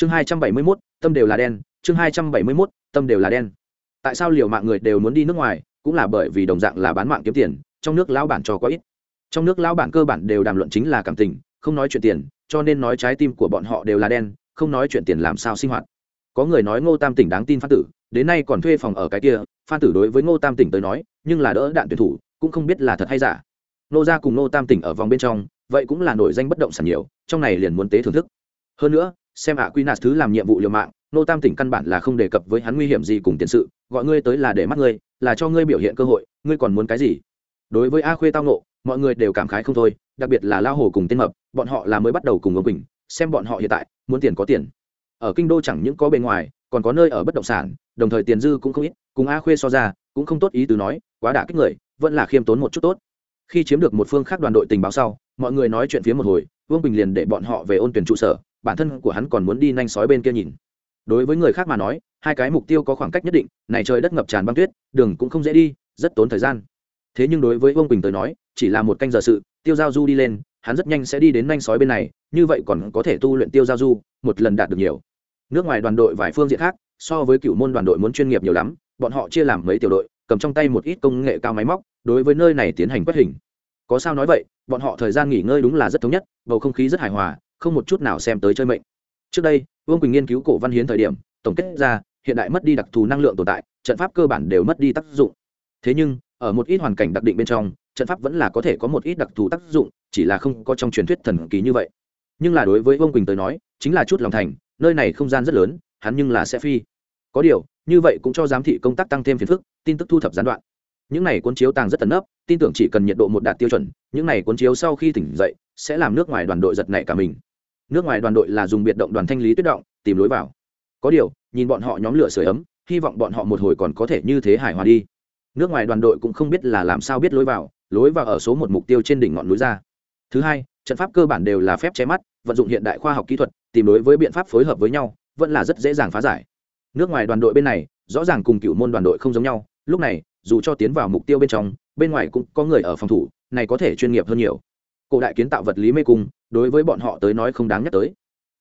chương hai trăm bảy mươi mốt, tâm đều là đen. Chương hai trăm bảy mươi mốt, tâm đều là đen. Tại sao liều mạng người đều muốn đi nước ngoài? Cũng là bởi vì đồng dạng là bán mạng kiếm tiền, trong nước lão bản cho có ít. Trong nước lão bản cơ bản đều đàm luận chính là cảm tình, không nói chuyện tiền, cho nên nói trái tim của bọn họ đều là đen, không nói chuyện tiền làm sao sinh hoạt. Có người nói ngô tam tỉnh đáng tin phan tử, đến nay còn thuê phòng ở cái kia. Phan tử đối với ngô tam tỉnh tới nói, nhưng là đỡ đạn tuyển thủ, cũng không biết là thật hay giả. Nô ra cùng ngô tam tỉnh ở vòng bên trong, vậy cũng là nổi danh bất động sản nhiều, trong này liền muốn tế thưởng thức. Hơn nữa xem ạ quy nạt thứ làm nhiệm vụ liều mạng, nô tam tỉnh căn bản là không đề cập với hắn nguy hiểm gì cùng tiền sự, gọi ngươi tới là để mắt ngươi, là cho ngươi biểu hiện cơ hội, ngươi còn muốn cái gì? Đối với a khuê tao nộ mọi người đều cảm khái không thôi, đặc biệt là lao hồ cùng tên mập, bọn họ là mới bắt đầu cùng ông quỳnh, xem bọn họ hiện tại, muốn tiền có tiền. Ở kinh đô chẳng những có bề ngoài, còn có nơi ở bất động sản, đồng thời tiền dư cũng không ít, cùng a khuê so ra, cũng không tốt ý từ nói, quá đả kích người, vẫn là khiêm tốn một chút tốt. Khi chiếm được một phương khác đoàn đội tình báo sau, mọi người nói chuyện phía một hồi, vương bình liền để bọn họ về ôn tuyển trụ sở bản thân của hắn còn muốn đi nhanh sói bên kia nhìn. Đối với người khác mà nói, hai cái mục tiêu có khoảng cách nhất định, này trời đất ngập tràn băng tuyết, đường cũng không dễ đi, rất tốn thời gian. Thế nhưng đối với vương bình tới nói, chỉ là một canh giờ sự, tiêu giao du đi lên, hắn rất nhanh sẽ đi đến nhanh sói bên này, như vậy còn có thể tu luyện tiêu giao du, một lần đạt được nhiều. Nước ngoài đoàn đội vài phương diện khác, so với cựu môn đoàn đội muốn chuyên nghiệp nhiều lắm, bọn họ chia làm mấy tiểu đội, cầm trong tay một ít công nghệ cao máy móc, đối với nơi này tiến hành quét hình. Có sao nói vậy, bọn họ thời gian nghỉ ngơi đúng là rất thống nhất, bầu không khí rất hài hòa không một chút nào xem tới chơi mệnh. Trước đây, vương quỳnh nghiên cứu cổ văn hiến thời điểm, tổng kết ra, hiện đại mất đi đặc thù năng lượng tồn tại, trận pháp cơ bản đều mất đi tác dụng. Thế nhưng, ở một ít hoàn cảnh đặc định bên trong, trận pháp vẫn là có thể có một ít đặc thù tác dụng, chỉ là không có trong truyền thuyết thần kỳ như vậy. Nhưng là đối với vương quỳnh tới nói, chính là chút lòng thành, nơi này không gian rất lớn, hắn nhưng là sẽ phi. Có điều, như vậy cũng cho giám thị công tác tăng thêm phiền phức, tin tức thu thập gián đoạn. Những này cuốn chiếu tàng rất tấn ấp tin tưởng chỉ cần nhiệt độ một đạt tiêu chuẩn, những này cuốn chiếu sau khi tỉnh dậy, sẽ làm nước ngoài đoàn đội giật nảy cả mình nước ngoài đoàn đội là dùng biệt động đoàn thanh lý tuyết động, tìm lối vào. Có điều, nhìn bọn họ nhóm lửa sưởi ấm, hy vọng bọn họ một hồi còn có thể như thế hài hòa đi. Nước ngoài đoàn đội cũng không biết là làm sao biết lối vào lối vào ở số một mục tiêu trên đỉnh ngọn núi ra. Thứ hai, trận pháp cơ bản đều là phép che mắt, vận dụng hiện đại khoa học kỹ thuật, tìm đối với biện pháp phối hợp với nhau, vẫn là rất dễ dàng phá giải. Nước ngoài đoàn đội bên này, rõ ràng cùng cựu môn đoàn đội không giống nhau, lúc này, dù cho tiến vào mục tiêu bên trong, bên ngoài cũng có người ở phòng thủ, này có thể chuyên nghiệp hơn nhiều cổ đại kiến tạo vật lý mê cung, đối với bọn họ tới nói không đáng nhắc tới.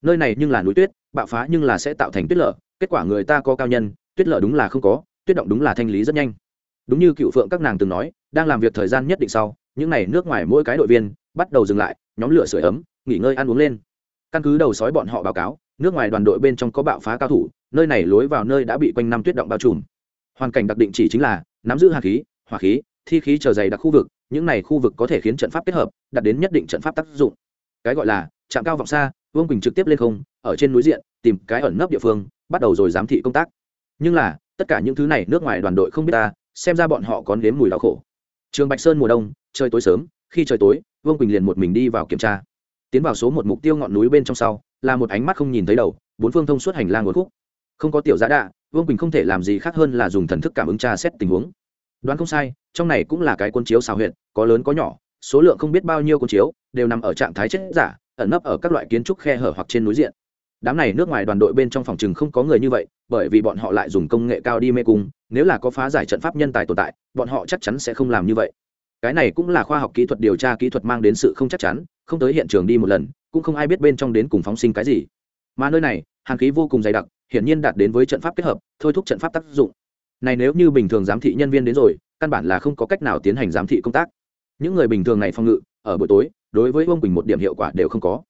Nơi này nhưng là núi tuyết, bạo phá nhưng là sẽ tạo thành tuyết lở, kết quả người ta có cao nhân, tuyết lở đúng là không có, tuyết động đúng là thanh lý rất nhanh. Đúng như cựu phượng các nàng từng nói, đang làm việc thời gian nhất định sau, những n à y nước ngoài mỗi cái đội viên bắt đầu dừng lại, nhóm lửa sửa ấm, nghỉ ngơi ăn uống lên. Căn cứ đầu sói bọn họ báo cáo, nước ngoài đoàn đội bên trong có bạo phá cao thủ, nơi này lối vào nơi đã bị quanh năm tuyết động bao trùm. Hoàn cảnh đặc định chỉ chính là nắm giữ hạt khí, hỏa khí thi khí chờ dày đặc khu vực, những này khu vực có thể khiến trận pháp kết hợp, đạt đến nhất định trận pháp tác dụng. Cái gọi là, trạm cao vọng xa, vương quỳnh trực tiếp lên không, ở trên núi diện, tìm cái ẩn nấp địa phương, bắt đầu rồi giám thị công tác. Nhưng là, tất cả những thứ này nước ngoài đoàn đội không biết ta, xem ra bọn họ có nếm mùi đau khổ. Trường bạch sơn mùa đông, trời tối sớm, khi trời tối, vương quỳnh liền một mình đi vào kiểm tra. Tiến vào số một mục tiêu ngọn núi bên trong sau, là một ánh mắt không nhìn thấy đầu, bốn phương thông suốt hành lang ngột khúc. Không có tiểu giá đạ, vương quỳnh không thể làm gì khác hơn là dùng thần thức cảm ứng tra xét tình huống đoán không sai, trong này cũng là cái quân chiếu xào huyện có lớn có nhỏ, số lượng không biết bao nhiêu quân chiếu, đều nằm ở trạng thái chết giả, ẩn nấp ở các loại kiến trúc khe hở hoặc trên núi diện. Đám này nước ngoài đoàn đội bên trong phòng chừng không có người như vậy, bởi vì bọn họ lại dùng công nghệ cao đi mê cung, nếu là có phá giải trận pháp nhân tài tồn tại, bọn họ chắc chắn sẽ không làm như vậy. Cái này cũng là khoa học kỹ thuật điều tra kỹ thuật mang đến sự không chắc chắn, không tới hiện trường đi một lần, cũng không ai biết bên trong đến cùng phóng sinh cái gì. Mà nơi này, hàn khí vô cùng dày đặc, hiển nhiên đạt đến với trận pháp kết hợp, thôi thúc trận pháp tác dụng này nếu như bình thường giám thị nhân viên đến rồi, căn bản là không có cách nào tiến hành giám thị công tác. Những người bình thường này phòng ngự, ở buổi tối, đối với ông quỳnh một điểm hiệu quả đều không có.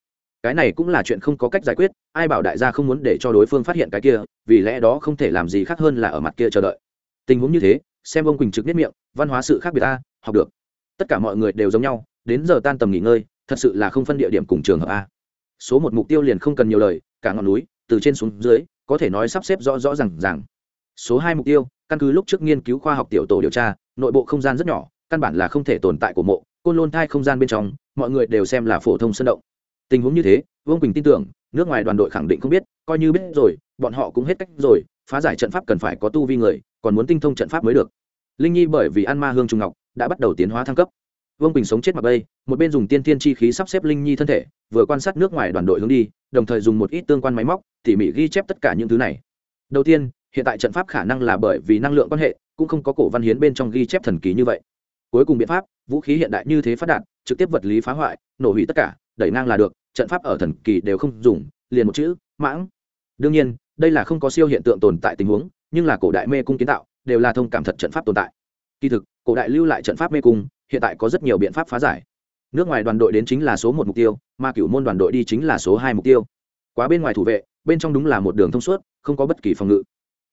Cái này cũng là chuyện không có cách giải quyết, ai bảo đại gia không muốn để cho đối phương phát hiện cái kia, vì lẽ đó không thể làm gì khác hơn là ở mặt kia chờ đợi. Tình huống như thế, xem ông quỳnh trực nhất miệng, văn hóa sự khác biệt ta, học được. Tất cả mọi người đều giống nhau, đến giờ tan tầm nghỉ ngơi, thật sự là không phân địa điểm cùng trường hợp a. Số một mục tiêu liền không cần nhiều lời, cả ngọn núi, từ trên xuống dưới, có thể nói sắp xếp rõ rõ r à n g r số hai mục tiêu, căn cứ lúc trước nghiên cứu khoa học tiểu tổ điều tra, nội bộ không gian rất nhỏ, căn bản là không thể tồn tại của mộ, côn lôn thai không gian bên trong, mọi người đều xem là phổ thông sân động. Tình huống như thế, vương quỳnh tin tưởng, nước ngoài đoàn đội khẳng định không biết, coi như biết rồi, bọn họ cũng hết cách rồi, phá giải trận pháp cần phải có tu vi người, còn muốn tinh thông trận pháp mới được. Linh nhi bởi vì ăn ma hương trung ngọc, đã bắt đầu tiến hóa thăng cấp. Vương quỳnh sống chết mặc bây một bên dùng tiên tiên chi khí sắp xếp linh nhi thân thể, vừa quan sát nước ngoài đoàn đội hướng đi, đồng thời dùng một ít tương quan máy móc, tỉ mỉ ghi chép tất cả những thứ này. Đầu tiên hiện tại trận pháp khả năng là bởi vì năng lượng quan hệ, cũng không có cổ văn hiến bên trong ghi chép thần kỳ như vậy. Cuối cùng biện pháp, vũ khí hiện đại như thế phát đạt, trực tiếp vật lý phá hoại, nổ hủy tất cả, đẩy ngang là được, trận pháp ở thần kỳ đều không dùng, liền một chữ, mãng. Đương nhiên, đây là không có siêu hiện tượng tồn tại tình huống, nhưng là cổ đại mê cung kiến tạo, đều là thông cảm thật trận pháp tồn tại. Kỳ thực, cổ đại lưu lại trận pháp mê cung, hiện tại có rất nhiều biện pháp phá giải. Nước ngoài đoàn đội đến chính là số một mục tiêu, mà cựu môn đoàn đội đi chính là số hai mục tiêu. Quá bên ngoài thủ vệ, bên trong đúng là một đường thông suốt, không có bất kỳ phòng ngự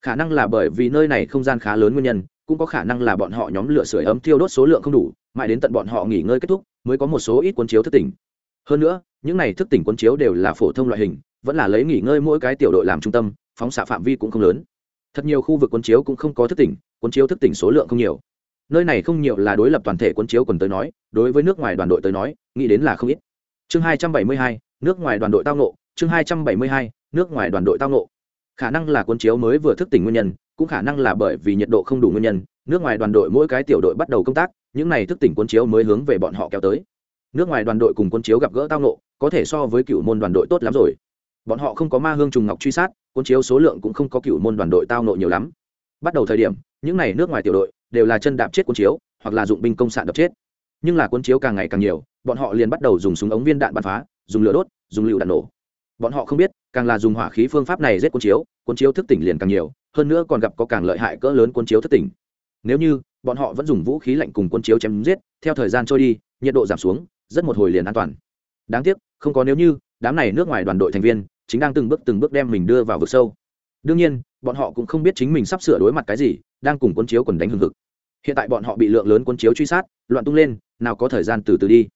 khả năng là bởi vì nơi này không gian khá lớn nguyên nhân, cũng có khả năng là bọn họ nhóm lửa sưởi ấm thiêu đốt số lượng không đủ, mãi đến tận bọn họ nghỉ ngơi kết thúc, mới có một số ít quân chiếu thức tỉnh. Hơn nữa, những này thức tỉnh quân chiếu đều là phổ thông loại hình, vẫn là lấy nghỉ ngơi mỗi cái tiểu đội làm trung tâm, phóng xạ phạm vi cũng không lớn. Thật nhiều khu vực quân chiếu cũng không có thức tỉnh quân chiếu thức tỉnh số lượng không nhiều. Nơi này không nhiều là đối lập toàn thể quân chiếu quần tới nói, đối với nước ngoài đoàn đội tới nói, nghĩ đến là không ít. Chương hai trăm bảy mươi hai, nước ngoài đoàn đội tao nộ chương hai trăm bảy mươi hai, nước ngoài đoàn đội tao nộ khả năng là quân chiếu mới vừa thức tỉnh nguyên nhân, cũng khả năng là bởi vì nhiệt độ không đủ nguyên nhân, nước ngoài đoàn đội mỗi cái tiểu đội bắt đầu công tác, những này thức tỉnh quân chiếu mới hướng về bọn họ kéo tới. Nước ngoài đoàn đội cùng quân chiếu gặp gỡ tao nộ có thể so với cựu môn đoàn đội tốt lắm rồi. Bọn họ không có ma hương trùng ngọc truy sát quân chiếu số lượng cũng không có cựu môn đoàn đội tao nộ nhiều lắm. Bắt đầu thời điểm, những n à y nước ngoài tiểu đội đều là chân đạp chết quân chiếu, hoặc là dụng binh công sạn đập chết. Nhưng là quân chiếu càng ngày càng nhiều, bọn họ liền bắt đầu dùng súng ống viên đạn bắn phá, dùng lửa đốt, dùng lựu đạn nổ bọn họ không biết, càng là dùng hỏa khí phương pháp này giết quân chiếu quân chiếu thức tỉnh liền càng nhiều, hơn nữa còn gặp có càng lợi hại cỡ lớn quân chiếu thức tỉnh. Nếu như, bọn họ vẫn dùng vũ khí lạnh cùng quân chiếu chém giết, theo thời gian trôi đi, nhiệt độ giảm xuống, rất một hồi liền an toàn. Đáng tiếc, không có nếu như, đám này nước ngoài đoàn đội thành viên, chính đang từng bước từng bước đem mình đưa vào vực sâu. Đương nhiên, bọn họ cũng không biết chính mình sắp sửa đối mặt cái gì, đang cùng quân chiếu quần đánh hừng hực. Hiện tại bọn họ bị lượng lớn quân chiếu truy sát, loạn tung lên, nào có thời gian từ từ đi.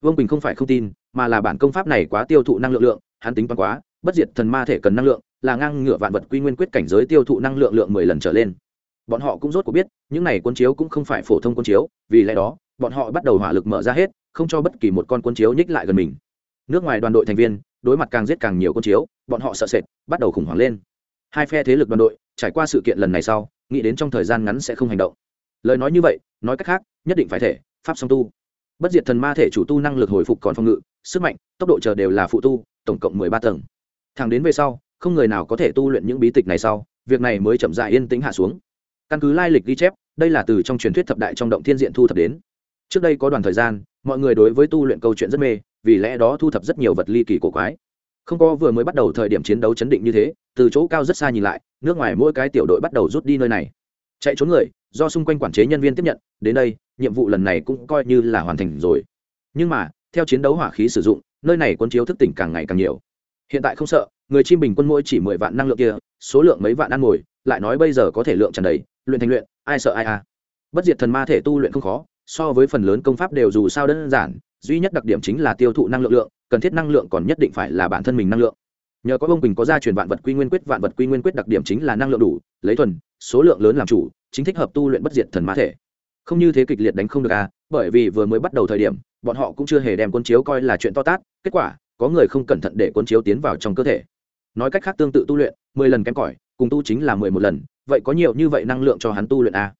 Vương bình không phải không tin, mà là bản công pháp này quá tiêu thụ năng lượng lượng hắn tính toán quá, bất diệt thần ma thể cần năng lượng, là ngang ngửa vạn vật quy nguyên quyết cảnh giới tiêu thụ năng lượng lượng mười lần trở lên. Bọn họ cũng rốt cuộc biết, những này quân chiếu cũng không phải phổ thông quân chiếu, vì lẽ đó, bọn họ bắt đầu hỏa lực mở ra hết, không cho bất kỳ một con quân chiếu nhích lại gần mình. Nước ngoài đoàn đội thành viên, đối mặt càng giết càng nhiều quân chiếu, bọn họ sợ sệt, bắt đầu khủng hoảng lên. Hai phe thế lực đoàn đội, trải qua sự kiện lần này sau, nghĩ đến trong thời gian ngắn sẽ không hành động. Lời nói như vậy, nói cách khác, nhất định phải thể, pháp song tu. Bất diệt thần ma thể chủ tu năng lực hồi phục còn phòng ngự, sức mạnh, tốc độ chờ đều là phụ tu tổng cộng mười ba tầng. Thẳng đến về sau, không người nào có thể tu luyện những bí tịch này sau, việc này mới chậm dại yên tĩnh hạ xuống. Căn cứ lai lịch ghi chép, đây là từ trong truyền thuyết thập đại trong động thiên diện thu thập đến. Trước đây có đoàn thời gian, mọi người đối với tu luyện câu chuyện rất mê, vì lẽ đó thu thập rất nhiều vật ly kỳ cổ quái. Không có vừa mới bắt đầu thời điểm chiến đấu chấn định như thế, từ chỗ cao rất xa nhìn lại, nước ngoài mỗi cái tiểu đội bắt đầu rút đi nơi này. Chạy trốn người, do xung quanh quản chế nhân viên tiếp nhận, đến đây, nhiệm vụ lần này cũng coi như là hoàn thành rồi. Nhưng mà, theo chiến đấu hỏa khí sử dụng nơi này quân chiếu thức tỉnh càng ngày càng nhiều. Hiện tại không sợ, người chim bình quân mỗi chỉ mười vạn năng lượng kia, số lượng mấy vạn ăn ngồi, lại nói bây giờ có thể lượng tràn đầy, luyện thành luyện, ai sợ ai à. Bất diệt thần ma thể tu luyện không khó, so với phần lớn công pháp đều dù sao đơn giản, duy nhất đặc điểm chính là tiêu thụ năng lượng lượng, cần thiết năng lượng còn nhất định phải là bản thân mình năng lượng. Nhờ có bông bình có gia truyền vạn vật quy nguyên quyết, vạn vật quy nguyên quyết đặc điểm chính là năng lượng đủ, lấy thuần, số lượng lớn làm chủ, chính thích hợp tu luyện bất diệt thần ma thể. Không như thế kịch liệt đánh không được à bởi vì vừa mới bắt đầu thời điểm bọn họ cũng chưa hề đem cuốn chiếu coi là chuyện to tát, kết quả, có người không cẩn thận để cuốn chiếu tiến vào trong cơ thể. Nói cách khác tương tự tu luyện, mười lần kém cỏi, cùng tu chính là mười một lần, vậy có nhiều như vậy năng lượng cho hắn tu luyện à?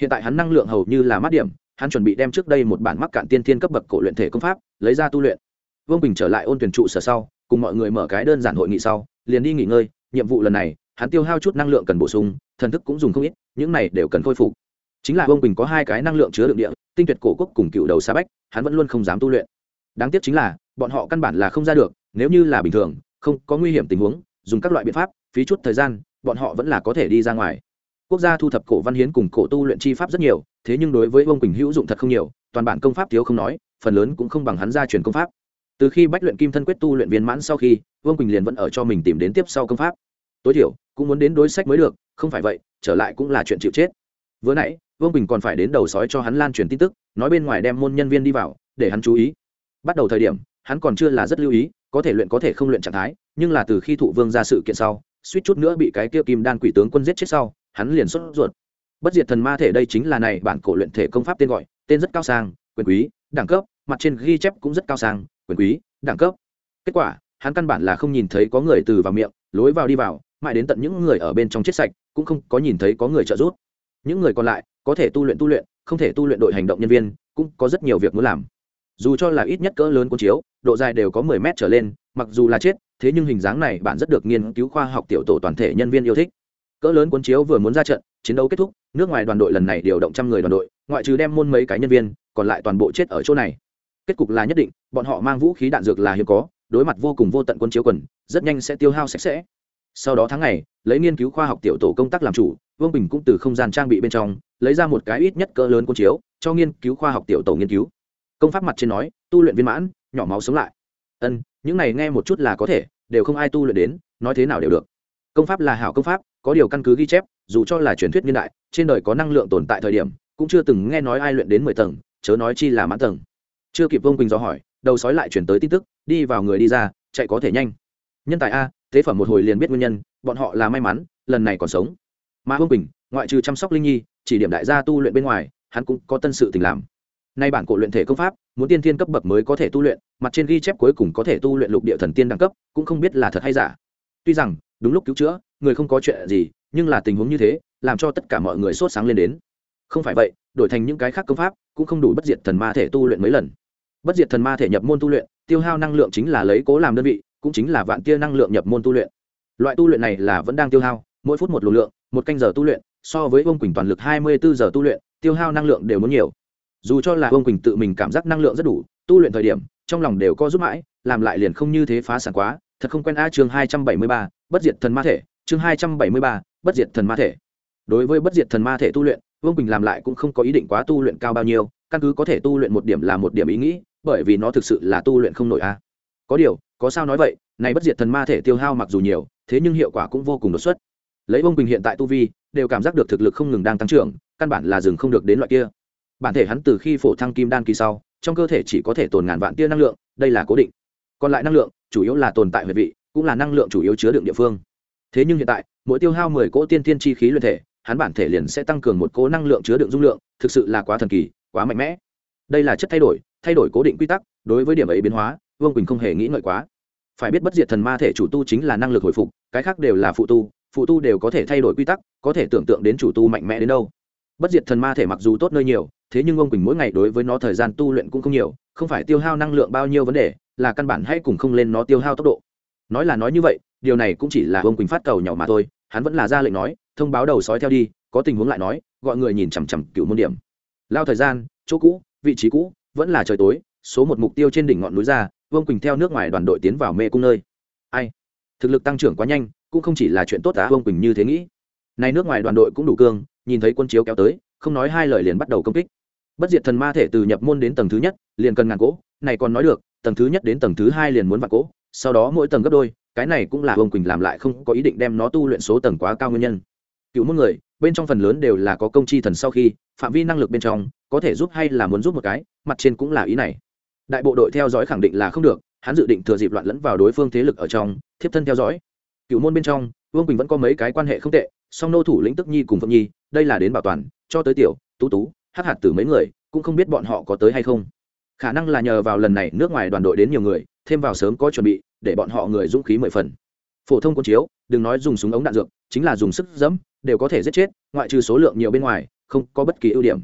hiện tại hắn năng lượng hầu như là mát điểm, hắn chuẩn bị đem trước đây một bản mắc cạn tiên thiên cấp bậc cổ luyện thể công pháp, lấy ra tu luyện. Vương bình trở lại ôn tuyển trụ sở sau, cùng mọi người mở cái đơn giản hội nghị sau, liền đi nghỉ ngơi, nhiệm vụ lần này, hắn tiêu hao chút năng lượng cần bổ sung, thần thức cũng dùng không ít, những này đều cần khôi phục. Chính là vương bình có hai cái năng lượng chứa đựng địa, tinh tuyệt cổ quốc cùng cựu đầu xa bách hắn vẫn luôn không dám tu luyện. Đáng tiếc chính là, bọn họ căn bản là không ra được, nếu như là bình thường, không có nguy hiểm tình huống, dùng các loại biện pháp, phí chút thời gian, bọn họ vẫn là có thể đi ra ngoài. Quốc gia thu thập cổ văn hiến cùng cổ tu luyện chi pháp rất nhiều, thế nhưng đối với vương quỳnh hữu dụng thật không nhiều, toàn bản công pháp thiếu không nói, phần lớn cũng không bằng hắn ra truyền công pháp. Từ khi bách luyện kim thân quyết tu luyện viên mãn sau khi, vương quỳnh liền vẫn ở cho mình tìm đến tiếp sau công pháp. Tối thiểu, cũng muốn đến đối sách mới được, không phải vậy, trở lại cũng là chuyện chịu chết vừa nãy, vương Bình còn phải đến đầu sói cho hắn lan truyền tin tức, nói bên ngoài đem môn nhân viên đi vào, để hắn chú ý. Bắt đầu thời điểm, hắn còn chưa là rất lưu ý, có thể luyện có thể không luyện trạng thái, nhưng là từ khi thụ vương ra sự kiện sau, suýt chút nữa bị cái kia kim đan quỷ tướng quân giết chết sau, hắn liền xuất ruột. Bất diệt thần ma thể đây chính là này bản cổ luyện thể công pháp tên gọi, tên rất cao sang, quyền quý, đẳng cấp, mặt trên ghi chép cũng rất cao sang, quyền quý, đẳng cấp. Kết quả, hắn căn bản là không nhìn thấy có người từ vào miệng, lối vào đi vào, mãi đến tận những người ở bên trong chết sạch, cũng không có nhìn thấy có người trợ giúp những người còn lại có thể tu luyện tu luyện, không thể tu luyện đội hành động nhân viên, cũng có rất nhiều việc muốn làm. Dù cho là ít nhất cỡ lớn cuốn chiếu, độ dài đều có mười mét trở lên, mặc dù là chết, thế nhưng hình dáng này bạn rất được nghiên cứu khoa học tiểu tổ toàn thể nhân viên yêu thích. Cỡ lớn cuốn chiếu vừa muốn ra trận, chiến đấu kết thúc, nước ngoài đoàn đội lần này điều động trăm người đoàn đội, ngoại trừ đem môn mấy cái nhân viên, còn lại toàn bộ chết ở chỗ này. Kết cục là nhất định, bọn họ mang vũ khí đạn dược là hiếm có, đối mặt vô cùng vô tận quân chiếu quần, rất nhanh sẽ tiêu hao sạch sẽ sau đó tháng ngày, lấy nghiên cứu khoa học tiểu tổ công tác làm chủ, vương bình cũng từ không gian trang bị bên trong, lấy ra một cái ít nhất cỡ lớn cuốn chiếu, cho nghiên cứu khoa học tiểu tổ nghiên cứu. Công pháp mặt trên nói, tu luyện viên mãn, nhỏ máu sống lại. Ân, những này nghe một chút là có thể, đều không ai tu luyện đến, nói thế nào đều được. Công pháp là hảo công pháp, có điều căn cứ ghi chép, dù cho là truyền thuyết niên đại, trên đời có năng lượng tồn tại thời điểm, cũng chưa từng nghe nói ai luyện đến mười tầng, chớ nói chi là mãn tầng. Chưa kịp vương quỳnh do hỏi, đầu sói lại chuyển tới tin tức, đi vào người đi ra, chạy có thể nhanh. Nhân tài a tế phẩm một hồi liền biết nguyên nhân, bọn họ là may mắn, lần này còn sống. Mà vương quỳnh, ngoại trừ chăm sóc linh nhi, chỉ điểm đại gia tu luyện bên ngoài, hắn cũng có tân sự tình làm. Nay bản cổ luyện thể công pháp, muốn tiên thiên cấp bậc mới có thể tu luyện, mặt trên ghi chép cuối cùng có thể tu luyện lục địa thần tiên đẳng cấp, cũng không biết là thật hay giả. Tuy rằng, đúng lúc cứu chữa, người không có chuyện gì, nhưng là tình huống như thế, làm cho tất cả mọi người sốt sáng lên đến. Không phải vậy, đổi thành những cái khác công pháp, cũng không đủ bất diệt thần ma thể tu luyện mấy lần. Bất diệt thần ma thể nhập môn tu luyện, tiêu hao năng lượng chính là lấy cố làm đơn vị cũng chính là vạn tia năng lượng nhập môn tu luyện. Loại tu luyện này là vẫn đang tiêu hao, mỗi phút một lực lượng, một canh giờ tu luyện, so với ông quỳnh toàn lực hai mươi bốn giờ tu luyện, tiêu hao năng lượng đều muốn nhiều. Dù cho là ông quỳnh tự mình cảm giác năng lượng rất đủ, tu luyện thời điểm, trong lòng đều có giúp mãi, làm lại liền không như thế phá sản quá, thật không quen a chương hai trăm bảy mươi ba, bất diệt thần ma thể, chương hai trăm bảy mươi ba, bất diệt thần ma thể. Đối với bất diệt thần ma thể tu luyện, vương quỳnh làm lại cũng không có ý định quá tu luyện cao bao nhiêu, căn cứ có thể tu luyện một điểm là một điểm ý nghĩ, bởi vì nó thực sự là tu luyện không nổi a. Có điều có sao nói vậy, này bất diệt thần ma thể tiêu hao mặc dù nhiều, thế nhưng hiệu quả cũng vô cùng đột xuất. Lấy bông quỳnh hiện tại tu vi, đều cảm giác được thực lực không ngừng đang tăng trưởng, căn bản là dừng không được đến loại kia. Bản thể hắn từ khi phổ thăng kim đan kỳ sau, trong cơ thể chỉ có thể tồn ngàn vạn tia năng lượng, đây là cố định. Còn lại năng lượng, chủ yếu là tồn tại huyệt vị, cũng là năng lượng chủ yếu chứa đựng địa phương. Thế nhưng hiện tại, mỗi tiêu hao mười cỗ tiên tiên chi khí luyện thể, hắn bản thể liền sẽ tăng cường một cỗ năng lượng chứa đựng dung lượng, thực sự là quá thần kỳ, quá mạnh mẽ. Đây là chất thay đổi thay đổi cố định quy tắc, đối với điểm ấy biến hóa vương quỳnh không hề nghĩ ngợi quá phải biết bất diệt thần ma thể chủ tu chính là năng lực hồi phục cái khác đều là phụ tu phụ tu đều có thể thay đổi quy tắc có thể tưởng tượng đến chủ tu mạnh mẽ đến đâu bất diệt thần ma thể mặc dù tốt nơi nhiều thế nhưng ông quỳnh mỗi ngày đối với nó thời gian tu luyện cũng không nhiều không phải tiêu hao năng lượng bao nhiêu vấn đề là căn bản hay cùng không lên nó tiêu hao tốc độ nói là nói như vậy điều này cũng chỉ là ông quỳnh phát cầu nhỏ mà thôi hắn vẫn là ra lệnh nói thông báo đầu sói theo đi có tình huống lại nói gọi người nhìn chằm chằm cựu môn điểm lao thời gian chỗ cũ vị trí cũ vẫn là trời tối số một mục tiêu trên đỉnh ngọn núi ra vương quỳnh theo nước ngoài đoàn đội tiến vào mê cung nơi. Ai? Thực lực tăng trưởng quá nhanh, cũng không chỉ là chuyện tốt á, vương quỳnh như thế nghĩ. Nay nước ngoài đoàn đội cũng đủ cương, nhìn thấy quân chiếu kéo tới, không nói hai lời liền bắt đầu công kích. Bất diệt thần ma thể từ nhập môn đến tầng thứ nhất, liền cần ngàn cỗ, này còn nói được, tầng thứ nhất đến tầng thứ hai liền muốn vạn cỗ, sau đó mỗi tầng gấp đôi, cái này cũng là Vương quỳnh làm lại không có ý định đem nó tu luyện số tầng quá cao nguyên nhân. Cựu mỗi người, bên trong phần lớn đều là có công chi thần sau khi, phạm vi năng lực bên trong, có thể giúp hay là muốn giúp một cái, mặt trên cũng là ý này đại bộ đội theo dõi khẳng định là không được, hắn dự định thừa dịp loạn lẫn vào đối phương thế lực ở trong, thiếp thân theo dõi. Cựu môn bên trong, vương quỳnh vẫn có mấy cái quan hệ không tệ, song nô thủ lĩnh tức nhi cùng phượng nhi, đây là đến bảo toàn, cho tới tiểu, tú tú, hắc hạt từ mấy người, cũng không biết bọn họ có tới hay không. Khả năng là nhờ vào lần này nước ngoài đoàn đội đến nhiều người, thêm vào sớm có chuẩn bị, để bọn họ người dũng khí mười phần. Phổ thông quân chiếu, đừng nói dùng súng ống đạn dược, chính là dùng sức dẫm đều có thể giết chết, ngoại trừ số lượng nhiều bên ngoài, không có bất kỳ ưu điểm.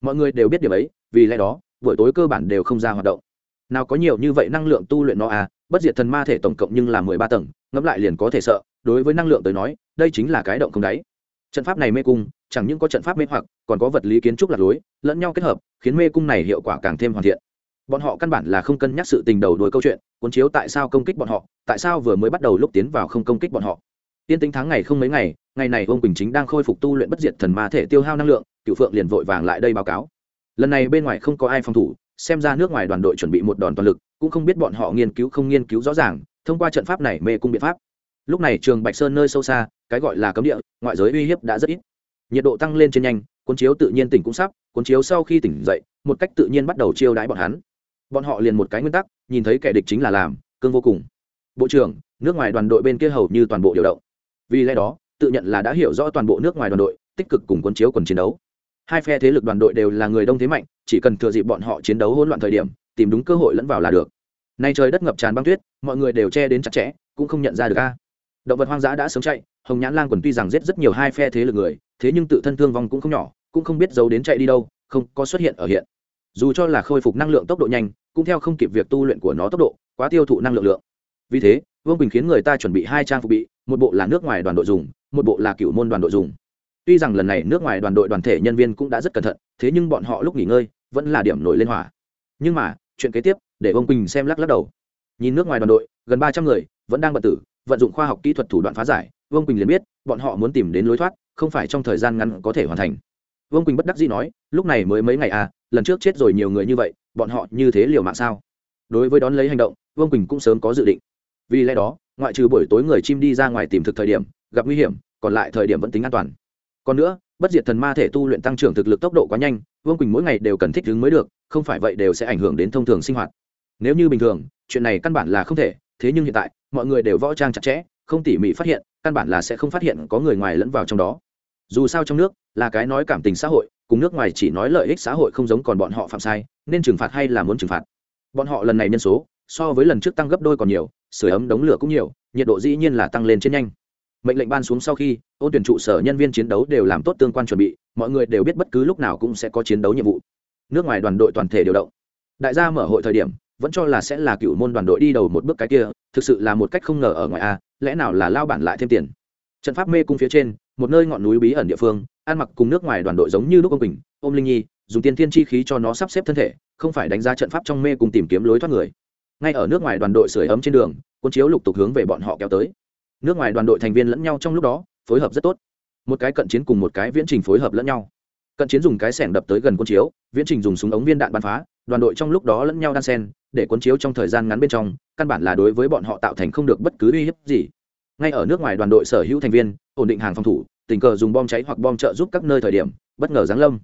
Mọi người đều biết điểm ấy, vì lẽ đó, buổi tối cơ bản đều không ra hoạt động nào có nhiều như vậy năng lượng tu luyện nó à bất diệt thần ma thể tổng cộng nhưng là mười ba tầng, ngẫm lại liền có thể sợ, đối với năng lượng tới nói, đây chính là cái động không đáy. Trận pháp này mê cung, chẳng những có trận pháp mê hoặc, còn có vật lý kiến trúc lạc lối, lẫn nhau kết hợp, khiến mê cung này hiệu quả càng thêm hoàn thiện. Bọn họ căn bản là không cân nhắc sự tình đầu đuôi câu chuyện, cuốn chiếu tại sao công kích bọn họ, tại sao vừa mới bắt đầu lúc tiến vào không công kích bọn họ. Tiên tính tháng ngày không mấy ngày ngày này ông quỳnh chính đang khôi phục tu luyện bất diệt thần ma thể tiêu hao năng lượng cựu phượng liền vội vàng lại đây báo cáo. Lần này bên ngoài không có ai phòng thủ xem ra nước ngoài đoàn đội chuẩn bị một đòn toàn lực, cũng không biết bọn họ nghiên cứu không nghiên cứu rõ ràng, thông qua trận pháp này mê cung biện pháp. Lúc này trường bạch sơn nơi sâu xa, cái gọi là cấm địa, ngoại giới uy hiếp đã rất ít. Nhiệt độ tăng lên trên nhanh, cuốn chiếu tự nhiên tỉnh cũng sắp, cuốn chiếu sau khi tỉnh dậy, một cách tự nhiên bắt đầu chiêu đãi bọn hắn. Bọn họ liền một cái nguyên tắc, nhìn thấy kẻ địch chính là làm, cương vô cùng. Bộ trưởng, nước ngoài đoàn đội bên kia hầu như toàn bộ điều động. Vì lẽ đó, tự nhận là đã hiểu rõ toàn bộ nước ngoài đoàn đội, tích cực cùng quân chiếu quần chiến đấu hai phe thế lực đoàn đội đều là người đông thế mạnh, chỉ cần thừa dịp bọn họ chiến đấu hỗn loạn thời điểm, tìm đúng cơ hội lẫn vào là được. Nay trời đất ngập tràn băng tuyết, mọi người đều che đến chặt chẽ, cũng không nhận ra được a. Động vật hoang dã đã sớm chạy, hồng nhãn lang quần tuy rằng giết rất nhiều hai phe thế lực người, thế nhưng tự thân thương vong cũng không nhỏ, cũng không biết giấu đến chạy đi đâu, không có xuất hiện ở hiện. Dù cho là khôi phục năng lượng tốc độ nhanh, cũng theo không kịp việc tu luyện của nó tốc độ, quá tiêu thụ năng lượng lượng. Vì thế, vương bình khiến người ta chuẩn bị hai trang phục bị, một bộ là nước ngoài đoàn đội dùng, một bộ là cựu môn đoàn đội dùng tuy rằng lần này nước ngoài đoàn đội đoàn thể nhân viên cũng đã rất cẩn thận, thế nhưng bọn họ lúc nghỉ ngơi vẫn là điểm nổi lên hỏa. Nhưng mà, chuyện kế tiếp, để ông quỳnh xem lắc lắc đầu. Nhìn nước ngoài đoàn đội, gần ba trăm người, vẫn đang bật tử, vận dụng khoa học kỹ thuật thủ đoạn phá giải vương quỳnh liền biết, bọn họ muốn tìm đến lối thoát, không phải trong thời gian ngắn có thể hoàn thành. Vương quỳnh bất đắc dĩ nói, lúc này mới mấy ngày à lần trước chết rồi nhiều người như vậy, bọn họ như thế liều mạng sao? Đối với đón lấy hành động vương quỳnh cũng sớm có dự định. Vì lẽ đó, ngoại trừ buổi tối người chim đi ra ngoài tìm thực thời điểm, gặp nguy hiểm, còn lại thời điểm vẫn tính an toàn còn nữa, bất diệt thần ma thể tu luyện tăng trưởng thực lực tốc độ quá nhanh, vương quỳnh mỗi ngày đều cần thích ứng mới được, không phải vậy đều sẽ ảnh hưởng đến thông thường sinh hoạt. Nếu như bình thường, chuyện này căn bản là không thể, thế nhưng hiện tại, mọi người đều võ trang chặt chẽ, không tỉ mỉ phát hiện, căn bản là sẽ không phát hiện có người ngoài lẫn vào trong đó. Dù sao trong nước, là cái nói cảm tình xã hội, cùng nước ngoài chỉ nói lợi ích xã hội không giống còn bọn họ phạm sai, nên trừng phạt hay là muốn trừng phạt? Bọn họ lần này nhân số, so với lần trước tăng gấp đôi còn nhiều sửa ấm đống lửa cũng nhiều, nhiệt độ dĩ nhiên là tăng lên trên nhanh mệnh lệnh ban xuống sau khi, ôn tuyển trụ sở nhân viên chiến đấu đều làm tốt tương quan chuẩn bị, mọi người đều biết bất cứ lúc nào cũng sẽ có chiến đấu nhiệm vụ. Nước ngoài đoàn đội toàn thể điều động. Đại gia mở hội thời điểm, vẫn cho là sẽ là cựu môn đoàn đội đi đầu một bước cái kia, thực sự là một cách không ngờ ở ngoài a, lẽ nào là lao bản lại thêm tiền? Trận pháp mê cung phía trên, một nơi ngọn núi bí ẩn địa phương, ăn mặc cùng nước ngoài đoàn đội giống như lúc ông bình ôm linh nhi, dùng tiên thiên chi khí cho nó sắp xếp thân thể, không phải đánh giá trận pháp trong mê cùng tìm kiếm lối thoát người. Ngay ở nước ngoài đoàn đội sưởi ấm trên đường quân chiếu lục tục hướng về bọn họ kéo tới nước ngoài đoàn đội thành viên lẫn nhau trong lúc đó, phối hợp rất tốt. Một cái cận chiến cùng một cái viễn trình phối hợp lẫn nhau. Cận chiến dùng cái sẻng đập tới gần quân chiếu, viễn trình dùng súng ống viên đạn bắn phá, đoàn đội trong lúc đó lẫn nhau đan sen, để quân chiếu trong thời gian ngắn bên trong, căn bản là đối với bọn họ tạo thành không được bất cứ uy hiếp gì. Ngay ở nước ngoài đoàn đội sở hữu thành viên, ổn định hàng phòng thủ, tình cờ dùng bom cháy hoặc bom trợ giúp các nơi thời điểm, bất ngờ giáng lâm.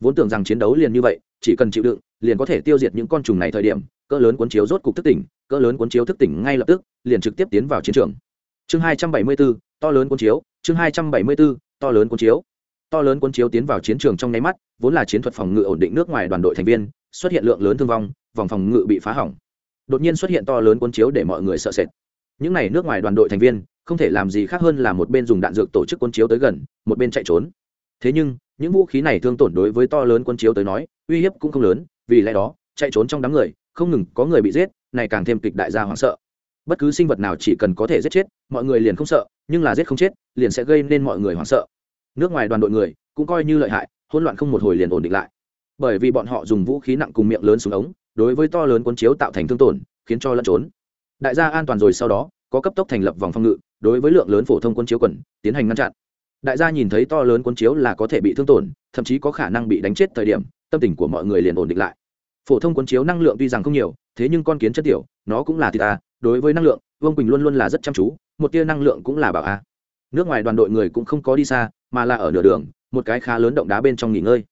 Vốn tưởng rằng chiến đấu liền như vậy, chỉ cần chịu đựng, liền có thể tiêu diệt những con trùng này thời điểm, cỡ lớn cuốn chiếu rốt cục thức tỉnh, cỡ lớn cuốn chiếu thức tỉnh ngay lập tức, liền trực tiếp tiến vào chiến trường chương hai trăm bảy mươi bốn to lớn cuốn chiếu, chương hai trăm bảy mươi bốn to lớn cuốn chiếu. To lớn cuốn chiếu tiến vào chiến trường trong nháy mắt, vốn là chiến thuật phòng ngự ổn định nước ngoài đoàn đội thành viên, xuất hiện lượng lớn thương vong, vòng phòng ngự bị phá hỏng. Đột nhiên xuất hiện to lớn cuốn chiếu để mọi người sợ sệt. Những n à y nước ngoài đoàn đội thành viên, không thể làm gì khác hơn là một bên dùng đạn dược tổ chức cuốn chiếu tới gần, một bên chạy trốn. Thế nhưng, những vũ khí này thương tổn đối với to lớn cuốn chiếu tới nói, uy hiếp cũng không lớn, vì lẽ đó, chạy trốn trong đám người, không ngừng có người bị giết, này càng thêm kịch đại gia hoảng sợ bất cứ sinh vật nào chỉ cần có thể giết chết, mọi người liền không sợ, nhưng là giết không chết, liền sẽ gây nên mọi người hoảng sợ. Nước ngoài đoàn đội người cũng coi như lợi hại, hỗn loạn không một hồi liền ổn định lại. Bởi vì bọn họ dùng vũ khí nặng cùng miệng lớn xuống ống, đối với to lớn quân chiếu tạo thành thương tổn, khiến cho lẫn trốn. Đại gia an toàn rồi sau đó, có cấp tốc thành lập vòng phòng ngự, đối với lượng lớn phổ thông quân chiếu quần tiến hành ngăn chặn. Đại gia nhìn thấy to lớn quân chiếu là có thể bị thương tổn, thậm chí có khả năng bị đánh chết thời điểm, tâm tình của mọi người liền ổn định lại. Phổ thông quân chiếu năng lượng tuy rằng không nhiều, thế nhưng con kiến chất tiểu, nó cũng là thịt ta đối với năng lượng, vương quỳnh luôn luôn là rất chăm chú, một tia năng lượng cũng là bảo a. Nước ngoài đoàn đội người cũng không có đi xa, mà là ở nửa đường, một cái khá lớn động đá bên trong nghỉ ngơi.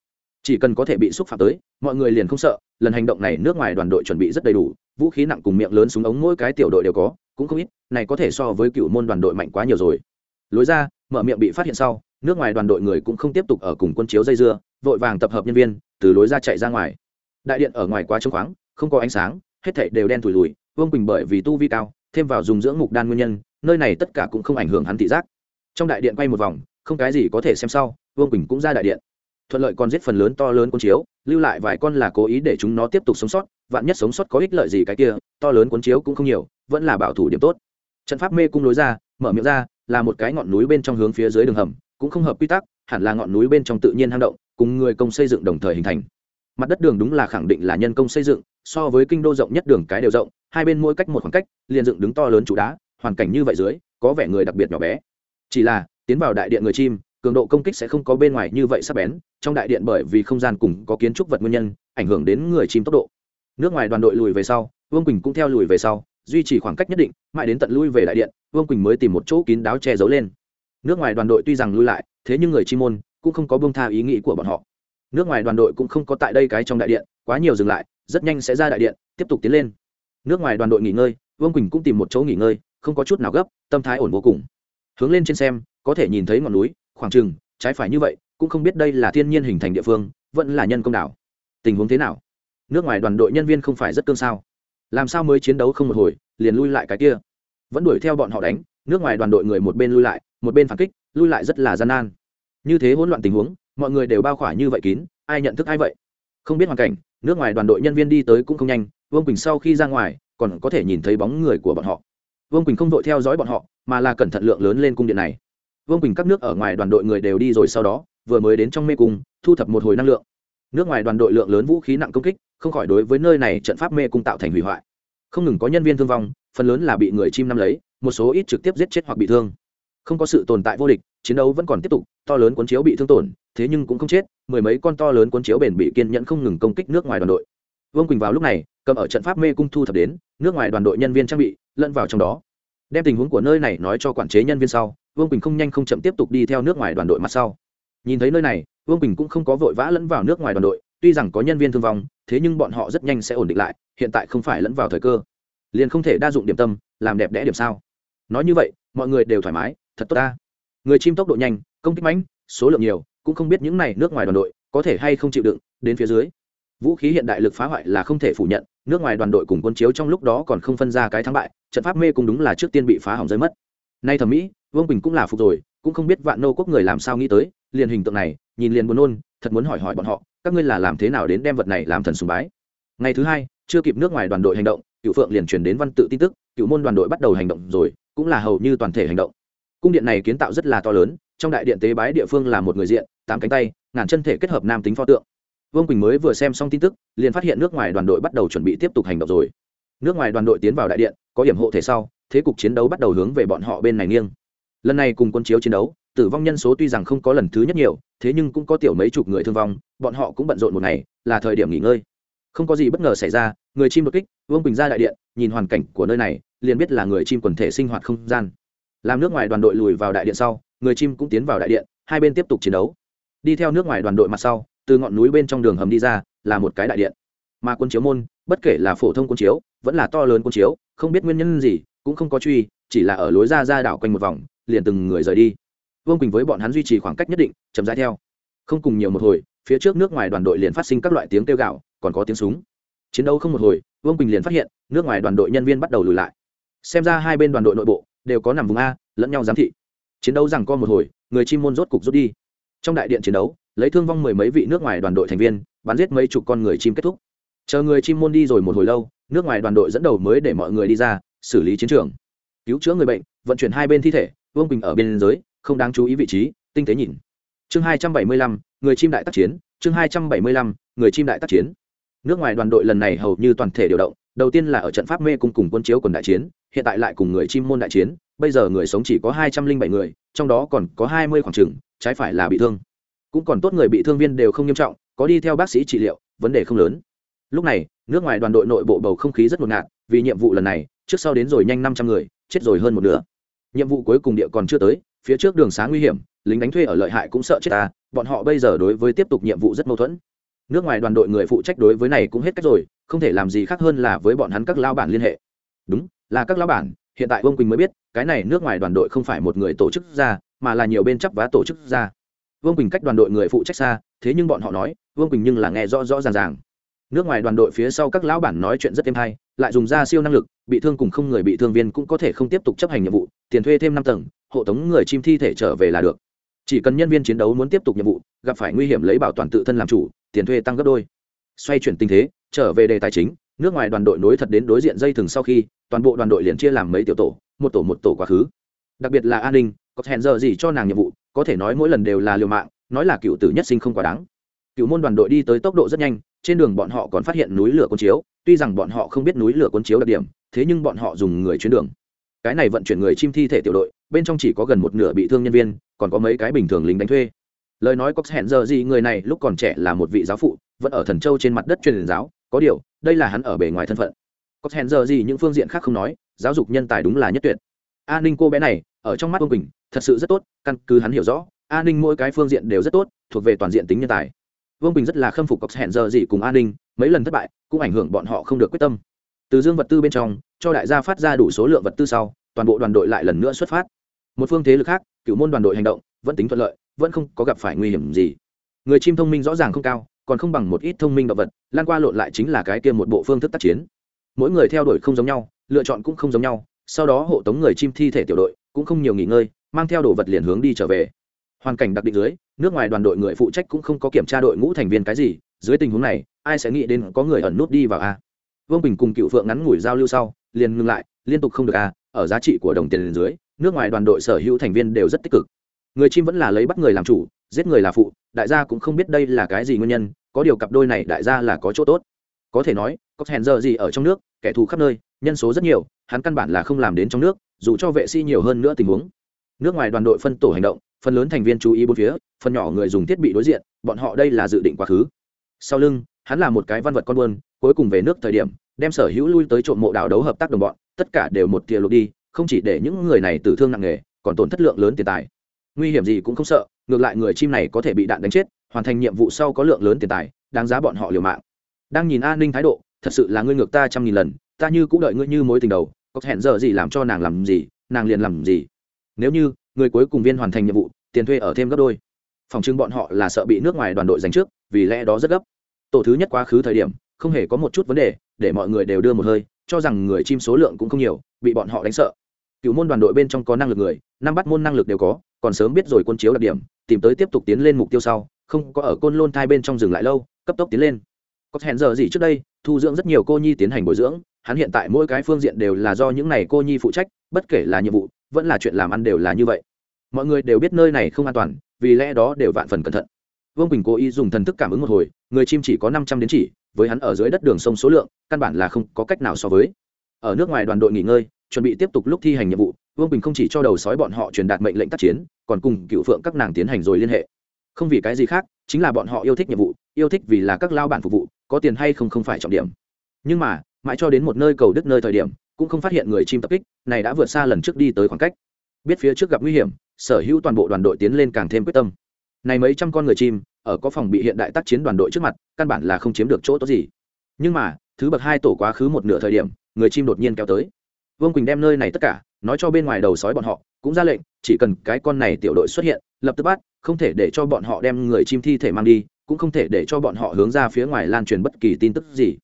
Chỉ cần có thể bị xúc phạm tới, mọi người liền không sợ, lần hành động này nước ngoài đoàn đội chuẩn bị rất đầy đủ, vũ khí nặng cùng miệng lớn súng ống mỗi cái tiểu đội đều có, cũng không ít, này có thể so với cựu môn đoàn đội mạnh quá nhiều rồi. Lối ra, mở miệng bị phát hiện sau, nước ngoài đoàn đội người cũng không tiếp tục ở cùng quân chiếu dây dưa, vội vàng tập hợp nhân viên, từ lối ra chạy ra ngoài. Đại điện ở ngoài quá trống khoáng, không có ánh sáng, hết thảy đều đen thùi lùi vương quỳnh bởi vì tu vi cao, thêm vào dùng dưỡng mục đan nguyên nhân, nơi này tất cả cũng không ảnh hưởng hắn thị giác. Trong đại điện quay một vòng, không cái gì có thể xem sau, vương quỳnh cũng ra đại điện. Thuận lợi còn giết phần lớn to lớn cuốn chiếu, lưu lại vài con là cố ý để chúng nó tiếp tục sống sót, vạn nhất sống sót có ích lợi gì cái kia, to lớn cuốn chiếu cũng không nhiều, vẫn là bảo thủ điểm tốt. Trận pháp mê cung lối ra, mở miệng ra, là một cái ngọn núi bên trong hướng phía dưới đường hầm, cũng không hợp quy tắc, hẳn là ngọn núi bên trong tự nhiên hang động, cùng người công xây dựng đồng thời hình thành. Mặt đất đường đúng là khẳng định là nhân công xây dựng so với kinh đô rộng nhất đường cái đều rộng, hai bên mỗi cách một khoảng cách, liền dựng đứng to lớn trụ đá, hoàn cảnh như vậy dưới, có vẻ người đặc biệt nhỏ bé. Chỉ là, tiến vào đại điện người chim, cường độ công kích sẽ không có bên ngoài như vậy sắp bén, trong đại điện bởi vì không gian cùng có kiến trúc vật nguyên nhân, ảnh hưởng đến người chim tốc độ. Nước ngoài đoàn đội lùi về sau, vương quỳnh cũng theo lùi về sau, duy trì khoảng cách nhất định, mãi đến tận lui về đại điện, vương quỳnh mới tìm một chỗ kín đáo che giấu lên. Nước ngoài đoàn đội tuy rằng lui lại, thế nhưng người chi môn cũng không có bông tha ý nghĩ của bọn họ. Nước ngoài đoàn đội cũng không có tại đây cái trong đại điện, quá nhiều dừng lại rất nhanh sẽ ra đại điện, tiếp tục tiến lên. Nước ngoài đoàn đội nghỉ ngơi, vương quỳnh cũng tìm một chỗ nghỉ ngơi, không có chút nào gấp, tâm thái ổn vô cùng. Hướng lên trên xem, có thể nhìn thấy ngọn núi, khoảng trừng trái phải như vậy, cũng không biết đây là thiên nhiên hình thành địa phương, vẫn là nhân công đảo. Tình huống thế nào? Nước ngoài đoàn đội nhân viên không phải rất cương sao. Làm sao mới chiến đấu không một hồi, liền lui lại cái kia? Vẫn đuổi theo bọn họ đánh, nước ngoài đoàn đội người một bên lui lại, một bên phản kích, lui lại rất là gian nan. Như thế hỗn loạn tình huống, mọi người đều bao khỏa như vậy kín, ai nhận thức ai vậy? Không biết hoàn cảnh, nước ngoài đoàn đội nhân viên đi tới cũng không nhanh, vương quỳnh sau khi ra ngoài, còn có thể nhìn thấy bóng người của bọn họ. Vương quỳnh không vội theo dõi bọn họ, mà là cẩn thận lượng lớn lên cung điện này. Vương quỳnh các nước ở ngoài đoàn đội người đều đi rồi sau đó, vừa mới đến trong mê cung, thu thập một hồi năng lượng. Nước ngoài đoàn đội lượng lớn vũ khí nặng công kích, không khỏi đối với nơi này trận pháp mê cung tạo thành hủy hoại. Không ngừng có nhân viên thương vong, phần lớn là bị người chim nắm lấy, một số ít trực tiếp giết chết hoặc bị thương. Không có sự tồn tại vô địch, chiến đấu vẫn còn tiếp tục to lớn cuốn chiếu bị thương tổn, thế nhưng cũng không chết, mười mấy con to lớn cuốn chiếu bền bị kiên nhẫn không ngừng công kích nước ngoài đoàn đội. Vương quỳnh vào lúc này, cầm ở trận pháp mê cung thu thập đến, nước ngoài đoàn đội nhân viên trang bị, lẫn vào trong đó. Đem tình huống của nơi này nói cho quản chế nhân viên sau, vương quỳnh không nhanh không chậm tiếp tục đi theo nước ngoài đoàn đội mặt sau. Nhìn thấy nơi này, vương quỳnh cũng không có vội vã lẫn vào nước ngoài đoàn đội, tuy rằng có nhân viên thương vong, thế nhưng bọn họ rất nhanh sẽ ổn định lại, hiện tại không phải lẫn vào thời cơ. Liền không thể đa dụng điểm tâm, làm đẹp đẽ điểm sao. Nói như vậy, mọi người đều thoải mái, thật tốt ta người chim tốc độ nhanh, công kích mãnh số lượng nhiều, cũng không biết những này nước ngoài đoàn đội có thể hay không chịu đựng, đến phía dưới. Vũ khí hiện đại lực phá hoại là không thể phủ nhận, nước ngoài đoàn đội cùng quân chiếu trong lúc đó còn không phân ra cái thắng bại, trận pháp mê cũng đúng là trước tiên bị phá hỏng rơi mất. Nay thẩm mỹ, vương bình cũng là phục rồi, cũng không biết vạn nô quốc người làm sao nghĩ tới, liền hình tượng này, nhìn liền buồn nôn, thật muốn hỏi hỏi bọn họ, các ngươi là làm thế nào đến đem vật này làm thần sùng bái. Ngày thứ hai, chưa kịp nước ngoài đoàn đội hành động, cựu phượng liền truyền đến văn tự tin tức, cựu môn đoàn đội bắt đầu hành động rồi, cũng là hầu như toàn thể hành động cung điện này kiến tạo rất là to lớn, trong đại điện tế bái địa phương là một người diện, tám cánh tay, ngàn chân thể kết hợp nam tính pho tượng. Vương quỳnh mới vừa xem xong tin tức, liền phát hiện nước ngoài đoàn đội bắt đầu chuẩn bị tiếp tục hành động rồi. Nước ngoài đoàn đội tiến vào đại điện, có điểm hộ thể sau, thế cục chiến đấu bắt đầu hướng về bọn họ bên này nghiêng. Lần này cùng quân chiếu chiến đấu, tử vong nhân số tuy rằng không có lần thứ nhất nhiều, thế nhưng cũng có tiểu mấy chục người thương vong, bọn họ cũng bận rộn một ngày, là thời điểm nghỉ ngơi. Không có gì bất ngờ xảy ra, người chim đột kích, vương quỳnh ra đại điện, nhìn hoàn cảnh của nơi này, liền biết là người chim quần thể sinh hoạt không gian làm nước ngoài đoàn đội lùi vào đại điện sau, người chim cũng tiến vào đại điện, hai bên tiếp tục chiến đấu. Đi theo nước ngoài đoàn đội mặt sau, từ ngọn núi bên trong đường hầm đi ra, là một cái đại điện. Mà quân chiếu môn, bất kể là phổ thông quân chiếu, vẫn là to lớn quân chiếu, không biết nguyên nhân gì, cũng không có truy, chỉ là ở lối ra ra đảo quanh một vòng, liền từng người rời đi. Vương quỳnh với bọn hắn duy trì khoảng cách nhất định, chậm rãi theo. Không cùng nhiều một hồi, phía trước nước ngoài đoàn đội liền phát sinh các loại tiếng kêu gạo còn có tiếng súng. Chiến đấu không một hồi, vương quỳnh liền phát hiện, nước ngoài đoàn đội nhân viên bắt đầu lùi lại. Xem ra hai bên đoàn đội nội bộ đều có nằm vùng a, lẫn nhau giám thị. Chiến đấu rằng co một hồi, người chim môn rốt cục rút đi. Trong đại điện chiến đấu, lấy thương vong mười mấy vị nước ngoài đoàn đội thành viên, bắn giết mấy chục con người chim kết thúc. Chờ người chim môn đi rồi một hồi lâu, nước ngoài đoàn đội dẫn đầu mới để mọi người đi ra, xử lý chiến trường. Cứu chữa người bệnh, vận chuyển hai bên thi thể, vương quỳnh ở bên giới không đáng chú ý vị trí, tinh tế nhìn. Chương hai trăm bảy mươi lăm, người chim đại tác chiến, chương hai trăm bảy mươi lăm, người chim đại tác chiến. Nước ngoài đoàn đội lần này hầu như toàn thể điều động đầu tiên là ở trận pháp mê cung cùng quân chiếu quần đại chiến, hiện tại lại cùng người chim môn đại chiến, bây giờ người sống chỉ có hai trăm linh bảy người, trong đó còn có hai mươi khoảng trừng trái phải là bị thương. Cũng còn tốt người bị thương viên đều không nghiêm trọng, có đi theo bác sĩ trị liệu, vấn đề không lớn. Lúc này, nước ngoài đoàn đội nội bộ bầu không khí rất ngột ngạt, vì nhiệm vụ lần này, trước sau đến rồi nhanh năm trăm người, chết rồi hơn một nửa. Nhiệm vụ cuối cùng địa còn chưa tới, phía trước đường xá nguy hiểm, lính đánh thuê ở lợi hại cũng sợ chết ta, bọn họ bây giờ đối với tiếp tục nhiệm vụ rất mâu thuẫn nước ngoài đoàn đội người phụ trách đối với này cũng hết cách rồi, không thể làm gì khác hơn là với bọn hắn các lao bản liên hệ. Đúng, là các lao bản, hiện tại vương quỳnh mới biết, cái này nước ngoài đoàn đội không phải một người tổ chức ra, mà là nhiều bên chấp vá tổ chức ra. Vương quỳnh cách đoàn đội người phụ trách xa, thế nhưng bọn họ nói, vương quỳnh nhưng là nghe rõ rõ ràng ràng. Nước ngoài đoàn đội phía sau các lão bản nói chuyện rất êm hay, lại dùng ra siêu năng lực, bị thương cùng không người bị thương viên cũng có thể không tiếp tục chấp hành nhiệm vụ, tiền thuê thêm năm tầng, hộ tống người chim thi thể trở về là được chỉ cần nhân viên chiến đấu muốn tiếp tục nhiệm vụ, gặp phải nguy hiểm lấy bảo toàn tự thân làm chủ, tiền thuê tăng gấp đôi. Xoay chuyển tình thế, trở về đề tài chính, nước ngoài đoàn đội nối thật đến đối diện dây thừng sau khi, toàn bộ đoàn đội liền chia làm mấy tiểu tổ, một tổ một tổ quá khứ. Đặc biệt là an ninh, có hẹn giờ gì cho nàng nhiệm vụ, có thể nói mỗi lần đều là liều mạng, nói là cựu tử nhất sinh không quá đáng. Cựu môn đoàn đội đi tới tốc độ rất nhanh, trên đường bọn họ còn phát hiện núi lửa cuốn chiếu, tuy rằng bọn họ không biết núi lửa cuốn chiếu đặc điểm, thế nhưng bọn họ dùng người chuyến đường. Cái này vận chuyển người chim thi thể tiểu đội, bên trong chỉ có gần một nửa bị thương nhân viên còn có mấy cái bình thường lính đánh thuê. Lời nói có hẹn giờ gì người này lúc còn trẻ là một vị giáo phụ, vẫn ở thần châu trên mặt đất truyền giáo. Có điều, đây là hắn ở bề ngoài thân phận. Có hẹn giờ gì những phương diện khác không nói, giáo dục nhân tài đúng là nhất tuyệt. A ninh cô bé này, ở trong mắt ông bình thật sự rất tốt, căn cứ hắn hiểu rõ, A ninh mỗi cái phương diện đều rất tốt, thuộc về toàn diện tính nhân tài. Vương bình rất là khâm phục cọc hẹn giờ gì cùng A ninh, mấy lần thất bại, cũng ảnh hưởng bọn họ không được quyết tâm. Từ dương vật tư bên trong, cho đại gia phát ra đủ số lượng vật tư sau, toàn bộ đoàn đội lại lần nữa xuất phát. Một phương thế lực khác cựu môn đoàn đội hành động vẫn tính thuận lợi, vẫn không có gặp phải nguy hiểm gì. Người chim thông minh rõ ràng không cao, còn không bằng một ít thông minh động vật, lan qua lộn lại chính là cái kia một bộ phương thức tác chiến. Mỗi người theo đuổi không giống nhau, lựa chọn cũng không giống nhau, sau đó hộ tống người chim thi thể tiểu đội, cũng không nhiều nghỉ ngơi, mang theo đồ vật liền hướng đi trở về. Hoàn cảnh đặc định dưới, nước ngoài đoàn đội người phụ trách cũng không có kiểm tra đội ngũ thành viên cái gì, dưới tình huống này, ai sẽ nghĩ đến có người ẩn nút đi vào a? Vương bình cùng cựu phượng ngắn ngủi giao lưu sau, liền ngừng lại, liên tục không được a, ở giá trị của đồng tiền dưới nước ngoài đoàn đội sở hữu thành viên đều rất tích cực. Người chim vẫn là lấy bắt người làm chủ, giết người là phụ, đại gia cũng không biết đây là cái gì nguyên nhân, có điều cặp đôi này đại gia là có chỗ tốt. Có thể nói, có hèn giờ gì ở trong nước, kẻ thù khắp nơi, nhân số rất nhiều, hắn căn bản là không làm đến trong nước, dù cho vệ sĩ nhiều hơn nữa tình huống. Nước ngoài đoàn đội phân tổ hành động, phần lớn thành viên chú ý bốn phía, phần nhỏ người dùng thiết bị đối diện, bọn họ đây là dự định quá khứ. Sau lưng, hắn là một cái văn vật con buôn, cuối cùng về nước thời điểm, đem sở hữu lui tới trộm mộ đảo đấu hợp tác đồng bọn, tất cả đều một tia lục đi không chỉ để những người này tử thương nặng nề, còn tổn thất lượng lớn tiền tài. Nguy hiểm gì cũng không sợ, ngược lại người chim này có thể bị đạn đánh chết, hoàn thành nhiệm vụ sau có lượng lớn tiền tài, đáng giá bọn họ liều mạng. Đang nhìn an ninh thái độ, thật sự là ngươi ngược ta trăm nghìn lần, ta như cũng đợi ngươi như mối tình đầu, có hẹn giờ gì làm cho nàng làm gì, nàng liền làm gì. Nếu như, người cuối cùng viên hoàn thành nhiệm vụ, tiền thuê ở thêm gấp đôi. Phòng trưng bọn họ là sợ bị nước ngoài đoàn đội giành trước, vì lẽ đó rất gấp. Tổ thứ nhất quá khứ thời điểm, không hề có một chút vấn đề, để mọi người đều đưa một hơi, cho rằng người chim số lượng cũng không nhiều, bị bọn họ đánh sợ cựu môn đoàn đội bên trong có năng lực người, năm bắt môn năng lực đều có, còn sớm biết rồi quân chiếu đặc điểm, tìm tới tiếp tục tiến lên mục tiêu sau, không có ở côn lôn thai bên trong dừng lại lâu, cấp tốc tiến lên. Có hẹn giờ gì trước đây, thu dưỡng rất nhiều cô nhi tiến hành bồi dưỡng, hắn hiện tại mỗi cái phương diện đều là do những này cô nhi phụ trách, bất kể là nhiệm vụ, vẫn là chuyện làm ăn đều là như vậy. Mọi người đều biết nơi này không an toàn, vì lẽ đó đều vạn phần cẩn thận. Vương quỳnh cố ý dùng thần thức cảm ứng một hồi, người chim chỉ có năm trăm đến chỉ, với hắn ở dưới đất đường sông số lượng, căn bản là không có cách nào so với. Ở nước ngoài đoàn đội nghỉ ngơi chuẩn bị tiếp tục lúc thi hành nhiệm vụ, vương quỳnh không chỉ cho đầu sói bọn họ truyền đạt mệnh lệnh tác chiến, còn cùng cựu phượng các nàng tiến hành rồi liên hệ. Không vì cái gì khác, chính là bọn họ yêu thích nhiệm vụ, yêu thích vì là các lao bản phục vụ, có tiền hay không không phải trọng điểm. Nhưng mà, mãi cho đến một nơi cầu đứt nơi thời điểm, cũng không phát hiện người chim tập kích, này đã vượt xa lần trước đi tới khoảng cách. Biết phía trước gặp nguy hiểm, sở hữu toàn bộ đoàn đội tiến lên càng thêm quyết tâm. Này mấy trăm con người chim, ở có phòng bị hiện đại tác chiến đoàn đội trước mặt, căn bản là không chiếm được chỗ tốt gì. Nhưng mà, thứ bậc hai tổ quá khứ một nửa thời điểm, người chim đột nhiên kéo tới vương quỳnh đem nơi này tất cả nói cho bên ngoài đầu sói bọn họ cũng ra lệnh chỉ cần cái con này tiểu đội xuất hiện lập tức bắt không thể để cho bọn họ đem người chim thi thể mang đi cũng không thể để cho bọn họ hướng ra phía ngoài lan truyền bất kỳ tin tức gì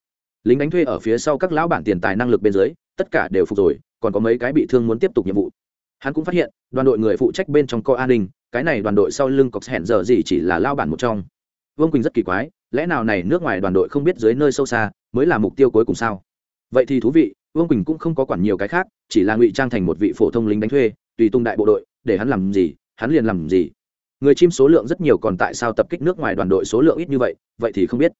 lính đánh thuê ở phía sau các lão bản tiền tài năng lực bên dưới tất cả đều phục rồi còn có mấy cái bị thương muốn tiếp tục nhiệm vụ hắn cũng phát hiện đoàn đội người phụ trách bên trong co an ninh cái này đoàn đội sau lưng cọc hẹn giờ gì chỉ là lao bản một trong vương quỳnh rất kỳ quái lẽ nào này nước ngoài đoàn đội không biết dưới nơi sâu xa mới là mục tiêu cuối cùng sao vậy thì thú vị vương quỳnh cũng không có quản nhiều cái khác, chỉ là ngụy trang thành một vị phổ thông lính đánh thuê, tùy tung đại bộ đội, để hắn làm gì, hắn liền làm gì. Người chim số lượng rất nhiều còn tại sao tập kích nước ngoài đoàn đội số lượng ít như vậy vậy thì không biết.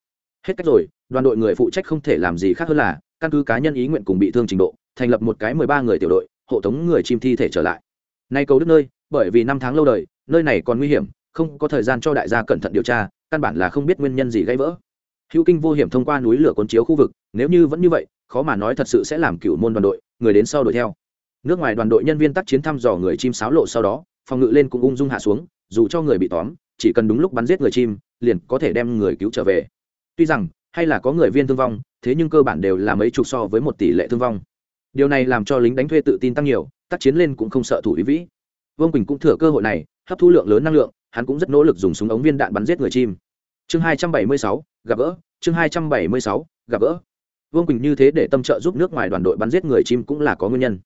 Hết cách rồi, đoàn đội người phụ trách không thể làm gì khác hơn là, căn cứ cá nhân ý nguyện cùng bị thương trình độ, thành lập một cái mười ba người tiểu đội, hộ tống người chim thi thể trở lại. Nay cầu đức nơi, bởi vì năm tháng lâu đời, nơi này còn nguy hiểm, không có thời gian cho đại gia cẩn thận điều tra, căn bản là không biết nguyên nhân gì gãy vỡ. Hữu kinh vô hiểm thông qua núi lửa cuốn chiếu khu vực, nếu như vẫn như vậy khó mà nói thật sự sẽ làm cựu môn đoàn đội, người đến sau đuổi theo. Nước ngoài đoàn đội nhân viên tác chiến thăm dò người chim sáo lộ sau đó, phòng ngự lên cũng ung dung hạ xuống, dù cho người bị tóm, chỉ cần đúng lúc bắn giết người chim, liền có thể đem người cứu trở về. Tuy rằng, hay là có người viên thương vong, thế nhưng cơ bản đều là mấy chục so với một tỷ lệ thương vong. Điều này làm cho lính đánh thuê tự tin tăng nhiều, tác chiến lên cũng không sợ thủ ý vĩ. Vương quỳnh cũng thừa cơ hội này, hấp thu lượng lớn năng lượng, hắn cũng rất nỗ lực dùng súng ống viên đạn bắn giết người chim. Chương hai trăm bảy mươi sáu, gặp gỡ, chương hai trăm bảy mươi sáu, gặp gỡ vương quỳnh như thế để tâm trợ giúp nước ngoài đoàn đội bắn giết người chim cũng là có nguyên nhân.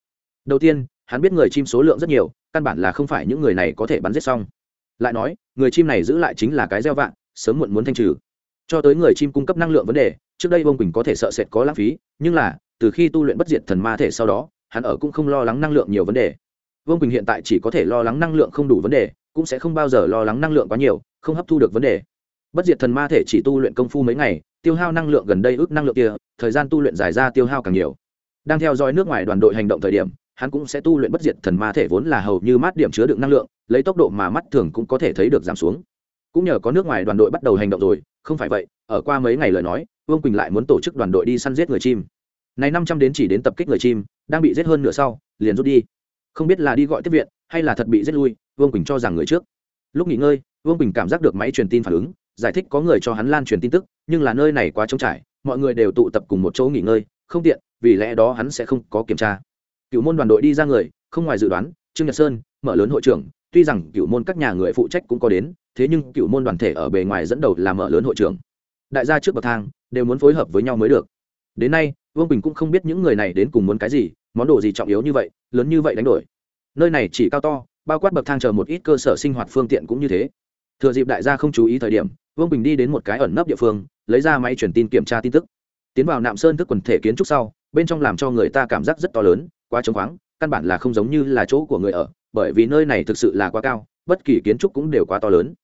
Đầu tiên, hắn biết người chim số lượng rất nhiều, căn bản là không phải những người này có thể bắn giết xong. Lại nói, người chim này giữ lại chính là cái gieo vạn sớm muộn muốn thanh trừ. Cho tới người chim cung cấp năng lượng vấn đề, trước đây vương quỳnh có thể sợ sệt có lãng phí, nhưng là, từ khi tu luyện bất diệt thần ma thể sau đó, hắn ở cũng không lo lắng năng lượng nhiều vấn đề. Vương quỳnh hiện tại chỉ có thể lo lắng năng lượng không đủ vấn đề, cũng sẽ không bao giờ lo lắng năng lượng quá nhiều, không hấp thu được vấn đề bất diệt thần ma thể chỉ tu luyện công phu mấy ngày, tiêu hao năng lượng gần đây ước năng lượng kia, thời gian tu luyện dài ra tiêu hao càng nhiều. Đang theo dõi nước ngoài đoàn đội hành động thời điểm, hắn cũng sẽ tu luyện bất diệt thần ma thể vốn là hầu như mát điểm chứa đựng năng lượng, lấy tốc độ mà mắt thường cũng có thể thấy được giảm xuống. Cũng nhờ có nước ngoài đoàn đội bắt đầu hành động rồi, không phải vậy, ở qua mấy ngày lời nói, vương quỳnh lại muốn tổ chức đoàn đội đi săn giết người chim. Này năm trăm đến chỉ đến tập kích người chim, đang bị giết hơn nửa sau, liền rút đi. Không biết là đi gọi tiếp viện, hay là thật bị giết lui, vương quỳnh cho rằng người trước. Lúc nghỉ ngơi, vương quỳnh cảm giác được máy truyền tin phản ứng giải thích có người cho hắn lan truyền tin tức, nhưng là nơi này quá trống trải, mọi người đều tụ tập cùng một chỗ nghỉ ngơi, không tiện, vì lẽ đó hắn sẽ không có kiểm tra. Cựu môn đoàn đội đi ra người, không ngoài dự đoán, trương nhật sơn, mở lớn hội trưởng, tuy rằng cựu môn các nhà người phụ trách cũng có đến, thế nhưng cựu môn đoàn thể ở bề ngoài dẫn đầu là mở lớn hội trưởng. Đại gia trước bậc thang, đều muốn phối hợp với nhau mới được. Đến nay, vương bình cũng không biết những người này đến cùng muốn cái gì, món đồ gì trọng yếu như vậy, lớn như vậy đánh đổi. Nơi này chỉ cao to, bao quát bậc thang chờ một ít cơ sở sinh hoạt phương tiện cũng như thế thừa dịp đại gia không chú ý thời điểm, vương bình đi đến một cái ẩn nấp địa phương, lấy ra máy truyền tin kiểm tra tin tức. Tiến vào nạm sơn thức quần thể kiến trúc sau, bên trong làm cho người ta cảm giác rất to lớn, quá trống khoáng, căn bản là không giống như là chỗ của người ở, bởi vì nơi này thực sự là quá cao, bất kỳ kiến trúc cũng đều quá to lớn.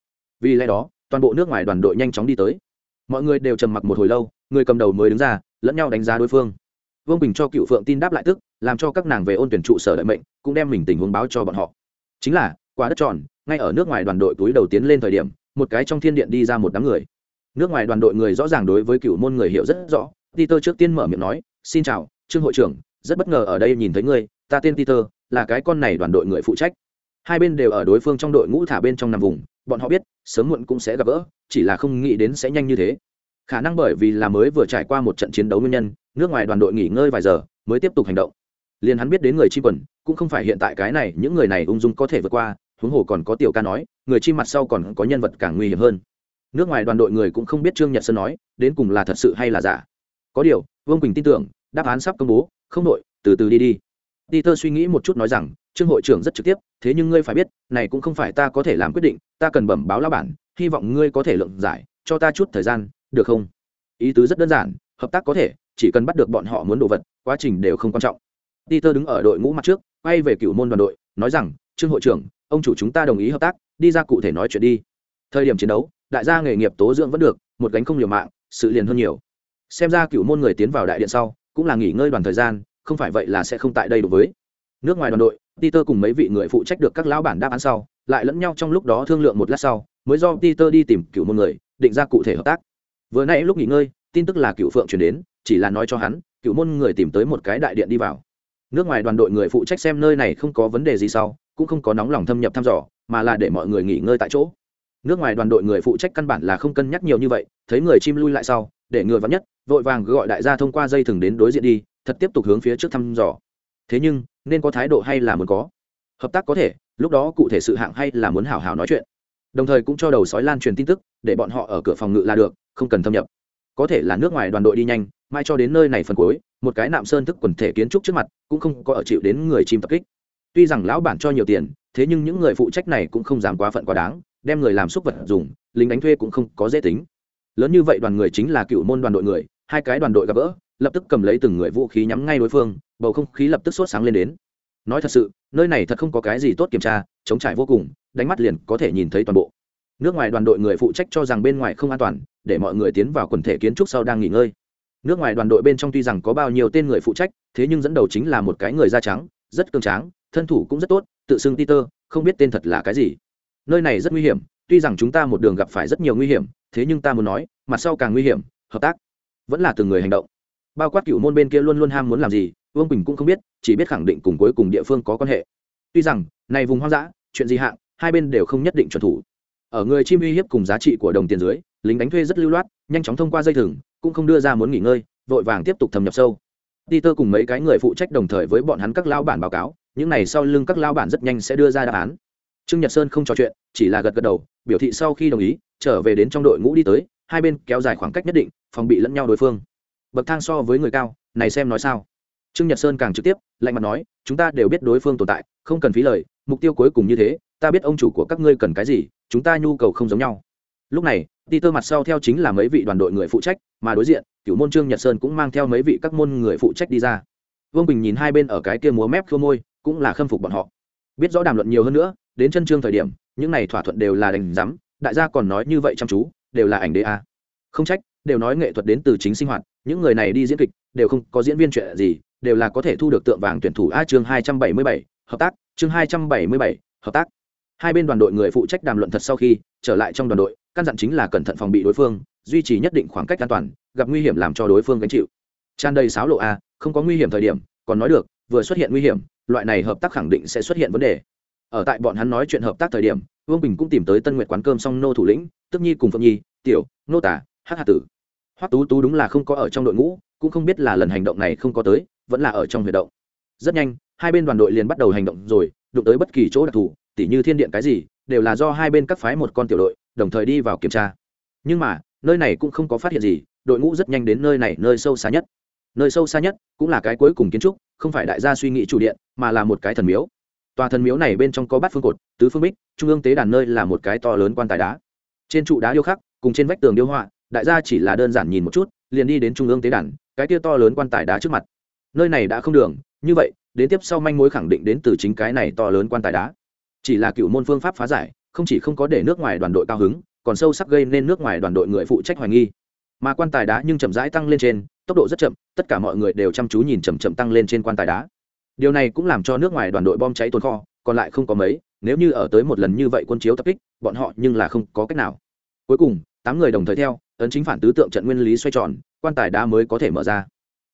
Vì lẽ đó, toàn bộ nước ngoài đoàn đội nhanh chóng đi tới. Mọi người đều trầm mặc một hồi lâu, người cầm đầu mới đứng ra, lẫn nhau đánh giá đối phương. Vương bình cho cựu phượng tin đáp lại tức, làm cho các nàng về ôn tuyển trụ sở đợi mệnh, cũng đem mình tình huống báo cho bọn họ. Chính là quả đất tròn, ngay ở nước ngoài đoàn đội túi đầu tiến lên thời điểm, một cái trong thiên điện đi ra một đám người. Nước ngoài đoàn đội người rõ ràng đối với cựu môn người hiểu rất rõ. Peter trước tiên mở miệng nói, xin chào, trương hội trưởng, rất bất ngờ ở đây nhìn thấy ngươi, ta tên peter, là cái con này đoàn đội người phụ trách. Hai bên đều ở đối phương trong đội ngũ thả bên trong nằm vùng, bọn họ biết, sớm muộn cũng sẽ gặp gỡ, chỉ là không nghĩ đến sẽ nhanh như thế. Khả năng bởi vì là mới vừa trải qua một trận chiến đấu nguyên nhân, nước ngoài đoàn đội nghỉ ngơi vài giờ, mới tiếp tục hành động. Liền hắn biết đến người chi quần, cũng không phải hiện tại cái này, những người này ung dung có thể vượt qua huống hồ còn có tiểu ca nói, người chi mặt sau còn có nhân vật càng nguy hiểm hơn. Nước ngoài đoàn đội người cũng không biết trương nhật sơn nói, đến cùng là thật sự hay là giả. Có điều, vương quỳnh tin tưởng, đáp án sắp công bố, không đội từ từ đi đi. Đi tơ suy nghĩ một chút nói rằng, trương hội trưởng rất trực tiếp, thế nhưng ngươi phải biết, này cũng không phải ta có thể làm quyết định, ta cần bẩm báo lao bản, hy vọng ngươi có thể lượng giải, cho ta chút thời gian, được không? Ý tứ rất đơn giản, hợp tác có thể, chỉ cần bắt được bọn họ muốn đồ vật, quá trình đều không quan trọng. Peter đứng ở đội ngũ mặt trước, quay về cựu môn đoàn đội, nói rằng trương hội trưởng, ông chủ chúng ta đồng ý hợp tác, đi ra cụ thể nói chuyện đi. Thời điểm chiến đấu, đại gia nghề nghiệp tố dưỡng vẫn được, một gánh không liều mạng, sự liền hơn nhiều. Xem ra cựu môn người tiến vào đại điện sau, cũng là nghỉ ngơi đoàn thời gian, không phải vậy là sẽ không tại đây đối với. Nước ngoài đoàn đội, peter cùng mấy vị người phụ trách được các lão bản đáp án sau, lại lẫn nhau trong lúc đó thương lượng một lát sau, mới do peter đi tìm cựu môn người, định ra cụ thể hợp tác. Vừa nãy lúc nghỉ ngơi, tin tức là cựu phượng chuyển đến, chỉ là nói cho hắn, cựu môn người tìm tới một cái đại điện đi vào nước ngoài đoàn đội người phụ trách xem nơi này không có vấn đề gì sau, cũng không có nóng lòng thâm nhập thăm dò, mà là để mọi người nghỉ ngơi tại chỗ. Nước ngoài đoàn đội người phụ trách căn bản là không cân nhắc nhiều như vậy, thấy người chim lui lại sau, để ngừa vắn nhất, vội vàng gọi đại gia thông qua dây thừng đến đối diện đi, thật tiếp tục hướng phía trước thăm dò. Thế nhưng, nên có thái độ hay là muốn có? Hợp tác có thể, lúc đó cụ thể sự hạng hay là muốn hảo hảo nói chuyện. Đồng thời cũng cho đầu sói lan truyền tin tức, để bọn họ ở cửa phòng ngự là được, không cần thâm nhập. Có thể là nước ngoài đoàn đội đi nhanh mai cho đến nơi này phần cuối, một cái nạm sơn thức quần thể kiến trúc trước mặt, cũng không có ở chịu đến người chim tập kích. Tuy rằng lão bản cho nhiều tiền, thế nhưng những người phụ trách này cũng không dám quá phận quá đáng, đem người làm xúc vật dùng, lính đánh thuê cũng không có dễ tính. Lớn như vậy đoàn người chính là cựu môn đoàn đội người, hai cái đoàn đội gặp gỡ, lập tức cầm lấy từng người vũ khí nhắm ngay đối phương, bầu không khí lập tức sốt sáng lên đến. Nói thật sự, nơi này thật không có cái gì tốt kiểm tra, chống trải vô cùng, đánh mắt liền có thể nhìn thấy toàn bộ. Nước ngoài đoàn đội người phụ trách cho rằng bên ngoài không an toàn, để mọi người tiến vào quần thể kiến trúc sau đang nghỉ ngơi nước ngoài đoàn đội bên trong tuy rằng có bao nhiêu tên người phụ trách, thế nhưng dẫn đầu chính là một cái người da trắng, rất cường tráng, thân thủ cũng rất tốt, tự xưng peter, không biết tên thật là cái gì. Nơi này rất nguy hiểm, tuy rằng chúng ta một đường gặp phải rất nhiều nguy hiểm, thế nhưng ta muốn nói, mặt sau càng nguy hiểm, hợp tác vẫn là từng người hành động. Bao quát cựu môn bên kia luôn luôn ham muốn làm gì, vương bình cũng không biết, chỉ biết khẳng định cùng cuối cùng địa phương có quan hệ. Tuy rằng, này vùng hoang dã, chuyện gì hạng, hai bên đều không nhất định chuẩn thủ. Ở người chim uy hiếp cùng giá trị của đồng tiền dưới, lính đánh thuê rất lưu loát nhanh chóng thông qua dây thừng, cũng không đưa ra muốn nghỉ ngơi, vội vàng tiếp tục thâm nhập sâu. Peter cùng mấy cái người phụ trách đồng thời với bọn hắn các lao bản báo cáo, những này sau lưng các lao bản rất nhanh sẽ đưa ra đáp án. Trương nhật sơn không trò chuyện, chỉ là gật gật đầu, biểu thị sau khi đồng ý, trở về đến trong đội ngũ đi tới, hai bên kéo dài khoảng cách nhất định, phòng bị lẫn nhau đối phương. Bậc thang so với người cao, này xem nói sao? Trương nhật sơn càng trực tiếp, lạnh mặt nói, chúng ta đều biết đối phương tồn tại, không cần phí lời, mục tiêu cuối cùng như thế, ta biết ông chủ của các ngươi cần cái gì, chúng ta nhu cầu không giống nhau. Lúc này ti tơ mặt sau theo chính là mấy vị đoàn đội người phụ trách, mà đối diện, cửu môn trương nhật sơn cũng mang theo mấy vị các môn người phụ trách đi ra. Vương bình nhìn hai bên ở cái kia múa mép khô môi, cũng là khâm phục bọn họ. Biết rõ đàm luận nhiều hơn nữa, đến chân trương thời điểm, những này thỏa thuận đều là đành rắm đại gia còn nói như vậy chăm chú, đều là ảnh đế a. Không trách, đều nói nghệ thuật đến từ chính sinh hoạt, những người này đi diễn kịch, đều không có diễn viên chuyện gì, đều là có thể thu được tượng vàng tuyển thủ a chương hai trăm bảy mươi bảy, hợp tác, chương hai trăm bảy mươi bảy, hợp tác. Hai bên đoàn đội người phụ trách đàm luận thật sau khi, trở lại trong đoàn đội căn dặn chính là cẩn thận phòng bị đối phương, duy trì nhất định khoảng cách an toàn, gặp nguy hiểm làm cho đối phương gánh chịu. Tràn đầy sáo lộ a, không có nguy hiểm thời điểm, còn nói được, vừa xuất hiện nguy hiểm, loại này hợp tác khẳng định sẽ xuất hiện vấn đề. Ở tại bọn hắn nói chuyện hợp tác thời điểm, vương bình cũng tìm tới tân nguyệt quán cơm song nô thủ lĩnh, tức nhi cùng phượng nhi, tiểu, nô tả hát hạ tử. Hoắc tú tú đúng là không có ở trong đội ngũ, cũng không biết là lần hành động này không có tới, vẫn là ở trong huy động. Rất nhanh, hai bên đoàn đội liền bắt đầu hành động rồi, đụng tới bất kỳ chỗ đặc thù, tỉ như thiên điện cái gì, đều là do hai bên các phái một con tiểu đội đồng thời đi vào kiểm tra. Nhưng mà, nơi này cũng không có phát hiện gì, đội ngũ rất nhanh đến nơi này, nơi sâu xa nhất. Nơi sâu xa nhất cũng là cái cuối cùng kiến trúc, không phải đại gia suy nghĩ chủ điện, mà là một cái thần miếu. Tòa thần miếu này bên trong có bát phương cột, tứ phương bích, trung ương tế đàn nơi là một cái to lớn quan tài đá. Trên trụ đá điêu khắc, cùng trên vách tường điêu họa, đại gia chỉ là đơn giản nhìn một chút, liền đi đến trung ương tế đàn, cái kia to lớn quan tài đá trước mặt. Nơi này đã không đường, như vậy, đến tiếp sau manh mối khẳng định đến từ chính cái này to lớn quan tài đá. Chỉ là cựu môn phương pháp phá giải không chỉ không có để nước ngoài đoàn đội cao hứng, còn sâu sắc gây nên nước ngoài đoàn đội người phụ trách hoài nghi. Mà quan tài đá nhưng chậm rãi tăng lên trên, tốc độ rất chậm, tất cả mọi người đều chăm chú nhìn chậm chậm tăng lên trên quan tài đá. Điều này cũng làm cho nước ngoài đoàn đội bom cháy tồn kho, còn lại không có mấy, nếu như ở tới một lần như vậy quân chiếu tập kích, bọn họ nhưng là không có cách nào. Cuối cùng, tám người đồng thời theo ấn chính phản tứ tượng trận nguyên lý xoay tròn, quan tài đá mới có thể mở ra.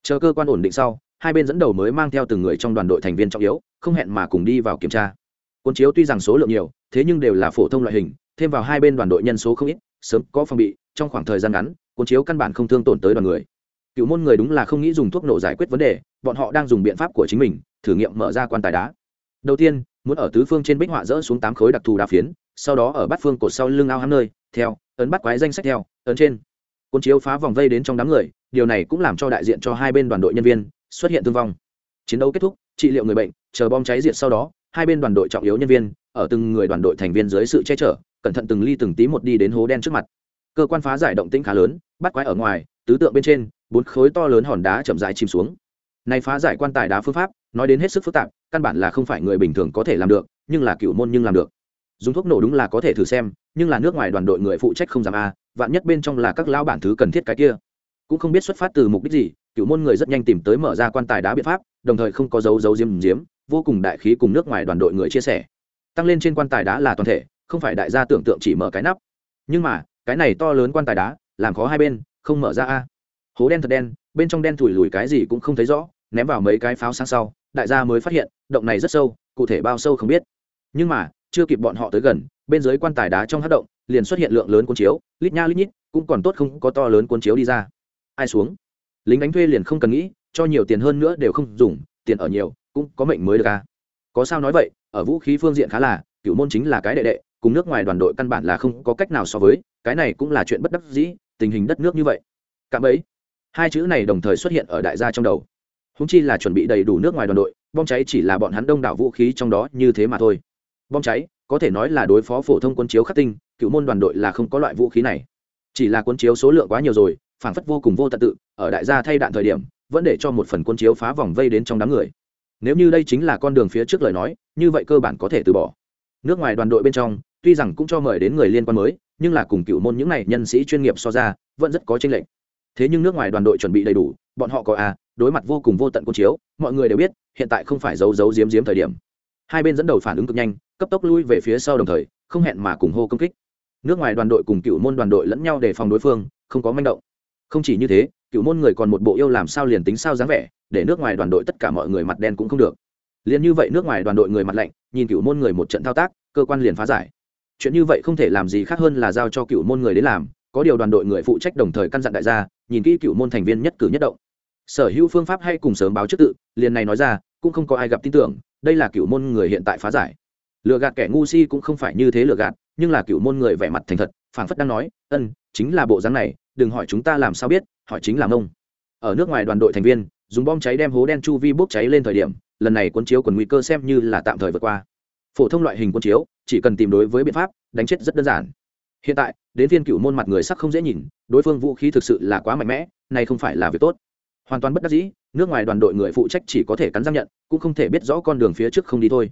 Chờ cơ quan ổn định sau, hai bên dẫn đầu mới mang theo từng người trong đoàn đội thành viên trọng yếu, không hẹn mà cùng đi vào kiểm tra. Quân chiếu tuy rằng số lượng nhiều thế nhưng đều là phổ thông loại hình, thêm vào hai bên đoàn đội nhân số không ít, sớm có phòng bị, trong khoảng thời gian ngắn, cuốn chiếu căn bản không thương tổn tới đoàn người. Cựu môn người đúng là không nghĩ dùng thuốc nổ giải quyết vấn đề, bọn họ đang dùng biện pháp của chính mình, thử nghiệm mở ra quan tài đá. Đầu tiên, muốn ở tứ phương trên bích họa dỡ xuống tám khối đặc thù đá phiến, sau đó ở bát phương cột sau lưng ao hám nơi, theo, ấn bắt quái danh sách theo, ấn trên. Cuốn chiếu phá vòng vây đến trong đám người, điều này cũng làm cho đại diện cho hai bên đoàn đội nhân viên xuất hiện thương vong. Chiến đấu kết thúc, trị liệu người bệnh, chờ bom cháy diệt sau đó hai bên đoàn đội trọng yếu nhân viên, ở từng người đoàn đội thành viên dưới sự che chở, cẩn thận từng ly từng tí một đi đến hố đen trước mặt. Cơ quan phá giải động tĩnh khá lớn, bắt quái ở ngoài, tứ tượng bên trên, bốn khối to lớn hòn đá chậm rãi chìm xuống. Này phá giải quan tài đá phương pháp, nói đến hết sức phức tạp, căn bản là không phải người bình thường có thể làm được, nhưng là cựu môn nhưng làm được. Dùng thuốc nổ đúng là có thể thử xem, nhưng là nước ngoài đoàn đội người phụ trách không dám a, vạn nhất bên trong là các lao bản thứ cần thiết cái kia. Cũng không biết xuất phát từ mục đích gì cựu môn người rất nhanh tìm tới mở ra quan tài đá biện pháp, đồng thời không có dấu dấu diếm diếm, vô cùng đại khí cùng nước ngoài đoàn đội người chia sẻ. Tăng lên trên quan tài đá là toàn thể, không phải đại gia tưởng tượng chỉ mở cái nắp. Nhưng mà, cái này to lớn quan tài đá, làm khó hai bên, không mở ra a. Hố đen thật đen, bên trong đen thủi lùi cái gì cũng không thấy rõ, ném vào mấy cái pháo sáng sau, đại gia mới phát hiện, động này rất sâu, cụ thể bao sâu không biết. Nhưng mà, chưa kịp bọn họ tới gần, bên dưới quan tài đá trong hát động, liền xuất hiện lượng lớn cuốn chiếu, lít nha lít nhít, cũng còn tốt không có to lớn cuốn chiếu đi ra. Ai xuống? Lính đánh thuê liền không cần nghĩ, cho nhiều tiền hơn nữa đều không dùng, tiền ở nhiều, cũng có mệnh mới được à? Có sao nói vậy, ở vũ khí phương diện khá là cựu môn chính là cái đệ đệ, cùng nước ngoài đoàn đội căn bản là không có cách nào so với, cái này cũng là chuyện bất đắc dĩ, tình hình đất nước như vậy. Cạm ấy hai chữ này đồng thời xuất hiện ở đại gia trong đầu. Húng chi là chuẩn bị đầy đủ nước ngoài đoàn đội, bom cháy chỉ là bọn hắn đông đảo vũ khí trong đó như thế mà thôi. Bom cháy, có thể nói là đối phó phổ thông quân chiếu khắc tinh cựu môn đoàn đội là không có loại vũ khí này. Chỉ là quân chiếu số lượng quá nhiều rồi phản phất vô cùng vô tận tự, ở đại gia thay đạn thời điểm, vẫn để cho một phần quân chiếu phá vòng vây đến trong đám người. Nếu như đây chính là con đường phía trước lời nói, như vậy cơ bản có thể từ bỏ. Nước ngoài đoàn đội bên trong, tuy rằng cũng cho mời đến người liên quan mới, nhưng là cùng cựu môn những này nhân sĩ chuyên nghiệp so ra, vẫn rất có tranh lệch. Thế nhưng nước ngoài đoàn đội chuẩn bị đầy đủ, bọn họ có à đối mặt vô cùng vô tận quân chiếu, mọi người đều biết, hiện tại không phải giấu giấu giếm giếm thời điểm. Hai bên dẫn đầu phản ứng cực nhanh, cấp tốc lui về phía sau đồng thời, không hẹn mà cùng hô công kích. Nước ngoài đoàn đội cùng cựu môn đoàn đội lẫn nhau đề phòng đối phương, không có manh động không chỉ như thế, cựu môn người còn một bộ yêu làm sao liền tính sao dáng vẻ, để nước ngoài đoàn đội tất cả mọi người mặt đen cũng không được. Liền như vậy nước ngoài đoàn đội người mặt lạnh, nhìn cựu môn người một trận thao tác, cơ quan liền phá giải. Chuyện như vậy không thể làm gì khác hơn là giao cho cựu môn người đến làm, có điều đoàn đội người phụ trách đồng thời căn dặn đại gia, nhìn kỹ cựu môn thành viên nhất cử nhất động. Sở hữu phương pháp hay cùng sớm báo trước tự, liền này nói ra, cũng không có ai gặp tin tưởng, đây là cựu môn người hiện tại phá giải. Lừa gạt kẻ ngu si cũng không phải như thế lừa gạt, nhưng là cựu môn người vẻ mặt thành thật phảng phất đang nói, ân, chính là bộ dáng này, đừng hỏi chúng ta làm sao biết, hỏi chính là mông. Ở nước ngoài đoàn đội thành viên, dùng bom cháy đem hố đen chu vi bốc cháy lên thời điểm, lần này quân chiếu còn nguy cơ xem như là tạm thời vượt qua. Phổ thông loại hình quân chiếu, chỉ cần tìm đối với biện pháp, đánh chết rất đơn giản. Hiện tại, đến viên cựu môn mặt người sắc không dễ nhìn, đối phương vũ khí thực sự là quá mạnh mẽ, này không phải là việc tốt. Hoàn toàn bất đắc dĩ, nước ngoài đoàn đội người phụ trách chỉ có thể cắn răng nhận, cũng không thể biết rõ con đường phía trước không đi thôi.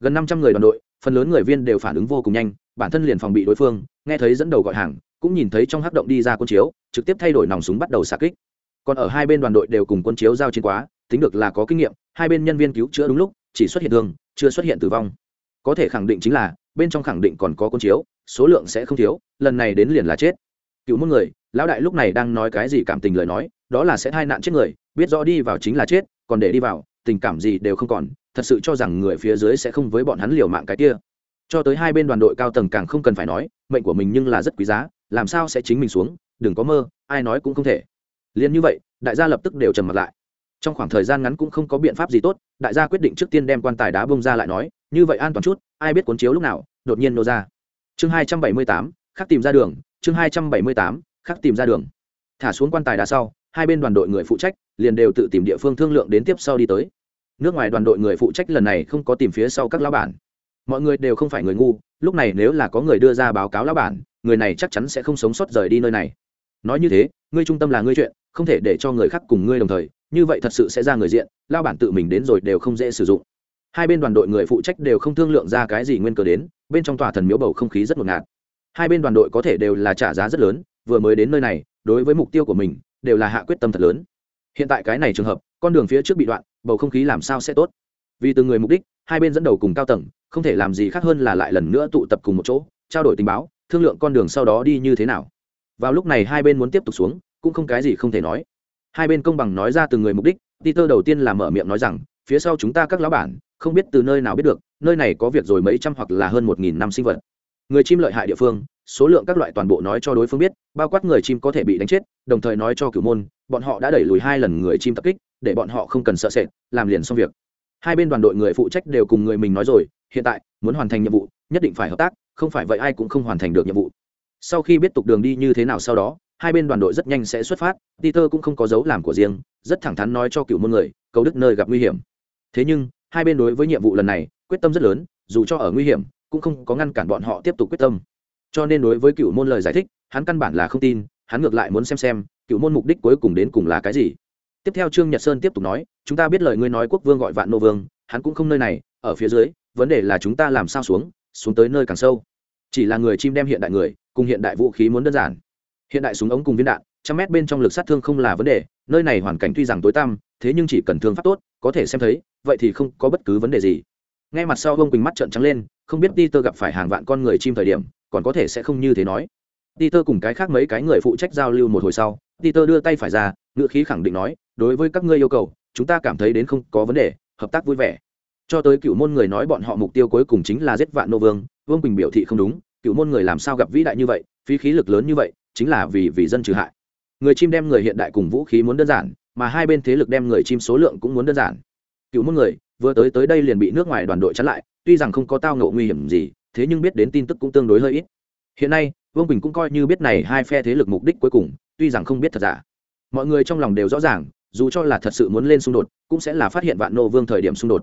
Gần năm trăm người đoàn đội, phần lớn người viên đều phản ứng vô cùng nhanh bản thân liền phòng bị đối phương, nghe thấy dẫn đầu gọi hàng, cũng nhìn thấy trong hắc động đi ra quân chiếu, trực tiếp thay đổi nòng súng bắt đầu xa kích. Còn ở hai bên đoàn đội đều cùng quân chiếu giao chiến quá, tính được là có kinh nghiệm, hai bên nhân viên cứu chữa đúng lúc, chỉ xuất hiện thương chưa xuất hiện tử vong. Có thể khẳng định chính là, bên trong khẳng định còn có quân chiếu, số lượng sẽ không thiếu, lần này đến liền là chết. Cựu một người, lão đại lúc này đang nói cái gì cảm tình lời nói, đó là sẽ hai nạn chết người, biết rõ đi vào chính là chết, còn để đi vào, tình cảm gì đều không còn, thật sự cho rằng người phía dưới sẽ không với bọn hắn liều mạng cái kia cho tới hai bên đoàn đội cao tầng càng không cần phải nói, mệnh của mình nhưng là rất quý giá, làm sao sẽ chính mình xuống, đừng có mơ, ai nói cũng không thể. Liền như vậy, đại gia lập tức đều trầm mặt lại. Trong khoảng thời gian ngắn cũng không có biện pháp gì tốt, đại gia quyết định trước tiên đem quan tài đá bông ra lại nói, như vậy an toàn chút, ai biết cuốn chiếu lúc nào, đột nhiên nô ra. Chương hai trăm bảy mươi tám, khắc tìm ra đường, chương hai trăm bảy mươi tám, khắc tìm ra đường. Thả xuống quan tài đá sau, hai bên đoàn đội người phụ trách liền đều tự tìm địa phương thương lượng đến tiếp sau đi tới. Nước ngoài đoàn đội người phụ trách lần này không có tìm phía sau các lão bản mọi người đều không phải người ngu, lúc này nếu là có người đưa ra báo cáo lão bản, người này chắc chắn sẽ không sống sót rời đi nơi này. Nói như thế, ngươi trung tâm là ngươi chuyện, không thể để cho người khác cùng ngươi đồng thời, như vậy thật sự sẽ ra người diện lao bản tự mình đến rồi đều không dễ sử dụng. Hai bên đoàn đội người phụ trách đều không thương lượng ra cái gì nguyên cớ đến, bên trong tòa thần miếu bầu không khí rất ngột ngạt. Hai bên đoàn đội có thể đều là trả giá rất lớn, vừa mới đến nơi này, đối với mục tiêu của mình, đều là hạ quyết tâm thật lớn. Hiện tại cái này trường hợp, con đường phía trước bị đoạn, bầu không khí làm sao sẽ tốt? Vì từng người mục đích, hai bên dẫn đầu cùng cao tầng không thể làm gì khác hơn là lại lần nữa tụ tập cùng một chỗ, trao đổi tình báo, thương lượng con đường sau đó đi như thế nào. Vào lúc này hai bên muốn tiếp tục xuống, cũng không cái gì không thể nói. Hai bên công bằng nói ra từng người mục đích, peter đầu tiên là mở miệng nói rằng, phía sau chúng ta các lão bản, không biết từ nơi nào biết được, nơi này có việc rồi mấy trăm hoặc là hơn một nghìn năm sinh vật. Người chim lợi hại địa phương, số lượng các loại toàn bộ nói cho đối phương biết, bao quát người chim có thể bị đánh chết, đồng thời nói cho cửu môn, bọn họ đã đẩy lùi hai lần người chim tập kích, để bọn họ không cần sợ sệt, làm liền xong việc. Hai bên đoàn đội người phụ trách đều cùng người mình nói rồi hiện tại, muốn hoàn thành nhiệm vụ, nhất định phải hợp tác, không phải vậy ai cũng không hoàn thành được nhiệm vụ. Sau khi biết tục đường đi như thế nào sau đó, hai bên đoàn đội rất nhanh sẽ xuất phát, peter cũng không có dấu làm của riêng, rất thẳng thắn nói cho cựu môn người, cầu đức nơi gặp nguy hiểm. Thế nhưng, hai bên đối với nhiệm vụ lần này, quyết tâm rất lớn, dù cho ở nguy hiểm, cũng không có ngăn cản bọn họ tiếp tục quyết tâm. Cho nên đối với cựu môn lời giải thích, hắn căn bản là không tin, hắn ngược lại muốn xem xem, cựu môn mục đích cuối cùng đến cùng là cái gì. Tiếp theo trương nhật sơn tiếp tục nói, chúng ta biết lời ngươi nói quốc vương gọi vạn nô vương, hắn cũng không nơi này, ở phía dưới vấn đề là chúng ta làm sao xuống xuống tới nơi càng sâu. Chỉ là người chim đem hiện đại người, cùng hiện đại vũ khí muốn đơn giản. Hiện đại súng ống cùng viên đạn, trăm mét bên trong lực sát thương không là vấn đề, nơi này hoàn cảnh tuy rằng tối tăm, thế nhưng chỉ cần thương pháp tốt, có thể xem thấy, vậy thì không có bất cứ vấn đề gì. Ngay mặt sau ông quỳnh mắt trợn trắng lên, không biết peter gặp phải hàng vạn con người chim thời điểm, còn có thể sẽ không như thế nói. Peter cùng cái khác mấy cái người phụ trách giao lưu một hồi sau, peter đưa tay phải ra ngựa khí khẳng định nói, đối với các ngươi yêu cầu, chúng ta cảm thấy đến không có vấn đề, hợp tác vui vẻ cho tới cựu môn người nói bọn họ mục tiêu cuối cùng chính là giết vạn nô vương vương quỳnh biểu thị không đúng, cựu môn người làm sao gặp vĩ đại như vậy, phí khí lực lớn như vậy, chính là vì vì dân trừ hại. Người chim đem người hiện đại cùng vũ khí muốn đơn giản, mà hai bên thế lực đem người chim số lượng cũng muốn đơn giản. Cựu môn người, vừa tới tới đây liền bị nước ngoài đoàn đội chặn lại, tuy rằng không có tao ngộ nguy hiểm gì, thế nhưng biết đến tin tức cũng tương đối hơi ít. Hiện nay, vương bình cũng coi như biết này hai phe thế lực mục đích cuối cùng, tuy rằng không biết thật giả. Mọi người trong lòng đều rõ ràng, dù cho là thật sự muốn lên xung đột, cũng sẽ là phát hiện vạn nô vương thời điểm xung đột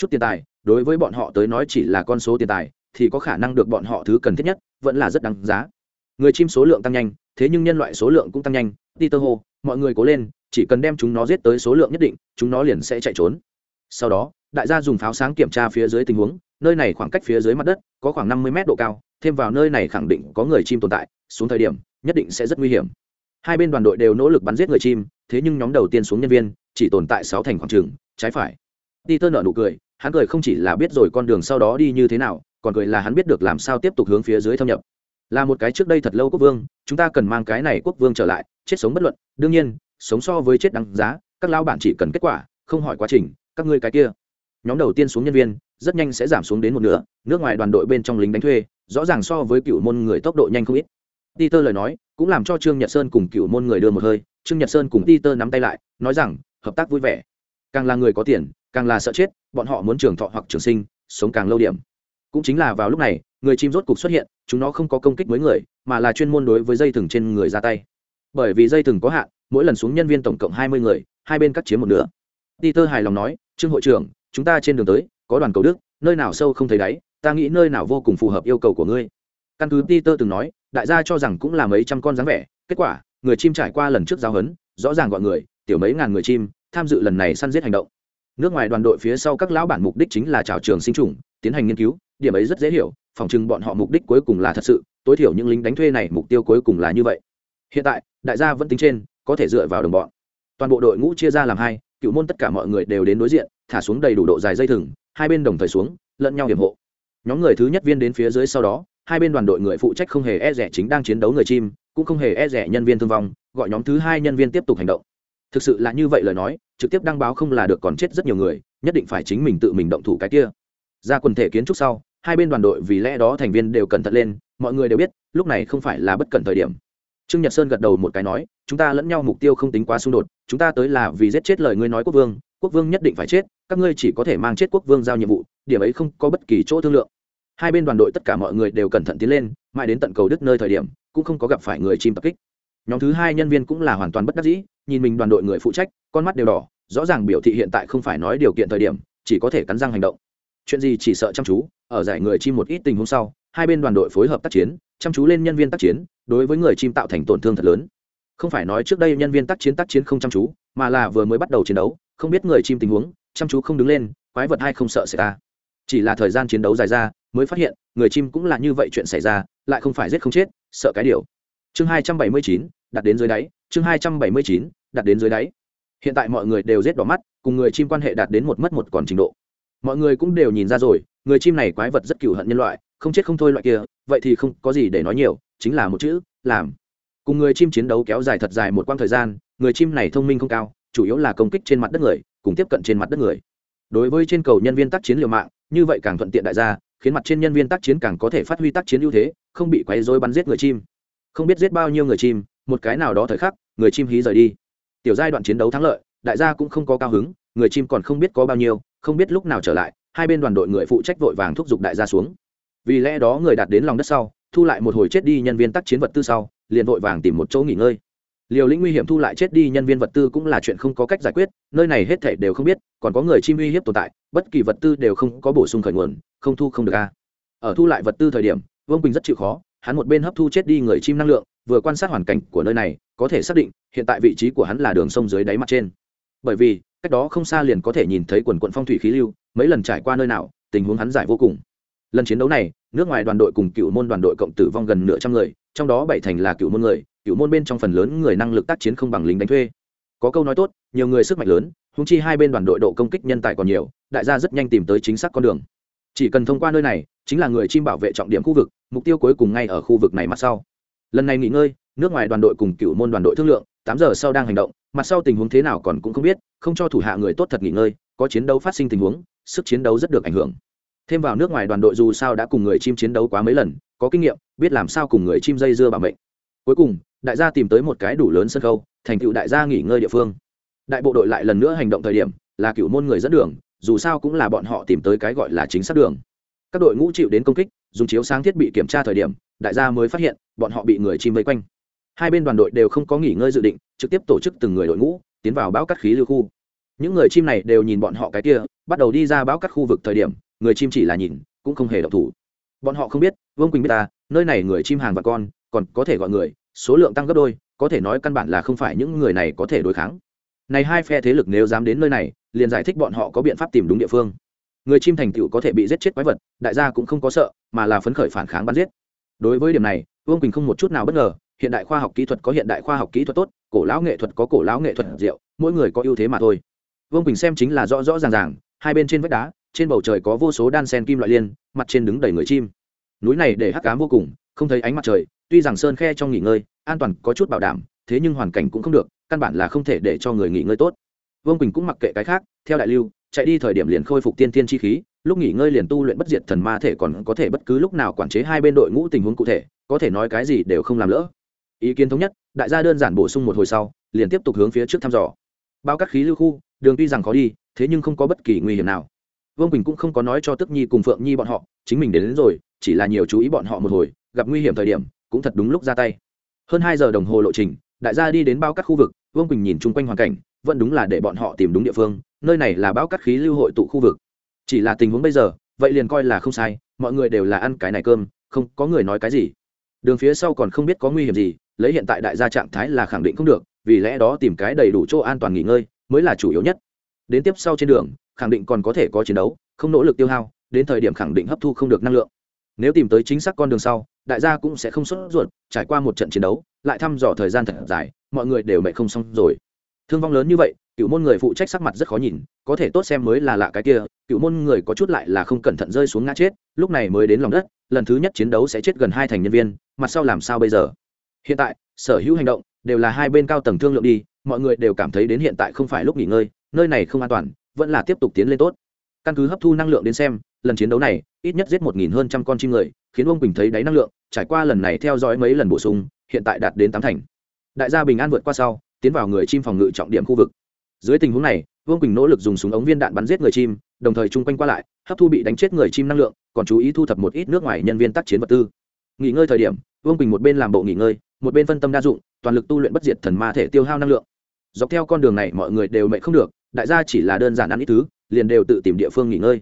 chút tiền tài, đối với bọn họ tới nói chỉ là con số tiền tài, thì có khả năng được bọn họ thứ cần thiết nhất, vẫn là rất đáng giá. Người chim số lượng tăng nhanh, thế nhưng nhân loại số lượng cũng tăng nhanh đi tơ hồ mọi người cố lên, chỉ cần đem chúng nó giết tới số lượng nhất định, chúng nó liền sẽ chạy trốn. Sau đó, đại gia dùng pháo sáng kiểm tra phía dưới tình huống, nơi này khoảng cách phía dưới mặt đất có khoảng năm mươi mét độ cao, thêm vào nơi này khẳng định có người chim tồn tại, xuống thời điểm, nhất định sẽ rất nguy hiểm. Hai bên đoàn đội đều nỗ lực bắn giết người chim, thế nhưng nhóm đầu tiên xuống nhân viên, chỉ tồn tại sáu thành khoảng trường trái phải. Đi tơ nợ nụ cười hắn cười không chỉ là biết rồi con đường sau đó đi như thế nào còn cười là hắn biết được làm sao tiếp tục hướng phía dưới thâm nhập. Là một cái trước đây thật lâu quốc vương chúng ta cần mang cái này quốc vương trở lại chết sống bất luận. Đương nhiên sống so với chết đáng giá các lao bản chỉ cần kết quả không hỏi quá trình các ngươi cái kia. Nhóm đầu tiên xuống nhân viên rất nhanh sẽ giảm xuống đến một nửa nước ngoài đoàn đội bên trong lính đánh thuê rõ ràng so với cựu môn người tốc độ nhanh không ít. Ti Tơ lời nói cũng làm cho Trương Nhật Sơn cùng cựu môn người đưa một hơi, Trương Nhật Sơn cùng Ti Tơ nắm tay lại, nói rằng, hợp tác vui vẻ. Càng là người có tiền, càng là sợ chết, bọn họ muốn trường thọ hoặc trường sinh, sống càng lâu điểm. Cũng chính là vào lúc này, người chim rốt cục xuất hiện, chúng nó không có công kích mới người, mà là chuyên môn đối với dây thừng trên người ra tay. Bởi vì dây thừng có hạn, mỗi lần xuống nhân viên tổng cộng hai mươi người, hai bên cắt chiếm một nửa. Peter hài lòng nói, "Trương hội trưởng, chúng ta trên đường tới, có đoàn cầu đức, nơi nào sâu không thấy đáy, ta nghĩ nơi nào vô cùng phù hợp yêu cầu của ngươi." Căn cứ Peter từng nói, đại gia cho rằng cũng là mấy trăm con dáng vẻ kết quả người chim trải qua lần trước giao hấn rõ ràng gọi người tiểu mấy ngàn người chim tham dự lần này săn giết hành động nước ngoài đoàn đội phía sau các lão bản mục đích chính là trào trường sinh trùng, tiến hành nghiên cứu, điểm ấy rất dễ hiểu, phòng chừng bọn họ mục đích cuối cùng là thật sự, tối thiểu những lính đánh thuê này mục tiêu cuối cùng là như vậy. Hiện tại, đại gia vẫn tính trên, có thể dựa vào đồng bọn. Toàn bộ đội ngũ chia ra làm hai, cựu môn tất cả mọi người đều đến đối diện, thả xuống đầy đủ độ dài dây thừng, hai bên đồng thời xuống, lẫn nhau hiểm hộ. Nhóm người thứ nhất viên đến phía dưới sau đó, hai bên đoàn đội người phụ trách không hề e rẻ chính đang chiến đấu người chim, cũng không hề e rẻ nhân viên thương vong, gọi nhóm thứ hai nhân viên tiếp tục hành động. Thực sự là như vậy lời nói trực tiếp đăng báo không là được còn chết rất nhiều người, nhất định phải chính mình tự mình động thủ cái kia. Ra quần thể kiến trúc sau, hai bên đoàn đội vì lẽ đó thành viên đều cẩn thận lên, mọi người đều biết, lúc này không phải là bất cẩn thời điểm. Trương nhật sơn gật đầu một cái nói, chúng ta lẫn nhau mục tiêu không tính quá xung đột, chúng ta tới là vì giết chết lời ngươi nói quốc vương quốc vương nhất định phải chết, các ngươi chỉ có thể mang chết quốc vương giao nhiệm vụ, điểm ấy không có bất kỳ chỗ thương lượng. Hai bên đoàn đội tất cả mọi người đều cẩn thận tiến lên, mãi đến tận cầu đức nơi thời điểm, cũng không có gặp phải người chim tập kích. Nhóm thứ hai nhân viên cũng là hoàn toàn bất đắc dĩ, nhìn mình đoàn đội người phụ trách con mắt đều đỏ, rõ ràng biểu thị hiện tại không phải nói điều kiện thời điểm, chỉ có thể cắn răng hành động. Chuyện gì chỉ sợ chăm chú, ở giải người chim một ít tình huống sau, hai bên đoàn đội phối hợp tác chiến, chăm chú lên nhân viên tác chiến, đối với người chim tạo thành tổn thương thật lớn. Không phải nói trước đây nhân viên tác chiến tác chiến không chăm chú, mà là vừa mới bắt đầu chiến đấu, không biết người chim tình huống, chăm chú không đứng lên, quái vật hay không sợ xảy ra chỉ là thời gian chiến đấu dài ra, mới phát hiện, người chim cũng là như vậy chuyện xảy ra, lại không phải giết không chết, sợ cái điều. Chương hai trăm bảy mươi chín, đặt đến dưới đáy, chương hai trăm bảy mươi chín, đặt đến dưới đáy hiện tại mọi người đều giết đỏ mắt, cùng người chim quan hệ đạt đến một mất một còn trình độ. Mọi người cũng đều nhìn ra rồi, người chim này quái vật rất cựu hận nhân loại, không chết không thôi loại kia, vậy thì không có gì để nói nhiều, chính là một chữ, làm. Cùng người chim chiến đấu kéo dài thật dài một quãng thời gian, người chim này thông minh không cao, chủ yếu là công kích trên mặt đất người, cùng tiếp cận trên mặt đất người. Đối với trên cầu nhân viên tác chiến liều mạng, như vậy càng thuận tiện đại gia, khiến mặt trên nhân viên tác chiến càng có thể phát huy tác chiến ưu thế, không bị quấy rối bắn giết người chim. Không biết giết bao nhiêu người chim, một cái nào đó thời khắc, người chim hí rời đi tiểu giai đoạn chiến đấu thắng lợi, đại gia cũng không có cao hứng, người chim còn không biết có bao nhiêu, không biết lúc nào trở lại, hai bên đoàn đội người phụ trách vội vàng thúc giục đại gia xuống. Vì lẽ đó người đạt đến lòng đất sau, thu lại một hồi chết đi nhân viên tác chiến vật tư sau, liền vội vàng tìm một chỗ nghỉ ngơi. Liều lĩnh nguy hiểm thu lại chết đi nhân viên vật tư cũng là chuyện không có cách giải quyết, nơi này hết thể đều không biết, còn có người chim uy hiếp tồn tại, bất kỳ vật tư đều không có bổ sung khởi nguồn, không thu không được a. Ở thu lại vật tư thời điểm, vương quỳnh rất chịu khó hắn một bên hấp thu chết đi người chim năng lượng, vừa quan sát hoàn cảnh của nơi này, có thể xác định, hiện tại vị trí của hắn là đường sông dưới đáy mặt trên. Bởi vì, cách đó không xa liền có thể nhìn thấy quần quận phong thủy khí lưu, mấy lần trải qua nơi nào, tình huống hắn giải vô cùng. Lần chiến đấu này, nước ngoài đoàn đội cùng cựu môn đoàn đội cộng tử vong gần nửa trăm người, trong đó bảy thành là cựu môn người, cựu môn bên trong phần lớn người năng lực tác chiến không bằng lính đánh thuê. Có câu nói tốt, nhiều người sức mạnh lớn húng chi hai bên đoàn đội độ công kích nhân tài còn nhiều, đại gia rất nhanh tìm tới chính xác con đường chỉ cần thông qua nơi này, chính là người chim bảo vệ trọng điểm khu vực, mục tiêu cuối cùng ngay ở khu vực này mặt sau. Lần này nghỉ ngơi, nước ngoài đoàn đội cùng cựu môn đoàn đội thương lượng, tám giờ sau đang hành động, mặt sau tình huống thế nào còn cũng không biết, không cho thủ hạ người tốt thật nghỉ ngơi, có chiến đấu phát sinh tình huống, sức chiến đấu rất được ảnh hưởng. Thêm vào nước ngoài đoàn đội dù sao đã cùng người chim chiến đấu quá mấy lần, có kinh nghiệm, biết làm sao cùng người chim dây dưa bảo mệnh. Cuối cùng, đại gia tìm tới một cái đủ lớn sân khấu, thành tựu đại gia nghỉ ngơi địa phương. Đại bộ đội lại lần nữa hành động thời điểm, là cựu môn người dẫn đường dù sao cũng là bọn họ tìm tới cái gọi là chính xác đường. Các đội ngũ chịu đến công kích, dùng chiếu sáng thiết bị kiểm tra thời điểm, đại gia mới phát hiện, bọn họ bị người chim vây quanh. Hai bên đoàn đội đều không có nghỉ ngơi dự định, trực tiếp tổ chức từng người đội ngũ, tiến vào bão cắt khí lưu khu. Những người chim này đều nhìn bọn họ cái kia, bắt đầu đi ra bão cắt khu vực thời điểm, người chim chỉ là nhìn, cũng không hề độc thủ. Bọn họ không biết, vương quỳnh biết ta, nơi này người chim hàng và con, còn có thể gọi người, số lượng tăng gấp đôi, có thể nói căn bản là không phải những người này có thể đối kháng. Này hai phe thế lực nếu dám đến nơi này liền giải thích bọn họ có biện pháp tìm đúng địa phương. Người chim thành tựu có thể bị giết chết quái vật, đại gia cũng không có sợ, mà là phấn khởi phản kháng bắn giết. Đối với điểm này, vương quỳnh không một chút nào bất ngờ, hiện đại khoa học kỹ thuật có hiện đại khoa học kỹ thuật tốt, cổ lão nghệ thuật có cổ lão nghệ thuật diệu mỗi người có ưu thế mà thôi. Vương quỳnh xem chính là rõ rõ ràng ràng, hai bên trên vách đá, trên bầu trời có vô số đan sen kim loại liên, mặt trên đứng đầy người chim. Núi này để hắc cám vô cùng, không thấy ánh mặt trời, tuy rằng sơn khe trong nghỉ ngơi, an toàn có chút bảo đảm, thế nhưng hoàn cảnh cũng không được, căn bản là không thể để cho người nghỉ ngơi tốt vương quỳnh cũng mặc kệ cái khác theo đại lưu chạy đi thời điểm liền khôi phục tiên tiên chi khí lúc nghỉ ngơi liền tu luyện bất diệt thần ma thể còn có thể bất cứ lúc nào quản chế hai bên đội ngũ tình huống cụ thể có thể nói cái gì đều không làm lỡ ý kiến thống nhất đại gia đơn giản bổ sung một hồi sau liền tiếp tục hướng phía trước thăm dò bao các khí lưu khu đường tuy rằng khó đi thế nhưng không có bất kỳ nguy hiểm nào vương quỳnh cũng không có nói cho tức nhi cùng phượng nhi bọn họ chính mình đến, đến rồi chỉ là nhiều chú ý bọn họ một hồi gặp nguy hiểm thời điểm cũng thật đúng lúc ra tay hơn hai giờ đồng hồ lộ trình đại gia đi đến bao các khu vực vương quỳnh nhìn chung quanh hoàn cảnh, vẫn đúng là để bọn họ tìm đúng địa phương, nơi này là bão cắt khí lưu hội tụ khu vực. Chỉ là tình huống bây giờ, vậy liền coi là không sai, mọi người đều là ăn cái này cơm, không có người nói cái gì. Đường phía sau còn không biết có nguy hiểm gì, lấy hiện tại đại gia trạng thái là khẳng định không được, vì lẽ đó tìm cái đầy đủ chỗ an toàn nghỉ ngơi mới là chủ yếu nhất. Đến tiếp sau trên đường, khẳng định còn có thể có chiến đấu, không nỗ lực tiêu hao, đến thời điểm khẳng định hấp thu không được năng lượng. Nếu tìm tới chính xác con đường sau, đại gia cũng sẽ không xuất ruột, trải qua một trận chiến đấu, lại thăm dò thời gian thật dài mọi người đều mệt không xong rồi. Thương vong lớn như vậy, cựu môn người phụ trách sắc mặt rất khó nhìn, có thể tốt xem mới là lạ cái kia, cựu môn người có chút lại là không cẩn thận rơi xuống ngã chết, lúc này mới đến lòng đất, lần thứ nhất chiến đấu sẽ chết gần hai thành nhân viên, mặt sau làm sao bây giờ? Hiện tại, sở hữu hành động đều là hai bên cao tầng thương lượng đi, mọi người đều cảm thấy đến hiện tại không phải lúc nghỉ ngơi, nơi này không an toàn, vẫn là tiếp tục tiến lên tốt. Căn cứ hấp thu năng lượng đến xem, lần chiến đấu này, ít nhất giết một nghìn hơn trăm con chim người, khiến ông bình thấy đáy năng lượng, trải qua lần này theo dõi mấy lần bổ sung, hiện tại đạt đến tám thành đại gia bình an vượt qua sau, tiến vào người chim phòng ngự trọng điểm khu vực. Dưới tình huống này, vương quỳnh nỗ lực dùng súng ống viên đạn bắn giết người chim, đồng thời chung quanh qua lại, hấp thu bị đánh chết người chim năng lượng, còn chú ý thu thập một ít nước ngoài nhân viên tác chiến vật tư. Nghỉ ngơi thời điểm, vương quỳnh một bên làm bộ nghỉ ngơi, một bên phân tâm đa dụng, toàn lực tu luyện bất diệt thần ma thể tiêu hao năng lượng. Dọc theo con đường này, mọi người đều mệt không được, đại gia chỉ là đơn giản ăn ít thứ, liền đều tự tìm địa phương nghỉ ngơi.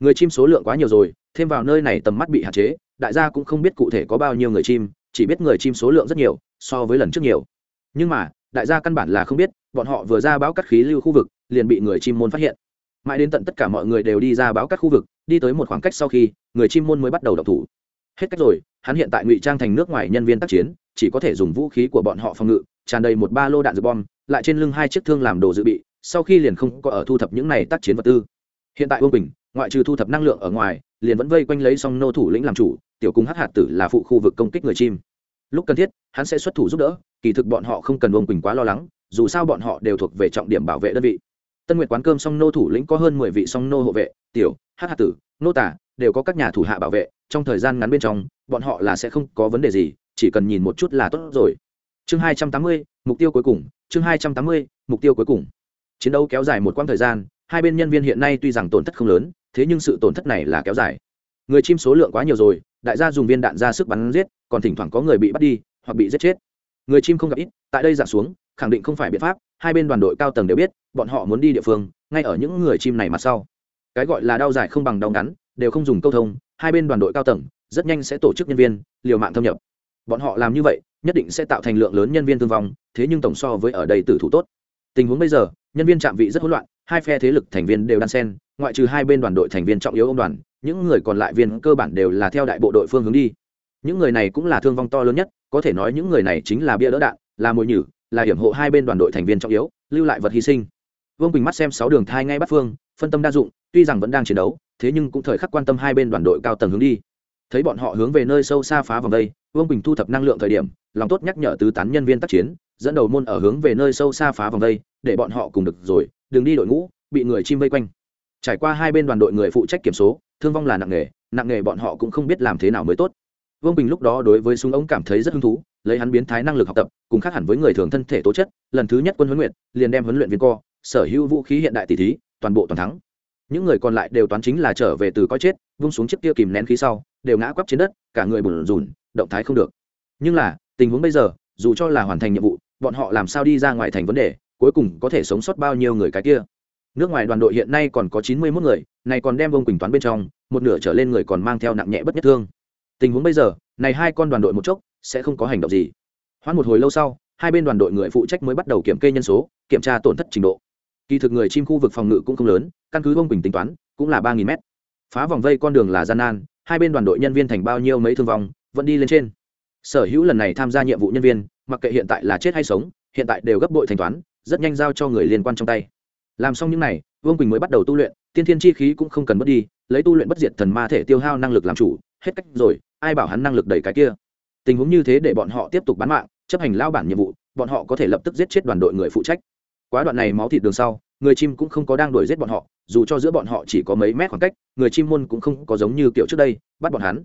Người chim số lượng quá nhiều rồi, thêm vào nơi này tầm mắt bị hạn chế, đại gia cũng không biết cụ thể có bao nhiêu người chim, chỉ biết người chim số lượng rất nhiều, so với lần trước nhiều nhưng mà, đại gia căn bản là không biết, bọn họ vừa ra báo cắt khí lưu khu vực, liền bị người chim môn phát hiện. Mãi đến tận tất cả mọi người đều đi ra báo cắt khu vực, đi tới một khoảng cách sau khi, người chim môn mới bắt đầu đọc thủ. Hết cách rồi, hắn hiện tại ngụy trang thành nước ngoài nhân viên tác chiến, chỉ có thể dùng vũ khí của bọn họ phòng ngự, tràn đầy một ba lô đạn dược bom, lại trên lưng hai chiếc thương làm đồ dự bị, sau khi liền không có ở thu thập những này tác chiến vật tư. Hiện tại vương bình, ngoại trừ thu thập năng lượng ở ngoài, liền vẫn vây quanh lấy song nô thủ lĩnh làm chủ, tiểu cung hát hạt tử là phụ khu vực công kích người chim lúc cần thiết, hắn sẽ xuất thủ giúp đỡ, kỳ thực bọn họ không cần vương quỳnh quá lo lắng, dù sao bọn họ đều thuộc về trọng điểm bảo vệ đơn vị. Tân nguyệt quán cơm song nô thủ lĩnh có hơn mười vị song nô hộ vệ, tiểu hắc hạ tử, nô tả, đều có các nhà thủ hạ bảo vệ, trong thời gian ngắn bên trong, bọn họ là sẽ không có vấn đề gì, chỉ cần nhìn một chút là tốt rồi. Chương hai trăm tám mươi, mục tiêu cuối cùng, chương hai trăm tám mươi, mục tiêu cuối cùng. Chiến đấu kéo dài một quãng thời gian, hai bên nhân viên hiện nay tuy rằng tổn thất không lớn, thế nhưng sự tổn thất này là kéo dài. Người chim số lượng quá nhiều rồi đại gia dùng viên đạn ra sức bắn giết, còn thỉnh thoảng có người bị bắt đi, hoặc bị giết chết. Người chim không gặp ít, tại đây giảm xuống, khẳng định không phải biện pháp, hai bên đoàn đội cao tầng đều biết, bọn họ muốn đi địa phương, ngay ở những người chim này mặt sau. Cái gọi là đau dài không bằng đau ngắn, đều không dùng câu thông, hai bên đoàn đội cao tầng, rất nhanh sẽ tổ chức nhân viên, liều mạng thâm nhập. Bọn họ làm như vậy, nhất định sẽ tạo thành lượng lớn nhân viên thương vong, thế nhưng tổng so với ở đây tử thủ tốt. Tình huống bây giờ, nhân viên trạm vị rất hỗn loạn, hai phe thế lực thành viên đều đan sen, ngoại trừ hai bên đoàn đội thành viên trọng yếu ông đoàn những người còn lại viên cơ bản đều là theo đại bộ đội phương hướng đi. Những người này cũng là thương vong to lớn nhất, có thể nói những người này chính là bia đỡ đạn, là mồi nhử, là hiểm hộ hai bên đoàn đội thành viên trọng yếu, lưu lại vật hy sinh. Vương quỳnh mắt xem sáu đường thai ngay bắt phương, phân tâm đa dụng, tuy rằng vẫn đang chiến đấu, thế nhưng cũng thời khắc quan tâm hai bên đoàn đội cao tầng hướng đi. Thấy bọn họ hướng về nơi sâu xa phá vòng đây, vương bình thu thập năng lượng thời điểm, lòng tốt nhắc nhở tứ tán nhân viên tác chiến, dẫn đầu môn ở hướng về nơi sâu xa phá vòng đây, để bọn họ cùng được rồi, đừng đi đội ngũ, bị người chim vây quanh. Trải qua hai bên đoàn đội người phụ trách kiểm số thương vong là nặng nghề nặng nghề bọn họ cũng không biết làm thế nào mới tốt. Vương bình lúc đó đối với súng ống cảm thấy rất hứng thú, lấy hắn biến thái năng lực học tập, cùng khác hẳn với người thường thân thể tố chất, lần thứ nhất quân huấn luyện liền đem huấn luyện viên co, sở hữu vũ khí hiện đại tỷ thí, toàn bộ toàn thắng. Những người còn lại đều toán chính là trở về từ coi chết, vung xuống chiếc kia kìm nén khí sau, đều ngã quắp trên đất, cả người bùn rùn, động thái không được. Nhưng là, tình huống bây giờ, dù cho là hoàn thành nhiệm vụ, bọn họ làm sao đi ra ngoài thành vấn đề, cuối cùng có thể sống sót bao nhiêu người cái kia? Nước ngoài đoàn đội hiện nay còn có chín mươi 91 người, này còn đem vông quỳnh toán bên trong, một nửa trở lên người còn mang theo nặng nhẹ bất nhất thương. Tình huống bây giờ, này hai con đoàn đội một chốc, sẽ không có hành động gì. Hoãn một hồi lâu sau, hai bên đoàn đội người phụ trách mới bắt đầu kiểm kê nhân số, kiểm tra tổn thất trình độ. Kỳ thực người chim khu vực phòng ngự cũng không lớn, căn cứ vông quỳnh tính toán, cũng là ba nghìn mét. Phá vòng vây con đường là gian nan, hai bên đoàn đội nhân viên thành bao nhiêu mấy thương vong, vẫn đi lên trên. Sở hữu lần này tham gia nhiệm vụ nhân viên, mặc kệ hiện tại là chết hay sống, hiện tại đều gấp bội thanh toán, rất nhanh giao cho người liên quan trong tay làm xong những n à y vương quỳnh mới bắt đầu tu luyện, tiên thiên chi khí cũng không cần mất đi, lấy tu luyện bất diệt thần ma thể tiêu hao năng lực làm chủ, hết cách rồi, ai bảo hắn năng lực đầy cái kia. Tình huống như thế để bọn họ tiếp tục bán mạng, chấp hành lao bản nhiệm vụ, bọn họ có thể lập tức giết chết đoàn đội người phụ trách. Quá đoạn này máu thịt đường sau, người chim cũng không có đang đuổi giết bọn họ, dù cho giữa bọn họ chỉ có mấy mét khoảng cách, người chim môn cũng không có giống như kiểu trước đây, bắt bọn hắn.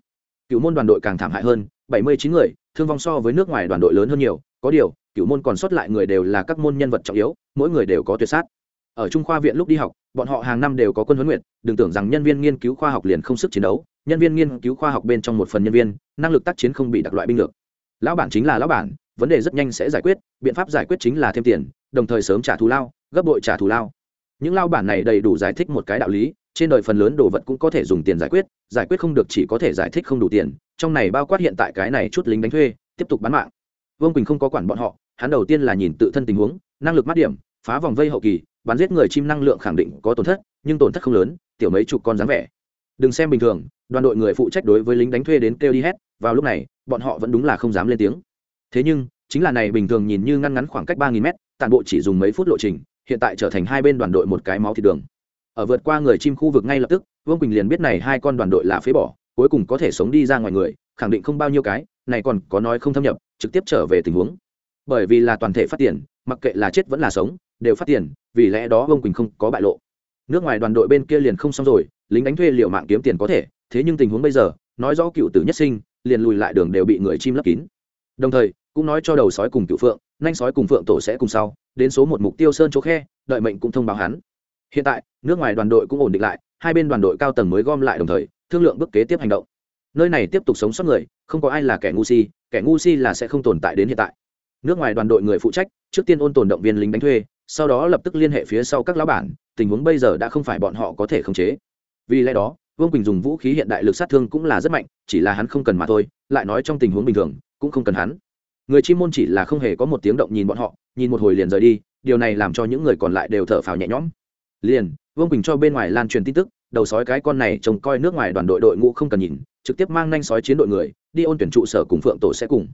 Cựu môn đoàn đội càng thảm hại hơn, bảy mươi chín người, thương vong so với nước ngoài đoàn đội lớn hơn nhiều, có điều cựu môn còn sót lại người đều là các môn nhân vật trọng yếu, mỗi người đều có tuyệt sát ở trung khoa viện lúc đi học, bọn họ hàng năm đều có quân huấn nguyện đừng tưởng rằng nhân viên nghiên cứu khoa học liền không sức chiến đấu, nhân viên nghiên cứu khoa học bên trong một phần nhân viên, năng lực tác chiến không bị đặc loại binh lược lão bản chính là lão bản, vấn đề rất nhanh sẽ giải quyết, biện pháp giải quyết chính là thêm tiền, đồng thời sớm trả thù lao, gấp bội trả thù lao. Những lao bản này đầy đủ giải thích một cái đạo lý, trên đời phần lớn đồ vật cũng có thể dùng tiền giải quyết giải quyết không được chỉ có thể giải thích không đủ tiền, trong này bao quát hiện tại cái này chút lính đánh thuê, tiếp tục bán mạng. Vương quỳnh không có quản bọn họ, hắn đầu tiên là nhìn tự thân tình huống, năng lực mát điểm, phá vòng vây hậu kỳ bắn giết người chim năng lượng khẳng định có tổn thất, nhưng tổn thất không lớn, tiểu mấy chục con dáng vẻ. Đừng xem bình thường, đoàn đội người phụ trách đối với lính đánh thuê đến kêu đi hết, vào lúc này, bọn họ vẫn đúng là không dám lên tiếng. Thế nhưng, chính là này bình thường nhìn như ngăn ngắn khoảng cách ba nghìn mét tàn bộ chỉ dùng mấy phút lộ trình, hiện tại trở thành hai bên đoàn đội một cái máu thịt đường. Ở vượt qua người chim khu vực ngay lập tức, vương quỳnh liền biết này hai con đoàn đội là phế bỏ, cuối cùng có thể sống đi ra ngoài người, khẳng định không bao nhiêu cái, này còn có nói không thâm nhập, trực tiếp trở về tình huống. Bởi vì là toàn thể phát tiền, mặc kệ là chết vẫn là sống đều phát tiền, vì lẽ đó vương quỳnh không có bại lộ. Nước ngoài đoàn đội bên kia liền không xong rồi, lính đánh thuê liệu mạng kiếm tiền có thể, thế nhưng tình huống bây giờ, nói rõ cựu tử nhất sinh, liền lùi lại đường đều bị người chim lấp kín. Đồng thời, cũng nói cho đầu sói cùng cựu phượng, nhanh sói cùng phượng tổ sẽ cùng sau, đến số một mục tiêu sơn chỗ khe, đợi mệnh cũng thông báo hắn. Hiện tại, nước ngoài đoàn đội cũng ổn định lại, hai bên đoàn đội cao tầng mới gom lại đồng thời, thương lượng bước kế tiếp hành động. Nơi này tiếp tục sống sót người, không có ai là kẻ ngu si, kẻ ngu si là sẽ không tồn tại đến hiện tại. Nước ngoài đoàn đội người phụ trách, trước tiên ôn tồn động viên lính đánh thuê sau đó lập tức liên hệ phía sau các lão bản, tình huống bây giờ đã không phải bọn họ có thể khống chế. Vì lẽ đó, vương quỳnh dùng vũ khí hiện đại lực sát thương cũng là rất mạnh, chỉ là hắn không cần mà thôi, lại nói trong tình huống bình thường, cũng không cần hắn. Người chim môn chỉ là không hề có một tiếng động nhìn bọn họ, nhìn một hồi liền rời đi, điều này làm cho những người còn lại đều thở phào nhẹ nhõm. Liền, vương quỳnh cho bên ngoài lan truyền tin tức, đầu sói cái con này trông coi nước ngoài đoàn đội đội ngũ không cần nhìn, trực tiếp mang nhanh sói chiến đội người, đi ôn tuyển trụ sở cùng phượng tổ sẽ cùng.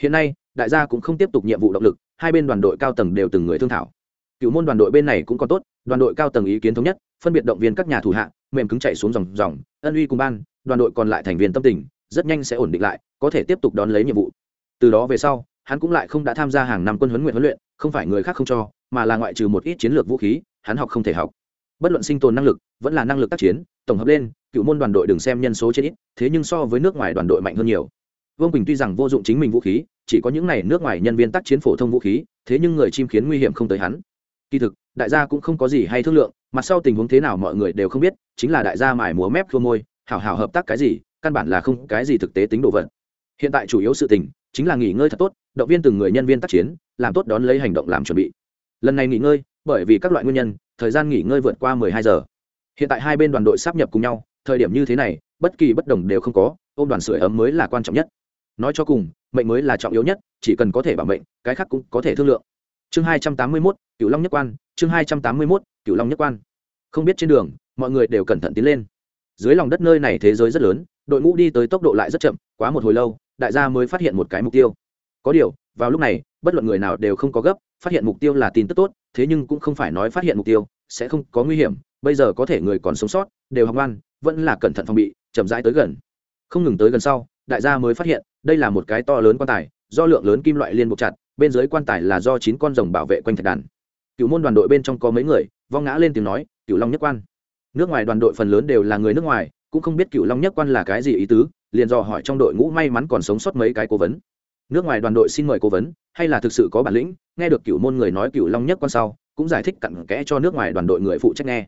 Hiện nay, đại gia cũng không tiếp tục nhiệm vụ động lực, hai bên đoàn đội cao tầng đều từng người thương thảo cựu môn đoàn đội bên này cũng còn tốt, đoàn đội cao tầng ý kiến thống nhất, phân biệt động viên các nhà thủ hạ, mềm cứng chạy xuống dòng dòng, ân uy cùng ban, đoàn đội còn lại thành viên tâm tình, rất nhanh sẽ ổn định lại, có thể tiếp tục đón lấy nhiệm vụ. Từ đó về sau, hắn cũng lại không đã tham gia hàng năm quân huấn nguyện huấn luyện, không phải người khác không cho, mà là ngoại trừ một ít chiến lược vũ khí, hắn học không thể học. Bất luận sinh tồn năng lực, vẫn là năng lực tác chiến, tổng hợp lên cựu môn đoàn đội đừng xem nhân số trên ít, thế nhưng so với nước ngoài đoàn đội mạnh hơn nhiều. Vương quỳnh tuy rằng vô dụng chính mình vũ khí, chỉ có những n à y nước ngoài nhân viên tác chiến phổ thông vũ khí, thế nhưng người chim khiến nguy hiểm không tới hắn kỳ thực đại gia cũng không có gì hay thương lượng mặt sau tình huống thế nào mọi người đều không biết chính là đại gia mải múa mép thua môi hảo hảo hợp tác cái gì căn bản là không cái gì thực tế tính đồ vật. Hiện tại chủ yếu sự tình chính là nghỉ ngơi thật tốt động viên từng người nhân viên tác chiến làm tốt đón lấy hành động làm chuẩn bị. Lần này nghỉ ngơi bởi vì các loại nguyên nhân thời gian nghỉ ngơi vượt qua 12 giờ. Hiện tại hai bên đoàn đội sắp nhập cùng nhau thời điểm như thế này bất kỳ bất đồng đều không có ôm đoàn sưởi ấm mới là quan trọng nhất. Nói cho cùng mệnh mới là trọng yếu nhất chỉ cần có thể bảo mệnh cái khác cũng có thể thương lượng. Chương 281, cựu long nhất quan, chương hai trăm tám mươi mốt cựu long nhất quan. Không biết trên đường, mọi người đều cẩn thận tiến lên. Dưới lòng đất nơi này thế giới rất lớn, đội ngũ đi tới tốc độ lại rất chậm, quá một hồi lâu, đại gia mới phát hiện một cái mục tiêu. Có điều, vào lúc này, bất luận người nào đều không có gấp, phát hiện mục tiêu là tin tức tốt, thế nhưng cũng không phải nói phát hiện mục tiêu, sẽ không có nguy hiểm, bây giờ có thể người còn sống sót, đều học ngoan, vẫn là cẩn thận phòng bị, chậm rãi tới gần. Không ngừng tới gần sau, đại gia mới phát hiện, đây là một cái to lớn quan tài, do lượng lớn kim loại liên buộc chặt, bên dưới quan tài là do chín con rồng bảo vệ quanh thạch đàn cựu môn đoàn đội bên trong có mấy người, vong ngã lên tiếng nói cựu long nhất quan. Nước ngoài đoàn đội phần lớn đều là người nước ngoài, cũng không biết cựu long nhất quan là cái gì ý tứ, liền dò hỏi trong đội ngũ may mắn còn sống sót mấy cái cố vấn. Nước ngoài đoàn đội xin mời cố vấn, hay là thực sự có bản lĩnh, nghe được cựu môn người nói cựu long nhất quan sau, cũng giải thích cặn kẽ cho nước ngoài đoàn đội người phụ trách nghe.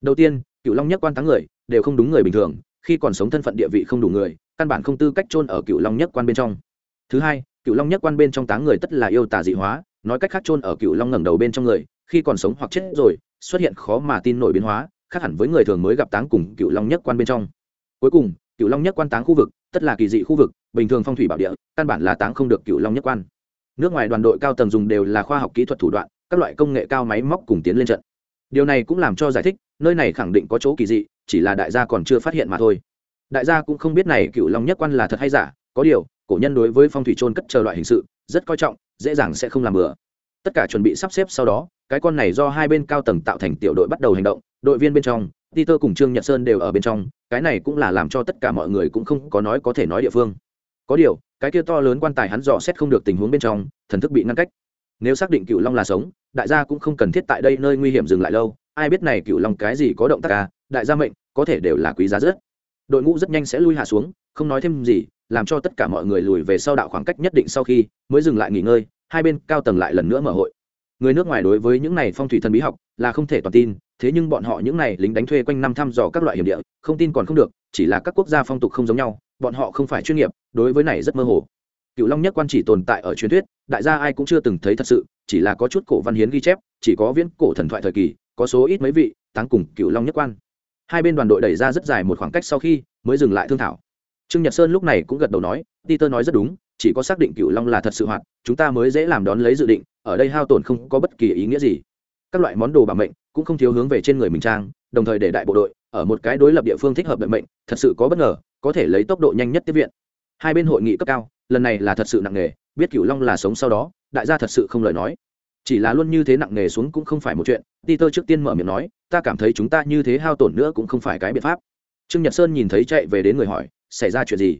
Đầu tiên cựu long nhất quan thắng người, đều không đúng người bình thường, khi còn sống thân phận địa vị không đủ người, căn bản không tư cách chôn ở cựu long nhất quan bên trong. Thứ hai cựu long nhất quan bên trong táng người tất là yêu tà dị hóa, nói cách khác chôn ở cựu long ngẩng đầu bên trong người khi còn sống hoặc chết rồi, xuất hiện khó mà tin nổi biến hóa, khác hẳn với người thường mới gặp táng cùng cựu long nhất quan bên trong. Cuối cùng cựu long nhất quan táng khu vực, tất là kỳ dị khu vực, bình thường phong thủy bảo địa, căn bản là táng không được cựu long nhất quan. Nước ngoài đoàn đội cao tầng dùng đều là khoa học kỹ thuật thủ đoạn, các loại công nghệ cao máy móc cùng tiến lên trận. Điều này cũng làm cho giải thích, nơi này khẳng định có chỗ kỳ dị, chỉ là đại gia còn chưa phát hiện mà thôi. Đại gia cũng không biết này cựu long nhất quan là thật hay giả, có điều, cổ nhân đối với phong thủy trôn cất chờ loại hình sự, rất coi trọng, dễ dàng sẽ không làm bừa tất cả chuẩn bị sắp xếp sau đó cái con này do hai bên cao tầng tạo thành tiểu đội bắt đầu hành động đội viên bên trong Peter cùng Trương Nhật Sơn đều ở bên trong, cái này cũng là làm cho tất cả mọi người cũng không có nói có thể nói địa phương. Có điều, cái kia to lớn quan tài hắn dò xét không được tình huống bên trong, thần thức bị ngăn cách. Nếu xác định Cựu Long là sống, đại gia cũng không cần thiết tại đây nơi nguy hiểm dừng lại lâu, ai biết này Cựu Long cái gì có động tác à, đại gia mệnh, có thể đều là quý giá rất. Đội ngũ rất nhanh sẽ lui hạ xuống, không nói thêm gì, làm cho tất cả mọi người lùi về sau đạo khoảng cách nhất định sau khi mới dừng lại nghỉ ngơi, hai bên cao tầng lại lần nữa mở hội. Người nước ngoài đối với những này phong thủy thần bí học là không thể toàn tin, thế nhưng bọn họ những này lính đánh thuê quanh năm thăm dò các loại hiểm địa không tin còn không được chỉ là các quốc gia phong tục không giống nhau bọn họ không phải chuyên nghiệp đối với này rất mơ hồ. Cựu long nhất quan chỉ tồn tại ở truyền thuyết đại gia ai cũng chưa từng thấy thật sự chỉ là có chút cổ văn hiến ghi chép chỉ có viễn cổ thần thoại thời kỳ có số ít mấy vị táng cùng cựu long nhất quan. Hai bên đoàn đội đẩy ra rất dài một khoảng cách sau khi mới dừng lại thương thảo. Trương nhật sơn lúc này cũng gật đầu nói peter nói rất đúng chỉ có xác định cựu long là thật sự hoạt, chúng ta mới dễ làm đón lấy dự định, ở đây hao tổn không có bất kỳ ý nghĩa gì. Các loại món đồ bảo mệnh cũng không thiếu hướng về trên người mình trang, đồng thời để đại bộ đội ở một cái đối lập địa phương thích hợp đợi mệnh, thật sự có bất ngờ, có thể lấy tốc độ nhanh nhất tiếp viện. Hai bên hội nghị cấp cao, lần này là thật sự nặng nề, biết cửu long là sống sau đó, đại gia thật sự không lời nói. Chỉ là luôn như thế nặng nề xuống cũng không phải một chuyện, peter trước tiên mở miệng nói, ta cảm thấy chúng ta như thế hao tổn nữa cũng không phải cái biện pháp. Trương nhật sơn nhìn thấy chạy về đến người hỏi, xảy ra chuyện gì?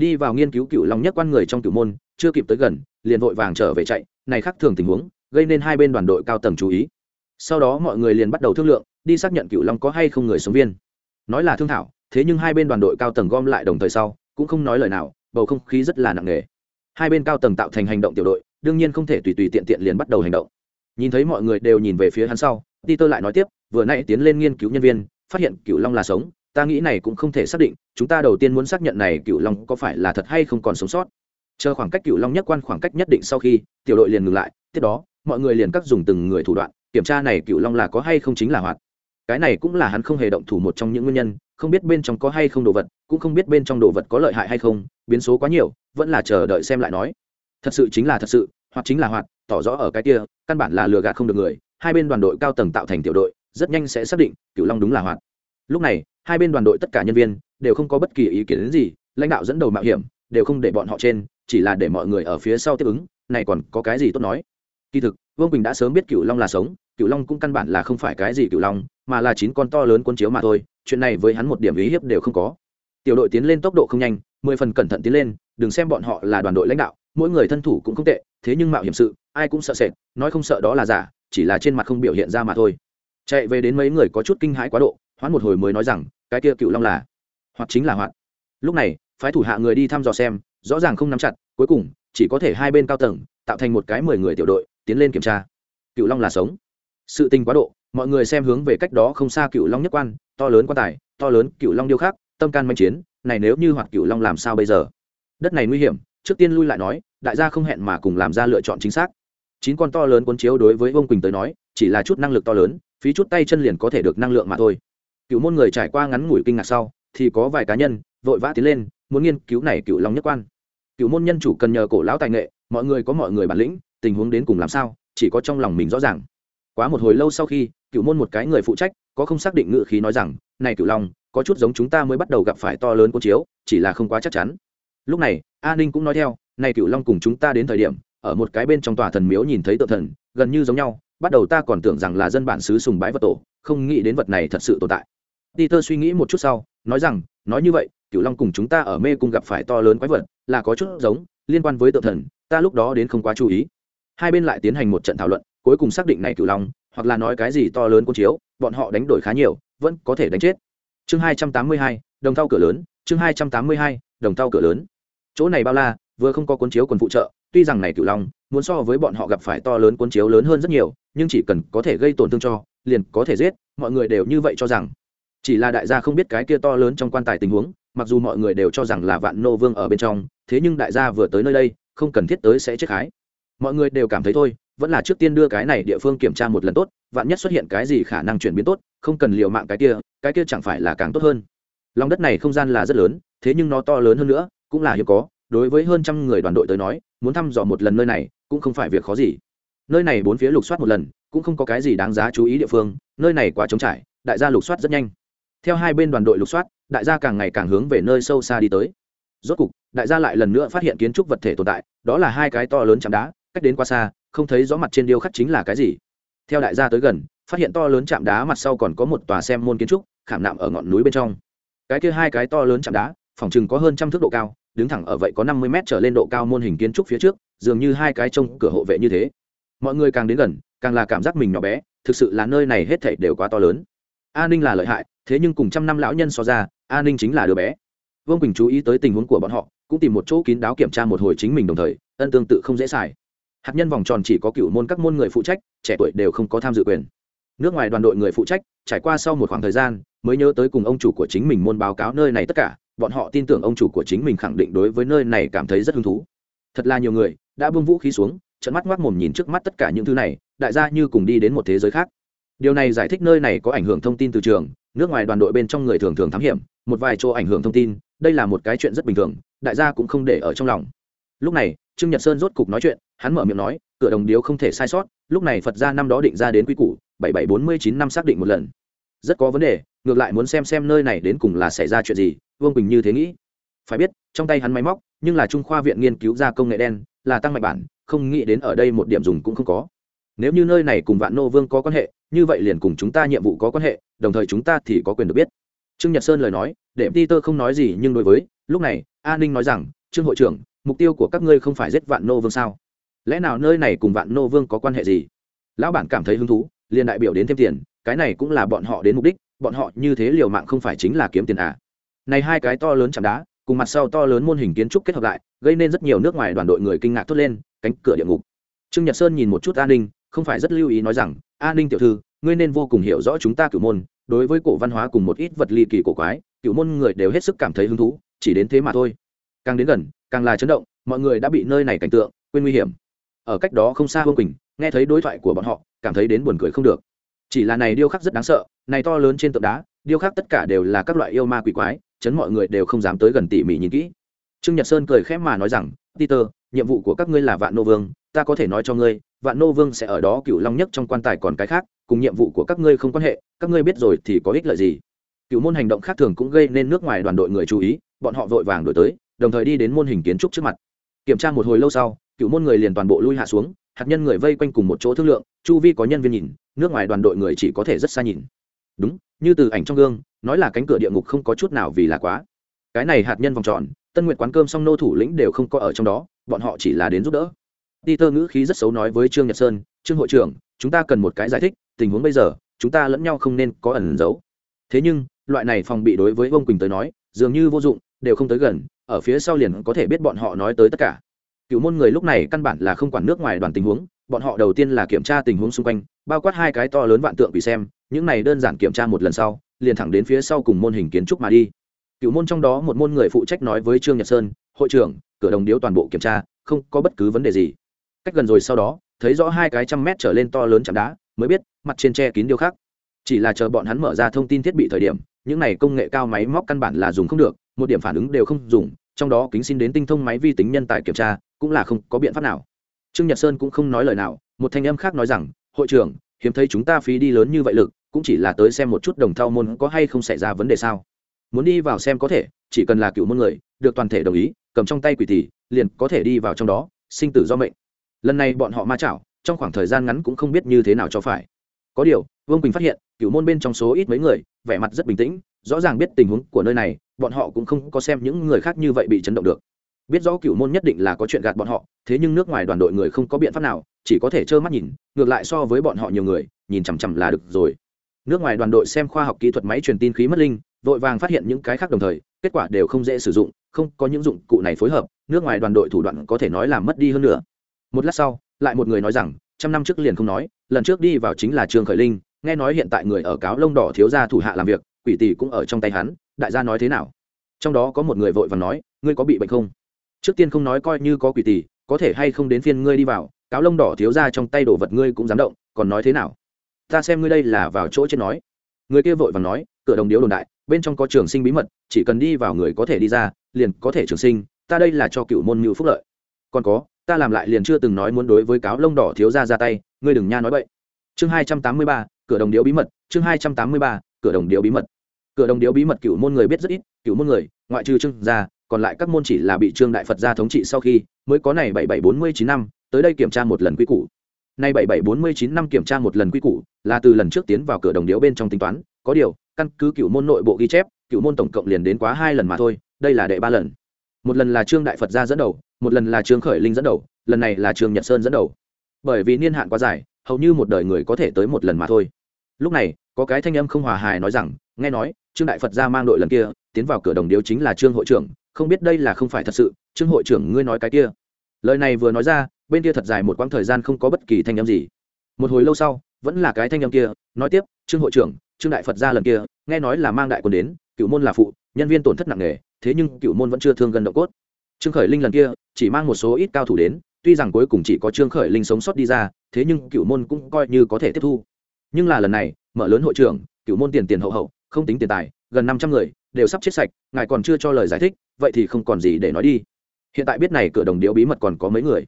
Đi vào nghiên cứu cựu long nhất quan người trong cửu môn, chưa kịp tới gần, liền vội vàng trở về chạy. Này khác thường tình huống, gây nên hai bên đoàn đội cao tầng chú ý. Sau đó mọi người liền bắt đầu thương lượng, đi xác nhận cựu long có hay không người sống viên. Nói là thương thảo, thế nhưng hai bên đoàn đội cao tầng gom lại đồng thời sau, cũng không nói lời nào, bầu không khí rất là nặng nề. Hai bên cao tầng tạo thành hành động tiểu đội, đương nhiên không thể tùy tùy tiện tiện liền bắt đầu hành động. Nhìn thấy mọi người đều nhìn về phía hắn sau, peter lại nói tiếp, vừa nãy tiến lên nghiên cứu nhân viên, phát hiện cựu long là sống ta nghĩ này cũng không thể xác định, chúng ta đầu tiên muốn xác nhận này cựu long có phải là thật hay không còn sống sót. Chờ khoảng cách cựu long nhất quan khoảng cách nhất định sau khi, tiểu đội liền ngừng lại, tiếp đó, mọi người liền cắt dùng từng người thủ đoạn, kiểm tra này cựu long là có hay không chính là hoạt. Cái này cũng là hắn không hề động thủ một trong những nguyên nhân, không biết bên trong có hay không đồ vật, cũng không biết bên trong đồ vật có lợi hại hay không, biến số quá nhiều, vẫn là chờ đợi xem lại nói. Thật sự chính là thật sự, hoặc chính là hoạt, tỏ rõ ở cái kia, căn bản là lừa gạt không được người, hai bên đoàn đội cao tầng tạo thành tiểu đội, rất nhanh sẽ xác định cựu long đúng là hoạt. Lúc này hai bên đoàn đội tất cả nhân viên đều không có bất kỳ ý kiến gì, lãnh đạo dẫn đầu mạo hiểm đều không để bọn họ trên, chỉ là để mọi người ở phía sau tiếp ứng, này còn có cái gì tốt nói? Kỳ thực, vương bình đã sớm biết cựu long là sống cựu long cũng căn bản là không phải cái gì cựu long, mà là chín con to lớn quân chiếu mà thôi, chuyện này với hắn một điểm ý hiếp đều không có. Tiểu đội tiến lên tốc độ không nhanh, mười phần cẩn thận tiến lên, đừng xem bọn họ là đoàn đội lãnh đạo, mỗi người thân thủ cũng không tệ, thế nhưng mạo hiểm sự, ai cũng sợ sệt, nói không sợ đó là giả, chỉ là trên mặt không biểu hiện ra mà thôi. Chạy về đến mấy người có chút kinh hãi quá độ hoãn một hồi mới nói rằng, cái kia cựu long là? Hoặc chính là hoạt lúc này, phái thủ hạ người đi thăm dò xem, rõ ràng không nắm chặt, cuối cùng, chỉ có thể hai bên cao tầng, tạo thành một cái mười người tiểu đội, tiến lên kiểm tra. Cựu long là sống. Sự tình quá độ, mọi người xem hướng về cách đó không xa cựu long nhất quan, to lớn quan tài, to lớn cựu long điêu khắc, tâm can manh chiến, này nếu như hoạt cựu long làm sao bây giờ? Đất này nguy hiểm, trước tiên lui lại nói, đại gia không hẹn mà cùng làm ra lựa chọn chính xác. Chín con to lớn cuốn chiếu đối với vương quỳnh tới nói, chỉ là chút năng lực to lớn, phí chút tay chân liền có thể được năng lượng mà thôi cựu môn người trải qua ngắn ngủi kinh ngạc sau, thì có vài cá nhân vội vã tiến lên, muốn nghiên cứu này cựu long nhất quan. Cựu môn nhân chủ cần nhờ cổ lão tài nghệ, mọi người có mọi người bản lĩnh, tình huống đến cùng làm sao, chỉ có trong lòng mình rõ ràng. Quá một hồi lâu sau khi cựu môn một cái người phụ trách, có không xác định ngự khí nói rằng, này cựu long, có chút giống chúng ta mới bắt đầu gặp phải to lớn cuốn chiếu, chỉ là không quá chắc chắn. Lúc này, a ninh cũng nói theo, này cựu long cùng chúng ta đến thời điểm, ở một cái bên trong tòa thần miếu nhìn thấy tự thần, gần như giống nhau, bắt đầu ta còn tưởng rằng là dân bản xứ sùng bái vật tổ, không nghĩ đến vật này thật sự tồn tại peter suy nghĩ một chút sau, nói rằng, nói như vậy, Cửu long cùng chúng ta ở mê cung gặp phải to lớn quái vật, là có chút giống, liên quan với tự thần, ta lúc đó đến không quá chú ý. Hai bên lại tiến hành một trận thảo luận, cuối cùng xác định này Cửu long, hoặc là nói cái gì to lớn cuốn chiếu, bọn họ đánh đổi khá nhiều, vẫn có thể đánh chết. Chương hai trăm tám mươi hai, đồng thau cửa lớn, chương hai trăm tám mươi hai, đồng thau cửa lớn. Chỗ này bao la, vừa không có cuốn chiếu quần phụ trợ, tuy rằng này Cửu long, muốn so với bọn họ gặp phải to lớn cuốn chiếu lớn hơn rất nhiều, nhưng chỉ cần có thể gây tổn thương cho, liền có thể giết, mọi người đều như vậy cho rằng chỉ là đại gia không biết cái kia to lớn trong quan tài tình huống, mặc dù mọi người đều cho rằng là vạn nô vương ở bên trong, thế nhưng đại gia vừa tới nơi đây, không cần thiết tới sẽ chết khái. Mọi người đều cảm thấy thôi, vẫn là trước tiên đưa cái này địa phương kiểm tra một lần tốt, vạn nhất xuất hiện cái gì khả năng chuyển biến tốt, không cần liều mạng cái kia cái kia chẳng phải là càng tốt hơn. Lòng đất này không gian là rất lớn, thế nhưng nó to lớn hơn nữa, cũng là hiếm có, đối với hơn trăm người đoàn đội tới nói, muốn thăm dò một lần nơi này, cũng không phải việc khó gì. Nơi này bốn phía lục soát một lần, cũng không có cái gì đáng giá chú ý địa phương, nơi này quá trống trải, đại gia lục soát rất nhanh theo hai bên đoàn đội lục soát, đại gia càng ngày càng hướng về nơi sâu xa đi tới. Rốt cục, đại gia lại lần nữa phát hiện kiến trúc vật thể tồn tại, đó là hai cái to lớn chạm đá, cách đến quá xa, không thấy rõ mặt trên điêu khắc chính là cái gì. Theo đại gia tới gần, phát hiện to lớn chạm đá mặt sau còn có một tòa xem môn kiến trúc, khảm nạm ở ngọn núi bên trong. Cái kia hai cái to lớn chạm đá, phòng chừng có hơn trăm thước độ cao, đứng thẳng ở vậy có năm mươi mét trở lên độ cao môn hình kiến trúc phía trước, dường như hai cái trông cửa hộ vệ như thế. Mọi người càng đến gần, càng là cảm giác mình nhỏ bé, thực sự là nơi này hết thảy đều quá to lớn. An ninh là lợi hại thế nhưng cùng trăm năm lão nhân so ra an ninh chính là đứa bé. Vương quỳnh chú ý tới tình huống của bọn họ, cũng tìm một chỗ kín đáo kiểm tra một hồi chính mình đồng thời, ân tương tự không dễ xài. Hạt nhân vòng tròn chỉ có cựu môn các môn người phụ trách, trẻ tuổi đều không có tham dự quyền. Nước ngoài đoàn đội người phụ trách, trải qua sau một khoảng thời gian, mới nhớ tới cùng ông chủ của chính mình môn báo cáo nơi này tất cả, bọn họ tin tưởng ông chủ của chính mình khẳng định đối với nơi này cảm thấy rất hứng thú. Thật là nhiều người, đã bưng vũ khí xuống trận mắt ngoác mồm nhìn trước mắt tất cả những thứ này, đại gia như cùng đi đến một thế giới khác. Điều này giải thích nơi này có ảnh hưởng thông tin từ trường nước ngoài đoàn đội bên trong người thường thường thám hiểm, một vài chỗ ảnh hưởng thông tin, đây là một cái chuyện rất bình thường, đại gia cũng không để ở trong lòng. Lúc này, trương nhật sơn rốt cục nói chuyện, hắn mở miệng nói, cửa đồng điếu không thể sai sót, lúc này phật gia năm đó định ra đến quy củ, bảy bảy bốn mươi chín năm xác định một lần. Rất có vấn đề, ngược lại muốn xem xem nơi này đến cùng là xảy ra chuyện gì, vương bình như thế nghĩ. Phải biết, trong tay hắn máy móc, nhưng là trung khoa viện nghiên cứu ra công nghệ đen, là tăng mạnh bản, không nghĩ đến ở đây một điểm dùng cũng không có. Nếu như nơi này cùng vạn nô vương có quan hệ như vậy liền cùng chúng ta nhiệm vụ có quan hệ, đồng thời chúng ta thì có quyền được biết. Trương nhật sơn lời nói, để peter không nói gì nhưng đối với, lúc này an ninh nói rằng, trương hội trưởng, mục tiêu của các ngươi không phải giết vạn nô vương sao? Lẽ nào nơi này cùng vạn nô vương có quan hệ gì? Lão bản cảm thấy hứng thú, liền đại biểu đến thêm tiền, cái này cũng là bọn họ đến mục đích, bọn họ như thế liều mạng không phải chính là kiếm tiền à? Này hai cái to lớn chạm đá, cùng mặt sau to lớn môn hình kiến trúc kết hợp lại, gây nên rất nhiều nước ngoài đoàn đội người kinh ngạc thốt lên, cánh cửa địa ngục. Trương nhật sơn nhìn một chút an ninh không phải rất lưu ý nói rằng an ninh tiểu thư, ngươi nên vô cùng hiểu rõ chúng ta cửu môn, đối với cổ văn hóa cùng một ít vật ly kỳ cổ quái, cửu môn người đều hết sức cảm thấy hứng thú, chỉ đến thế mà thôi. Càng đến gần, càng là chấn động, mọi người đã bị nơi này cảnh tượng quên nguy hiểm. Ở cách đó không xa hương quỳnh, nghe thấy đối thoại của bọn họ, cảm thấy đến buồn cười không được. Chỉ là này điêu khắc rất đáng sợ, này to lớn trên tượng đá, điêu khắc tất cả đều là các loại yêu ma quỷ quái, chấn mọi người đều không dám tới gần tỉ mỉ nhìn kỹ. Trương nhật sơn cười khẽ mà nói rằng, peter nhiệm vụ của các ngươi là vạn nô vương, ta có thể nói cho ngươi, vạn nô vương sẽ ở đó cựu long nhất trong quan tài còn cái khác, cùng nhiệm vụ của các ngươi không quan hệ, các ngươi biết rồi thì có ích lợi gì. Cựu môn hành động khác thường cũng gây nên nước ngoài đoàn đội người chú ý, bọn họ vội vàng đổi tới, đồng thời đi đến môn hình kiến trúc trước mặt. Kiểm tra một hồi lâu sau cựu môn người liền toàn bộ lui hạ xuống, hạt nhân người vây quanh cùng một chỗ thương lượng, chu vi có nhân viên nhìn, nước ngoài đoàn đội người chỉ có thể rất xa nhìn. Đúng, như từ ảnh trong gương, nói là cánh cửa địa ngục không có chút nào vì là quá. Cái này hạt nhân vòng tròn, tân nguyện quán cơm song nô thủ lĩnh đều không có ở trong đó bọn họ chỉ là đến giúp đỡ. Ti tơ ngữ khí rất xấu nói với trương nhật sơn, trương hội trưởng, chúng ta cần một cái giải thích, tình huống bây giờ, chúng ta lẫn nhau không nên có ẩn giấu. Thế nhưng, loại này phòng bị đối với ông quỳnh tới nói, dường như vô dụng, đều không tới gần, ở phía sau liền có thể biết bọn họ nói tới tất cả. Cựu môn người lúc này căn bản là không quản nước ngoài đoàn tình huống, bọn họ đầu tiên là kiểm tra tình huống xung quanh, bao quát hai cái to lớn vạn tượng vì xem, những này đơn giản kiểm tra một lần sau, liền thẳng đến phía sau cùng môn hình kiến trúc mà đi. Cựu môn trong đó một môn người phụ trách nói với trương nhật sơn, hội trưởng cửa đồng điếu toàn bộ kiểm tra, không có bất cứ vấn đề gì. Cách gần rồi sau đó, thấy rõ hai cái trăm mét trở lên to lớn chạm đá, mới biết mặt trên tre kín điêu khắc chỉ là chờ bọn hắn mở ra thông tin thiết bị thời điểm, những này công nghệ cao máy móc căn bản là dùng không được, một điểm phản ứng đều không dùng, trong đó kính xin đến tinh thông máy vi tính nhân tài kiểm tra, cũng là không có biện pháp nào. Trương nhật sơn cũng không nói lời nào, một thanh âm khác nói rằng, hội trưởng, hiếm thấy chúng ta phí đi lớn như vậy lực, cũng chỉ là tới xem một chút đồng thao môn có hay không xảy ra vấn đề sao? Muốn đi vào xem có thể, chỉ cần là cựu môn người, được toàn thể đồng ý cầm trong tay quỷ tỷ, liền có thể đi vào trong đó, sinh tử do mệnh. Lần này bọn họ ma chảo, trong khoảng thời gian ngắn cũng không biết như thế nào cho phải. Có điều, vương quỳnh phát hiện cựu môn bên trong số ít mấy người, vẻ mặt rất bình tĩnh, rõ ràng biết tình huống của nơi này, bọn họ cũng không có xem những người khác như vậy bị chấn động được. Biết rõ cựu môn nhất định là có chuyện gạt bọn họ, thế nhưng nước ngoài đoàn đội người không có biện pháp nào, chỉ có thể trơ mắt nhìn, ngược lại so với bọn họ nhiều người, nhìn chằm chằm là được rồi. Nước ngoài đoàn đội xem khoa học kỹ thuật máy truyền tin khí mất linh, vội vàng phát hiện những cái khác đồng thời, kết quả đều không dễ sử dụng không có những dụng cụ này phối hợp, nước ngoài đoàn đội thủ đoạn có thể nói là mất đi hơn nữa. Một lát sau, lại một người nói rằng, trăm năm trước liền không nói, lần trước đi vào chính là trương khởi linh, nghe nói hiện tại người ở cáo lông đỏ thiếu gia thủ hạ làm việc, quỷ tỷ cũng ở trong tay hắn, đại gia nói thế nào? Trong đó có một người vội và nói, ngươi có bị bệnh không? Trước tiên không nói coi như có quỷ tỷ, có thể hay không đến phiên ngươi đi vào, cáo lông đỏ thiếu gia trong tay đồ vật ngươi cũng dám động, còn nói thế nào? Ta xem ngươi đây là vào chỗ trên nói. Người kia vội và nói, cửa đồng điếu đồn đại bên trong có trường sinh bí mật, chỉ cần đi vào người có thể đi ra, liền có thể trường sinh, ta đây là cho cựu môn mưu phúc lợi. Còn có, ta làm lại liền chưa từng nói muốn đối với cáo lông đỏ thiếu gia ra tay, ngươi đừng nha nói vậy chương hai trăm tám mươi ba, cửa đồng điếu bí mật, chương hai trăm tám mươi ba, cửa đồng điếu bí mật. Cửa đồng điếu bí mật cựu môn người biết rất ít, cựu môn người, ngoại trừ trương gia, còn lại các môn chỉ là bị trương đại phật gia thống trị sau khi, mới có này bảy bảy bốn mươi chín năm, tới đây kiểm tra một lần quy củ. Nay bảy bảy bốn mươi chín năm kiểm tra một lần quy củ, là từ lần trước tiến vào cửa đồng điếu bên trong tính toán, có điều căn cứ cựu môn nội bộ ghi chép, cựu môn tổng cộng liền đến quá hai lần mà thôi, đây là đệ ba lần. Một lần là trương đại phật gia dẫn đầu, một lần là trương khởi linh dẫn đầu, lần này là trương nhật sơn dẫn đầu. Bởi vì niên hạn quá dài, hầu như một đời người có thể tới một lần mà thôi. Lúc này, có cái thanh âm không hòa hài nói rằng, nghe nói, trương đại phật gia mang đội lần kia, tiến vào cửa đồng điếu chính là trương hội trưởng, không biết đây là không phải thật sự, trương hội trưởng ngươi nói cái kia. Lời này vừa nói ra, bên kia thật dài một quãng thời gian không có bất kỳ thanh âm gì. Một hồi lâu sau, vẫn là cái thanh âm kia, nói tiếp, trương hội trưởng trương đại phật ra lần kia, nghe nói là mang đại quân đến, cựu môn là phụ, nhân viên tổn thất nặng nề, thế nhưng cựu môn vẫn chưa thương gần động cốt. Trương khởi linh lần kia, chỉ mang một số ít cao thủ đến, tuy rằng cuối cùng chỉ có trương khởi linh sống sót đi ra, thế nhưng cựu môn cũng coi như có thể tiếp thu. Nhưng là lần này, mở lớn hội trưởng, cựu môn tiền tiền hậu hậu, không tính tiền tài, gần năm trăm người, đều sắp chết sạch, ngài còn chưa cho lời giải thích, vậy thì không còn gì để nói đi. Hiện tại biết này cửa đồng điệu bí mật còn có mấy người.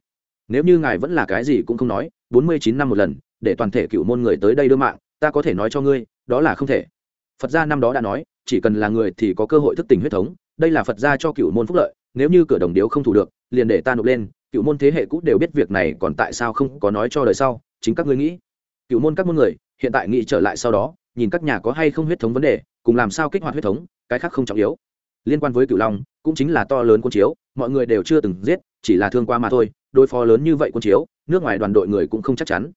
Nếu như ngài vẫn là cái gì cũng không nói, bốn mươi chín năm một lần, để toàn thể cựu môn người tới đây đưa mạng ta có thể nói cho ngươi, đó là không thể. Phật gia năm đó đã nói, chỉ cần là người thì có cơ hội thức tỉnh huyết thống, đây là phật gia cho cựu môn phúc lợi, nếu như cửa đồng điếu không thủ được, liền để ta nộp lên, cựu môn thế hệ cũ đều biết việc này, còn tại sao không có nói cho đời sau, chính các ngươi nghĩ. Cựu môn các môn người, hiện tại nghĩ trở lại sau đó, nhìn các nhà có hay không huyết thống vấn đề, cùng làm sao kích hoạt huyết thống, cái khác không trọng yếu. Liên quan với cựu long, cũng chính là to lớn quân chiếu, mọi người đều chưa từng giết, chỉ là thương qua mà thôi, đối phó lớn như vậy quân chiếu, nước ngoài đoàn đội người cũng không chắc chắn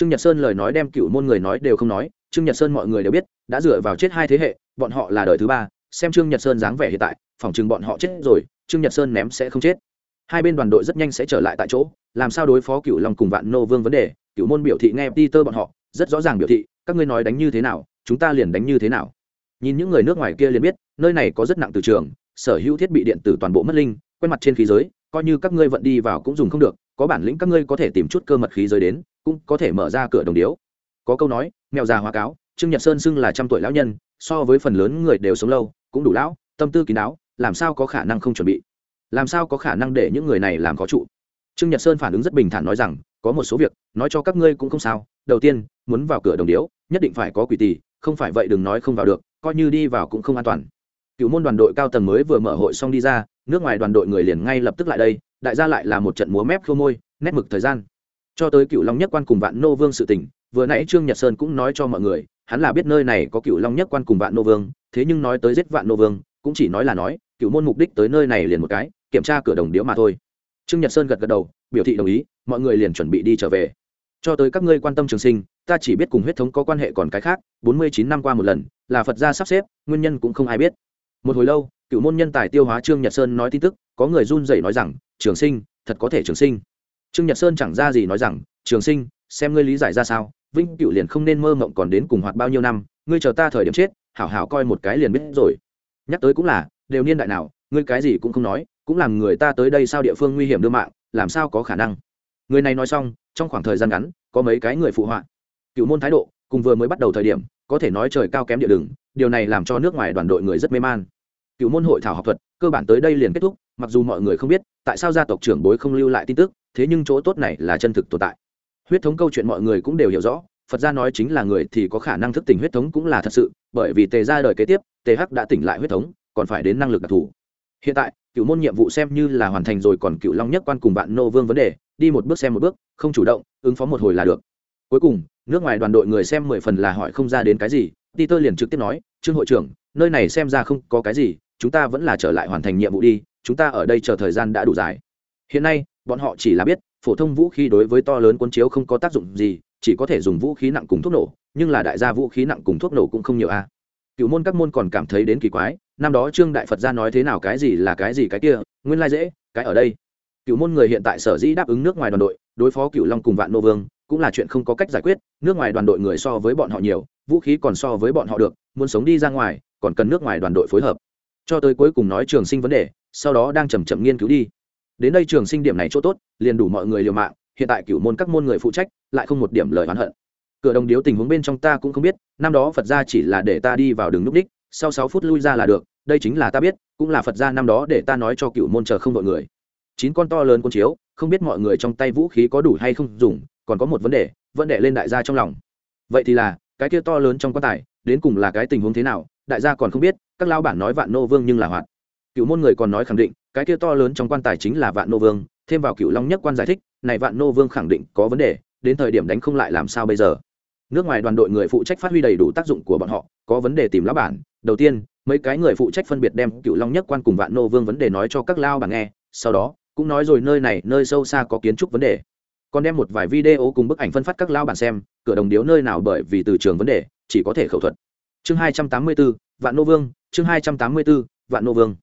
trương nhật sơn lời nói đem cựu môn người nói đều không nói, trương nhật sơn mọi người đều biết, đã dựa vào chết hai thế hệ, bọn họ là đời thứ ba, xem trương nhật sơn dáng vẻ hiện tại phòng chừng bọn họ chết rồi, trương nhật sơn ném sẽ không chết. Hai bên đoàn đội rất nhanh sẽ trở lại tại chỗ, làm sao đối phó cựu long cùng vạn nô vương vấn đề, cựu môn biểu thị nghe peter bọn họ, rất rõ ràng biểu thị, các ngươi nói đánh như thế nào, chúng ta liền đánh như thế nào. Nhìn những người nước ngoài kia liền biết, nơi này có rất nặng từ trường, sở hữu thiết bị điện tử toàn bộ mất linh, quen mặt trên khí giới, coi như các ngươi vận đi vào cũng dùng không được, có bản lĩnh các ngươi có thể tìm chút cơ mật khí giới đến cũng có thể mở ra cửa đồng điếu. Có câu nói, mèo già hóa cáo, trương nhật sơn xưng là trăm tuổi lão nhân, so với phần lớn người đều sống lâu, cũng đủ lão, tâm tư kín đáo, làm sao có khả năng không chuẩn bị? Làm sao có khả năng để những người này làm có trụ? Trương nhật sơn phản ứng rất bình thản nói rằng, có một số việc, nói cho các ngươi cũng không sao. Đầu tiên, muốn vào cửa đồng điếu, nhất định phải có quỷ tỳ, không phải vậy đừng nói không vào được, coi như đi vào cũng không an toàn. Cựu môn đoàn đội cao tầng mới vừa mở hội xong đi ra, nước ngoài đoàn đội người liền ngay lập tức lại đây, đại gia lại là một trận múa mép khô môi, nét mực thời gian cho tới cựu long nhất quan cùng vạn nô vương sự tình, vừa nãy trương nhật sơn cũng nói cho mọi người, hắn là biết nơi này có cựu long nhất quan cùng vạn nô vương, thế nhưng nói tới giết vạn nô vương, cũng chỉ nói là nói cựu môn mục đích tới nơi này liền một cái, kiểm tra cửa đồng điếu mà thôi. Trương nhật sơn gật gật đầu, biểu thị đồng ý, mọi người liền chuẩn bị đi trở về. Cho tới các ngươi quan tâm trường sinh, ta chỉ biết cùng huyết thống có quan hệ còn cái khác, bốn mươi chín năm qua một lần, là phật gia sắp xếp, nguyên nhân cũng không ai biết. Một hồi lâu cựu môn nhân tài tiêu hóa trương nhật sơn nói tin tức, có người run rẩy nói rằng, trường sinh, thật có thể trường sinh trương nhật sơn chẳng ra gì nói rằng, trường sinh, xem ngươi lý giải ra sao, vĩnh cựu liền không nên mơ mộng còn đến cùng hoạt bao nhiêu năm, ngươi chờ ta thời điểm chết, hảo hảo coi một cái liền biết rồi. Nhắc tới cũng là, đều niên đại nào, ngươi cái gì cũng không nói, cũng làm người ta tới đây sao địa phương nguy hiểm đưa mạng, làm sao có khả năng? Người này nói xong, trong khoảng thời gian ngắn, có mấy cái người phụ họa. Cựu môn thái độ, cùng vừa mới bắt đầu thời điểm, có thể nói trời cao kém địa đường, điều này làm cho nước ngoài đoàn đội người rất mê man. Cựu môn hội thảo học thuật, cơ bản tới đây liền kết thúc, mặc dù mọi người không biết, tại sao gia tộc trưởng bối không lưu lại tin tức thế nhưng chỗ tốt này là chân thực tồn tại. Huyết thống câu chuyện mọi người cũng đều hiểu rõ, phật gia nói chính là người thì có khả năng thức tỉnh huyết thống cũng là thật sự, bởi vì tề ra đời kế tiếp, tề hắc đã tỉnh lại huyết thống, còn phải đến năng lực đặc thù. Hiện tại, cựu môn nhiệm vụ xem như là hoàn thành rồi còn cựu long nhất quan cùng bạn nô vương vấn đề, đi một bước xem một bước, không chủ động, ứng phó một hồi là được. Cuối cùng, nước ngoài đoàn đội người xem mười phần là hỏi không ra đến cái gì, peter liền trực tiếp nói, trương hội trưởng, nơi này xem ra không có cái gì, chúng ta vẫn là trở lại hoàn thành nhiệm vụ đi, chúng ta ở đây chờ thời gian đã đủ dài. Hiện nay bọn họ chỉ là biết, phổ thông vũ khí đối với to lớn quân chiếu không có tác dụng gì, chỉ có thể dùng vũ khí nặng cùng thuốc nổ, nhưng là đại gia vũ khí nặng cùng thuốc nổ cũng không nhiều a. Cựu môn các môn còn cảm thấy đến kỳ quái, năm đó trương đại phật gia nói thế nào cái gì là cái gì cái kia, nguyên lai dễ, cái ở đây. Cựu môn người hiện tại sở dĩ đáp ứng nước ngoài đoàn đội, đối phó cựu long cùng vạn nô vương, cũng là chuyện không có cách giải quyết, nước ngoài đoàn đội người so với bọn họ nhiều, vũ khí còn so với bọn họ được, muốn sống đi ra ngoài, còn cần nước ngoài đoàn đội phối hợp. Cho tới cuối cùng nói trường sinh vấn đề, sau đó đang chầm chậm nghiên cứu đi đến đây trường sinh điểm này chỗ tốt, liền đủ mọi người liều mạng, hiện tại cửu môn các môn người phụ trách, lại không một điểm lời oán hận. Cửa đồng điếu tình huống bên trong ta cũng không biết, năm đó phật gia chỉ là để ta đi vào đường núp đích, sau sáu phút lui ra là được, đây chính là ta biết, cũng là phật gia năm đó để ta nói cho cựu môn chờ không đội người. Chín con to lớn con chiếu, không biết mọi người trong tay vũ khí có đủ hay không dùng, còn có một vấn đề, vẫn để lên đại gia trong lòng. Vậy thì là, cái kia to lớn trong quan tài, đến cùng là cái tình huống thế nào, đại gia còn không biết, các lao bản nói vạn nô vương nhưng là hoạt. Cựu môn người còn nói khẳng định cái kia to lớn trong quan tài chính là vạn nô vương thêm vào cựu long nhất quan giải thích này vạn nô vương khẳng định có vấn đề đến thời điểm đánh không lại làm sao bây giờ? Nước ngoài đoàn đội người phụ trách phát huy đầy đủ tác dụng của bọn họ có vấn đề tìm lão bản. Đầu tiên mấy cái người phụ trách phân biệt đem cựu long nhất quan cùng vạn nô vương vấn đề nói cho các lao bản nghe sau đó cũng nói rồi nơi này nơi sâu xa có kiến trúc vấn đề. Còn đem một vài video cùng bức ảnh phân phát các lao bản xem cửa đồng điếu nơi nào bởi vì từ trường vấn đề chỉ có thể khẩu thuật. Chương 284, vạn nô vương chương 284, vạn nô vương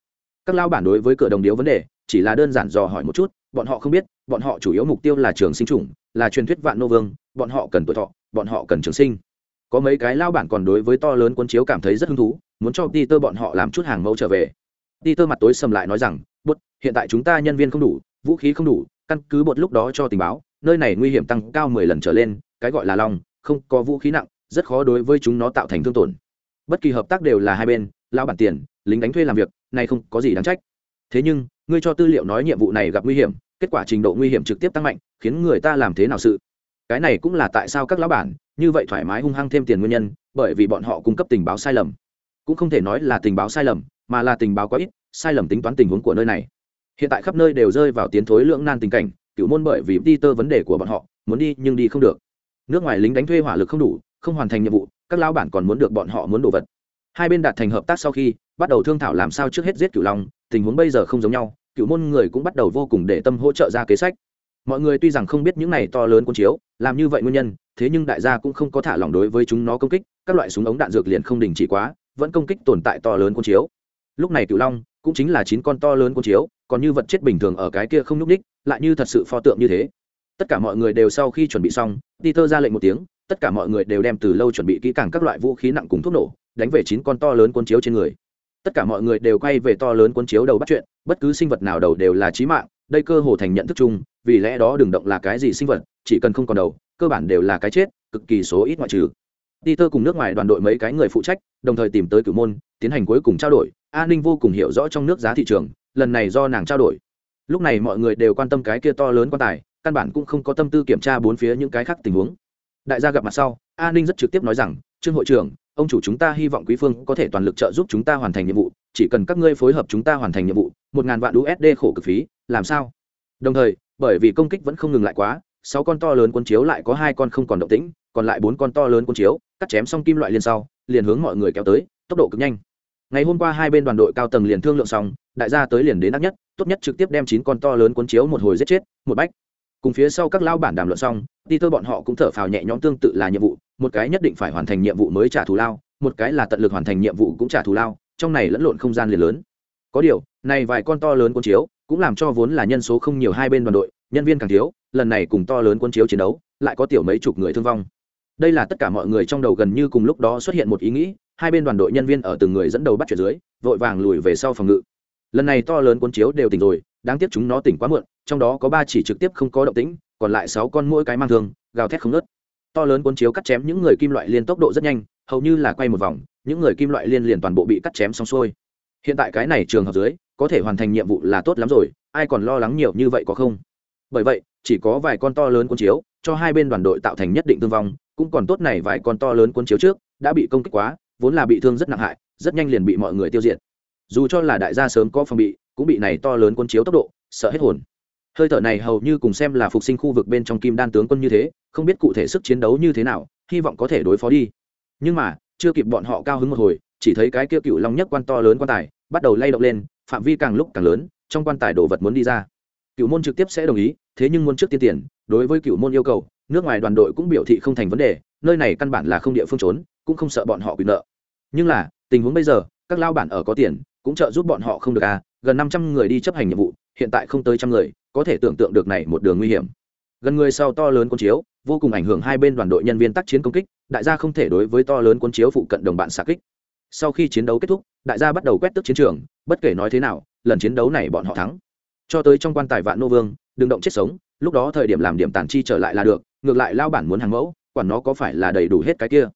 các lao bản đối với cửa đồng điếu vấn đề, chỉ là đơn giản dò hỏi một chút, bọn họ không biết, bọn họ chủ yếu mục tiêu là trường sinh chủng, là truyền thuyết vạn nô vương, bọn họ cần tuổi thọ, bọn họ cần trường sinh. Có mấy cái lao bản còn đối với to lớn quân chiếu cảm thấy rất hứng thú, muốn cho Peter bọn họ làm chút hàng mẫu trở về. Peter mặt tối sầm lại nói rằng bút hiện tại chúng ta nhân viên không đủ, vũ khí không đủ, căn cứ bột lúc đó cho tình báo, nơi này nguy hiểm tăng cao mười lần trở lên, cái gọi là long, không có vũ khí nặng, rất khó đối với chúng nó tạo thành thương tổn. Bất kỳ hợp tác đều là hai bên lao bản tiền lính đánh thuê làm việc này không có gì đáng trách. Thế nhưng, ngươi cho tư liệu nói nhiệm vụ này gặp nguy hiểm, kết quả trình độ nguy hiểm trực tiếp tăng mạnh, khiến người ta làm thế nào sự? Cái này cũng là tại sao các lão bản, như vậy thoải mái hung hăng thêm tiền nguyên nhân, bởi vì bọn họ cung cấp tình báo sai lầm. Cũng không thể nói là tình báo sai lầm, mà là tình báo quá ít, sai lầm tính toán tình huống của nơi này. Hiện tại khắp nơi đều rơi vào tiến thối lưỡng nan tình cảnh, cựu môn bởi vì đi tơ vấn đề của bọn họ, muốn đi nhưng đi không được. Nước ngoài lính đánh thuê hỏa lực không đủ, không hoàn thành nhiệm vụ, các lão bản còn muốn được bọn họ muốn đồ vật hai bên đạt thành hợp tác sau khi, bắt đầu thương thảo làm sao trước hết giết cựu long, tình huống bây giờ không giống nhau cựu môn người cũng bắt đầu vô cùng để tâm hỗ trợ ra kế sách. Mọi người tuy rằng không biết những này to lớn quân chiếu, làm như vậy nguyên nhân, thế nhưng đại gia cũng không có thả lỏng đối với chúng nó công kích, các loại súng ống đạn dược liền không đình chỉ quá, vẫn công kích tồn tại to lớn quân chiếu. Lúc này cựu long cũng chính là chín con to lớn quân chiếu, còn như vật chết bình thường ở cái kia không nhúc ních lại như thật sự pho tượng như thế. Tất cả mọi người đều sau khi chuẩn bị xong, peter ra lệnh một tiếng, tất cả mọi người đều đem từ lâu chuẩn bị kỹ càng các loại vũ khí nặng cùng thuốc nổ đánh về chín con to lớn cuốn chiếu trên người. Tất cả mọi người đều quay về to lớn cuốn chiếu đầu bắt chuyện, bất cứ sinh vật nào đầu đều là trí mạng, đây cơ hồ thành nhận thức chung, vì lẽ đó đừng động là cái gì sinh vật, chỉ cần không còn đầu, cơ bản đều là cái chết, cực kỳ số ít ngoại trừ. Đi Peter cùng nước ngoài đoàn đội mấy cái người phụ trách, đồng thời tìm tới cửu môn, tiến hành cuối cùng trao đổi, an ninh vô cùng hiểu rõ trong nước giá thị trường, lần này do nàng trao đổi. Lúc này mọi người đều quan tâm cái kia to lớn quan tài, căn bản cũng không có tâm tư kiểm tra bốn phía những cái khác tình huống. Đại gia gặp mặt sau, an ninh rất trực tiếp nói rằng, trương hội trưởng ông chủ chúng ta hy vọng quý phương có thể toàn lực trợ giúp chúng ta hoàn thành nhiệm vụ, chỉ cần các ngươi phối hợp chúng ta hoàn thành nhiệm vụ, một ngàn vạn usd khổ cực phí, làm sao? Đồng thời, bởi vì công kích vẫn không ngừng lại quá, sáu con to lớn quân chiếu lại có hai con không còn động tĩnh, còn lại bốn con to lớn quân chiếu, cắt chém xong kim loại liên sau, liền hướng mọi người kéo tới, tốc độ cực nhanh. Ngày hôm qua hai bên đoàn đội cao tầng liền thương lượng xong, đại gia tới liền đến ác nhất, tốt nhất trực tiếp đem chín con to lớn quân chiếu một hồi giết chết, một bách. Cùng phía sau các lao bản đàm luận xong đi thôi bọn họ cũng thở phào nhẹ nhõm tương tự là nhiệm vụ, một cái nhất định phải hoàn thành nhiệm vụ mới trả thù lao, một cái là tận lực hoàn thành nhiệm vụ cũng trả thù lao, trong này lẫn lộn không gian liền lớn. Có điều, này vài con to lớn quân chiếu, cũng làm cho vốn là nhân số không nhiều hai bên đoàn đội, nhân viên càng thiếu, lần này cùng to lớn quân chiếu chiến đấu, lại có tiểu mấy chục người thương vong. Đây là tất cả mọi người trong đầu gần như cùng lúc đó xuất hiện một ý nghĩ, hai bên đoàn đội nhân viên ở từng người dẫn đầu bắt chuyển dưới, vội vàng lùi về sau phòng ngự. Lần này to lớn quân chiếu đều tỉnh rồi, đáng tiếc chúng nó tỉnh quá muộn, trong đó có ba chỉ trực tiếp không có động tĩnh còn lại sáu con mỗi cái mang thương, gào thét không nớt to lớn cuốn chiếu cắt chém những người kim loại liên tốc độ rất nhanh, hầu như là quay một vòng, những người kim loại liên liền toàn bộ bị cắt chém xong xuôi. Hiện tại cái này trường hợp dưới, có thể hoàn thành nhiệm vụ là tốt lắm rồi, ai còn lo lắng nhiều như vậy có không? Bởi vậy, chỉ có vài con to lớn cuốn chiếu, cho hai bên đoàn đội tạo thành nhất định thương vong, cũng còn tốt này vài con to lớn cuốn chiếu trước, đã bị công kích quá, vốn là bị thương rất nặng hại, rất nhanh liền bị mọi người tiêu diệt. Dù cho là đại gia sớm có phòng bị, cũng bị này to lớn cuốn chiếu tốc độ, sợ hết hồn hơi thở này hầu như cùng xem là phục sinh khu vực bên trong kim đan tướng quân như thế, không biết cụ thể sức chiến đấu như thế nào, hy vọng có thể đối phó đi. Nhưng mà, chưa kịp bọn họ cao hứng một hồi, chỉ thấy cái kia cựu long nhất quan to lớn quan tài, bắt đầu lay động lên, phạm vi càng lúc càng lớn, trong quan tài đồ vật muốn đi ra. Cựu môn trực tiếp sẽ đồng ý, thế nhưng muốn trước tiên tiền, đối với cựu môn yêu cầu, nước ngoài đoàn đội cũng biểu thị không thành vấn đề, nơi này căn bản là không địa phương trốn, cũng không sợ bọn họ quyền nợ. Nhưng là, tình huống bây giờ, các lao bản ở có tiền, cũng trợ giúp bọn họ không được à gần năm trăm người đi chấp hành nhiệm vụ, hiện tại không tới trăm người có thể tưởng tượng được này một đường nguy hiểm. Gần người sau to lớn quân chiếu, vô cùng ảnh hưởng hai bên đoàn đội nhân viên tác chiến công kích, đại gia không thể đối với to lớn quân chiếu phụ cận đồng bạn xạ kích. Sau khi chiến đấu kết thúc, đại gia bắt đầu quét tức chiến trường, bất kể nói thế nào, lần chiến đấu này bọn họ thắng. Cho tới trong quan tài vạn nô vương, đừng động chết sống, lúc đó thời điểm làm điểm tàn chi trở lại là được, ngược lại lao bản muốn hàng mẫu, quản nó có phải là đầy đủ hết cái kia.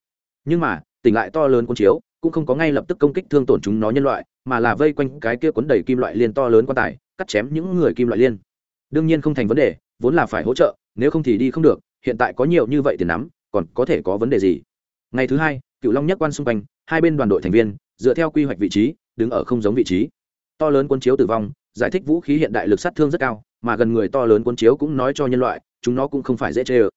Nhưng mà, tỉnh lại to lớn quân chiếu, cũng không có ngay lập tức công kích thương tổn chúng nó nhân loại, mà là vây quanh cái kia cuốn đầy kim loại liên to lớn quan tài, cắt chém những người kim loại liên đương nhiên không thành vấn đề, vốn là phải hỗ trợ, nếu không thì đi không được, hiện tại có nhiều như vậy tiền nắm, còn có thể có vấn đề gì? Ngày thứ hai, cựu long nhất quan xung quanh, hai bên đoàn đội thành viên, dựa theo quy hoạch vị trí, đứng ở không giống vị trí. To lớn quân chiếu tử vong, giải thích vũ khí hiện đại lực sát thương rất cao, mà gần người to lớn quân chiếu cũng nói cho nhân loại, chúng nó cũng không phải dễ chê ơ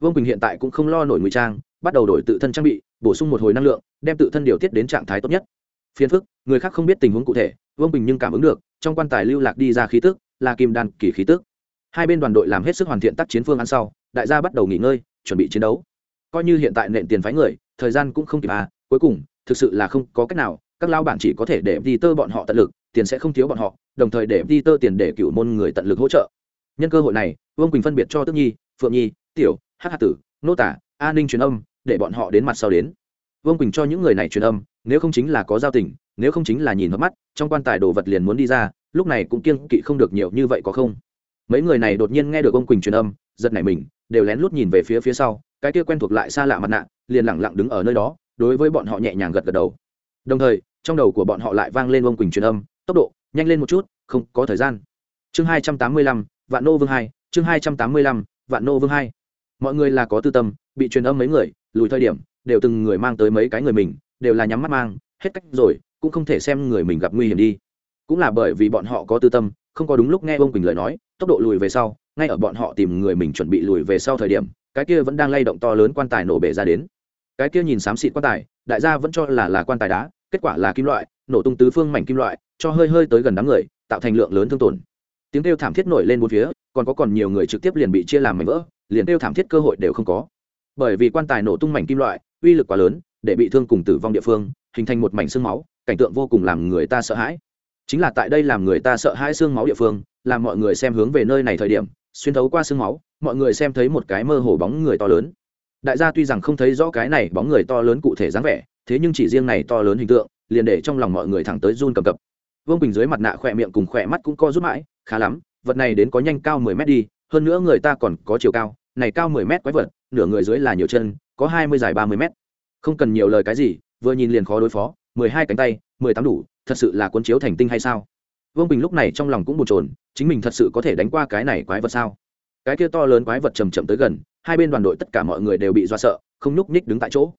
vương quỳnh hiện tại cũng không lo nổi ngụy trang, bắt đầu đổi tự thân trang bị, bổ sung một hồi năng lượng, đem tự thân điều tiết đến trạng thái tốt nhất. Phiền phức, người khác không biết tình huống cụ thể, vương bình nhưng cảm ứng được, trong quan tài lưu lạc đi ra khí tức là kim đan kỳ khí tức. Hai bên đoàn đội làm hết sức hoàn thiện tác chiến phương án sau, đại gia bắt đầu nghỉ ngơi, chuẩn bị chiến đấu. Coi như hiện tại nện tiền phái người, thời gian cũng không kịp à cuối cùng, thực sự là không có cách nào, các lao bản chỉ có thể để đi tơ bọn họ tận lực, tiền sẽ không thiếu bọn họ, đồng thời để đi tơ tiền để cựu môn người tận lực hỗ trợ. Nhân cơ hội này, vương quỳnh phân biệt cho tức nhi, phượng nhi, tiểu hát hạt tử, nô tả an ninh truyền âm, để bọn họ đến mặt sau đến. Vương quỳnh cho những người này truyền âm, nếu không chính là có giao tình, nếu không chính là nhìn hợp mắt, trong quan tài đồ vật liền muốn đi ra lúc này cũng kiêng kỵ không được nhiều như vậy có không? Mấy người này đột nhiên nghe được ông quỳnh truyền âm, giật nảy mình, đều lén lút nhìn về phía phía sau, cái kia quen thuộc lại xa lạ mặt nạ, liền lẳng lặng đứng ở nơi đó, đối với bọn họ nhẹ nhàng gật gật đầu. Đồng thời, trong đầu của bọn họ lại vang lên ông quỳnh truyền âm, tốc độ, nhanh lên một chút, không có thời gian. Chương hai trăm tám mươi lăm, vạn nô vương hai, chương hai trăm tám mươi lăm, vạn nô vương hai. Mọi người là có tư tâm, bị truyền âm mấy người, lùi thời điểm, đều từng người mang tới mấy cái người mình, đều là nhắm mắt mang, hết cách rồi, cũng không thể xem người mình gặp nguy hiểm đi cũng là bởi vì bọn họ có tư tâm, không có đúng lúc nghe ông quỳnh lời nói, tốc độ lùi về sau, ngay ở bọn họ tìm người mình chuẩn bị lùi về sau thời điểm, cái kia vẫn đang lay động to lớn quan tài nổ bể ra đến. Cái kia nhìn xám xịt quan tài, đại gia vẫn cho là là quan tài đá, kết quả là kim loại, nổ tung tứ phương mảnh kim loại, cho hơi hơi tới gần đám người, tạo thành lượng lớn thương tổn. Tiếng kêu thảm thiết nổi lên bốn phía, còn có còn nhiều người trực tiếp liền bị chia làm mảnh vỡ, liền kêu thảm thiết cơ hội đều không có. Bởi vì quan tài nổ tung mảnh kim loại, uy lực quá lớn, để bị thương cùng tử vong địa phương, hình thành một mảnh xương máu, cảnh tượng vô cùng làm người ta sợ hãi chính là tại đây làm người ta sợ hai xương máu địa phương, làm mọi người xem hướng về nơi này thời điểm, xuyên thấu qua xương máu, mọi người xem thấy một cái mơ hồ bóng người to lớn. Đại gia tuy rằng không thấy rõ cái này bóng người to lớn cụ thể dáng vẻ, thế nhưng chỉ riêng này to lớn hình tượng, liền để trong lòng mọi người thẳng tới run cầm cập. Vương bình dưới mặt nạ khỏe miệng cùng khỏe mắt cũng co rút mãi, khá lắm, vật này đến có nhanh cao mười mét đi, hơn nữa người ta còn có chiều cao, này cao mười mét quái vật, nửa người dưới là nhiều chân, có hai mươi dài ba mươi mét. Không cần nhiều lời cái gì, vừa nhìn liền khó đối phó, mười hai cánh tay mười tám đủ, thật sự là cuốn chiếu thành tinh hay sao? Vương bình lúc này trong lòng cũng bồn chồn, chính mình thật sự có thể đánh qua cái này quái vật sao? Cái kia to lớn quái vật chầm chậm tới gần, hai bên đoàn đội tất cả mọi người đều bị do sợ, không nhúc nhích đứng tại chỗ.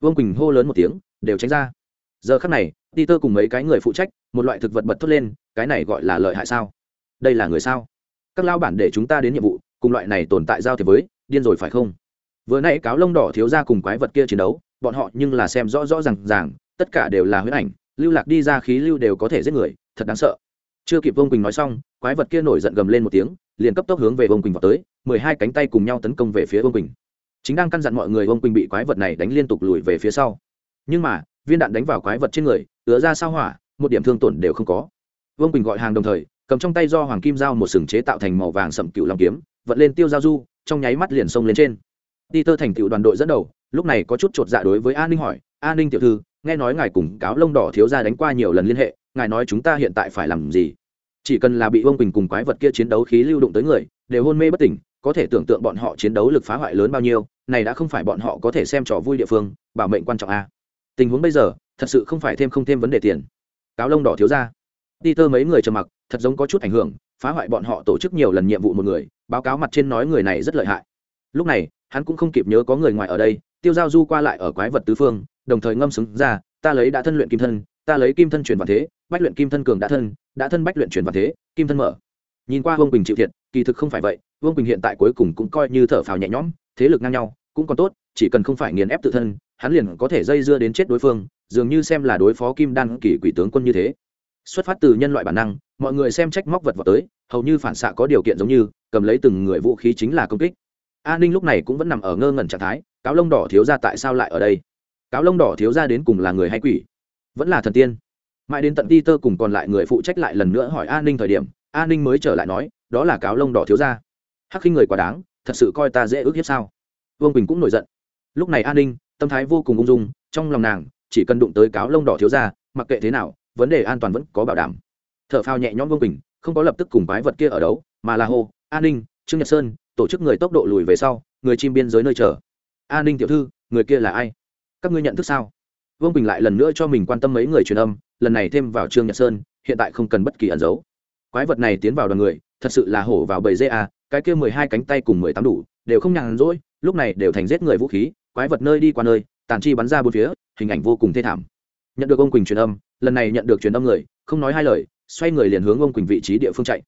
Vương quỳnh hô lớn một tiếng, đều tránh ra. Giờ khắc này Ti tơ cùng mấy cái người phụ trách, một loại thực vật bật thốt lên, cái này gọi là lợi hại sao? Đây là người sao? Các lao bản để chúng ta đến nhiệm vụ, cùng loại này tồn tại giao thế với, điên rồi phải không? Vừa nãy cáo lông đỏ thiếu ra cùng quái vật kia chiến đấu, bọn họ nhưng là xem rõ rõ r à n g ràng, tất cả đều là huyết ảnh lưu lạc đi ra khí lưu đều có thể giết người, thật đáng sợ. Chưa kịp vông quỳnh nói xong, quái vật kia nổi giận gầm lên một tiếng, liền cấp tốc hướng về vông quỳnh vào tới, mười hai cánh tay cùng nhau tấn công về phía vông quỳnh. Chính đang căn dặn mọi người vông quỳnh bị quái vật này đánh liên tục lùi về phía sau. Nhưng mà, viên đạn đánh vào quái vật trên người, ứa ra sao hỏa, một điểm thương tổn đều không có. Vương quỳnh gọi hàng đồng thời, cầm trong tay do hoàng kim dao một sừng chế tạo thành màu vàng sậm cựu long kiếm, vận lên tiêu giao du, trong nháy mắt liền xông lên trên. Đi tơ thành cựu đoàn đội dẫn đầu, lúc này có chút chột dạ đối với an ninh hỏi an ninh tiểu thư nghe nói ngài cùng cáo lông đỏ thiếu ra đánh qua nhiều lần liên hệ, ngài nói chúng ta hiện tại phải làm gì? Chỉ cần là bị vương quỳnh cùng quái vật kia chiến đấu khí lưu động tới người, đều hôn mê bất tỉnh, có thể tưởng tượng bọn họ chiến đấu lực phá hoại lớn bao nhiêu, này đã không phải bọn họ có thể xem trò vui địa phương, bảo mệnh quan trọng a. Tình huống bây giờ, thật sự không phải thêm không thêm vấn đề tiền. Cáo lông đỏ thiếu ra đi tơ mấy người trầm mặc, thật giống có chút ảnh hưởng, phá hoại bọn họ tổ chức nhiều lần nhiệm vụ một người, báo cáo mặt trên nói người này rất lợi hại. Lúc này, hắn cũng không kịp nhớ có người ngoài ở đây, tiêu giao du qua lại ở quái vật tứ phương đồng thời ngâm xứng ra, ta lấy đã thân luyện kim thân, ta lấy kim thân truyền vào thế, bách luyện kim thân cường đã thân đã thân bách luyện truyền vào thế, kim thân mở. Nhìn qua vương bình chịu thiệt, kỳ thực không phải vậy, vương bình hiện tại cuối cùng cũng coi như thở phào nhẹ nhõm, thế lực ngang nhau, cũng còn tốt, chỉ cần không phải nghiền ép tự thân, hắn liền có thể dây dưa đến chết đối phương, dường như xem là đối phó kim đan kỳ quỷ tướng quân như thế. Xuất phát từ nhân loại bản năng, mọi người xem trách móc vật vào tới, hầu như phản xạ có điều kiện giống như, cầm lấy từng người vũ khí chính là công kích. An ninh lúc này cũng vẫn nằm ở ngơ ngẩn trạng thái, cáo lông đỏ thiếu ra tại sao lại ở đây? Cáo lông đỏ thiếu ra đến cùng là người hay quỷ? Vẫn là thần tiên. Mãi đến tận ti tơ cùng còn lại người phụ trách lại lần nữa hỏi an ninh thời điểm an ninh mới trở lại nói, đó là cáo lông đỏ thiếu ra. Hắc khi người quá đáng, thật sự coi ta dễ ước hiếp sao? Vương quỳnh cũng nổi giận. Lúc này an ninh, tâm thái vô cùng ung dung, trong lòng nàng, chỉ cần đụng tới cáo lông đỏ thiếu ra, mặc kệ thế nào, vấn đề an toàn vẫn có bảo đảm. T h ở phao nhẹ nhõm vương quỳnh, không có lập tức cùng bái vật kia ở đấu, mà là hô an ninh, trương nhật sơn, tổ chức người tốc độ lùi về sau, người chim biên giới nơi chờ. An ninh tiểu thư, người kia là ai? Các ngươi nhận thức sao? Vương quỳnh lại lần nữa cho mình quan tâm mấy người truyền âm lần này thêm vào trương nhật sơn hiện tại không cần bất kỳ ẩn giấu. Quái vật này tiến vào đoàn người thật sự là hổ vào bầy dê à, cái kia mười hai cánh tay cùng mười tám đủ đều không nhàn rỗi lúc này đều thành giết người vũ khí quái vật nơi đi qua nơi tàn chi bắn ra bốn phía hình ảnh vô cùng thê thảm. Nhận được ông quỳnh truyền âm lần này nhận được truyền âm người không nói hai lời xoay người liền hướng ông quỳnh vị trí địa phương chạy.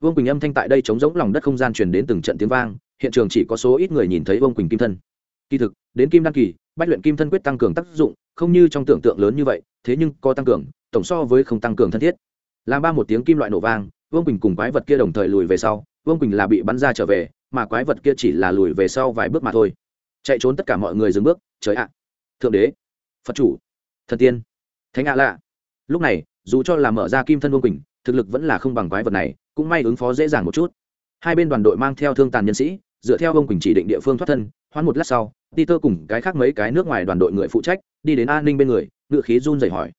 Vương quỳnh âm thanh tại đây chống giống lòng đất không gian truyền đến từng trận tiếng vang hiện trường chỉ có số ít người nhìn thấy vương quỳnh kim thân kỳ thực, đến kim đăng kỳ, bách luyện kim thân quyết tăng cường tác dụng, không như trong tưởng tượng lớn như vậy, thế nhưng có tăng cường, tổng so với không tăng cường thân thiết. Làm ba một tiếng kim loại nổ vang, vương quỳnh cùng quái vật kia đồng thời lùi về sau, vương quỳnh là bị bắn ra trở về, mà quái vật kia chỉ là lùi về sau vài bước mà thôi. Chạy trốn tất cả mọi người dừng bước, trời ạ. Thượng đế, phật chủ, thần tiên, thánh ạ lạ. Lúc này, dù cho là mở ra kim thân vương quỳnh, thực lực vẫn là không bằng quái vật này, cũng may ứng phó dễ dàng một chút. Hai bên đoàn đội mang theo thương tàn nhân sĩ, dựa theo vương quỳnh chỉ định địa phương thoát thân hoãn một lát sau, Peter cùng cái khác mấy cái nước ngoài đoàn đội người phụ trách, đi đến an ninh bên người ngự khí run rẩy hỏi.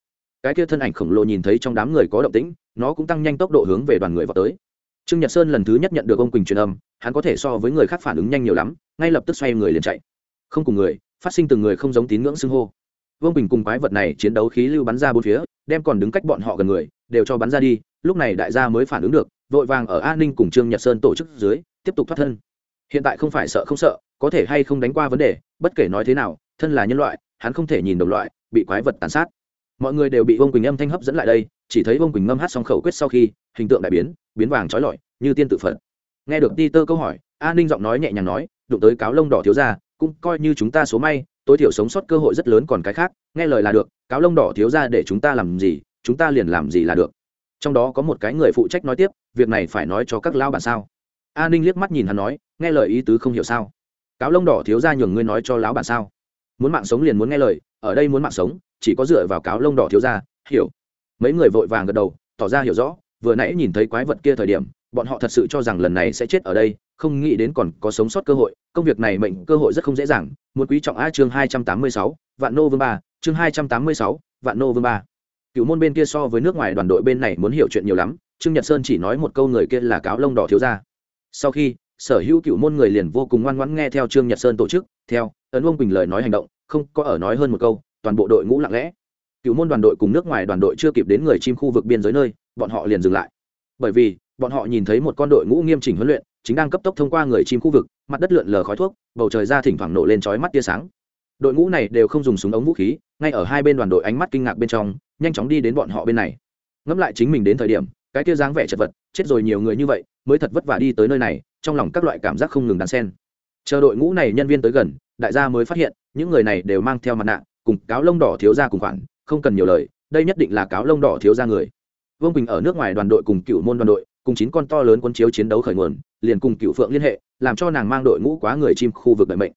Cái kia thân ảnh khổng lồ nhìn thấy trong đám người có động tĩnh, nó cũng tăng nhanh tốc độ hướng về đoàn người vào tới. Trương nhật sơn lần thứ nhất nhận được ông quỳnh truyền âm, hắn có thể so với người khác phản ứng nhanh nhiều lắm, ngay lập tức xoay người liền chạy. Không cùng người, phát sinh từng người không giống tín ngưỡng xưng hô. Vương bình cùng quái vật này chiến đấu khí lưu bắn ra bốn phía, đem còn đứng cách bọn họ gần người, đều cho bắn ra đi, lúc này đại gia mới phản ứng được, vội vàng ở an ninh cùng trương nhật sơn tổ chức dưới, tiếp tục thoát thân. Hiện tại không phải sợ không sợ có thể hay không đánh qua vấn đề, bất kể nói thế nào, thân là nhân loại, hắn không thể nhìn đồng loại, bị quái vật tàn sát. Mọi người đều bị vông quỳnh âm thanh hấp dẫn lại đây, chỉ thấy vông quỳnh ngâm hát xong khẩu quyết sau khi, hình tượng đại biến biến vàng trói lọi, như tiên tự phật. Nghe được ti tơ câu hỏi an ninh giọng nói nhẹ nhàng nói, đụng tới cáo lông đỏ thiếu ra cũng coi như chúng ta số may, tối thiểu sống sót cơ hội rất lớn còn cái khác, nghe lời là được, cáo lông đỏ thiếu ra để chúng ta làm gì, chúng ta liền làm gì là được. Trong đó có một cái người phụ trách nói tiếp, việc này phải nói cho các lao bản sao? An ninh liếc mắt nhìn hắn nói, nghe lời ý tứ không hiểu sao? Cáo lông đỏ thiếu ra nhường ngươi nói cho lão bản sao? Muốn mạng sống liền muốn nghe lời, ở đây muốn mạng sống, chỉ có dựa vào cáo lông đỏ thiếu ra hiểu. Mấy người vội vàng gật đầu, tỏ ra hiểu rõ, vừa nãy nhìn thấy quái vật kia thời điểm, bọn họ thật sự cho rằng lần này sẽ chết ở đây, không nghĩ đến còn có sống sót cơ hội, công việc này mệnh cơ hội rất không dễ dàng. Muốn quý trọng a chương hai trăm tám mươi sáu, vạn nô vương ba, chương hai trăm tám mươi sáu, vạn nô vương ba. Cựu môn bên kia so với nước ngoài đoàn đội bên này muốn hiểu chuyện nhiều lắm, trương nhật sơn chỉ nói một câu người kia là cáo lông đỏ thiếu ra sau khi sở hữu cựu môn người liền vô cùng ngoan ngoãn nghe theo trương nhật sơn tổ chức, theo, ấn ông quỳnh lời nói hành động, không có ở nói hơn một câu, toàn bộ đội ngũ lặng lẽ. Cựu môn đoàn đội cùng nước ngoài đoàn đội chưa kịp đến người chim khu vực biên giới nơi, bọn họ liền dừng lại. Bởi vì, bọn họ nhìn thấy một con đội ngũ nghiêm chỉnh huấn luyện, chính đang cấp tốc thông qua người chim khu vực, mặt đất lượn lờ khói thuốc, bầu trời ra thỉnh thoảng nổ lên chói mắt tia sáng. Đội ngũ này đều không dùng súng ống vũ khí, ngay ở hai bên đoàn đội ánh mắt kinh ngạc bên trong, nhanh chóng đi đến bọn họ bên này. Ngẫm lại chính mình đến thời điểm, cái tia dáng vẻ chật vật, chết rồi nhiều người như vậy, mới thật vất vả đi tới nơi này trong lòng các loại cảm giác không ngừng đan sen. Chờ đội ngũ này nhân viên tới gần, đại gia mới phát hiện, những người này đều mang theo mặt nạ, cùng cáo lông đỏ thiếu ra cùng khoản, không cần nhiều lời, đây nhất định là cáo lông đỏ thiếu ra người. Vương bình ở nước ngoài đoàn đội cùng cựu môn đoàn đội, cùng chín con to lớn quân chiếu chiến đấu khởi nguồn, liền cùng cựu phượng liên hệ, làm cho nàng mang đội ngũ quá người chim khu vực bệnh mệnh.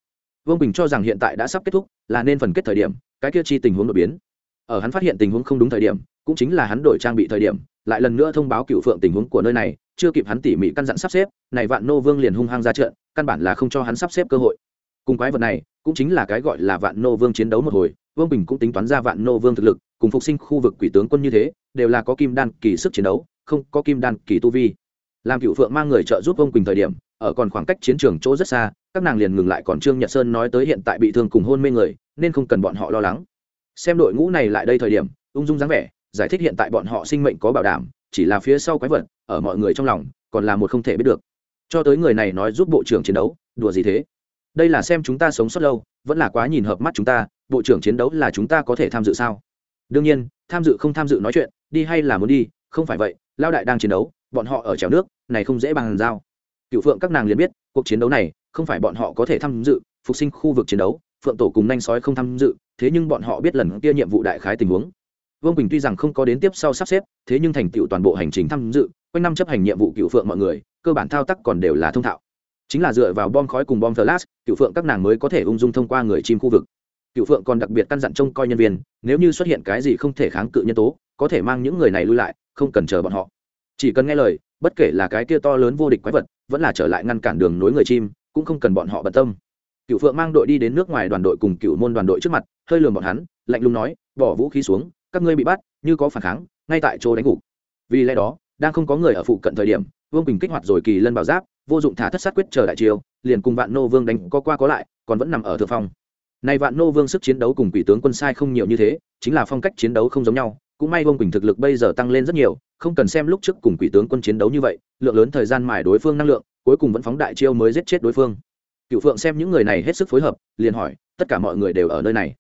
Vương bình cho rằng hiện tại đã sắp kết thúc, là nên phần kết thời điểm, cái kia chi tình huống đột biến ở hắn phát hiện tình huống không đúng thời điểm, cũng chính là hắn đổi trang bị thời điểm, lại lần nữa thông báo cựu phượng tình huống của nơi này, chưa kịp hắn tỉ mỉ căn dặn sắp xếp, này vạn nô vương liền hung hăng ra trận, căn bản là không cho hắn sắp xếp cơ hội. Cùng quái vật này, cũng chính là cái gọi là vạn nô vương chiến đấu một hồi, vương bình cũng tính toán ra vạn nô vương thực lực, cùng phục sinh khu vực quỷ tướng quân như thế, đều là có kim đan kỳ sức chiến đấu, không có kim đan kỳ tu vi. Làm cựu phượng mang người trợ giúp vương quỳnh thời điểm, ở còn khoảng cách chiến trường chỗ rất xa, các nàng liền ngừng lại còn trương nhật sơn nói tới hiện tại bị thương cùng hôn mê người, nên không cần bọn họ lo lắng xem đội ngũ này lại đây thời điểm, ung dung dáng vẻ, giải thích hiện tại bọn họ sinh mệnh có bảo đảm, chỉ là phía sau quái vật, ở mọi người trong lòng, còn là một không thể biết được. Cho tới người này nói giúp bộ trưởng chiến đấu, đùa gì thế? Đây là xem chúng ta sống sót lâu, vẫn là quá nhìn hợp mắt chúng ta, bộ trưởng chiến đấu là chúng ta có thể tham dự sao? Đương nhiên, tham dự không tham dự nói chuyện, đi hay là muốn đi, không phải vậy lao đại đang chiến đấu, bọn họ ở trèo nước, này không dễ bằng giao. Cựu phượng các nàng liền biết, cuộc chiến đấu này, không phải bọn họ có thể tham dự, phục sinh khu vực chiến đấu, phượng tổ cùng nanh sói không tham dự thế nhưng bọn họ biết lần kia nhiệm vụ đại khái tình huống. Vương quỳnh tuy rằng không có đến tiếp sau sắp xếp, thế nhưng thành tựu toàn bộ hành trình tham dự, quanh năm chấp hành nhiệm vụ cựu phượng mọi người, cơ bản thao tác còn đều là thông thạo. Chính là dựa vào bom khói cùng bom flash, cựu phượng các nàng mới có thể ung dung thông qua người chim khu vực. Cựu phượng còn đặc biệt căn dặn trông coi nhân viên, nếu như xuất hiện cái gì không thể kháng cự nhân tố, có thể mang những người này lui lại, không cần chờ bọn họ. Chỉ cần nghe lời, bất kể là cái kia to lớn vô địch quái vật, vẫn là trở lại ngăn cản đường nối người chim, cũng không cần bọn họ bận tâm cựu phượng mang đội đi đến nước ngoài đoàn đội cùng cựu môn đoàn đội trước mặt, hơi lườm bọn hắn, lạnh lùng nói, bỏ vũ khí xuống, các ngươi bị bắt, như có phản kháng, ngay tại chỗ đánh gục. Vì lẽ đó, đang không có người ở phụ cận thời điểm, vương bình kích hoạt rồi kỳ lân bảo giáp, vô dụng thả thất sát quyết chờ đại chiêu, liền cùng vạn nô vương đánh có qua có lại, còn vẫn nằm ở thượng phong. Nay vạn nô vương sức chiến đấu cùng quỷ tướng quân sai không nhiều như thế, chính là phong cách chiến đấu không giống nhau, cũng may vương bình thực lực bây giờ tăng lên rất nhiều, không cần xem lúc trước cùng quỷ tướng quân chiến đấu như vậy, lượng lớn thời gian mài đối phương năng lượng, cuối cùng vẫn phóng đại chiêu mới giết chết đối phương cựu phượng xem những người này hết sức phối hợp, liền hỏi, tất cả mọi người đều ở nơi này?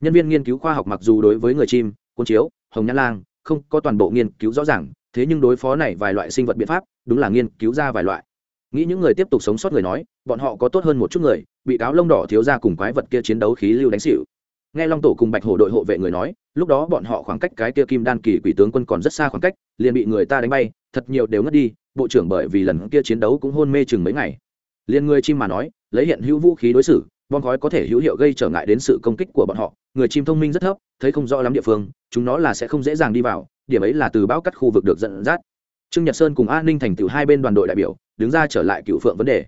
Nhân viên nghiên cứu khoa học mặc dù đối với người chim côn chiếu, hồng nhãn lang, không có toàn bộ nghiên cứu rõ ràng, thế nhưng đối phó này vài loại sinh vật biện pháp, đúng là nghiên cứu ra vài loại. Nghĩ những người tiếp tục sống sót người nói, bọn họ có tốt hơn một chút người, bị cáo lông đỏ thiếu ra cùng quái vật kia chiến đấu khí lưu đánh xịu nghe long tổ cùng bạch hổ đội hộ vệ người nói, lúc đó bọn họ khoảng cách cái kia kim đan kỳ quỷ tướng quân còn rất xa khoảng cách, liền bị người ta đánh bay, thật nhiều đều ngất đi, bộ trưởng bởi vì lần kia chiến đấu cũng hôn mê chừng mấy ngày liền người chim mà nói, lấy hiện hữu vũ khí đối xử, bom khói có thể hữu hiệu gây trở ngại đến sự công kích của bọn họ. Người chim thông minh rất thấp, thấy không rõ lắm địa phương, chúng nó là sẽ không dễ dàng đi vào, điểm ấy là từ bão cắt khu vực được dẫn dắt. Trương nhật sơn cùng an ninh thành tựu hai bên đoàn đội đại biểu, đứng ra trở lại cựu phượng vấn đề.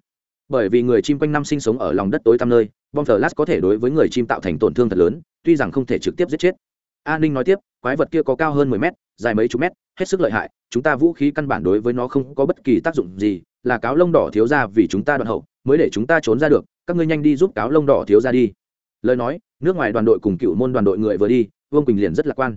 Bởi vì người chim quanh năm sinh sống ở lòng đất tối tăm nơi, bom thờ lát có thể đối với người chim tạo thành tổn thương thật lớn, tuy rằng không thể trực tiếp giết chết. An ninh nói tiếp, quái vật kia có cao hơn mười mét, dài mấy chục mét hết sức lợi hại, chúng ta vũ khí căn bản đối với nó không có bất kỳ tác dụng gì, là cáo lông đỏ thiếu ra vì chúng ta đoạn hậu, mới để chúng ta trốn ra được, các ngươi nhanh đi giúp cáo lông đỏ thiếu ra đi. Lời nói, nước ngoài đoàn đội cùng cựu môn đoàn đội người vừa đi, vương quỳnh liền rất lạc quan.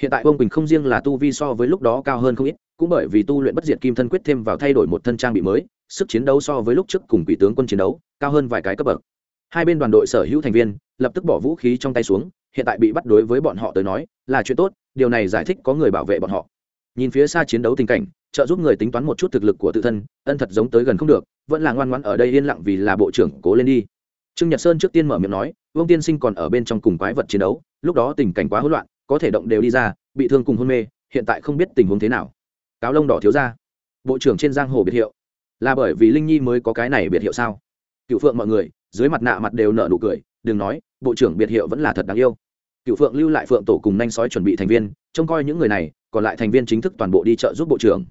Hiện tại vương quỳnh không riêng là tu vi so với lúc đó cao hơn không ít, cũng bởi vì tu luyện bất diệt kim thân quyết thêm vào thay đổi một thân trang bị mới, sức chiến đấu so với lúc trước cùng quỷ tướng quân chiến đấu, cao hơn vài cái cấp bậc. Hai bên đoàn đội sở hữu thành viên, lập tức bỏ vũ khí trong tay xuống, hiện tại bị bắt đối với bọn họ tới nói là chuyện tốt, điều này giải thích có người bảo vệ bọn họ nhìn phía xa chiến đấu tình cảnh, trợ giúp người tính toán một chút thực lực của tự thân, ân thật giống tới gần không được, vẫn là ngoan ngoãn ở đây yên lặng vì là bộ trưởng cố lên đi. Trương nhật sơn trước tiên mở miệng nói, vương tiên sinh còn ở bên trong cùng quái vật chiến đấu, lúc đó tình cảnh quá hỗn loạn, có thể động đều đi ra, bị thương cùng hôn mê, hiện tại không biết tình huống thế nào. Cáo lông đỏ thiếu ra. Bộ trưởng trên giang hồ biệt hiệu. Là bởi vì linh nhi mới có cái này biệt hiệu sao? Cựu phượng mọi người, dưới mặt nạ mặt đều nở nụ cười, đừng nói, bộ trưởng biệt hiệu vẫn là thật đáng yêu cựu phượng lưu lại phượng tổ cùng nhanh sói chuẩn bị thành viên, trông coi những người này, còn lại thành viên chính thức toàn bộ đi chợ giúp bộ trưởng.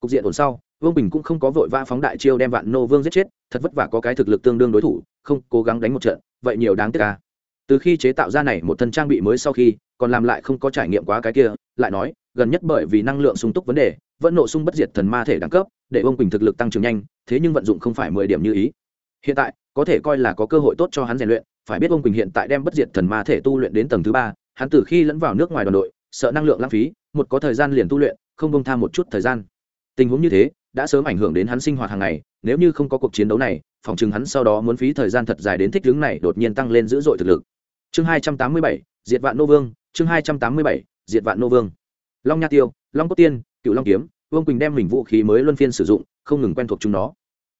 Cục diện ổn sau, vương bình cũng không có vội vã phóng đại chiêu đem vạn nô vương giết chết, thật vất vả có cái thực lực tương đương đối thủ, không, cố gắng đánh một trận, vậy nhiều đáng tiếc ca từ khi chế tạo ra này một thân trang bị mới sau khi, còn làm lại không có trải nghiệm quá cái kia, lại nói, gần nhất bởi vì năng lượng sung túc vấn đề, vẫn nộ sung bất diệt thần ma thể đẳng cấp, để vương bình thực lực tăng trưởng nhanh, thế nhưng vận dụng không phải mười điểm như ý. Hiện tại, có thể coi là có cơ hội tốt cho hắn rèn luyện phải biết ông bình hiện tại đem bất diệt thần ma thể tu luyện đến tầng thứ ba, hắn từ khi lẫn vào nước ngoài đoàn đội, sợ năng lượng lãng phí, một có thời gian liền tu luyện, không bông tham một chút thời gian. Tình huống như thế, đã sớm ảnh hưởng đến hắn sinh hoạt hàng ngày, nếu như không có cuộc chiến đấu này, phòng chừng hắn sau đó muốn phí thời gian thật dài đến thích ứng này đột nhiên tăng lên dữ dội thực lực. Chương hai trăm tám mươi bảy, diệt vạn nô vương, chương hai trăm tám mươi bảy, diệt vạn nô vương. Long nha tiêu, long cốt tiên, cựu long kiếm, vương quỳnh đem mình vũ khí mới luân phiên sử dụng, không ngừng quen thuộc chúng nó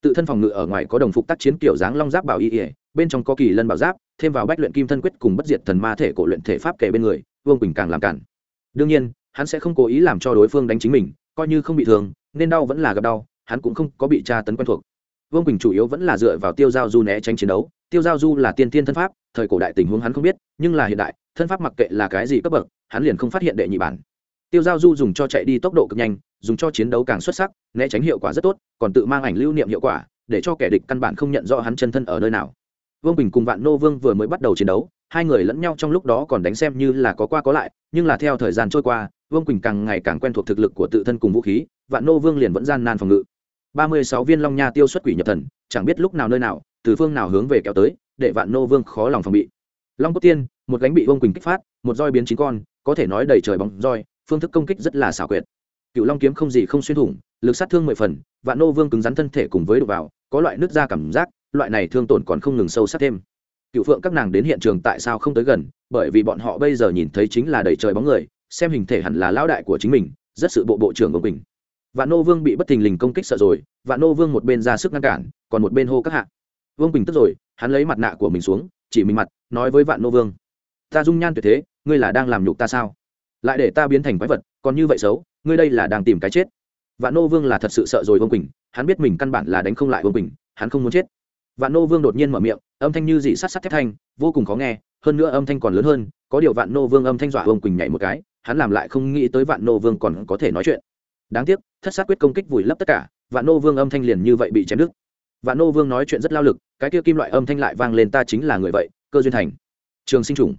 tự thân phòng ngự ở ngoài có đồng phục tác chiến kiểu dáng long giáp bảo y ỉa, bên trong có kỳ lân bảo giáp, thêm vào bách luyện kim thân quyết cùng bất diệt thần ma thể cổ luyện thể pháp kể bên người, vương quỳnh càng làm cản. Đương nhiên, hắn sẽ không cố ý làm cho đối phương đánh chính mình, coi như không bị thương, nên đau vẫn là gặp đau, hắn cũng không có bị tra tấn quen thuộc. Vương quỳnh chủ yếu vẫn là dựa vào tiêu giao du né tránh chiến đấu, tiêu giao du là tiên tiên thân pháp, thời cổ đại tình huống hắn không biết, nhưng là hiện đại, thân pháp mặc kệ là cái gì cấp bậc, hắn liền không phát hiện đệ nhị bản. Tiêu giao du dùng cho chạy đi tốc độ cực nhanh dùng cho chiến đấu càng xuất sắc, né tránh hiệu quả rất tốt, còn tự mang ảnh lưu niệm hiệu quả, để cho kẻ địch căn bản không nhận rõ hắn chân thân ở nơi nào. Vương bình cùng vạn nô vương vừa mới bắt đầu chiến đấu, hai người lẫn nhau trong lúc đó còn đánh xem như là có qua có lại, nhưng là theo thời gian trôi qua, vương quỳnh càng ngày càng quen thuộc thực lực của tự thân cùng vũ khí, vạn nô vương liền vẫn gian nan phòng ngự. Ba mươi sáu viên long nha tiêu xuất quỷ nhập thần, chẳng biết lúc nào nơi nào, từ phương nào hướng về kéo tới, để vạn nô vương khó lòng phòng bị. Long cốt tiên, một gánh bị vương quỳnh kích phát, một roi biến chín con, có thể nói đầy trời bóng roi, phương thức công kích rất là xảo quyệt cựu long kiếm không gì không xuyên thủng, lực sát thương mười phần, vạn nô vương cứng rắn thân thể cùng với đục vào, có loại nước da cảm giác, loại này thương tổn còn không ngừng sâu sắc thêm. Cựu phượng các nàng đến hiện trường tại sao không tới gần, bởi vì bọn họ bây giờ nhìn thấy chính là đầy trời bóng người, xem hình thể hẳn là lão đại của chính mình, rất sự bộ bộ trưởng của mình. Vạn nô vương bị bất thình lình công kích sợ rồi, vạn nô vương một bên ra sức ngăn cản, còn một bên hô các hạ. Vương bình tức rồi, hắn lấy mặt nạ của mình xuống, chỉ mình mặt, nói với vạn nô vương, ta dung nhan tuyệt thế, ngươi là đang làm nhục ta sao? Lại để ta biến thành quái vật, còn như vậy xấu, ngươi đây là đang tìm cái chết. Vạn nô vương là thật sự sợ rồi vương quỳnh, hắn biết mình căn bản là đánh không lại vương quỳnh, hắn không muốn chết. Vạn nô vương đột nhiên mở miệng, âm thanh như dị sát sát thép thanh, vô cùng khó nghe, hơn nữa âm thanh còn lớn hơn, có điều vạn nô vương âm thanh dọa vương quỳnh nhảy một cái, hắn làm lại không nghĩ tới vạn nô vương còn có thể nói chuyện. Đáng tiếc, thất sát quyết công kích vùi lấp tất cả, vạn nô vương âm thanh liền như vậy bị chém đứt. Vạn nô vương nói chuyện rất lao lực, cái kia kim loại âm thanh lại vang lên, ta chính là người vậy, cơ duyên thành. Trường sinh trùng.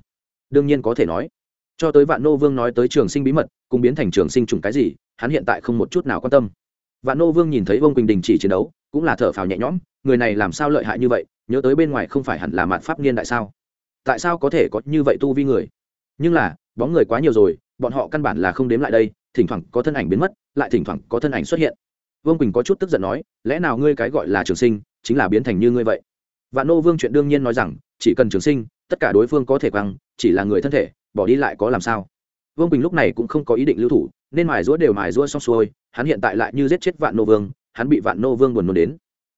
Đương nhiên có thể nói cho tới vạn nô vương nói tới trường sinh bí mật, cùng biến thành trường sinh trùng cái gì, hắn hiện tại không một chút nào quan tâm. Vạn nô vương nhìn thấy vương quỳnh đình chỉ chiến đấu, cũng là thở phào nhẹ nhõm, người này làm sao lợi hại như vậy, nhớ tới bên ngoài không phải hẳn là mạn pháp niên đại sao? Tại sao có thể có như vậy tu vi người? Nhưng là, bóng người quá nhiều rồi, bọn họ căn bản là không đếm lại đây, thỉnh thoảng có thân ảnh biến mất, lại thỉnh thoảng có thân ảnh xuất hiện. Vương quỳnh có chút tức giận nói, lẽ nào ngươi cái gọi là trường sinh, chính là biến thành như ngươi vậy? Vạn nô vương chuyện đương nhiên nói rằng, chỉ cần trường sinh, tất cả đối phương có thể quăng, chỉ là người thân thể bỏ đi lại có làm sao? Vương quỳnh lúc này cũng không có ý định lưu thủ, nên mài rũa đều mài rũa xong xuôi, hắn hiện tại lại như giết chết vạn nô vương, hắn bị vạn nô vương buồn nôn đến.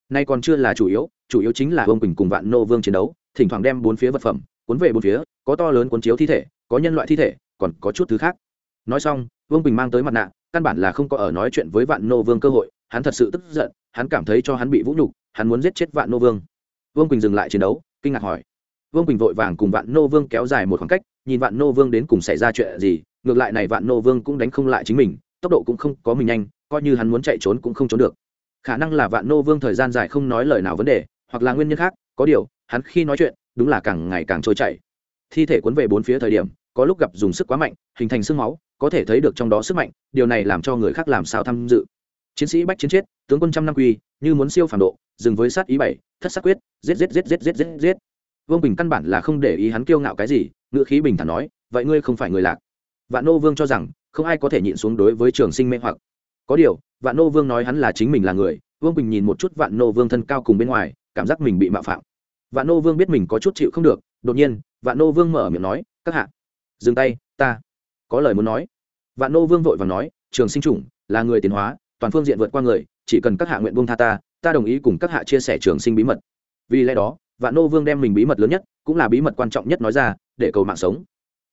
Nay còn chưa là chủ yếu chủ yếu chính là vương quỳnh cùng vạn nô vương chiến đấu, thỉnh thoảng đem bốn phía vật phẩm, cuốn về bốn phía, có to lớn cuốn chiếu thi thể, có nhân loại thi thể, còn có chút thứ khác. Nói xong, vương quỳnh mang tới mặt nạ, căn bản là không có ở nói chuyện với vạn nô vương cơ hội, hắn thật sự tức giận, hắn cảm thấy cho hắn bị vũ nhục, hắn muốn giết chết vạn nô vương. Vương quỳnh dừng lại chiến đấu, kinh ngạc hỏi vương quỳnh vội vàng cùng vạn nô vương kéo dài một khoảng cách, nhìn vạn nô vương đến cùng xảy ra chuyện gì, ngược lại này vạn nô vương cũng đánh không lại chính mình, tốc độ cũng không có mình nhanh, coi như hắn muốn chạy trốn cũng không trốn được. Khả năng là vạn nô vương thời gian dài không nói lời nào vấn đề, hoặc là nguyên nhân khác, có điều, hắn khi nói chuyện, đúng là càng ngày càng trôi chảy. Thi thể cuốn về bốn phía thời điểm, có lúc gặp dùng sức quá mạnh, hình thành sương máu, có thể thấy được trong đó sức mạnh, điều này làm cho người khác làm sao tham dự. Chiến sĩ bách chiến chết, tướng quân trăm năm quy, như muốn siêu phản độ, dừng với sát ý bảy, thất sát quyết giết giết giết giết giết giết giết vương bình căn bản là không để ý hắn kiêu ngạo cái gì ngựa khí bình thản nói, vậy ngươi không phải người lạc. Vạn nô vương cho rằng, không ai có thể nhịn xuống đối với trường sinh mê hoặc. Có điều, vạn nô vương nói hắn là chính mình là người, vương bình nhìn một chút vạn nô vương thân cao cùng bên ngoài, cảm giác mình bị mạo phạm. Vạn nô vương biết mình có chút chịu không được, đột nhiên, vạn nô vương mở miệng nói, các hạ, dừng tay, ta có lời muốn nói. Vạn nô vương vội và nói, trường sinh chủng, là người tiến hóa, toàn phương diện vượt qua người, chỉ cần các hạ nguyện buông tha ta ta đồng ý cùng các hạ chia sẻ trường sinh bí mật. Vì lẽ đó vạn nô vương đem mình bí mật lớn nhất, cũng là bí mật quan trọng nhất nói ra, để cầu mạng sống.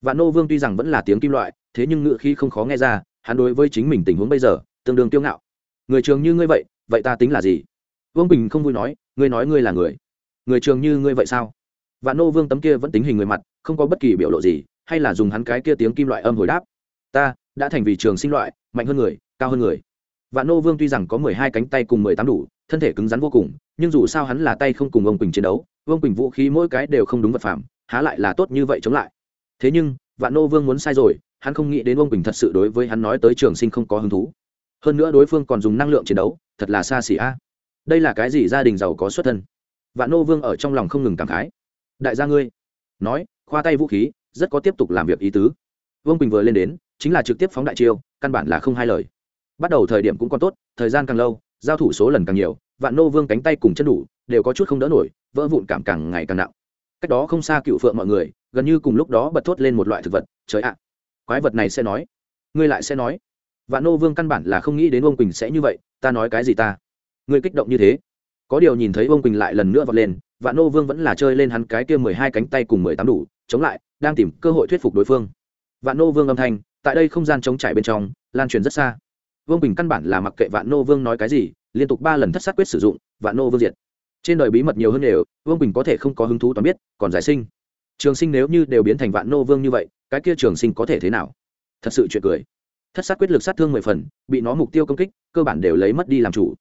Vạn nô vương tuy rằng vẫn là tiếng kim loại, thế nhưng ngựa khi không khó nghe ra, hắn đối với chính mình tình huống bây giờ, tương đương tiêu ngạo. Người trường như ngươi vậy vậy ta tính là gì? Vương bình không vui nói, ngươi nói ngươi là người. Người trường như ngươi vậy sao? Vạn nô vương tấm kia vẫn tính hình người mặt, không có bất kỳ biểu lộ gì, hay là dùng hắn cái kia tiếng kim loại âm hồi đáp. Ta, đã thành vì trường sinh loại, mạnh hơn người, cao hơn người. Vạn nô vương tuy rằng có mười hai cánh tay cùng mười tám đủ, thân thể cứng rắn vô cùng, nhưng dù sao hắn là tay không cùng ông quỳnh chiến đấu vương quỳnh vũ khí mỗi cái đều không đúng vật phẩm, há lại là tốt như vậy chống lại. Thế nhưng, vạn nô vương muốn sai rồi, hắn không nghĩ đến Vương quỳnh thật sự đối với hắn nói tới trường sinh không có hứng thú. Hơn nữa đối phương còn dùng năng lượng chiến đấu, thật là xa xỉ a. Đây là cái gì gia đình giàu có xuất thân? Vạn nô vương ở trong lòng không ngừng cảm khái. Đại gia ngươi, nói, khoa tay vũ khí, rất có tiếp tục làm việc ý tứ. Vương quỳnh vừa lên đến, chính là trực tiếp phóng đại chiêu, căn bản là không hai lời. Bắt đầu thời điểm cũng còn tốt, thời gian càng lâu, giao thủ số lần càng nhiều, vạn nô vương cánh tay cùng chân đủ đều có chút không đỡ nổi, vỡ vụn cảm càng ngày càng nặng. Cách đó không xa cựu phượng mọi người, gần như cùng lúc đó bật thốt lên một loại thực vật, trời ạ, quái vật này sẽ nói, ngươi lại sẽ nói. Vạn nô vương căn bản là không nghĩ đến ông quỳnh sẽ như vậy, ta nói cái gì ta? Ngươi kích động như thế. Có điều nhìn thấy vương quỳnh lại lần nữa vọt lên, vạn nô vương vẫn là chơi lên hắn cái kia mười hai cánh tay cùng mười tám đủ, chống lại, đang tìm cơ hội thuyết phục đối phương. Vạn nô vương âm thanh, tại đây không gian chống trải bên trong, lan truyền rất xa. Vương quỳnh căn bản là mặc kệ vạn nô vương nói cái gì, liên tục ba lần thất sát quyết sử dụng, vạn nô vương diệt trên đời bí mật nhiều hơn đều, vương bình có thể không có hứng thú toàn biết, còn giải sinh. Trường sinh nếu như đều biến thành vạn nô vương như vậy, cái kia trường sinh có thể thế nào? Thật sự chuyện cười. Thất sát quyết lực sát thương mười phần, bị nó mục tiêu công kích, cơ bản đều lấy mất đi làm chủ.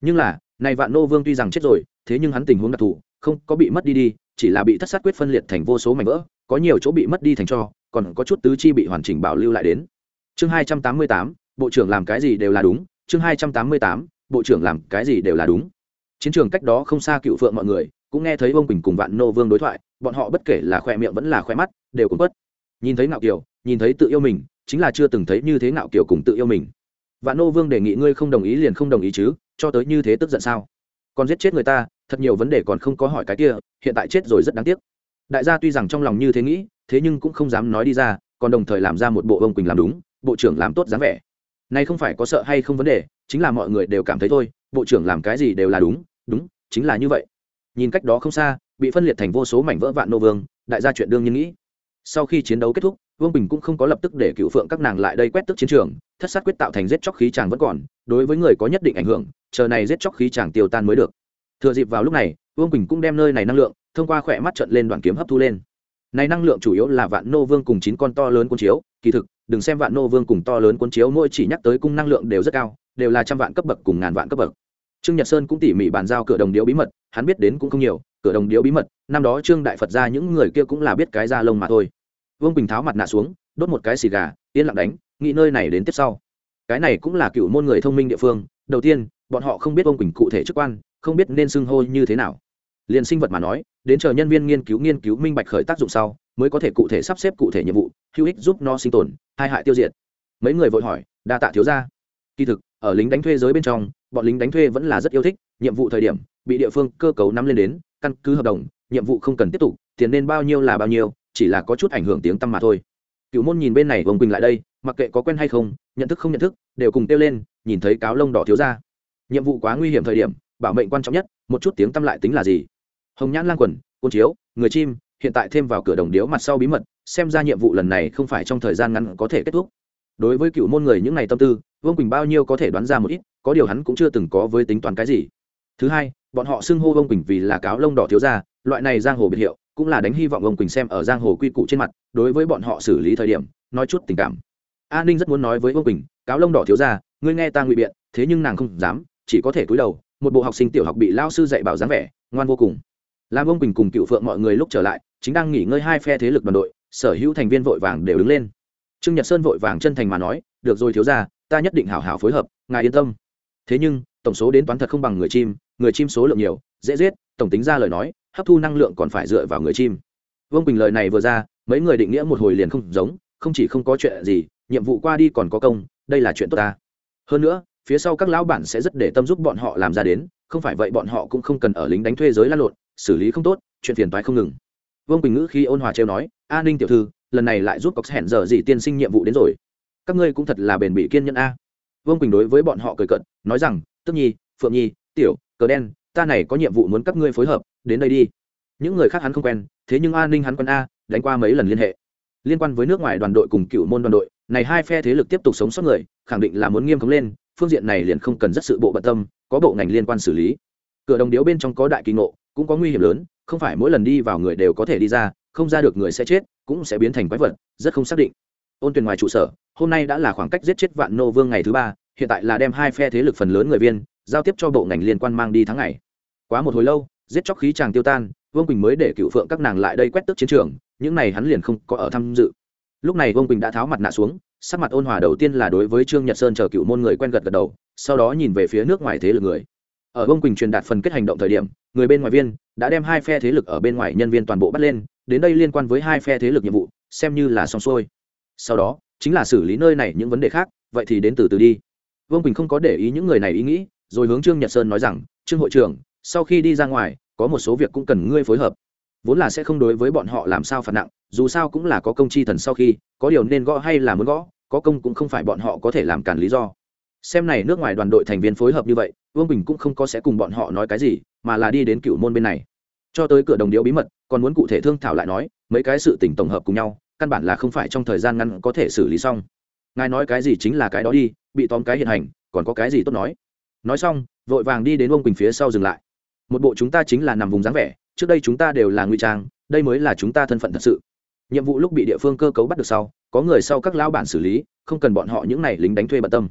Nhưng là, này vạn nô vương tuy rằng chết rồi, thế nhưng hắn tình huống đặc thù, không có bị mất đi đi, chỉ là bị thất sát quyết phân liệt thành vô số mảnh vỡ, có nhiều chỗ bị mất đi thành cho, còn có chút tứ chi bị hoàn chỉnh bảo lưu lại đến. Chương hai trăm tám mươi tám, bộ trưởng làm cái gì đều là đúng, chương hai trăm tám mươi tám, bộ trưởng làm cái gì đều là đúng chiến trường cách đó không xa cựu phượng mọi người, cũng nghe thấy ông quỳnh cùng vạn nô vương đối thoại, bọn họ bất kể là khoe miệng vẫn là khoe mắt, đều cũng bất nhìn thấy ngạo kiều, nhìn thấy tự yêu mình, chính là chưa từng thấy như thế ngạo kiều cùng tự yêu mình. Vạn nô vương đề nghị ngươi không đồng ý liền không đồng ý chứ, cho tới như thế tức giận sao? Còn giết chết người ta, thật nhiều vấn đề còn không có hỏi cái kia, hiện tại chết rồi rất đáng tiếc. Đại gia tuy rằng trong lòng như thế nghĩ, thế nhưng cũng không dám nói đi ra, còn đồng thời làm ra một bộ ông quỳnh làm đúng, bộ trưởng làm tốt dáng vẻ. Nay không phải có sợ hay không vấn đề, chính là mọi người đều cảm thấy thôi, bộ trưởng làm cái gì đều là đúng đúng, chính là như vậy. Nhìn cách đó không xa, bị phân liệt thành vô số mảnh vỡ vạn nô vương, đại gia chuyện đương nhiên nghĩ. Sau khi chiến đấu kết thúc, vương bình cũng không có lập tức để cựu phượng các nàng lại đây quét tức chiến trường, thất sát quyết tạo thành giết chóc khí chàng vẫn còn, đối với người có nhất định ảnh hưởng, chờ này giết chóc khí chàng tiêu tan mới được. Thừa dịp vào lúc này, vương bình cũng đem nơi này năng lượng, thông qua khỏe mắt trận lên đoàn kiếm hấp thu lên. Này năng lượng chủ yếu là vạn nô vương cùng chín con to lớn quân chiếu, kỳ thực, đừng xem vạn nô vương cùng to lớn quân chiếu mỗi chỉ nhắc tới cung năng lượng đều rất cao, đều là trăm vạn cấp bậc cùng ngàn vạn cấp bậc trương nhật sơn cũng tỉ mỉ bàn giao cửa đồng điếu bí mật, hắn biết đến cũng không nhiều, cửa đồng điếu bí mật, năm đó trương đại phật ra những người kia cũng là biết cái da lông mà thôi. Vương bình tháo mặt nạ xuống, đốt một cái xì gà, yên lặng đánh, nghĩ nơi này đến tiếp sau. Cái này cũng là cựu môn người thông minh địa phương, đầu tiên, bọn họ không biết ông quỳnh cụ thể chức quan, không biết nên xưng hô như thế nào. Liền sinh vật mà nói, đến chờ nhân viên nghiên cứu nghiên cứu minh bạch khởi tác dụng sau, mới có thể cụ thể sắp xếp cụ thể nhiệm vụ, hữu ích giúp nó sinh tồn hai hại tiêu diệt. Mấy người vội hỏi, đa tạ thiếu ra kỳ thực, ở lính đánh thuê giới bên trong, bọn lính đánh thuê vẫn là rất yêu thích, nhiệm vụ thời điểm, bị địa phương cơ cấu nắm lên đến, căn cứ hợp đồng, nhiệm vụ không cần tiếp tục, tiền nên bao nhiêu là bao nhiêu, chỉ là có chút ảnh hưởng tiếng tăm mà thôi. Cựu môn nhìn bên này vồng quỳnh lại đây, mặc kệ có quen hay không, nhận thức không nhận thức, đều cùng kêu lên, nhìn thấy cáo lông đỏ thiếu ra. Nhiệm vụ quá nguy hiểm thời điểm, bảo mệnh quan trọng nhất, một chút tiếng tăm lại tính là gì? Hồng nhãn lang quần côn chiếu, người chim, hiện tại thêm vào cửa đồng điếu mặt sau bí mật, xem ra nhiệm vụ lần này không phải trong thời gian ngắn có thể kết thúc. Đối với cựu môn người những ngày tâm tư vương quỳnh bao nhiêu có thể đoán ra một ít có điều hắn cũng chưa từng có với tính toán cái gì thứ hai bọn họ xưng hô vương quỳnh vì là cáo lông đỏ thiếu gia loại này giang hồ biệt hiệu cũng là đánh hy vọng vương quỳnh xem ở giang hồ quy củ trên mặt đối với bọn họ xử lý thời điểm nói chút tình cảm an ninh rất muốn nói với vương quỳnh cáo lông đỏ thiếu gia ngươi nghe ta ngụy biện thế nhưng nàng không dám chỉ có thể cúi đầu một bộ học sinh tiểu học bị lao sư dạy bảo dáng vẻ ngoan vô cùng làm vương quỳnh cùng cựu phượng mọi người lúc trở lại chính đang nghỉ ngơi hai phe thế lực đoàn đội sở hữu thành viên vội vàng đều đứng lên trương nhật sơn vội vàng chân thành mà nói được rồi thiếu ra ta nhất định hảo hảo phối hợp, ngài yên tâm. Thế nhưng, tổng số đến toán thật không bằng người chim người chim số lượng nhiều, dễ giết, tổng tính ra lời nói, hấp thu năng lượng còn phải dựa vào người chim. Vương quỳnh lời này vừa ra, mấy người định nghĩa một hồi liền không giống, không chỉ không có chuyện gì, nhiệm vụ qua đi còn có công, đây là chuyện tốt ta. Hơn nữa, phía sau các lão bản sẽ rất để tâm giúp bọn họ làm ra đến, không phải vậy bọn họ cũng không cần ở lính đánh thuê giới lan lộn, xử lý không tốt, chuyện phiền toái không ngừng. Vương quỳnh ngữ khi ôn hòa trêu nói, a ninh tiểu thư, lần này lại giúp cọc hẹn giờ gì tiên sinh nhiệm vụ đến rồi các ngươi cũng thật là bền bỉ kiên nhẫn a. Vương quỳnh đối với bọn họ cười cận nói rằng, tức nhi, phượng nhi, tiểu, cờ đen, ta này có nhiệm vụ muốn các ngươi phối hợp, đến đây đi. Những người khác hắn không quen, thế nhưng an ninh hắn quen a, đánh qua mấy lần liên hệ. Liên quan với nước ngoài đoàn đội cùng cựu môn đoàn đội, này hai phe thế lực tiếp tục sống sót người, khẳng định là muốn nghiêm khống lên, phương diện này liền không cần rất sự bộ bận tâm, có bộ ngành liên quan xử lý. Cửa đồng điếu bên trong có đại kỳ ngộ, cũng có nguy hiểm lớn, không phải mỗi lần đi vào người đều có thể đi ra, không ra được người sẽ chết, cũng sẽ biến thành quái vật, rất không xác định. Ôn tuyển ngoài trụ sở hôm nay đã là khoảng cách giết chết vạn nô vương ngày thứ ba, hiện tại là đem hai phe thế lực phần lớn người viên giao tiếp cho bộ ngành liên quan mang đi tháng ngày. Quá một hồi lâu, giết chóc khí chàng tiêu tan, vương quỳnh mới để cựu phượng các nàng lại đây quét tức chiến trường, những này hắn liền không có ở tham dự. Lúc này vương quỳnh đã tháo mặt nạ xuống, sắc mặt ôn hòa đầu tiên là đối với trương nhật sơn chờ cựu môn người quen gật gật đầu, sau đó nhìn về phía nước ngoài thế lực người. Ở vương quỳnh truyền đạt phần kết hành động thời điểm, người bên ngoài viên đã đem hai phe thế lực ở bên ngoài nhân viên toàn bộ bắt lên, đến đây liên quan với hai phe thế lực nhiệm vụ, xem như là xong xuôi. Sau đó chính là xử lý nơi này những vấn đề khác, vậy thì đến từ từ đi. Vương quỳnh không có để ý những người này ý nghĩ, rồi hướng trương nhật sơn nói rằng, trương hội trưởng, sau khi đi ra ngoài, có một số việc cũng cần ngươi phối hợp. Vốn là sẽ không đối với bọn họ làm sao phạt nặng, dù sao cũng là có công chi thần sau khi, có điều nên gõ hay là muốn gõ, có công cũng không phải bọn họ có thể làm cản lý do. Xem này nước ngoài đoàn đội thành viên phối hợp như vậy, vương bình cũng không có sẽ cùng bọn họ nói cái gì, mà là đi đến cựu môn bên này. Cho tới cửa đồng điếu bí mật, còn muốn cụ thể thương thảo lại nói, mấy cái sự tỉnh tổng hợp cùng nhau căn bản là không phải trong thời gian ngắn có thể xử lý xong. Ngài nói cái gì chính là cái đó đi, bị tóm cái hiện hành, còn có cái gì tốt nói? Nói xong, vội vàng đi đến ông quỳnh phía sau dừng lại. Một bộ chúng ta chính là nằm vùng dáng vẻ, trước đây chúng ta đều là nguy trang, đây mới là chúng ta thân phận thật sự. Nhiệm vụ lúc bị địa phương cơ cấu bắt được sau, có người sau các lao bản xử lý, không cần bọn họ những này lính đánh thuê bận tâm.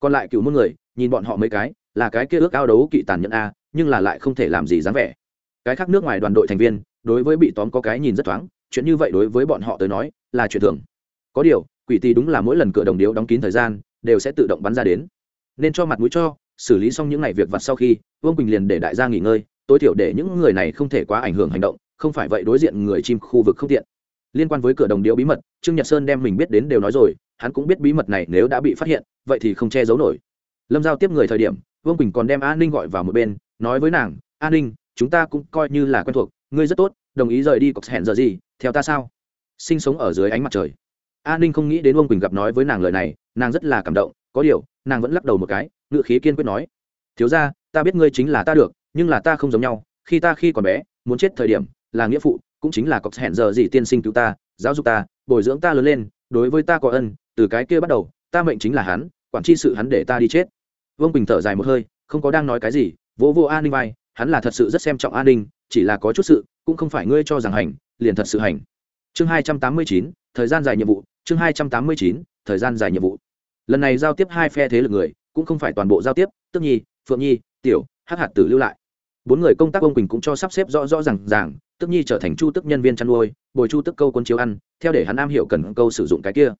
Còn lại cựu muôn người, nhìn bọn họ mấy cái, là cái kia ước ao đấu kỵ tàn nhẫn a, nhưng là lại không thể làm gì dáng vẻ. Cái khác nước ngoài đoàn đội thành viên, đối với bị tóm có cái nhìn rất thoáng chuyện như vậy đối với bọn họ tới nói là chuyện thường. Có điều, quỷ tì đúng là mỗi lần cửa đồng điếu đóng kín thời gian, đều sẽ tự động bắn ra đến. Nên cho mặt mũi cho, xử lý xong những ngày việc vặt sau khi, vương quỳnh liền để đại gia nghỉ ngơi, tối thiểu để những người này không thể quá ảnh hưởng hành động, không phải vậy đối diện người chim khu vực không tiện. Liên quan với cửa đồng điếu bí mật, trương nhật sơn đem mình biết đến đều nói rồi, hắn cũng biết bí mật này nếu đã bị phát hiện, vậy thì không che giấu nổi. Lâm giao tiếp người thời điểm, vương quỳnh còn đem an ninh gọi vào một bên, nói với nàng, an ninh, chúng ta cũng coi như là quen thuộc, ngươi rất tốt đồng ý rời đi cọc hẹn giờ gì, theo ta sao? Sinh sống ở dưới ánh mặt trời. An ninh không nghĩ đến vương quỳnh gặp nói với nàng lời này, nàng rất là cảm động, có điều, nàng vẫn lắc đầu một cái, ngựa khí kiên quyết nói, thiếu ra ta biết ngươi chính là ta được, nhưng là ta không giống nhau, khi ta khi còn bé, muốn chết thời điểm, là nghĩa phụ, cũng chính là cọc hẹn giờ gì tiên sinh cứu ta, giáo dục ta, bồi dưỡng ta lớn lên, đối với ta có ân, từ cái kia bắt đầu, ta mệnh chính là hắn, quản tri sự hắn để ta đi chết. Vương bình thở dài một hơi, không có đang nói cái gì, vỗ vô an ninh vai hắn là thật sự rất xem trọng an ninh, chỉ là có chút sự, cũng không phải ngươi cho rằng hành, liền thật sự hành. Chương hai trăm tám mươi chín, thời gian dài nhiệm vụ, chương hai trăm tám mươi chín, thời gian dài nhiệm vụ. Lần này giao tiếp hai phe thế lực người, cũng không phải toàn bộ giao tiếp, tức nhi, phượng nhi, tiểu hát hạt tử lưu lại. Bốn người công tác ông quỳnh cũng cho sắp xếp rõ rõ r à n g ràng, tức nhi trở thành chu tức nhân viên chăn nuôi, bồi chu tức câu quân chiếu ăn, theo để hắn am hiểu cần câu sử dụng cái kia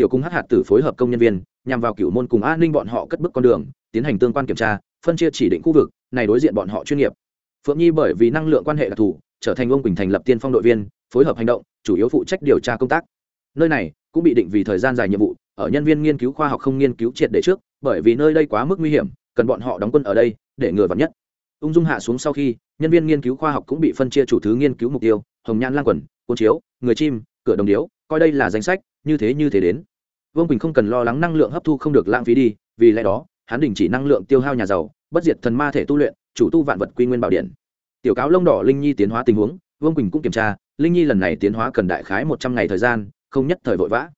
tiểu cung hát hạt tử phối hợp công nhân viên, nhằm vào cựu môn cùng an ninh bọn họ cất bước con đường, tiến hành tương quan kiểm tra, phân chia chỉ định khu vực, này đối diện bọn họ chuyên nghiệp. Phượng nhi bởi vì năng lượng quan hệ đặc thù, trở thành ông quỳnh thành lập tiên phong đội viên, phối hợp hành động, chủ yếu phụ trách điều tra công tác. Nơi này cũng bị định vì thời gian dài nhiệm vụ, ở nhân viên nghiên cứu khoa học không nghiên cứu triệt để trước, bởi vì nơi đây quá mức nguy hiểm, cần bọn họ đóng quân ở đây để ngừa vào nhất. Ung dung hạ xuống sau khi, nhân viên nghiên cứu khoa học cũng bị phân chia chủ thứ nghiên cứu mục tiêu, hồng nhan lang quần côn chiếu, người chim, cửa đồng điếu, coi đây là danh sách như thế như thế đến. Vương quỳnh không cần lo lắng năng lượng hấp thu không được lãng phí đi, vì lẽ đó, hắn đình chỉ năng lượng tiêu hao nhà giàu, bất diệt thần ma thể tu luyện, chủ tu vạn vật quy nguyên bảo điện. Tiểu cáo lông đỏ linh nhi tiến hóa tình huống, vương quỳnh cũng kiểm tra, linh nhi lần này tiến hóa cần đại khái một trăm ngày thời gian, không nhất thời vội vã.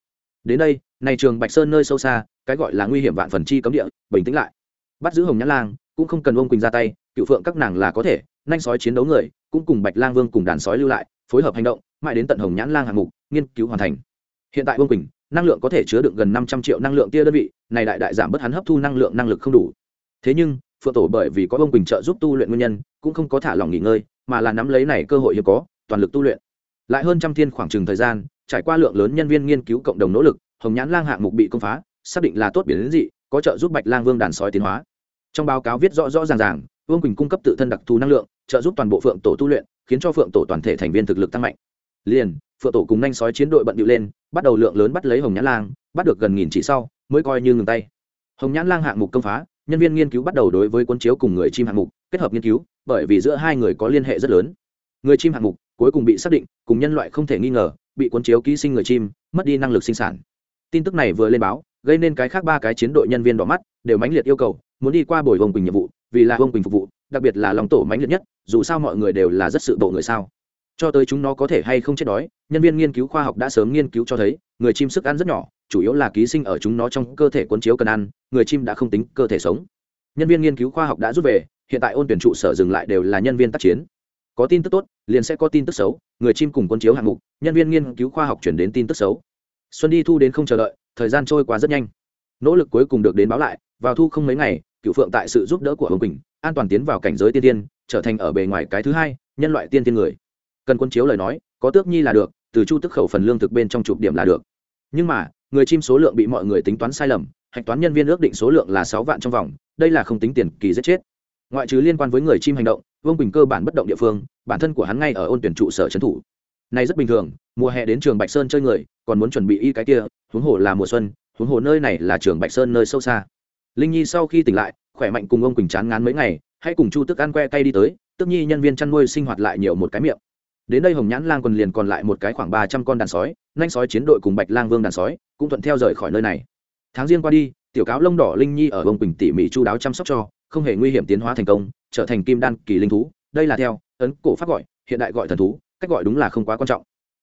Đến đây, này trường bạch sơn nơi sâu xa, cái gọi là nguy hiểm vạn phần chi cấm địa, bình tĩnh lại. Bắt giữ hồng nhãn lang, cũng không cần vương quỳnh ra tay, cựu phượng các nàng là có thể, nhanh sói chiến đấu người, cũng cùng bạch lang vương cùng đàn sói lưu lại, phối hợp hành động, mãi đến tận hồng nhãn lang hạng mục, nghiên cứu hoàn thành hiện tại vương quỳnh, năng lượng có thể chứa đựng gần năm trăm triệu năng lượng tia đơn vị, này đại đại giảm bớt hắn hấp thu năng lượng năng lực không đủ. Thế nhưng, phượng tổ bởi vì có vương quỳnh trợ giúp tu luyện nguyên nhân, cũng không có thả lỏng nghỉ ngơi, mà là nắm lấy này cơ hội hiếm có, toàn lực tu luyện. Lại hơn trăm thiên khoảng trừng thời gian, trải qua lượng lớn nhân viên nghiên cứu cộng đồng nỗ lực, hồng nhãn lang hạng mục bị công phá, xác định là tốt biển dị, có trợ giúp bạch lang vương đàn sói tiến hóa. Trong báo cáo viết rõ rõ ràng ràng, vương quỳnh cung cấp tự thân đặc thù năng lượng, trợ giúp toàn bộ phượng tổ tu luyện, khiến cho phượng tổ toàn thể thành viên thực lực tăng mạnh liền, phượng tổ cùng nhanh sói chiến đội bận điệu lên, bắt đầu lượng lớn bắt lấy hồng nhãn lang, bắt được gần nghìn chỉ sau, mới coi như ngừng tay. Hồng nhãn lang hạng mục công phá, nhân viên nghiên cứu bắt đầu đối với quân chiếu cùng người chim hạng mục kết hợp nghiên cứu, bởi vì giữa hai người có liên hệ rất lớn. Người chim hạng mục cuối cùng bị xác định, cùng nhân loại không thể nghi ngờ, bị quân chiếu ký sinh người chim, mất đi năng lực sinh sản. Tin tức này vừa lên báo, gây nên cái khác ba cái chiến đội nhân viên đỏ mắt, đều mãnh liệt yêu cầu, muốn đi qua bồi vông quỳnh nhiệm vụ, vì là vông quỳnh phục vụ, đặc biệt là lòng tổ mãnh liệt nhất, dù sao mọi người đều là rất sự bộ người sao cho tới chúng nó có thể hay không chết đói, nhân viên nghiên cứu khoa học đã sớm nghiên cứu cho thấy, người chim sức ăn rất nhỏ, chủ yếu là ký sinh ở chúng nó trong cơ thể cuốn chiếu cần ăn, người chim đã không tính cơ thể sống. Nhân viên nghiên cứu khoa học đã rút về, hiện tại ôn tuyển trụ sở dừng lại đều là nhân viên tác chiến. Có tin tức tốt, liền sẽ có tin tức xấu, người chim cùng cuốn chiếu hạng mục, nhân viên nghiên cứu khoa học chuyển đến tin tức xấu. Xuân đi thu đến không chờ đợi, thời gian trôi qua rất nhanh. Nỗ lực cuối cùng được đến báo lại, vào thu không mấy ngày, cựu phượng tại sự giúp đỡ của hồng quỳnh, an toàn tiến vào cảnh giới tiên tiên, trở thành ở bề ngoài cái thứ hai, nhân loại tiên tiên người cần quân chiếu lời nói, có tước nhi là được, từ chu tức khẩu phần lương thực bên trong chụp điểm là được. Nhưng mà, người chim số lượng bị mọi người tính toán sai lầm, hạch toán nhân viên ước định số lượng là sáu vạn trong vòng, đây là không tính tiền kỳ giết chết. Ngoại trừ liên quan với người chim hành động, vương bình cơ bản bất động địa phương, bản thân của hắn ngay ở ôn tuyển trụ sở trấn thủ. Này rất bình thường, mùa hè đến trường bạch sơn chơi người, còn muốn chuẩn bị y cái kia, huống hồ là mùa xuân, huống hồ nơi này là trường bạch sơn nơi sâu xa. Linh nhi sau khi tỉnh lại, khỏe mạnh cùng ông quỳnh chán ngán mấy ngày, hãy cùng chu tức ăn que cay đi tới tức nhi nhân viên chăn nuôi sinh hoạt lại nhiều một cái miệng đến đây hồng nhãn lang quần liền còn lại một cái khoảng ba trăm con đàn sói nanh sói chiến đội cùng bạch lang vương đàn sói cũng thuận theo rời khỏi nơi này. Tháng riêng qua đi, tiểu cáo lông đỏ linh nhi ở bông quỳnh tỉ mỉ chu đáo chăm sóc cho, không hề nguy hiểm tiến hóa thành công, trở thành kim đan kỳ linh thú. Đây là theo, ấn cổ pháp gọi, hiện đại gọi thần thú, cách gọi đúng là không quá quan trọng.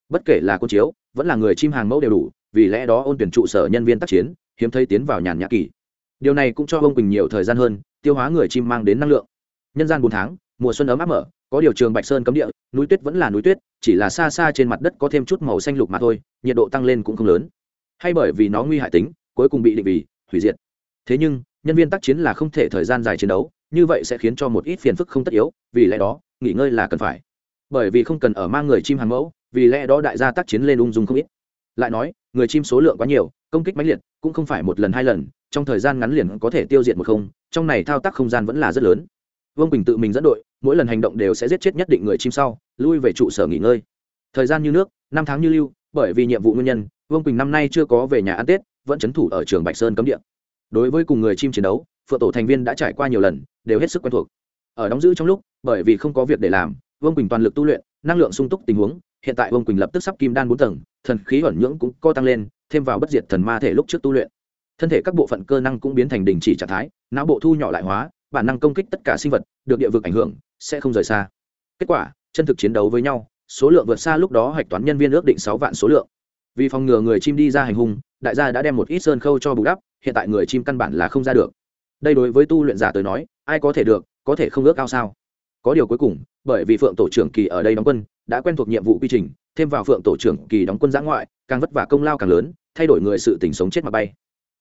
Bất kể là quân chiếu, vẫn là người chim hàng mẫu đều đủ, vì lẽ đó ôn tuyển trụ sở nhân viên tác chiến, hiếm thấy tiến vào nhàn nhã kỳ. Điều này cũng cho bông quỳnh nhiều thời gian hơn, tiêu hóa người chim mang đến năng lượng. Nhân gian bốn tháng, mùa xuân ấm áp mở có điều trường bạch sơn cấm địa, núi tuyết vẫn là núi tuyết, chỉ là xa xa trên mặt đất có thêm chút màu xanh lục mà thôi, nhiệt độ tăng lên cũng không lớn. Hay bởi vì nó nguy hại tính, cuối cùng bị định vì, hủy diệt. Thế nhưng, nhân viên tác chiến là không thể thời gian dài chiến đấu, như vậy sẽ khiến cho một ít phiền phức không tất yếu, vì lẽ đó, nghỉ ngơi là cần phải. Bởi vì không cần ở mang người chim hàng mẫu, vì lẽ đó đại gia tác chiến lên ung dung không ít. Lại nói, người chim số lượng quá nhiều, công kích mãnh liệt, cũng không phải một lần hai lần, trong thời gian ngắn liền có thể tiêu diệt một không, trong này thao tác không gian vẫn là rất lớn vương bình tự mình dẫn đội mỗi lần hành động đều sẽ giết chết nhất định người chim sau lui về trụ sở nghỉ ngơi thời gian như nước năm tháng như lưu bởi vì nhiệm vụ nguyên nhân vương quỳnh năm nay chưa có về nhà ăn tết vẫn c thủ ở trường bạch sơn cấm địa đối với cùng người chim chiến đấu phượng tổ thành viên đã trải qua nhiều lần đều hết sức quen thuộc ở đóng giữ trong lúc bởi vì không có việc để làm vương quỳnh toàn lực tu luyện năng lượng sung túc tình huống hiện tại vương quỳnh lập tức sắp kim đan bốn tầng thần khí ẩn nhưỡng cũng co tăng lên thêm vào bất diệt thần ma thể lúc trước tu luyện thân thể các bộ phận cơ năng cũng biến thành đình chỉ trạng thái não bộ thu nhỏ lại hóa bản năng công kích tất cả sinh vật, được địa vực ảnh hưởng, sẽ không rời xa. Kết quả, chân thực chiến đấu với nhau, số lượng vượt xa lúc đó hạch toán nhân viên ước định sáu vạn số lượng. Vì phòng ngừa người chim đi ra hành hung, đại gia đã đem một ít sơn khâu cho bù đắp, hiện tại người chim căn bản là không ra được. Đây đối với tu luyện giả tới nói, ai có thể được, có thể không ước cao sao? Có điều cuối cùng, bởi vì phượng tổ trưởng kỳ ở đây đóng quân, đã quen thuộc nhiệm vụ quy trình, thêm vào phượng tổ trưởng kỳ đóng quân giã ngoại, càng vất vả công lao càng lớn, thay đổi người sự tình sống chết mà bay.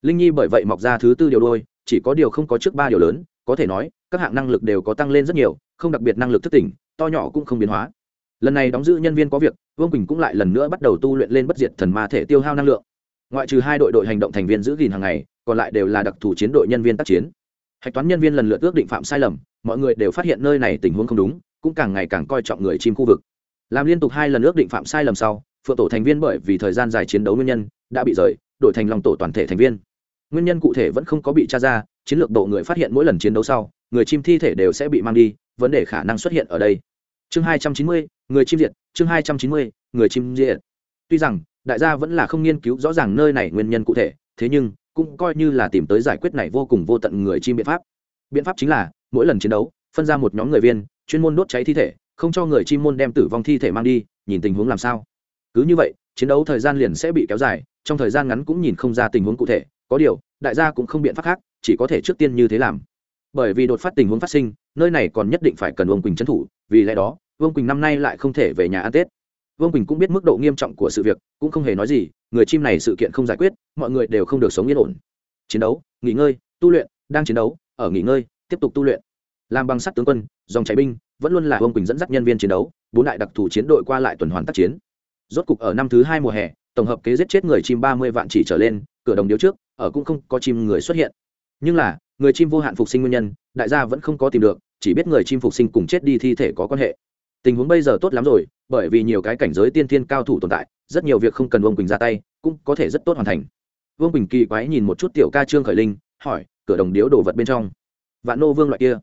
Linh nhi bởi vậy mọc ra thứ tư điều đôi, chỉ có điều không có trước ba điều lớn có thể nói, các hạng năng lực đều có tăng lên rất nhiều, không đặc biệt năng lực thức tỉnh, to nhỏ cũng không biến hóa. Lần này đóng giữ nhân viên có việc, vương quỳnh cũng lại lần nữa bắt đầu tu luyện lên bất diệt thần ma thể tiêu hao năng lượng. Ngoại trừ hai đội đội hành động thành viên giữ gìn hàng ngày, còn lại đều là đặc thù chiến đội nhân viên tác chiến. Hạch toán nhân viên lần lượt ước định phạm sai lầm, mọi người đều phát hiện nơi này tình huống không đúng, cũng càng ngày càng coi trọng người chim khu vực. Làm liên tục hai lần ước định phạm sai lầm sau, phượng tổ thành viên bởi vì thời gian dài chiến đấu nguyên nhân, đã bị rời, đổi thành lòng tổ toàn thể thành viên nguyên nhân cụ thể vẫn không có bị tra ra, chiến lược độ người phát hiện mỗi lần chiến đấu sau, người chim thi thể đều sẽ bị mang đi, vấn đề khả năng xuất hiện ở đây. Chương hai trăm chín mươi, người chim diệt, chương hai trăm chín mươi, người chim diệt. Tuy rằng, đại gia vẫn là không nghiên cứu rõ ràng nơi này nguyên nhân cụ thể, thế nhưng, cũng coi như là tìm tới giải quyết này vô cùng vô tận người chim biện pháp. Biện pháp chính là, mỗi lần chiến đấu, phân ra một nhóm người viên, chuyên môn đốt cháy thi thể, không cho người chim môn đem tử vong thi thể mang đi, nhìn tình huống làm sao. Cứ như vậy, chiến đấu thời gian liền sẽ bị kéo dài, trong thời gian ngắn cũng nhìn không ra tình huống cụ thể có điều, đại gia cũng không biện pháp khác, chỉ có thể trước tiên như thế làm. Bởi vì đột phát tình huống phát sinh, nơi này còn nhất định phải cần vương quỳnh trấn thủ, vì lẽ đó, vương quỳnh năm nay lại không thể về nhà ăn tết. Vương quỳnh cũng biết mức độ nghiêm trọng của sự việc, cũng không hề nói gì, người chim này sự kiện không giải quyết, mọi người đều không được sống yên ổn. Chiến đấu, nghỉ ngơi, tu luyện, đang chiến đấu, ở nghỉ ngơi, tiếp tục tu luyện. Làm bằng sắt tướng quân, dòng cháy binh, vẫn luôn là vương quỳnh dẫn dắt nhân viên chiến đấu, bốn đại đặc thù chiến đội qua lại tuần hoàn tác chiến. Rốt cục ở năm thứ hai mùa hè, tổng hợp kế giết chết người chim ba mươi vạn chỉ trở lên, cửa đồng điếu trước ở cũng không có chim người xuất hiện. Nhưng là, người chim vô hạn phục sinh nguyên nhân, đại gia vẫn không có tìm được, chỉ biết người chim phục sinh cùng chết đi thi thể có quan hệ. Tình huống bây giờ tốt lắm rồi, bởi vì nhiều cái cảnh giới tiên thiên cao thủ tồn tại, rất nhiều việc không cần vương quỳnh ra tay, cũng có thể rất tốt hoàn thành. Vương quỳnh kỳ quái nhìn một chút tiểu ca trương khởi linh, hỏi, cửa đồng điếu đồ vật bên trong, vạn nô vương loại kia,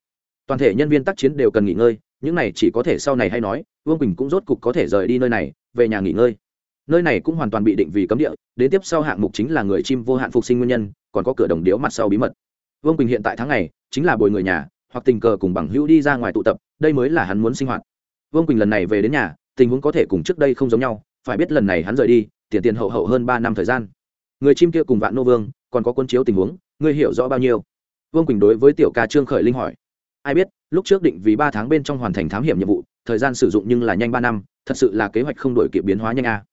toàn thể nhân viên tác chiến đều cần nghỉ ngơi, những này chỉ có thể sau này hay nói, vương quỳnh cũng rốt cục có thể rời đi nơi này, về nhà nghỉ ngơi nơi này cũng hoàn toàn bị định vì cấm địa, đến tiếp sau hạng mục chính là người chim vô hạn phục sinh nguyên nhân, còn có cửa đồng điếu mặt sau bí mật. Vương quỳnh hiện tại tháng này chính là bồi người nhà, hoặc tình cờ cùng bằng hữu đi ra ngoài tụ tập, đây mới là hắn muốn sinh hoạt. Vương quỳnh lần này về đến nhà, tình huống có thể cùng trước đây không giống nhau, phải biết lần này hắn rời đi, tiền tiền hậu hậu hơn ba năm thời gian. Người chim kia cùng vạn nô vương, còn có quân chiếu tình huống, ngươi hiểu rõ bao nhiêu? Vương quỳnh đối với tiểu ca trương khởi linh hỏi. Ai biết, lúc trước định vì ba tháng bên trong hoàn thành thám hiểm nhiệm vụ, thời gian sử dụng nhưng là nhanh ba năm, thật sự là kế hoạch không đổi kịp biến hóa nhanh a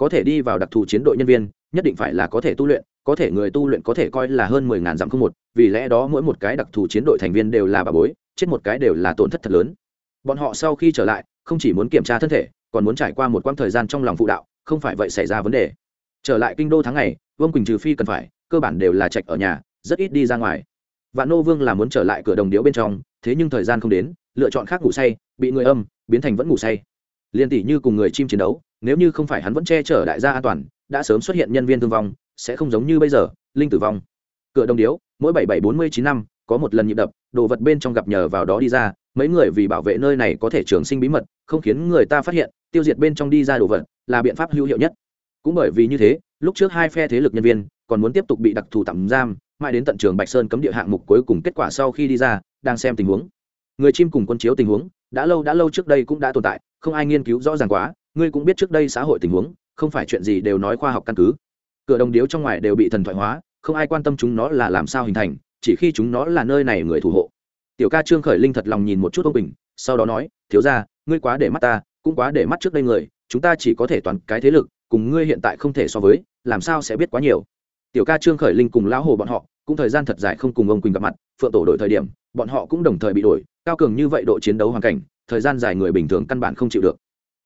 có thể đi vào đặc thù chiến đội nhân viên, nhất định phải là có thể tu luyện, có thể người tu luyện có thể coi là hơn mười ngàn dặm không một, vì lẽ đó mỗi một cái đặc thù chiến đội thành viên đều là bà bối, chết một cái đều là tổn thất thật lớn. Bọn họ sau khi trở lại, không chỉ muốn kiểm tra thân thể, còn muốn trải qua một quãng thời gian trong lòng phụ đạo, không phải vậy xảy ra vấn đề. Trở lại kinh đô tháng ngày, vương quỳnh trừ phi cần phải, cơ bản đều là trạch ở nhà, rất ít đi ra ngoài. Vạn nô vương là muốn trở lại cửa đồng điếu bên trong, thế nhưng thời gian không đến, lựa chọn khác ngủ say, bị người âm, biến thành vẫn ngủ say. Liên tỷ như cùng người chim chiến đấu nếu như không phải hắn vẫn che chở đại gia an toàn, đã sớm xuất hiện nhân viên thương vong, sẽ không giống như bây giờ, linh tử vong. Cửa đồng điếu, mỗi bảy bảy bốn mươi chín năm, có một lần nhịp đập, đồ vật bên trong gặp nhờ vào đó đi ra, mấy người vì bảo vệ nơi này có thể trường sinh bí mật, không khiến người ta phát hiện, tiêu diệt bên trong đi ra đồ vật là biện pháp hữu hiệu nhất. Cũng bởi vì như thế, lúc trước hai phe thế lực nhân viên còn muốn tiếp tục bị đặc thù tạm giam, mãi đến tận trường bạch sơn cấm địa hạng mục cuối cùng kết quả sau khi đi ra, đang xem tình huống. Người chim cùng quân chiếu tình huống, đã lâu đã lâu trước đây cũng đã tồn tại, không ai nghiên cứu rõ ràng quá ngươi cũng biết trước đây xã hội tình huống, không phải chuyện gì đều nói khoa học căn cứ. Cửa đồng điếu trong ngoài đều bị thần thoại hóa, không ai quan tâm chúng nó là làm sao hình thành, chỉ khi chúng nó là nơi này người thủ hộ. Tiểu ca trương khởi linh thật lòng nhìn một chút ông bình, sau đó nói, thiếu ra ngươi quá để mắt ta, cũng quá để mắt trước đây người, chúng ta chỉ có thể toàn cái thế lực, cùng ngươi hiện tại không thể so với, làm sao sẽ biết quá nhiều? Tiểu ca trương khởi linh cùng lão hồ bọn họ, cũng thời gian thật dài không cùng ông quỳnh gặp mặt, phượng tổ đổi thời điểm, bọn họ cũng đồng thời bị đổi, cao cường như vậy độ chiến đấu hoàn cảnh, thời gian dài người bình thường căn bản không chịu được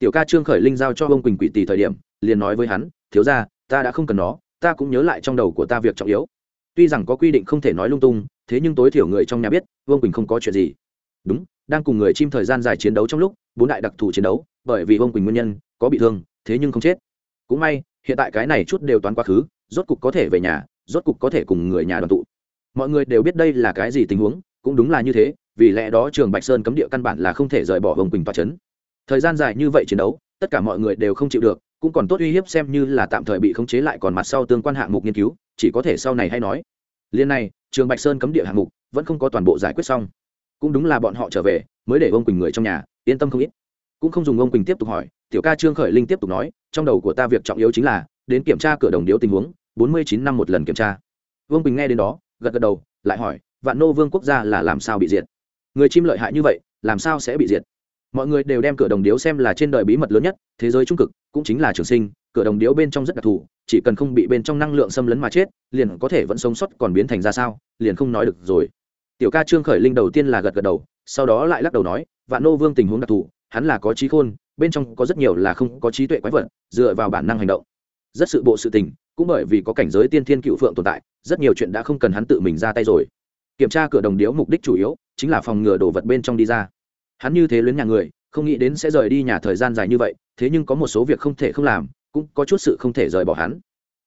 tiểu ca trương khởi linh giao cho ông quỳnh quỷ tỷ thời điểm, liền nói với hắn, thiếu ra ta đã không cần nó, ta cũng nhớ lại trong đầu của ta việc trọng yếu. Tuy rằng có quy định không thể nói lung tung, thế nhưng tối thiểu người trong nhà biết vương quỳnh không có chuyện gì. Đúng, đang cùng người chim thời gian dài chiến đấu trong lúc, bốn đại đặc thù chiến đấu, bởi vì vương quỳnh nguyên nhân, có bị thương, thế nhưng không chết. Cũng may, hiện tại cái này chút đều toán quá khứ, rốt cục có thể về nhà, rốt cục có thể cùng người nhà đoàn tụ. Mọi người đều biết đây là cái gì tình huống, cũng đúng là như thế, vì lẽ đó trường bạch sơn cấm địa căn bản là không thể rời bỏ vương quỳnh toa c h ấ n thời gian dài như vậy chiến đấu, tất cả mọi người đều không chịu được, cũng còn tốt uy hiếp xem như là tạm thời bị khống chế lại còn mặt sau tương quan hạng mục nghiên cứu, chỉ có thể sau này hay nói. Liên này, trường bạch sơn cấm địa hạng mục, vẫn không có toàn bộ giải quyết xong. Cũng đúng là bọn họ trở về, mới để ông quỳnh người trong nhà, yên tâm không ít. Cũng không dùng ông quỳnh tiếp tục hỏi, tiểu ca trương khởi linh tiếp tục nói, trong đầu của ta việc trọng yếu chính là, đến kiểm tra cửa đồng điếu tình huống, bốn mươi chín năm một lần kiểm tra. Vương quỳnh nghe đến đó, gật gật đầu, lại hỏi, vạn nô vương quốc gia là làm sao bị diệt? Người chim lợi hại như vậy, làm sao sẽ bị diệt? Mọi người đều đem cửa đồng điếu xem là trên đời bí mật lớn nhất, thế giới trung cực, cũng chính là trường sinh, cửa đồng điếu bên trong rất đặc thù, chỉ cần không bị bên trong năng lượng xâm lấn mà chết, liền có thể vẫn sống sót còn biến thành ra sao, liền không nói được rồi. Tiểu ca trương khởi linh đầu tiên là gật gật đầu, sau đó lại lắc đầu nói, vạn nô vương tình huống đặc thù, hắn là có trí khôn, bên trong có rất nhiều là không có trí tuệ quái vật, dựa vào bản năng hành động. Rất sự bộ sự tình, cũng bởi vì có cảnh giới tiên thiên cựu phượng tồn tại, rất nhiều chuyện đã không cần hắn tự mình ra tay rồi. Kiểm tra cửa đồng điếu mục đích chủ yếu, chính là phòng ngừa đồ vật bên trong đi ra hắn như thế luyến nhà người, không nghĩ đến sẽ rời đi nhà thời gian dài như vậy, thế nhưng có một số việc không thể không làm, cũng có chút sự không thể rời bỏ hắn.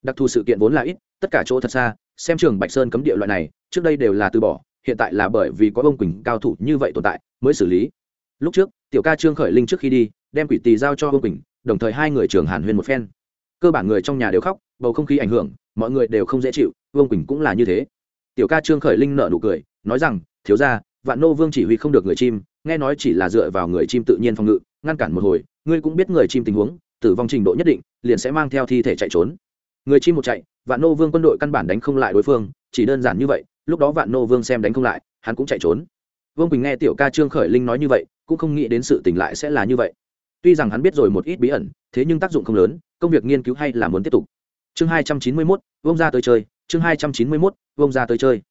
Đặc thù sự kiện vốn là ít, tất cả chỗ thật xa, xem trường bạch sơn cấm địa loại này, trước đây đều là từ bỏ, hiện tại là bởi vì có ông quỳnh cao thủ như vậy tồn tại mới xử lý. Lúc trước, tiểu ca trương khởi linh trước khi đi, đem quỷ tì giao cho ông quỳnh, đồng thời hai người trường hàn huyên một phen. Cơ bản người trong nhà đều khóc, bầu không khí ảnh hưởng, mọi người đều không dễ chịu vương quỳnh cũng là như thế. Tiểu ca trương khởi linh nợ nụ cười, nói rằng, thiếu ra vạn nô vương chỉ huy không được người chim nghe nói chỉ là dựa vào người chim tự nhiên phòng ngự, ngăn cản một hồi, ngươi cũng biết người chim tình huống, tử vong trình độ nhất định, liền sẽ mang theo thi thể chạy trốn. Người chim một chạy, vạn nô vương quân đội căn bản đánh không lại đối phương, chỉ đơn giản như vậy, lúc đó vạn nô vương xem đánh không lại, hắn cũng chạy trốn. Vương quỳnh nghe tiểu ca trương khởi linh nói như vậy, cũng không nghĩ đến sự tỉnh lại sẽ là như vậy. Tuy rằng hắn biết rồi một ít bí ẩn, thế nhưng tác dụng không lớn, công việc nghiên cứu hay là muốn tiếp tục. Chương hai trăm chín mươi mốt vông ra tới chơi, chương hai trăm chín mươi mốt vông ra tới chơi.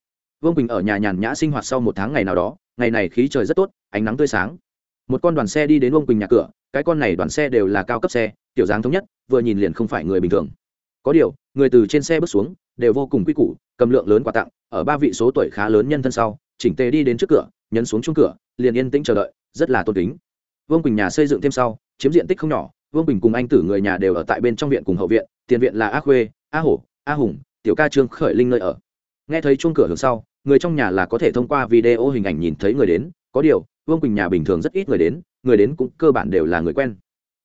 Vương quỳnh ở nhà nhàn nhã sinh hoạt sau một tháng ngày nào đó ngày này khí trời rất tốt, ánh nắng tươi sáng. Một con đoàn xe đi đến vương quỳnh nhà cửa, cái con này đoàn xe đều là cao cấp xe tiểu dáng thống nhất, vừa nhìn liền không phải người bình thường. Có điều, người từ trên xe bước xuống, đều vô cùng quy củ, cầm lượng lớn quà tặng, ở ba vị số tuổi khá lớn nhân thân sau, chỉnh tề đi đến trước cửa, nhấn xuống chung cửa, liền yên tĩnh chờ đợi, rất là tôn kính. Vương quỳnh nhà xây dựng thêm sau, chiếm diện tích không nhỏ vương bình cùng anh tử người nhà đều ở tại bên trong viện cùng hậu viện, tiền viện là a khuê, a hổ, a hùng, tiểu ca trương khởi linh nơi ở. Nghe thấy chung cửa hướng sau người trong nhà là có thể thông qua video hình ảnh nhìn thấy người đến, có điều, vương quỳnh nhà bình thường rất ít người đến người đến cũng cơ bản đều là người quen.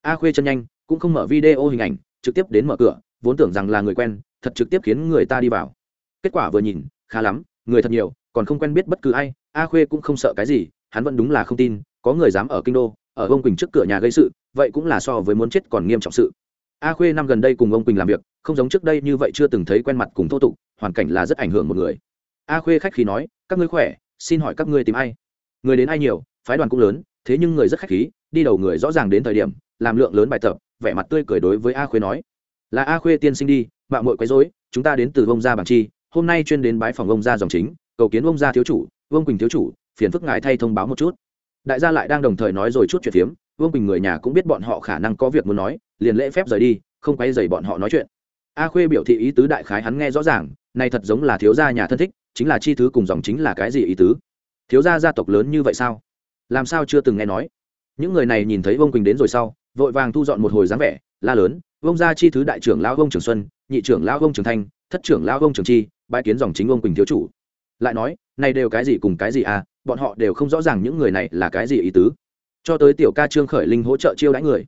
A khuê chân nhanh, cũng không mở video hình ảnh, trực tiếp đến mở cửa, vốn tưởng rằng là người quen, thật trực tiếp khiến người ta đi vào. Kết quả vừa nhìn, khá lắm, người thật nhiều, còn không quen biết bất cứ ai, a khuê cũng không sợ cái gì, hắn vẫn đúng là không tin, có người dám ở kinh đô, ở ông quỳnh trước cửa nhà gây sự, vậy cũng là so với muốn chết còn nghiêm trọng sự. A khuê năm gần đây cùng ông quỳnh làm việc, không giống trước đây như vậy chưa từng thấy quen mặt cùng thô tục, hoàn cảnh là rất ảnh hưởng một người a khuê khách khí nói, các ngươi khỏe, xin hỏi các ngươi tìm ai? Người đến ai nhiều, phái đoàn cũng lớn, thế nhưng người rất khách khí, đi đầu người rõ ràng đến thời điểm, làm lượng lớn bài tập, vẻ mặt tươi cười đối với a khuê nói. Là a khuê tiên sinh đi mạng mội quấy dối chúng ta đến từ vông gia bằng chi, hôm nay chuyên đến bái phòng vông gia dòng chính, cầu kiến vông gia thiếu chủ vương quỳnh thiếu chủ, phiền phức ngài thay thông báo một chút. Đại gia lại đang đồng thời nói rồi chút chuyện phiếm vương bình người nhà cũng biết bọn họ khả năng có việc muốn nói, liền lễ phép rời đi, không quay dày bọn họ nói chuyện. A khuê biểu thị ý tứ đại khái hắn nghe rõ ràng, này thật giống là thiếu gia nhà thân thích chính là chi thứ cùng dòng chính là cái gì ý tứ? Thiếu gia gia tộc lớn như vậy sao? Làm sao chưa từng nghe nói? Những người này nhìn thấy vông quỳnh đến rồi sau, vội vàng thu dọn một hồi dáng vẻ, la lớn vông gia chi thứ đại trưởng lão vông trường xuân, nhị trưởng lão vông trường thanh, thất trưởng lão vông trường chi bãi kiến dòng chính vông quỳnh thiếu chủ. Lại nói, này đều cái gì cùng cái gì à bọn họ đều không rõ ràng những người này là cái gì ý tứ. Cho tới tiểu ca trương khởi linh hỗ trợ chiêu đãi người.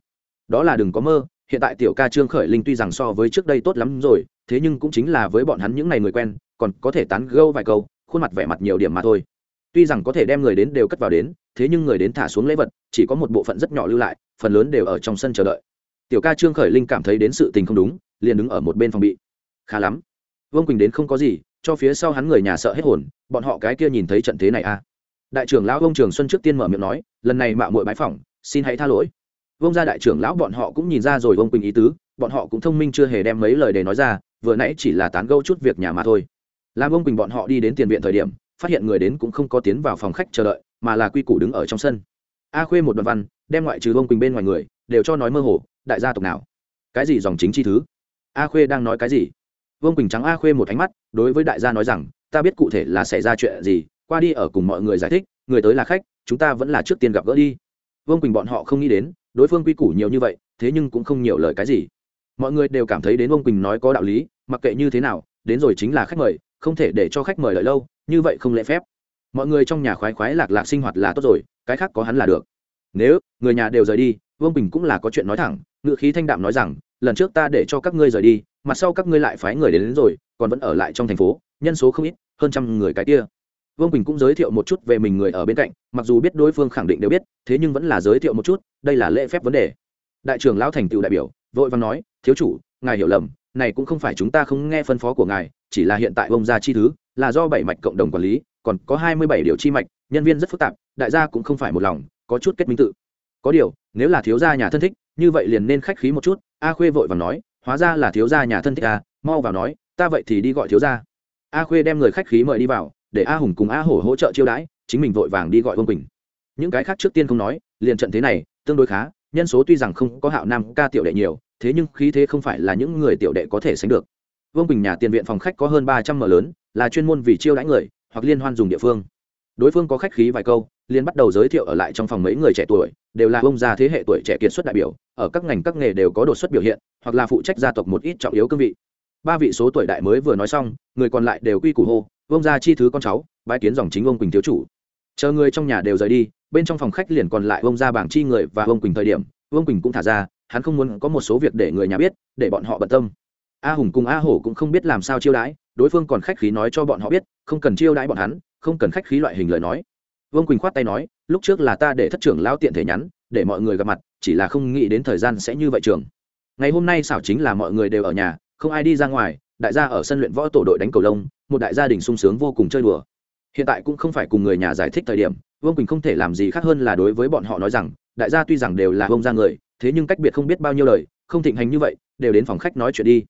Đó là đừng có mơ, hiện tại tiểu ca trương khởi linh tuy rằng so với trước đây tốt lắm rồi, thế nhưng cũng chính là với bọn hắn những ngày người quen còn có thể tán gâu vài câu, khuôn mặt vẻ mặt nhiều điểm mà thôi. Tuy rằng có thể đem người đến đều cất vào đến, thế nhưng người đến thả xuống lễ vật, chỉ có một bộ phận rất nhỏ lưu lại, phần lớn đều ở trong sân chờ đợi. Tiểu ca trương khởi linh cảm thấy đến sự tình không đúng, liền đứng ở một bên phòng bị. Khá lắm. Vương quỳnh đến không có gì, cho phía sau hắn người nhà sợ hết hồn, bọn họ cái kia nhìn thấy trận thế này a à. đại trưởng lão vương trường xuân trước tiên mở miệng nói, lần này mạo muội bái phỏng, xin hãy tha lỗi. Vương gia đại trưởng lão bọn họ cũng nhìn ra rồi vương quỳnh ý tứ, bọn họ cũng thông minh chưa hề đem mấy lời để nói ra, vừa nãy chỉ là tán gẫu chút việc nhà mà thôi làm ông quỳnh bọn họ đi đến tiền viện thời điểm, phát hiện người đến cũng không có tiến vào phòng khách chờ đợi, mà là quy củ đứng ở trong sân. A khuê một đoạn văn, đem ngoại trừ ông quỳnh bên ngoài người, đều cho nói mơ hồ, đại gia tộc nào? Cái gì dòng chính chi thứ? A khuê đang nói cái gì? Vương quỳnh trắng a khuê một ánh mắt, đối với đại gia nói rằng, ta biết cụ thể là xảy ra chuyện gì, qua đi ở cùng mọi người giải thích, người tới là khách, chúng ta vẫn là trước tiên gặp gỡ đi. Vương quỳnh bọn họ không nghĩ đến, đối phương quy củ nhiều như vậy, thế nhưng cũng không nhiều lời cái gì. Mọi người đều cảm thấy đến vương quỳnh nói có đạo lý, mặc kệ như thế nào, đến rồi chính là khách mời không thể để cho khách mời lợi lâu như vậy không lễ phép. Mọi người trong nhà khoái khoái lạc lạc sinh hoạt là tốt rồi cái khác có hắn là được. Nếu người nhà đều rời đi vương bình cũng là có chuyện nói thẳng ngự khí thanh đạm nói rằng lần trước ta để cho các ngươi rời đi mặt sau các ngươi lại phái người đến, đến rồi còn vẫn ở lại trong thành phố nhân số không ít hơn trăm người cái kia. Vương bình cũng giới thiệu một chút về mình người ở bên cạnh mặc dù biết đối phương khẳng định đều biết thế nhưng vẫn là giới thiệu một chút đây là lễ phép vấn đề. Đại trưởng lão thành tựu đại biểu vội vàng nói thiếu chủ ngài hiểu lầm này cũng không phải chúng ta không nghe phân phó của ngài chỉ là hiện tại ông gia chi thứ là do bảy mạch cộng đồng quản lý còn có hai mươi bảy điều chi mạch nhân viên rất phức tạp đại gia cũng không phải một lòng có chút kết minh tự. Có điều nếu là thiếu gia nhà thân thích như vậy liền nên khách khí một chút a khuê vội vàng nói hóa ra là thiếu gia nhà thân thích à, mau vào nói ta vậy thì đi gọi thiếu gia. A khuê đem người khách khí mời đi vào để a hùng cùng a hổ hỗ trợ chiêu đãi chính mình vội vàng đi gọi vương quỳnh. Những cái khác trước tiên không nói liền trận thế này tương đối khá nhân số tuy rằng không có hạo nam ca tiểu đệ nhiều thế nhưng khí thế không phải là những người tiểu đệ có thể sánh được vương quỳnh nhà tiền viện phòng khách có hơn ba trăm mở lớn, là chuyên môn vì chiêu đãi người, hoặc liên hoan dùng địa phương. Đối phương có khách khí vài câu, liền bắt đầu giới thiệu ở lại trong phòng mấy người trẻ tuổi, đều là ông già thế hệ tuổi trẻ kiệt xuất đại biểu, ở các ngành các nghề đều có đột xuất biểu hiện, hoặc là phụ trách gia tộc một ít trọng yếu cương vị. Ba vị số tuổi đại mới vừa nói xong, người còn lại đều quy củ hô ông gia chi thứ con cháu, bái kiến dòng chính ông quỳnh thiếu chủ. Chờ người trong nhà đều rời đi, bên trong phòng khách liền còn lại ông gia bảng chi người và ông quỳnh thời điểm, ông quỳnh cũng thả ra, hắn không muốn có một số việc để người nhà biết, để bọn họ bận tâm a hùng cùng a hổ cũng không biết làm sao chiêu đãi, đối phương còn khách khí nói cho bọn họ biết, không cần chiêu đãi bọn hắn, không cần khách khí loại hình lời nói. Vương quỳnh khoát tay nói, lúc trước là ta để thất trưởng lao tiện thể nhắn, để mọi người gặp mặt, chỉ là không nghĩ đến thời gian sẽ như vậy trường. Ngày hôm nay xảo chính là mọi người đều ở nhà, không ai đi ra ngoài, đại gia ở sân luyện võ tổ đội đánh cầu lông, một đại gia đình sung sướng vô cùng chơi đùa. Hiện tại cũng không phải cùng người nhà giải thích thời điểm, vương quỳnh không thể làm gì khác hơn là đối với bọn họ nói rằng, đại gia tuy rằng đều là vông ra người, thế nhưng cách biệt không biết bao nhiêu lời, không thịnh hành như vậy, đều đến phòng khách nói chuyện đi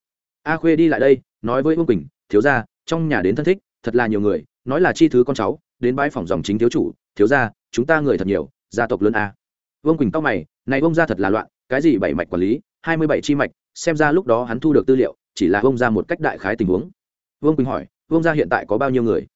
a khuê đi lại đây, nói với vương quỳnh, thiếu gia, trong nhà đến thân thích, thật là nhiều người, nói là chi thứ con cháu, đến bãi phòng dòng chính thiếu chủ, thiếu gia, chúng ta người thật nhiều, gia tộc lớn a. Vương quỳnh tóc mày, này bông ra thật là loạn, cái gì bảy mạch quản lý, hai mươi bảy chi mạch, xem ra lúc đó hắn thu được tư liệu, chỉ là bông ra một cách đại khái tình huống. Vương quỳnh hỏi vương gia hiện tại có bao nhiêu người?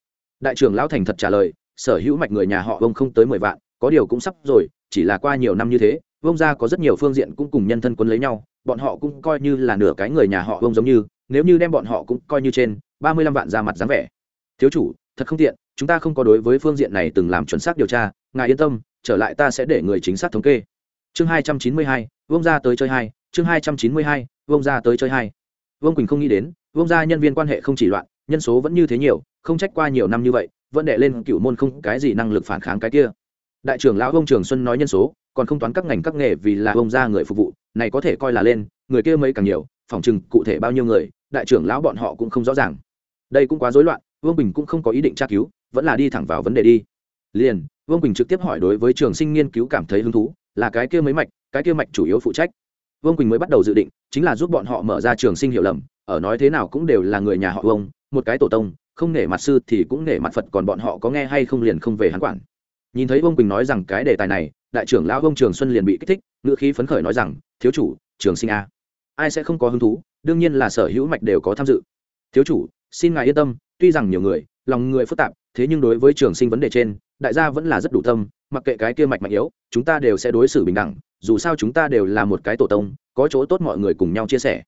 Đại trưởng lão thành thật trả lời, sở hữu mạch người nhà họ vương không tới mười vạn, có điều cũng sắp rồi, chỉ là qua nhiều năm như thế vương gia có rất nhiều phương diện cũng cùng nhân thân quân lấy nhau, bọn họ cũng coi như là nửa cái người nhà họ vương giống như, nếu như đem bọn họ cũng coi như trên, ba mươi lăm vạn ra mặt dáng vẻ. Thiếu chủ, thật không tiện, chúng ta không có đối với phương diện này từng làm chuẩn xác điều tra, ngài yên tâm, trở lại ta sẽ để người chính xác thống kê. Chương hai trăm chín mươi hai vông ra tới chơi hai, chương hai trăm chín mươi hai vông ra tới chơi hai. Vương quỳnh không nghĩ đến vông ra nhân viên quan hệ không chỉ loạn, nhân số vẫn như thế nhiều, không trách qua nhiều năm như vậy, vẫn đệ lên cựu môn không cái gì năng lực phản kháng cái kia đại trưởng lão ông trường xuân nói nhân số, còn không toán các ngành các nghề vì là ông ra người phục vụ, này có thể coi là lên, người kia mấy càng nhiều, phòng chừng cụ thể bao nhiêu người, đại trưởng lão bọn họ cũng không rõ ràng. Đây cũng quá rối loạn, vương bình cũng không có ý định tra cứu, vẫn là đi thẳng vào vấn đề đi. Liền, vương bình trực tiếp hỏi đối với trường sinh nghiên cứu cảm thấy hứng thú, là cái kia mấy mạch, cái kia mạch chủ yếu phụ trách. Vương quỳnh mới bắt đầu dự định, chính là giúp bọn họ mở ra trường sinh hiểu lầm, ở nói thế nào cũng đều là người nhà họ vương, một cái tổ tông, không nể mặt sư thì cũng nể mặt phật, còn bọn họ có nghe hay không liền không về hắn quản nhìn thấy vương quỳnh nói rằng cái đề tài này, đại trưởng lão vương trường xuân liền bị kích thích, ngữ khí phấn khởi nói rằng, thiếu chủ, trường sinh a. Ai sẽ không có hứng thú, đương nhiên là sở hữu mạch đều có tham dự. Thiếu chủ, xin ngài yên tâm, tuy rằng nhiều người, lòng người phức tạp, thế nhưng đối với trường sinh vấn đề trên, đại gia vẫn là rất đủ tâm, mặc kệ cái kia mạch mạnh yếu, chúng ta đều sẽ đối xử bình đẳng, dù sao chúng ta đều là một cái tổ tông, có chỗ tốt mọi người cùng nhau chia sẻ.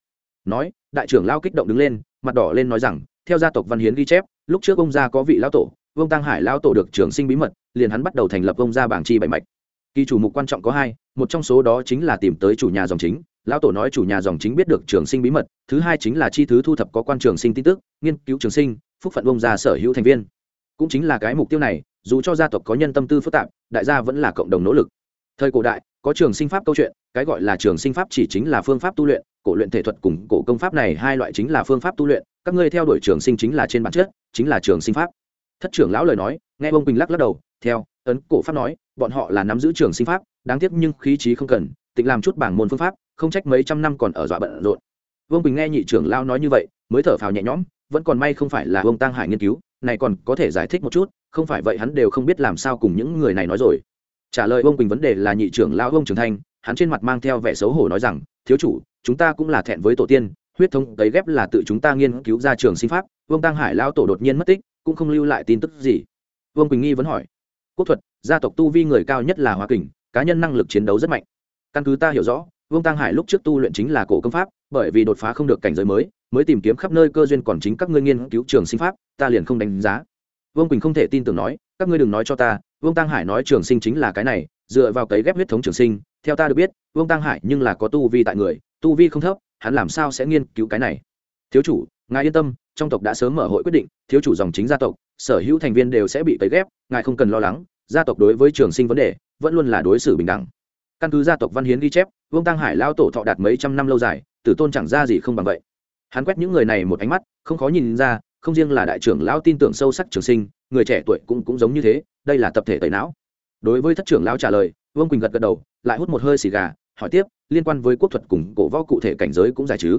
Nói, đại trưởng lao kích động đứng lên, mặt đỏ lên nói rằng, theo gia tộc văn hiến ghi chép, lúc trước ông gia có vị lão tổ vương tăng hải lão tổ được trường sinh bí mật, liền hắn bắt đầu thành lập vông gia bảng chi bảy mạch. Kỳ chủ mục quan trọng có hai, một trong số đó chính là tìm tới chủ nhà dòng chính. Lão tổ nói chủ nhà dòng chính biết được trường sinh bí mật, thứ hai chính là chi thứ thu thập có quan trường sinh tin tức, nghiên cứu trường sinh, phúc phận vông ra sở hữu thành viên. Cũng chính là cái mục tiêu này, dù cho gia tộc có nhân tâm tư phức tạp, đại gia vẫn là cộng đồng nỗ lực. Thời cổ đại, có trường sinh pháp câu chuyện, cái gọi là trường sinh pháp chỉ chính là phương pháp tu luyện, cổ luyện thể thuật cùng cổ công pháp này hai loại chính là phương pháp tu luyện, các ngươi theo đuổi trường sinh chính là trên bản chất, chính là trường sinh pháp thất trưởng lão lời nói, nghe bông quỳnh lắc lắc đầu, theo, ấn cổ pháp nói, bọn họ là nắm giữ trường sinh pháp, đáng tiếc nhưng khí trí không cần, tịnh làm chút bảng môn phương pháp, không trách mấy trăm năm còn ở dọa bận rộn. Vương quỳnh nghe nhị trưởng lao nói như vậy, mới thở phào nhẹ nhõm, vẫn còn may không phải là vương tăng hải nghiên cứu, này còn có thể giải thích một chút, không phải vậy hắn đều không biết làm sao cùng những người này nói rồi. Trả lời vương quỳnh vấn đề là nhị trưởng lao vương trường thanh hắn trên mặt mang theo vẻ xấu hổ nói rằng, thiếu chủ, chúng ta cũng là thẹn với tổ tiên, huyết thống cấy ghép là tự chúng ta nghiên cứu ra trường sinh pháp vương tăng hải lao tổ đột nhiên mất tích cũng không lưu lại tin tức gì. Vương quỳnh nghi vẫn hỏi, quốc thuật, gia tộc tu vi người cao nhất là hoa kình, cá nhân năng lực chiến đấu rất mạnh. Căn cứ ta hiểu rõ, vương tăng hải lúc trước tu luyện chính là cổ công pháp, bởi vì đột phá không được cảnh giới mới mới tìm kiếm khắp nơi cơ duyên còn chính các ngươi nghiên cứu trường sinh pháp, ta liền không đánh giá. Vương quỳnh không thể tin tưởng nói, các ngươi đừng nói cho ta, vương tăng hải nói trường sinh chính là cái này, dựa vào cấy ghép huyết thống trường sinh, theo ta được biết, vương tăng hải nhưng là có tu vi tại người, tu vi không thấp, hắn làm sao sẽ nghiên cứu cái này? Thiếu chủ, ngài yên tâm trong tộc đã sớm mở hội quyết định, thiếu chủ dòng chính gia tộc, sở hữu thành viên đều sẽ bị cấy ghép, ngài không cần lo lắng, gia tộc đối với trường sinh vấn đề, vẫn luôn là đối xử bình đẳng. Căn cứ gia tộc văn hiến ghi chép, vương tăng hải lao tổ thọ đạt mấy trăm năm lâu dài, tử tôn chẳng ra gì không bằng vậy. Hắn quét những người này một ánh mắt, không khó nhìn ra, không riêng là đại trưởng lão tin tưởng sâu sắc trường sinh, người trẻ tuổi cũng cũng giống như thế, đây là tập thể tẩy não. Đối với thất trưởng lão trả lời, vương quỳnh gật gật đầu, lại hút một hơi xì gà, hỏi tiếp, liên quan với quốc thuật cùng cổ võ cụ thể cảnh giới cũng giải chứ?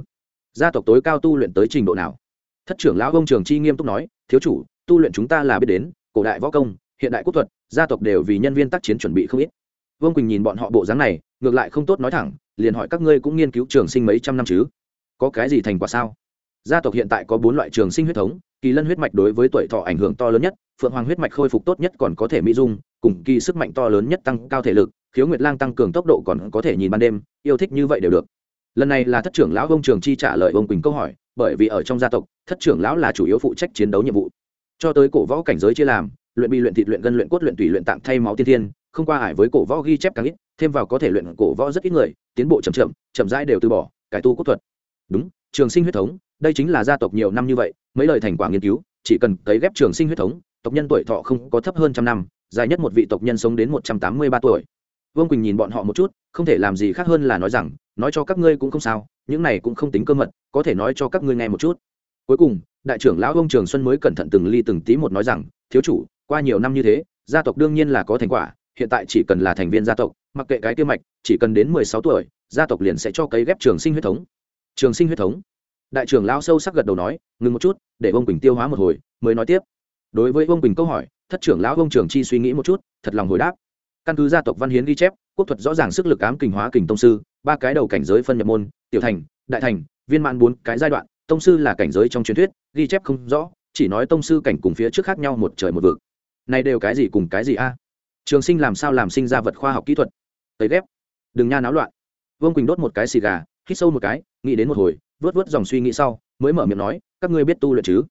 Gia tộc tối cao tu luyện tới trình độ nào? Thất trưởng lão ông trường chi nghiêm túc nói, thiếu chủ, tu luyện chúng ta là biết đến, cổ đại võ công, hiện đại quốc thuật, gia tộc đều vì nhân viên tác chiến chuẩn bị không ít. Vương quỳnh nhìn bọn họ bộ dáng này, ngược lại không tốt nói thẳng, liền hỏi các ngươi cũng nghiên cứu trường sinh mấy trăm năm chứ? Có cái gì thành quả sao? Gia tộc hiện tại có bốn loại trường sinh huyết thống, kỳ lân huyết mạch đối với tuổi thọ ảnh hưởng to lớn nhất, phượng hoàng huyết mạch khôi phục tốt nhất còn có thể mỹ dung, cùng kỳ sức mạnh to lớn nhất tăng cao thể lực, khiếu nguyệt lang tăng cường tốc độ còn có thể nhìn ban đêm, yêu thích như vậy đều được. Lần này là thất trưởng lão ông trường chi trả lời ông quỳnh câu hỏi bởi vì ở trong gia tộc, thất trưởng lão là chủ yếu phụ trách chiến đấu nhiệm vụ. Cho tới cổ võ cảnh giới chia làm, luyện bi luyện thịt luyện gân luyện cốt luyện tùy luyện tạng thay máu tiên thiên, không qua ải với cổ võ ghi chép càng ít, thêm vào có thể luyện cổ võ rất ít người, tiến bộ chậm chậm chậm rãi đều từ bỏ, cải tu cốt thuật. Đúng, trường sinh huyết thống, đây chính là gia tộc nhiều năm như vậy, mấy lời thành quả nghiên cứu, chỉ cần cấy ghép trường sinh huyết thống, tộc nhân tuổi thọ không có thấp hơn trăm năm, dài nhất một vị tộc nhân sống đến một trăm tám mươi ba tuổi vương quỳnh nhìn bọn họ một chút không thể làm gì khác hơn là nói rằng nói cho các ngươi cũng không sao những này cũng không tính cơ mật có thể nói cho các ngươi nghe một chút cuối cùng đại trưởng lão ông trường xuân mới cẩn thận từng ly từng tí một nói rằng thiếu chủ qua nhiều năm như thế gia tộc đương nhiên là có thành quả hiện tại chỉ cần là thành viên gia tộc mặc kệ cái tiêu mạch chỉ cần đến mười sáu tuổi gia tộc liền sẽ cho cấy ghép trường sinh huyết thống trường sinh huyết thống đại trưởng lão sâu sắc gật đầu nói ngừng một chút để ông quỳnh tiêu hóa một hồi mới nói tiếp đối với ông quỳnh câu hỏi thất trưởng lão ông trường chi suy nghĩ một chút thật lòng hồi đáp căn cứ gia tộc văn hiến ghi chép, quốc thuật rõ ràng sức lực ám kình hóa kình tông sư, ba cái đầu cảnh giới phân nhập môn, tiểu thành, đại thành, viên mãn bốn cái giai đoạn, tông sư là cảnh giới trong truyền thuyết, ghi chép không rõ, chỉ nói tông sư cảnh cùng phía trước khác nhau một trời một vực. Này đều cái gì cùng cái gì a? Trường sinh làm sao làm sinh ra vật khoa học kỹ thuật? Tấy ghép. Đừng nha náo loạn. Vương quỳnh đốt một cái xì gà, hít sâu một cái, nghĩ đến một hồi, vớt vớt dòng suy nghĩ sau, mới mở miệng nói, các ngươi biết tu luyện chứ?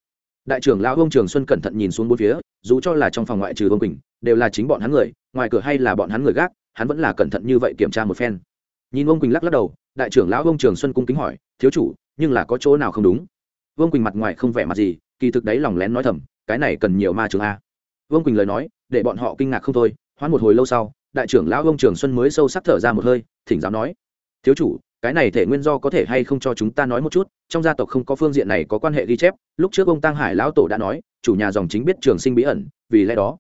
Đại trưởng lão ông trường xuân cẩn thận nhìn xuống bốn phía, dù cho là trong phòng ngoại trừ vương quỳnh, đều là chính bọn hắn người, ngoài cửa hay là bọn hắn người gác, hắn vẫn là cẩn thận như vậy kiểm tra một phen. Nhìn vương quỳnh lắc lắc đầu, đại trưởng lão ông trường xuân cung kính hỏi, thiếu chủ, nhưng là có chỗ nào không đúng? Vương quỳnh mặt ngoài không vẻ mặt gì, kỳ thực đấy lòng lén nói thầm, cái này cần nhiều ma trường a. Vương quỳnh lời nói, để bọn họ kinh ngạc không thôi hoãn một hồi lâu sau, đại trưởng lão ông trường xuân mới sâu sắc thở ra một hơi, thỉnh giáo nói, thiếu chủ cái này thể nguyên do có thể hay không cho chúng ta nói một chút, trong gia tộc không có phương diện này có quan hệ ghi chép, lúc trước ông tăng hải lão tổ đã nói, chủ nhà dòng chính biết trường sinh bí ẩn, vì lẽ đó,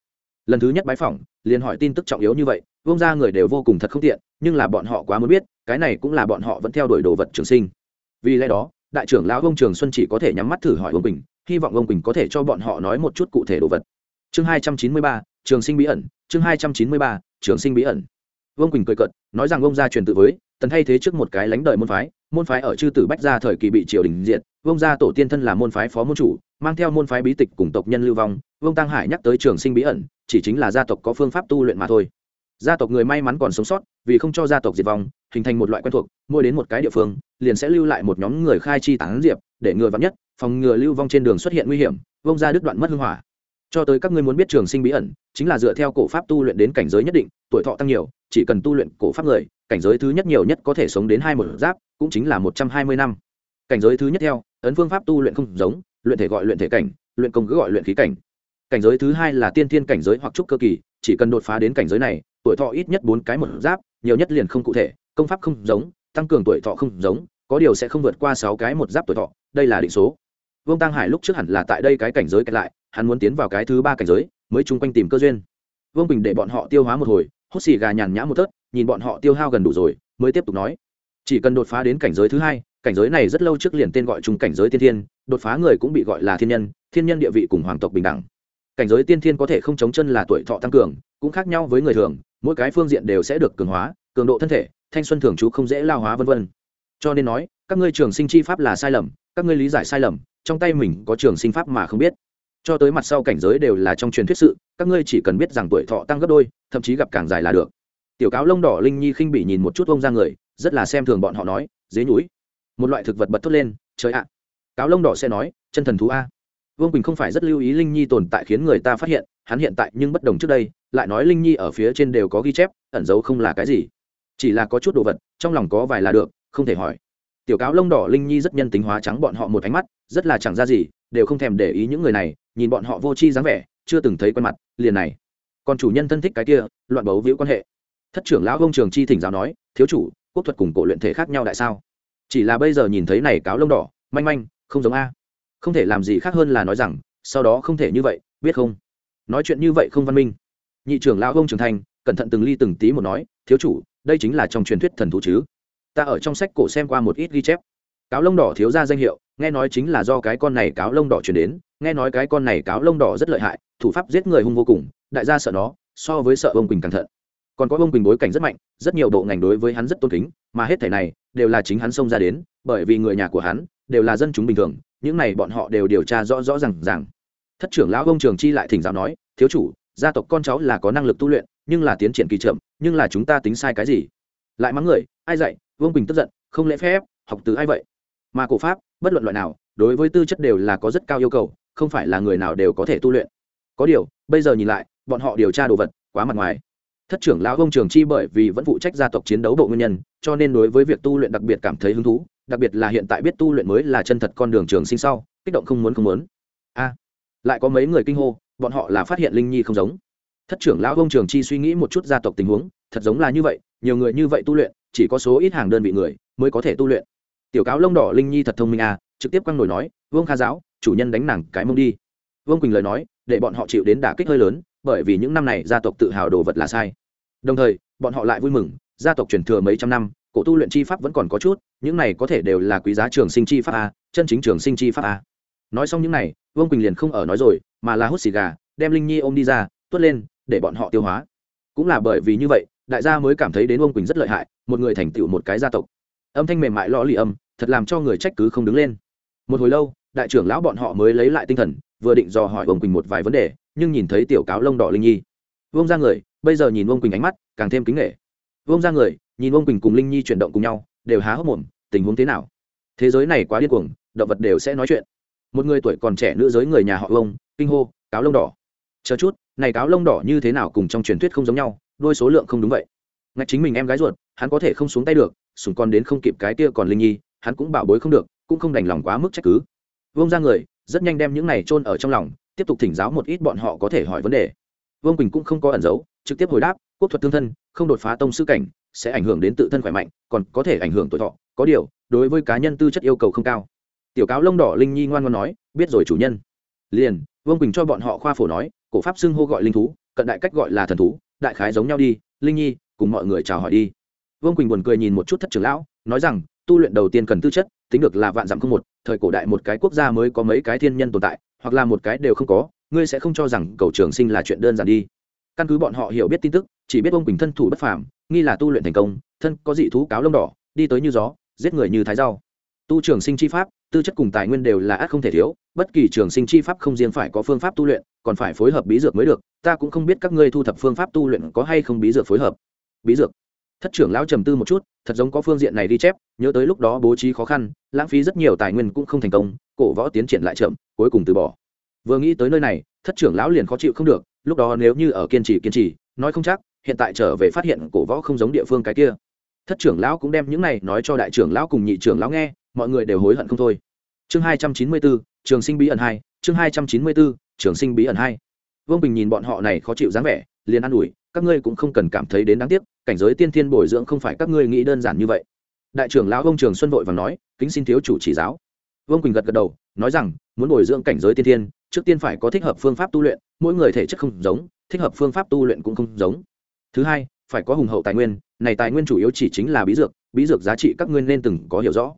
lần thứ nhất bái phỏng, liền hỏi tin tức trọng yếu như vậy, vương gia người đều vô cùng thật không tiện, nhưng là bọn họ quá muốn biết, cái này cũng là bọn họ vẫn theo đuổi đồ vật trường sinh. Vì lẽ đó, đại trưởng lão ông trường xuân chỉ có thể nhắm mắt thử hỏi ông quỳnh, hy vọng ông quỳnh có thể cho bọn họ nói một chút cụ thể đồ vật. Chương hai trăm chín mươi ba, trường sinh bí ẩn, chương hai trăm chín mươi ba, trường sinh bí ẩn. Vương quỳnh cười cận nói rằng ông gia truyền tự với tần thay thế trước một cái lãnh đời môn phái môn phái ở chư tử bách gia thời kỳ bị triều đình diệt vương gia tổ tiên thân là môn phái phó môn chủ, mang theo môn phái bí tịch cùng tộc nhân lưu vong vương tăng hải nhắc tới trường sinh bí ẩn, chỉ chính là gia tộc có phương pháp tu luyện mà thôi. Gia tộc người may mắn còn sống sót, vì không cho gia tộc diệt vong, hình thành một loại quen thuộc, mỗi đến một cái địa phương, liền sẽ lưu lại một nhóm người khai chi tán diệp, để ngừa vắn nhất, phòng ngừa lưu vong trên đường xuất hiện nguy hiểm, vông ra đứt đoạn mất hưng hỏa. Cho tới các ngươi muốn biết trường sinh bí ẩn, chính là dựa theo cổ pháp tu luyện đến cảnh giới nhất định, tuổi thọ tăng nhiều, chỉ cần tu luyện cổ pháp người cảnh giới thứ nhất nhiều nhất có thể sống đến hai một giáp, cũng chính là một trăm hai mươi năm. Cảnh giới thứ nhất theo, ấn phương pháp tu luyện không giống, luyện thể gọi luyện thể cảnh, luyện công cứ gọi luyện khí cảnh. Cảnh giới thứ hai là tiên thiên cảnh giới hoặc trúc cơ kỳ, chỉ cần đột phá đến cảnh giới này, tuổi thọ ít nhất bốn cái một giáp, nhiều nhất liền không cụ thể, công pháp không giống, tăng cường tuổi thọ không giống, có điều sẽ không vượt qua sáu cái một giáp tuổi thọ, đây là định số. Vương tăng hải lúc trước hẳn là tại đây cái cảnh giới kẹt lại, hắn muốn tiến vào cái thứ ba cảnh giới, mới chung quanh tìm cơ duyên. Vương bình để bọn họ tiêu hóa một hồi hốt xì gà nhàn nhã một tớt nhìn bọn họ tiêu hao gần đủ rồi, mới tiếp tục nói. Chỉ cần đột phá đến cảnh giới thứ hai, cảnh giới này rất lâu trước liền tên gọi chung cảnh giới tiên thiên, đột phá người cũng bị gọi là thiên nhân thiên nhân địa vị cùng hoàng tộc bình đẳng. Cảnh giới tiên thiên có thể không chống chân là tuổi thọ tăng cường, cũng khác nhau với người thường, mỗi cái phương diện đều sẽ được cường hóa, cường độ thân thể, thanh xuân thường trú không dễ lao hóa vân vân. Cho nên nói, các ngươi trường sinh chi pháp là sai lầm, các ngươi lý giải sai lầm, trong tay mình có trường sinh pháp mà không biết cho tới mặt sau cảnh giới đều là trong truyền thuyết sự, các ngươi chỉ cần biết rằng tuổi thọ tăng gấp đôi, thậm chí gặp càng dài là được. Tiểu cáo lông đỏ linh nhi khinh bị nhìn một chút ông ra người, rất là xem thường bọn họ nói, dế núi một loại thực vật bật thốt lên, trời ạ. Cáo lông đỏ sẽ nói, chân thần thú a. Vương quỳnh không phải rất lưu ý linh nhi tồn tại khiến người ta phát hiện, hắn hiện tại nhưng bất đồng trước đây, lại nói linh nhi ở phía trên đều có ghi chép, ẩn giấu không là cái gì. Chỉ là có chút đồ vật, trong lòng có vài là được, không thể hỏi. Tiểu cáo lông đỏ linh nhi rất nhân tính hóa trắng bọn họ một ánh mắt rất là chẳng ra gì, đều không thèm để ý những người này, nhìn bọn họ vô tri dáng vẻ, chưa từng thấy quen mặt, liền này. Còn chủ nhân thân thích cái kia, loạn bấu víu quan hệ. Thất trưởng lão ông trường chi thỉnh giáo nói, thiếu chủ, quốc thuật cùng cổ luyện thể khác nhau tại sao? Chỉ là bây giờ nhìn thấy này cáo lông đỏ, manh manh, không giống a. Không thể làm gì khác hơn là nói rằng, sau đó không thể như vậy, biết không? Nói chuyện như vậy không văn minh. Nhị trưởng lão ông trường thành, cẩn thận từng ly từng tí một nói, thiếu chủ, đây chính là trong truyền thuyết thần thú chứ. Ta ở trong sách cổ xem qua một ít ghi chép. Cáo lông đỏ thiếu ra danh hiệu nghe nói chính là do cái con này cáo lông đỏ chuyển đến, nghe nói cái con này cáo lông đỏ rất lợi hại, thủ pháp giết người hung vô cùng, đại gia sợ nó, so với sợ ông quỳnh cẩn thận. Còn có ông quỳnh bối cảnh rất mạnh, rất nhiều bộ ngành đối với hắn rất tôn kính, mà hết thể này đều là chính hắn xông ra đến, bởi vì người nhà của hắn đều là dân chúng bình thường, những này bọn họ đều điều tra rõ rõ r à n g rằng thất trưởng lão ông trường chi lại thỉnh giáo nói, thiếu chủ, gia tộc con cháu là có năng lực tu luyện, nhưng là tiến triển kỳ chậm, nhưng là chúng ta tính sai cái gì? Lại mắng người, ai dạy vương bình tức giận, không lễ phép, học từ ai vậy? Mà cổ pháp bất luận loại nào, đối với tư chất đều là có rất cao yêu cầu, không phải là người nào đều có thể tu luyện. Có điều, bây giờ nhìn lại, bọn họ điều tra đồ vật quá mặt ngoài. Thất trưởng lão ông trường chi bởi vì vẫn phụ trách gia tộc chiến đấu bộ nguyên nhân, cho nên đối với việc tu luyện đặc biệt cảm thấy hứng thú, đặc biệt là hiện tại biết tu luyện mới là chân thật con đường trường sinh sau, kích động không muốn không muốn. A, lại có mấy người kinh hô, bọn họ là phát hiện linh nhi không giống. Thất trưởng lão ông trường chi suy nghĩ một chút gia tộc tình huống, thật giống là như vậy, nhiều người như vậy tu luyện, chỉ có số ít hàng đơn vị người mới có thể tu luyện tiểu cáo lông đỏ linh nhi thật thông minh à trực tiếp quăng nổi nói, vương kha giáo, chủ nhân đánh nàng cái mông đi. Vương quỳnh lời nói, để bọn họ chịu đến đả kích hơi lớn, bởi vì những năm này gia tộc tự hào đồ vật là sai. Đồng thời, bọn họ lại vui mừng, gia tộc truyền thừa mấy trăm năm, cổ tu luyện chi pháp vẫn còn có chút, những này có thể đều là quý giá trường sinh chi pháp a chân chính trường sinh chi pháp a nói xong những này, vương quỳnh liền không ở nói rồi, mà là hút xì gà, đem linh nhi ôm đi ra, tuốt lên, để bọn họ tiêu hóa. Cũng là bởi vì như vậy, đại gia mới cảm thấy đến vương quỳnh rất lợi hại, một người thành tựu một cái gia tộc âm thanh mềm mại lõ lì âm, thật làm cho người trách cứ không đứng lên. Một hồi lâu, đại trưởng lão bọn họ mới lấy lại tinh thần, vừa định dò hỏi vương quỳnh một vài vấn đề, nhưng nhìn thấy tiểu cáo lông đỏ linh nhi. Vương ra người, bây giờ nhìn vương quỳnh ánh mắt, càng thêm kính nghệ vương ra người, nhìn vương quỳnh cùng linh nhi chuyển động cùng nhau, đều há hốc mồm, tình huống thế nào? Thế giới này quá điên cuồng, động vật đều sẽ nói chuyện. Một người tuổi còn trẻ nữ giới người nhà họ ông kinh hô, cáo lông đỏ. Chờ chút, này cáo lông đỏ như thế nào cùng trong truyền thuyết không giống nhau, đôi số lượng không đúng vậy. Ngạch chính mình em gái ruột, hắn có thể không xuống tay được sùng con đến không kịp cái kia còn linh nhi, hắn cũng bảo bối không được, cũng không đành lòng quá mức trách cứ. Vương ra người, rất nhanh đem những này chôn ở trong lòng, tiếp tục thỉnh giáo một ít bọn họ có thể hỏi vấn đề. Vương quỳnh cũng không có ẩn giấu, trực tiếp hồi đáp, quốc thuật tương thân, không đột phá tông sư cảnh, sẽ ảnh hưởng đến tự thân khỏe mạnh, còn có thể ảnh hưởng tuổi thọ, có điều, đối với cá nhân tư chất yêu cầu không cao. Tiểu cáo lông đỏ linh nhi ngoan ngoan nói, biết rồi chủ nhân. Liền, vương quỳnh cho bọn họ khoa phổ nói, cổ pháp xưng hô gọi linh thú, cận đại cách gọi là thần thú, đại khái giống nhau đi, linh nhi, cùng mọi người chào hỏi đi vương quỳnh buồn cười nhìn một chút thất trưởng lão nói rằng tu luyện đầu tiên cần tư chất tính được là vạn dặm không một thời cổ đại một cái quốc gia mới có mấy cái thiên nhân tồn tại hoặc là một cái đều không có ngươi sẽ không cho rằng cầu trường sinh là chuyện đơn giản đi căn cứ bọn họ hiểu biết tin tức chỉ biết ông quỳnh thân thủ bất phàm nghi là tu luyện thành công thân có dị thú cáo lông đỏ đi tới như gió giết người như thái rau tu trường sinh chi pháp tư chất cùng tài nguyên đều là ác không thể thiếu bất kỳ trường sinh chi pháp không riêng phải có phương pháp tu luyện còn phải phối hợp bí dược mới được ta cũng không biết các ngươi thu thập phương pháp tu luyện có hay không bí dược phối hợp bí dược thất trưởng lão trầm tư một chút, thật giống có phương diện này đi chép, nhớ tới lúc đó bố trí khó khăn, lãng phí rất nhiều tài nguyên cũng không thành công, cổ võ tiến triển lại chậm, cuối cùng từ bỏ. Vừa nghĩ tới nơi này, thất trưởng lão liền khó chịu không được, lúc đó nếu như ở kiên trì kiên trì, nói không chắc, hiện tại trở về phát hiện cổ võ không giống địa phương cái kia. Thất trưởng lão cũng đem những này nói cho đại trưởng lão cùng nhị trưởng lão nghe, mọi người đều hối hận không thôi. Chương hai trăm chín mươi bốn trường sinh bí ẩn hai, chương hai trăm chín mươi bốn trường sinh bí ẩn hai. Vương bình nhìn bọn họ này khó chịu dáng vẻ, liền an ủi, các ngươi cũng không cần cảm thấy đến đáng tiếc cảnh giới tiên thiên bồi dưỡng không phải các ngươi nghĩ đơn giản như vậy. Đại trưởng lão ông trường xuân vội và nói, kính xin thiếu chủ chỉ giáo. Vương quỳnh gật gật đầu, nói rằng, muốn bồi dưỡng cảnh giới tiên thiên, trước tiên phải có thích hợp phương pháp tu luyện, mỗi người thể chất không giống, thích hợp phương pháp tu luyện cũng không giống. Thứ hai, phải có hùng hậu tài nguyên, này tài nguyên chủ yếu chỉ chính là bí dược bí dược giá trị các ngươi nên từng có hiểu rõ.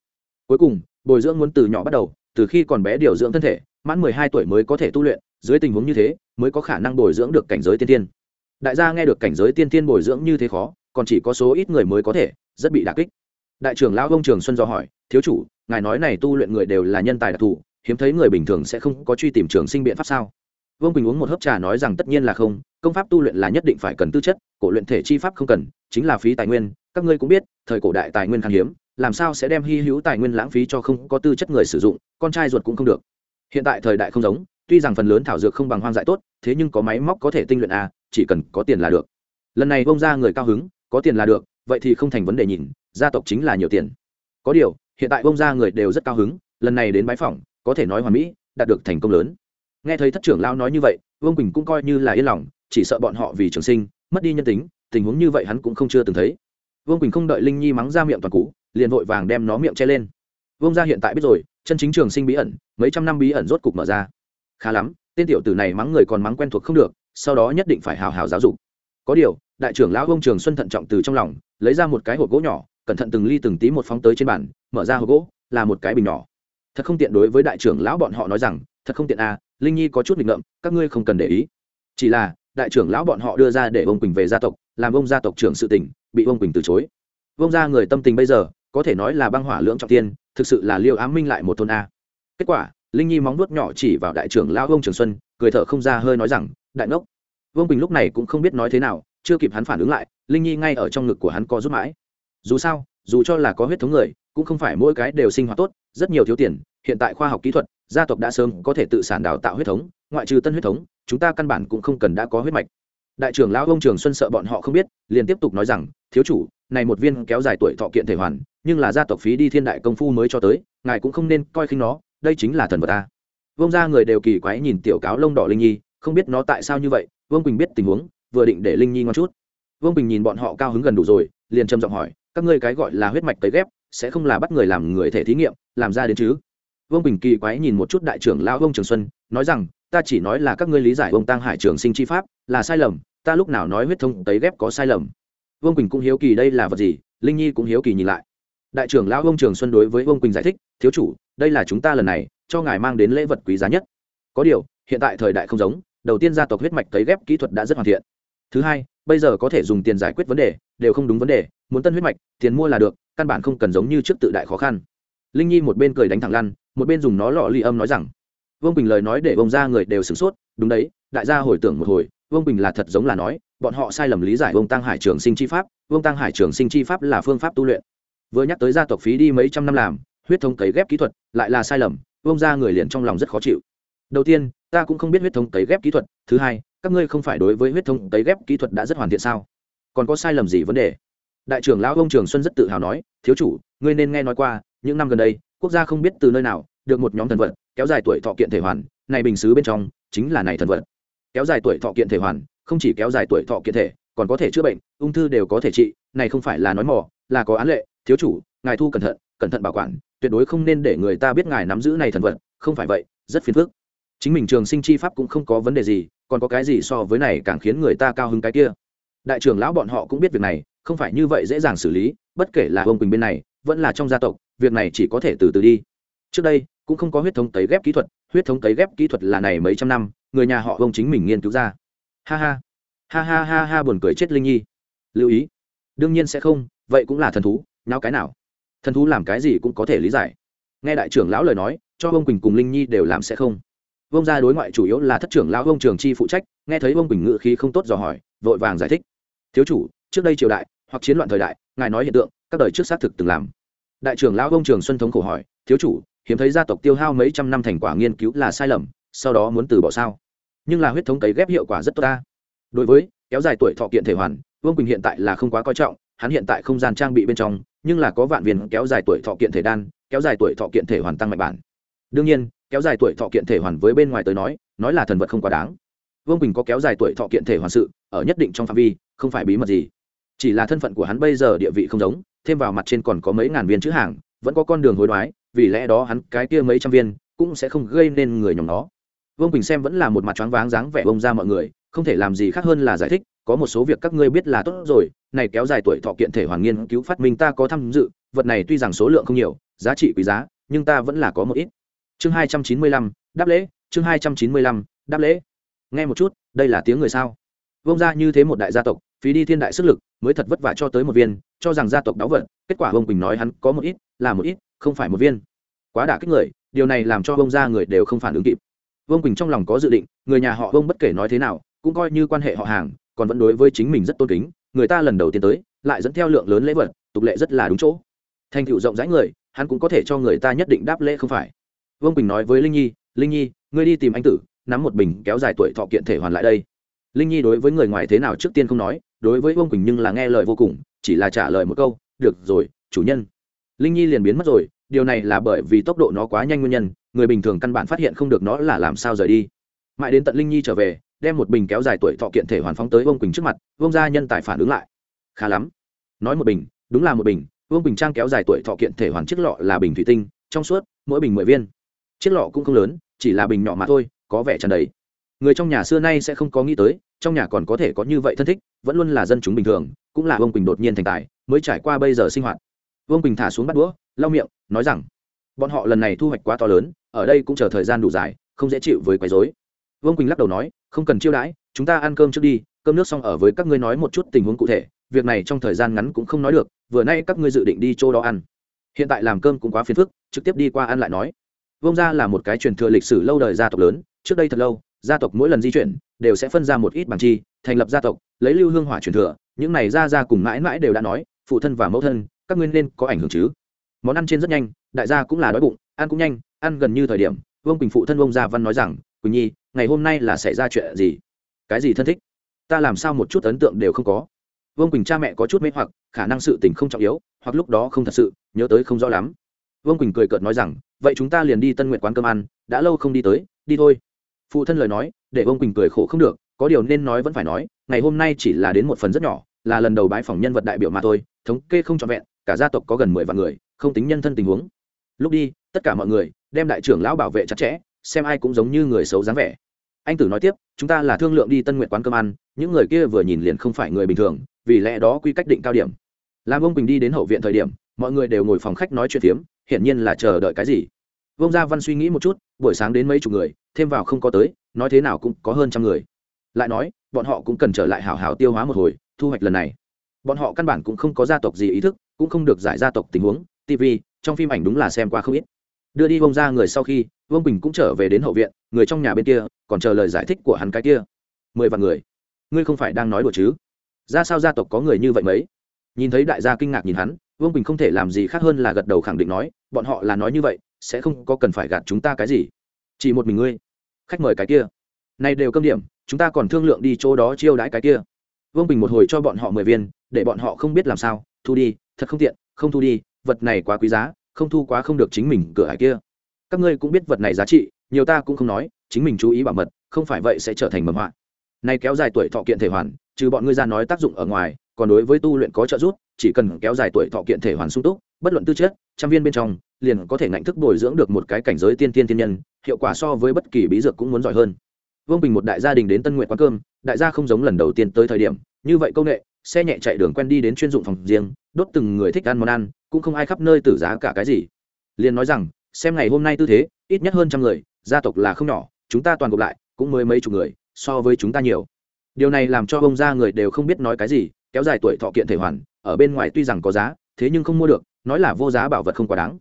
Cuối cùng, bồi dưỡng muốn từ nhỏ bắt đầu, từ khi còn bé điều dưỡng thân thể, mãn mười hai tuổi mới có thể tu luyện, dưới tình huống như thế, mới có khả năng bồi dưỡng được cảnh giới tiên tiên đại gia nghe được cảnh giới tiên tiên bồi dưỡng như thế khó còn chỉ có số ít người mới có thể, rất bị đà kích. Đại trưởng lão ông trường xuân do hỏi, thiếu chủ, ngài nói này tu luyện người đều là nhân tài đặc thù, hiếm thấy người bình thường sẽ không có truy tìm trường sinh biện pháp sao? Vương quỳnh uống một hớp trà nói rằng, tất nhiên là không, công pháp tu luyện là nhất định phải cần tư chất, cổ luyện thể chi pháp không cần, chính là phí tài nguyên, các ngươi cũng biết, thời cổ đại tài nguyên khan hiếm, làm sao sẽ đem hy hữu tài nguyên lãng phí cho không có tư chất người sử dụng, con trai ruột cũng không được. Hiện tại thời đại không giống, tuy rằng phần lớn thảo dược không bằng hoang dại tốt, thế nhưng có máy móc có thể tinh luyện a chỉ cần có tiền là được. Lần này bông ra người cao hứng có tiền là được, vậy thì không thành vấn đề nhìn, gia tộc chính là nhiều tiền. Có điều, hiện tại bông ra người đều rất cao hứng, lần này đến bãi phòng có thể nói hoàn mỹ, đạt được thành công lớn. Nghe thấy thất trưởng lao nói như vậy, vương quỳnh cũng coi như là yên lòng, chỉ sợ bọn họ vì trường sinh, mất đi nhân tính, tình huống như vậy hắn cũng không chưa từng thấy. Vương quỳnh không đợi linh nhi mắng ra miệng toàn cú, liền vội vàng đem nó miệng che lên. Vương gia hiện tại biết rồi, chân chính trường sinh bí ẩn, mấy trăm năm bí ẩn rốt cục mở ra. Khá lắm, tên tiểu tử này mắng người còn mắng quen thuộc không được, sau đó nhất định phải hào hào giáo dục. Có điều đại trưởng lão ông trường xuân thận trọng từ trong lòng, lấy ra một cái hộp gỗ nhỏ, cẩn thận từng ly từng tí một phóng tới trên bàn, mở ra hộp gỗ, là một cái bình nhỏ. Thật không tiện đối với đại trưởng lão bọn họ nói rằng, thật không tiện à linh nhi có chút nghịch ngợm, các ngươi không cần để ý. Chỉ là, đại trưởng lão bọn họ đưa ra để ông quỳnh về gia tộc, làm ông gia tộc trưởng sự tình, bị ông quỳnh từ chối. Ông gia người tâm tình bây giờ, có thể nói là băng hỏa lưỡng trọng tiên, thực sự là liêu ám minh lại một thôn a. Kết quả, linh nhi móng nuốt nhỏ chỉ vào đại trưởng lão ông trường xuân, cười thở không ra hơi nói rằng, đại ngốc. Vương quỳnh lúc này cũng không biết nói thế nào chưa kịp hắn phản ứng lại, linh nhi ngay ở trong ngực của hắn co rút mãi. Dù sao, dù cho là có huyết thống người, cũng không phải mỗi cái đều sinh hoạt tốt, rất nhiều thiếu tiền, hiện tại khoa học kỹ thuật, gia tộc đã sớm có thể tự sản đào tạo huyết thống, ngoại trừ tân huyết thống, chúng ta căn bản cũng không cần đã có huyết mạch. Đại trưởng lão ông trường xuân sợ bọn họ không biết, liền tiếp tục nói rằng, thiếu chủ, này một viên kéo dài tuổi thọ kiện thể hoàn, nhưng là gia tộc phí đi thiên đại công phu mới cho tới, ngài cũng không nên coi khinh nó, đây chính là thần vật ta. Vông ra người đều kỳ quái nhìn tiểu cáo lông đỏ linh nhi, không biết nó tại sao như vậy, vương quỳnh biết tình huống vừa định để linh nhi ngon chút. Vương bình nhìn bọn họ cao hứng gần đủ rồi, liền trầm giọng hỏi, các ngươi cái gọi là huyết mạch tấy ghép, sẽ không là bắt người làm người thể thí nghiệm, làm ra đến chứ? Vương bình kỳ quái nhìn một chút đại trưởng lão ông trường xuân, nói rằng, ta chỉ nói là các ngươi lý giải ông tăng hải trường sinh chi pháp là sai lầm, ta lúc nào nói huyết thông tấy ghép có sai lầm. Vương quỳnh cũng hiếu kỳ đây là vật gì, linh nhi cũng hiếu kỳ nhìn lại. Đại trưởng lão ông trường xuân đối với vương quỳnh giải thích, thiếu chủ, đây là chúng ta lần này, cho ngài mang đến lễ vật quý giá nhất. Có điều, hiện tại thời đại không giống, đầu tiên gia tộc huyết mạch tấy ghép kỹ thuật đã rất hoàn thiện thứ hai, bây giờ có thể dùng tiền giải quyết vấn đề, đều không đúng vấn đề, muốn tân huyết mạch, tiền mua là được, căn bản không cần giống như trước tự đại khó khăn. Linh nhi một bên cười đánh thẳng lăn, một bên dùng nó lọ ly âm nói rằng, vương bình lời nói để bông ra người đều sửng sốt, đúng đấy, đại gia hồi tưởng một hồi, vương bình là thật giống là nói, bọn họ sai lầm lý giải vương tăng hải trường sinh chi pháp, vương tăng hải trường sinh chi pháp là phương pháp tu luyện. Vừa nhắc tới gia tộc phí đi mấy trăm năm làm, huyết thống cấy ghép kỹ thuật, lại là sai lầm, vương ra người liền trong lòng rất khó chịu. Đầu tiên, ta cũng không biết huyết thống cấy ghép kỹ thuật, thứ hai các ngươi không phải đối với huyết thống tấy ghép kỹ thuật đã rất hoàn thiện sao? Còn có sai lầm gì vấn đề? Đại trưởng lão ông trường xuân rất tự hào nói, thiếu chủ, ngươi nên nghe nói qua, những năm gần đây, quốc gia không biết từ nơi nào được một nhóm thần vật, kéo dài tuổi thọ kiện thể hoàn, này bình xứ bên trong chính là này thần vật. Kéo dài tuổi thọ kiện thể hoàn, không chỉ kéo dài tuổi thọ kiện thể, còn có thể chữa bệnh, ung thư đều có thể trị, này không phải là nói mỏ là có án lệ. Thiếu chủ, ngài thu cẩn thận cẩn thận bảo quản, tuyệt đối không nên để người ta biết ngài nắm giữ này thần vật, không phải vậy, rất phiền phức chính mình trường sinh chi pháp cũng không có vấn đề gì, còn có cái gì so với này càng khiến người ta cao hứng cái kia? Đại trưởng lão bọn họ cũng biết việc này, không phải như vậy dễ dàng xử lý, bất kể là ông quỳnh bên này, vẫn là trong gia tộc, việc này chỉ có thể từ từ đi. Trước đây, cũng không có huyết thống tấy ghép kỹ thuật, huyết thống tấy ghép kỹ thuật là này mấy trăm năm, người nhà họ ông chính mình nghiên cứu ra. Ha ha ha ha ha ha buồn cười chết linh nhi. Lưu ý, đương nhiên sẽ không, vậy cũng là thần thú nhau cái nào? Thần thú làm cái gì cũng có thể lý giải. Nghe đại trưởng lão lời nói, cho ông quỳnh cùng linh nhi đều làm sẽ không vông gia đối ngoại chủ yếu là thất trưởng lão vông trường chi phụ trách, nghe thấy vông quỳnh ngự khí không tốt dò hỏi, vội vàng giải thích. Thiếu chủ, trước đây triều đại, hoặc chiến loạn thời đại, ngài nói hiện tượng, các đời trước xác thực từng làm. Đại trưởng lão vông trường xuân thống khổ hỏi, thiếu chủ, hiếm thấy gia tộc tiêu hao mấy trăm năm thành quả nghiên cứu là sai lầm, sau đó muốn từ bỏ sao? Nhưng là huyết thống cấy ghép hiệu quả rất tốt ta. Đối với, kéo dài tuổi thọ kiện thể hoàn, vương quỳnh hiện tại là không quá coi trọng, hắn hiện tại không gian trang bị bên trong, nhưng là có vạn viên kéo dài tuổi thọ kiện thể đan, kéo dài tuổi thọ kiện thể hoàn tăng mạnh bản đương nhiên, kéo dài tuổi thọ kiện thể hoàn với bên ngoài tới nói nói là thần vật không quá đáng. Vương quỳnh có kéo dài tuổi thọ kiện thể hoàn sự, ở nhất định trong phạm vi, không phải bí mật gì. Chỉ là thân phận của hắn bây giờ địa vị không giống, thêm vào mặt trên còn có mấy ngàn viên chữ hàng, vẫn có con đường hối đoái, vì lẽ đó hắn cái kia mấy trăm viên cũng sẽ không gây nên người nhóm nó. Vương quỳnh xem vẫn là một mặt choáng váng dáng vẻ bông ra mọi người, không thể làm gì khác hơn là giải thích, có một số việc các ngươi biết là tốt rồi, này kéo dài tuổi thọ kiện thể hoàn nghiên cứu phát minh ta có tham dự, vật này tuy rằng số lượng không nhiều, giá trị quý giá, nhưng ta vẫn là có một ít chương hai trăm chín mươi lăm, đáp lễ, chương hai trăm chín mươi lăm, đáp lễ. Nghe một chút, đây là tiếng người sao? Vông ra như thế một đại gia tộc, phí đi thiên đại sức lực, mới thật vất vả cho tới một viên, cho rằng gia tộc đáo vận kết quả vương quỳnh nói hắn có một ít, là một ít, không phải một viên. Quá đả kích người, điều này làm cho vông ra người đều không phản ứng kịp. Vương quỳnh trong lòng có dự định, người nhà họ vông bất kể nói thế nào, cũng coi như quan hệ họ hàng, còn vẫn đối với chính mình rất tôn kính, người ta lần đầu tiên tới, lại dẫn theo lượng lớn lễ vật, tục lệ rất là đúng chỗ. Thành tựu rộng rãi người, hắn cũng có thể cho người ta nhất định đáp lễ không phải vương quỳnh nói với linh nhi linh nhi, ngươi đi tìm anh tử, nắm một bình kéo dài tuổi thọ kiện thể hoàn lại đây. linh nhi đối với người ngoài thế nào trước tiên không nói, đối với vương quỳnh nhưng là nghe lời vô cùng, chỉ là trả lời một câu, được rồi, chủ nhân. linh nhi liền biến mất rồi, điều này là bởi vì tốc độ nó quá nhanh nguyên nhân, người bình thường căn bản phát hiện không được nó là làm sao rời đi. mãi đến tận linh nhi trở về, đem một bình kéo dài tuổi thọ kiện thể hoàn phóng tới vương quỳnh trước mặt, vương gia nhân tài phản ứng lại. Khá lắm. nói một bình, đúng là một bình. vương bình trang kéo dài tuổi thọ kiện thể hoàn chiếc lọ là bình thủy tinh, trong suốt, mỗi bình mười viên chiếc lọ cũng không lớn, chỉ là bình nhỏ mà thôi, có vẻ tràn đầy. Người trong nhà xưa nay sẽ không có nghĩ tới, trong nhà còn có thể có như vậy thân thích, vẫn luôn là dân chúng bình thường, cũng là vương quỳnh đột nhiên thành tài, mới trải qua bây giờ sinh hoạt. Vương quỳnh thả xuống bắt đũa, lau miệng, nói rằng, bọn họ lần này thu hoạch quá to lớn, ở đây cũng chờ thời gian đủ dài, không dễ chịu với quấy dối vương quỳnh lắc đầu nói, không cần chiêu đãi, chúng ta ăn cơm trước đi, cơm nước xong ở với các ngươi nói một chút tình huống cụ thể, việc này trong thời gian ngắn cũng không nói được, vừa nay các ngươi dự định đi chỗ đó ăn. Hiện tại làm cơm cũng quá phiền phức, trực tiếp đi qua ăn lại nói vông gia là một cái truyền thừa lịch sử lâu đời gia tộc lớn, trước đây thật lâu, gia tộc mỗi lần di chuyển, đều sẽ phân ra một ít bằng chi, thành lập gia tộc, lấy lưu hương hỏa truyền thừa, những này ra ra cùng mãi mãi đều đã nói, phụ thân và mẫu thân, các nguyên nên có ảnh hưởng chứ. Món ăn trên rất nhanh, đại gia cũng là đói bụng, ăn cũng nhanh, ăn gần như thời điểm, vương quỳnh phụ thân Vương gia văn nói rằng, quỳnh nhi, ngày hôm nay là xảy ra chuyện gì? Cái gì thân thích? Ta làm sao một chút ấn tượng đều không có? Vương quỳnh cha mẹ có chút mê hoặc, khả năng sự tình không trọng yếu, hoặc lúc đó không thật sự, nhớ tới không rõ lắm. Vương quỳnh cười cợt nói rằng vậy chúng ta liền đi tân nguyện quán cơm ăn, đã lâu không đi tới, đi thôi. Phụ thân lời nói, để ông quỳnh cười khổ không được, có điều nên nói vẫn phải nói, ngày hôm nay chỉ là đến một phần rất nhỏ, là lần đầu bái phỏng nhân vật đại biểu mà thôi, thống kê không trọn vẹn, cả gia tộc có gần mười vạn người, không tính nhân thân tình huống. Lúc đi, tất cả mọi người, đem đại trưởng lão bảo vệ chặt chẽ, xem ai cũng giống như người xấu dáng vẻ. Anh tử nói tiếp, chúng ta là thương lượng đi tân nguyện quán cơm ăn, những người kia vừa nhìn liền không phải người bình thường, vì lẽ đó quy cách định cao điểm. Làm ông Quỳnh đi đến hậu viện thời điểm, mọi người đều ngồi phòng khách nói chuyện phiếm hiển nhiên là chờ đợi cái gì. Vông gia văn suy nghĩ một chút, buổi sáng đến mấy chục người, thêm vào không có tới, nói thế nào cũng có hơn trăm người. Lại nói, bọn họ cũng cần trở lại hảo hảo tiêu hóa một hồi, thu hoạch lần này. Bọn họ căn bản cũng không có gia tộc gì ý thức, cũng không được giải gia tộc tình huống tv trong phim ảnh đúng là xem qua không ít. Đưa đi vông ra người sau khi, vương bình cũng trở về đến hậu viện, người trong nhà bên kia, còn chờ lời giải thích của hắn cái kia. Mười vạn người. Ngươi không phải đang nói đùa chứ? Ra sao gia tộc có người như vậy mấy? Nhìn thấy đại gia kinh ngạc nhìn hắn vương bình không thể làm gì khác hơn là gật đầu khẳng định nói bọn họ là nói như vậy sẽ không có cần phải gạt chúng ta cái gì chỉ một mình ngươi khách mời cái kia nay đều cơm điểm chúng ta còn thương lượng đi chỗ đó chiêu đãi cái kia vương bình một hồi cho bọn họ mười viên để bọn họ không biết làm sao thu đi thật không tiện không thu đi vật này quá quý giá không thu quá không được chính mình cửa hải kia các ngươi cũng biết vật này giá trị nhiều ta cũng không nói chính mình chú ý bảo mật không phải vậy sẽ trở thành mầm họa này kéo dài tuổi thọ kiện thể hoàn trừ bọn ngươi ra nói tác dụng ở ngoài còn đối với tu luyện có trợ giúp, chỉ cần kéo dài tuổi thọ kiện thể hoàn sung túc, bất luận tư chất, trăm viên bên trong, liền có thể ngạnh thức bồi dưỡng được một cái cảnh giới tiên tiên tiên nhân, hiệu quả so với bất kỳ bí dược cũng muốn giỏi hơn. Vương bình một đại gia đình đến tân nguyện quán cơm, đại gia không giống lần đầu tiên tới thời điểm, như vậy công nghệ xe nhẹ chạy đường quen đi đến chuyên dụng phòng riêng, đốt từng người thích ăn món ăn, cũng không ai khắp nơi tử giá cả cái gì. Liền nói rằng, xem ngày hôm nay tư thế, ít nhất hơn trăm người, gia tộc là không nhỏ, chúng ta toàn gộp lại, cũng mới mấy chục người, so với chúng ta nhiều. Điều này làm cho ông gia người đều không biết nói cái gì kéo dài tuổi thọ kiện thể hoàn, ở bên ngoài tuy rằng có giá, thế nhưng không mua được, nói là vô giá bảo vật không quá đáng.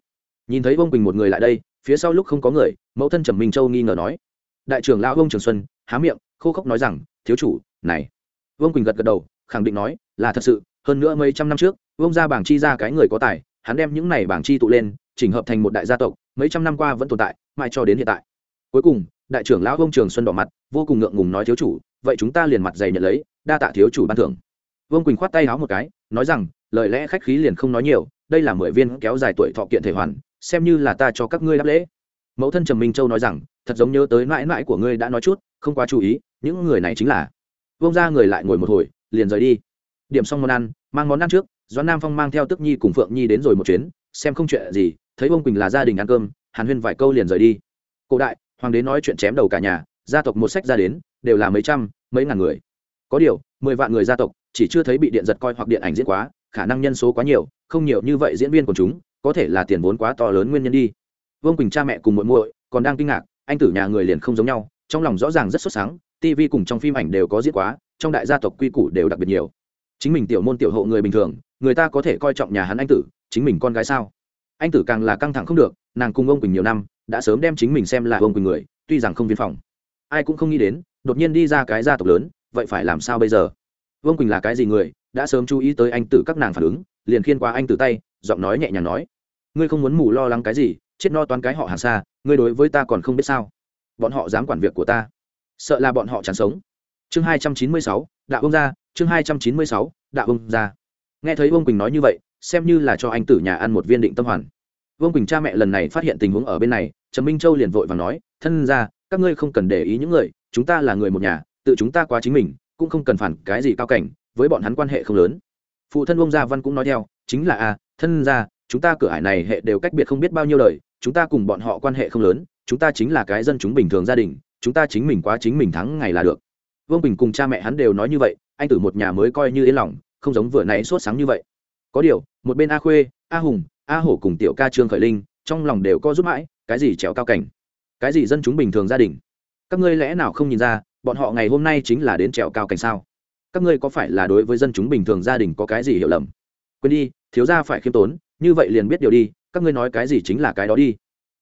Nhìn thấy vương quỳnh một người lại đây, phía sau lúc không có người, mẫu thân trầm minh châu nghi ngờ nói. Đại trưởng lão vông trường xuân, há miệng, khô khốc nói rằng, thiếu chủ, này. Vương quỳnh gật gật đầu, khẳng định nói, là thật sự, hơn nữa mấy trăm năm trước, vương gia bảng chi ra cái người có tài, hắn đem những này bảng chi tụ lên, chỉnh hợp thành một đại gia tộc, mấy trăm năm qua vẫn tồn tại, mãi cho đến hiện tại. Cuối cùng, đại trưởng lão vương trường xuân đỏ mặt, vô cùng ngượng ngùng nói, thiếu chủ, vậy chúng ta liền mặt dày nhận lấy, đa tạ thiếu chủ ban thưởng vương quỳnh khoát tay háo một cái nói rằng lời lẽ khách khí liền không nói nhiều đây là mười viên kéo dài tuổi thọ kiện thể hoàn xem như là ta cho các ngươi đáp lễ mẫu thân trầm minh châu nói rằng thật giống nhớ tới mãi mãi của ngươi đã nói chút không quá chú ý những người này chính là vông ra người lại ngồi một hồi liền rời đi điểm xong món ăn mang món ăn trước doãn nam phong mang theo tức nhi cùng phượng nhi đến rồi một chuyến xem không chuyện gì thấy ông quỳnh là gia đình ăn cơm hàn huyên vài câu liền rời đi cổ đại hoàng đế nói chuyện chém đầu cả nhà gia tộc một sách ra đến đều là mấy trăm mấy ngàn người có điều mười vạn người gia tộc chỉ chưa thấy bị điện giật coi hoặc điện ảnh diễn quá, khả năng nhân số quá nhiều, không nhiều như vậy diễn viên của chúng, có thể là tiền vốn quá to lớn nguyên nhân đi. Vương quỳnh cha mẹ cùng muội muội còn đang kinh ngạc, anh tử nhà người liền không giống nhau, trong lòng rõ ràng rất xuất sáng tv cùng trong phim ảnh đều có diễn quá, trong đại gia tộc quy củ đều đặc biệt nhiều. Chính mình tiểu môn tiểu hộ người bình thường, người ta có thể coi trọng nhà hắn anh tử, chính mình con gái sao? Anh tử càng là căng thẳng không được, nàng cùng ông quỳnh nhiều năm, đã sớm đem chính mình xem là ông quỳnh người, tuy rằng không viên phòng. Ai cũng không nghĩ đến, đột nhiên đi ra cái gia tộc lớn, vậy phải làm sao bây giờ? Vương quỳnh là cái gì người đã sớm chú ý tới anh tử các nàng phản ứng liền khiên qua anh tử tay giọng nói nhẹ nhàng nói ngươi không muốn mù lo lắng cái gì chết no toán cái họ hàng xa ngươi đối với ta còn không biết sao bọn họ dám quản việc của ta sợ là bọn họ chẳng sống chương hai trăm chín mươi sáu đạo ông gia chương hai trăm chín mươi sáu đạo ông gia nghe thấy vương quỳnh nói như vậy xem như là cho anh tử nhà ăn một viên định tâm hoàn vương quỳnh cha mẹ lần này phát hiện tình huống ở bên này trần minh châu liền vội và nói thân ra các ngươi không cần để ý những người chúng ta là người một nhà tự chúng ta quá chính mình cũng không cần phản cái gì cao cảnh, với bọn hắn quan hệ không lớn. Phụ thân ông gia văn cũng nói theo, chính là a thân gia, chúng ta cửa ải này hệ đều cách biệt không biết bao nhiêu lời chúng ta cùng bọn họ quan hệ không lớn, chúng ta chính là cái dân chúng bình thường gia đình, chúng ta chính mình quá chính mình thắng ngày là được. Vương bình cùng cha mẹ hắn đều nói như vậy, anh tử một nhà mới coi như yên lòng, không giống vừa nãy sốt sáng như vậy. Có điều, một bên a khuê, a hùng, a hổ cùng tiểu ca trương khởi linh, trong lòng đều có giúp mãi, cái gì trèo cao cảnh? Cái gì dân chúng bình thường gia đình? Các ngươi lẽ nào không nhìn ra bọn họ ngày hôm nay chính là đến trèo cao cảnh sao? Các ngươi có phải là đối với dân chúng bình thường gia đình có cái gì hiểu lầm? Quên đi, thiếu ra phải khiêm tốn, như vậy liền biết điều đi, các ngươi nói cái gì chính là cái đó đi.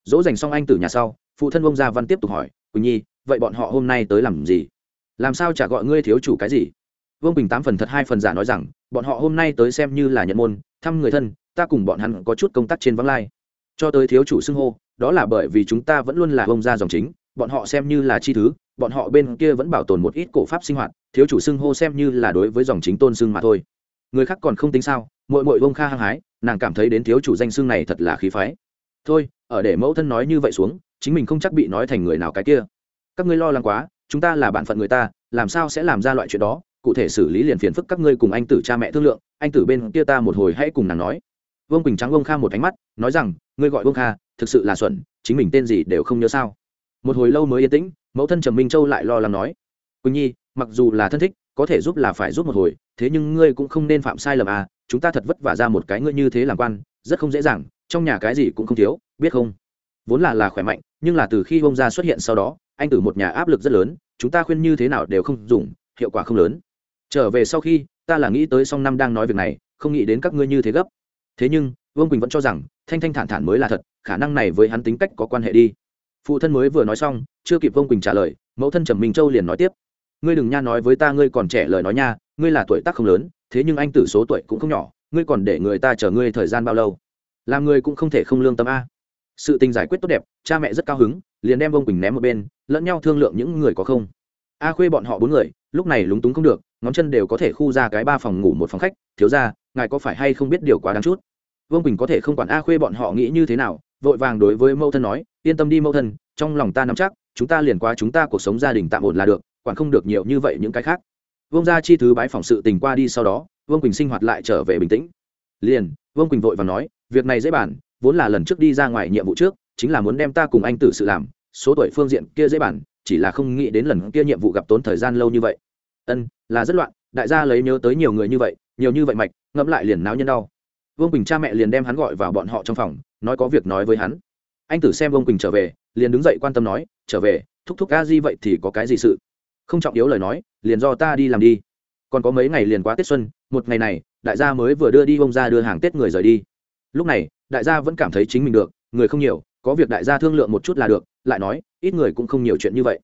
Dỗ dành xong anh từ nhà sau, phụ thân ông gia văn tiếp tục hỏi, quỳnh nhi, vậy bọn họ hôm nay tới làm gì? Làm sao chả gọi ngươi thiếu chủ cái gì? Vương bình tám phần thật hai phần giả nói rằng, bọn họ hôm nay tới xem như là nhận môn, thăm người thân, ta cùng bọn hắn có chút công tác trên vắng lai. Cho tới thiếu chủ xưng hô, đó là bởi vì chúng ta vẫn luôn là ông gia dòng chính bọn họ xem như là chi thứ, bọn họ bên kia vẫn bảo tồn một ít cổ pháp sinh hoạt, thiếu chủ xưng hô xem như là đối với dòng chính tôn xưng mà thôi. Người khác còn không tính sao mội mội bông kha hăng hái, nàng cảm thấy đến thiếu chủ danh xưng này thật là khí phái. Thôi, ở để mẫu thân nói như vậy xuống, chính mình không chắc bị nói thành người nào cái kia. Các ngươi lo lắng quá, chúng ta là bạn phận người ta, làm sao sẽ làm ra loại chuyện đó? Cụ thể xử lý liền phiền phức các ngươi cùng anh tử cha mẹ thương lượng, anh tử bên kia ta một hồi hãy cùng nàng nói. Vương quỳnh trắng vương kha một ánh mắt, nói rằng, ngươi gọi vương kha, thực sự là xuẩn, chính mình tên gì đều không nhớ sao một hồi lâu mới yên tĩnh, mẫu thân trầm minh châu lại lo lắng nói, quỳnh nhi, mặc dù là thân thích, có thể giúp là phải giúp một hồi, thế nhưng ngươi cũng không nên phạm sai lầm à chúng ta thật vất vả ra một cái ngươi như thế làm quan, rất không dễ dàng, trong nhà cái gì cũng không thiếu, biết không? Vốn là là khỏe mạnh, nhưng là từ khi bông ra xuất hiện sau đó, anh tử một nhà áp lực rất lớn, chúng ta khuyên như thế nào đều không dùng, hiệu quả không lớn. Trở về sau khi, ta là nghĩ tới song năm đang nói việc này, không nghĩ đến các ngươi như thế gấp. Thế nhưng, vương quỳnh vẫn cho rằng, thanh thanh thản thản mới là thật, khả năng này với hắn tính cách có quan hệ đi phụ thân mới vừa nói xong, chưa kịp vương quỳnh trả lời, mẫu thân trầm minh châu liền nói tiếp, ngươi đừng nha nói với ta ngươi còn trẻ lời nói nha, ngươi là tuổi tác không lớn, thế nhưng anh tử số tuổi cũng không nhỏ, ngươi còn để người ta chờ ngươi thời gian bao lâu? Làm người cũng không thể không lương tâm a. Sự tình giải quyết tốt đẹp, cha mẹ rất cao hứng, liền đem vông quỳnh ném một bên, lẫn nhau thương lượng những người có không. A khuê bọn họ bốn người, lúc này lúng túng không được, ngón chân đều có thể khu ra cái ba phòng ngủ một phòng khách, thiếu ra ngài có phải hay không biết điều quá đáng chút? Vương quỳnh có thể không quản a khuê bọn họ nghĩ như thế nào, vội vàng đối với mẫu thân nói yên tâm đi mẫu thân, trong lòng ta nắm chắc, chúng ta liền qua chúng ta cuộc sống gia đình tạm ổn là được, quản không được nhiều như vậy những cái khác. Vương gia chi thứ bái phỏng sự tình qua đi sau đó, vương quỳnh sinh hoạt lại trở về bình tĩnh. Liền, vương quỳnh vội và nói, việc này dễ bản vốn là lần trước đi ra ngoài nhiệm vụ trước, chính là muốn đem ta cùng anh tử sự làm, số tuổi phương diện kia dễ bản chỉ là không nghĩ đến lần kia nhiệm vụ gặp tốn thời gian lâu như vậy. Ân, là rất loạn, đại gia lấy nhớ tới nhiều người như vậy, nhiều như vậy mạch, ngẫm lại liền náo nhân đau. Vương quỳnh cha mẹ liền đem hắn gọi vào bọn họ trong phòng, nói có việc nói với hắn anh tử xem vương quỳnh trở về, liền đứng dậy quan tâm nói, trở về, thúc thúc a di vậy thì có cái gì sự? Không trọng yếu lời nói, liền do ta đi làm đi. Còn có mấy ngày liền quá tết xuân, một ngày này, đại gia mới vừa đưa đi ông ra đưa hàng tết người rời đi. Lúc này, đại gia vẫn cảm thấy chính mình được, người không nhiều, có việc đại gia thương lượng một chút là được, lại nói, ít người cũng không nhiều chuyện như vậy.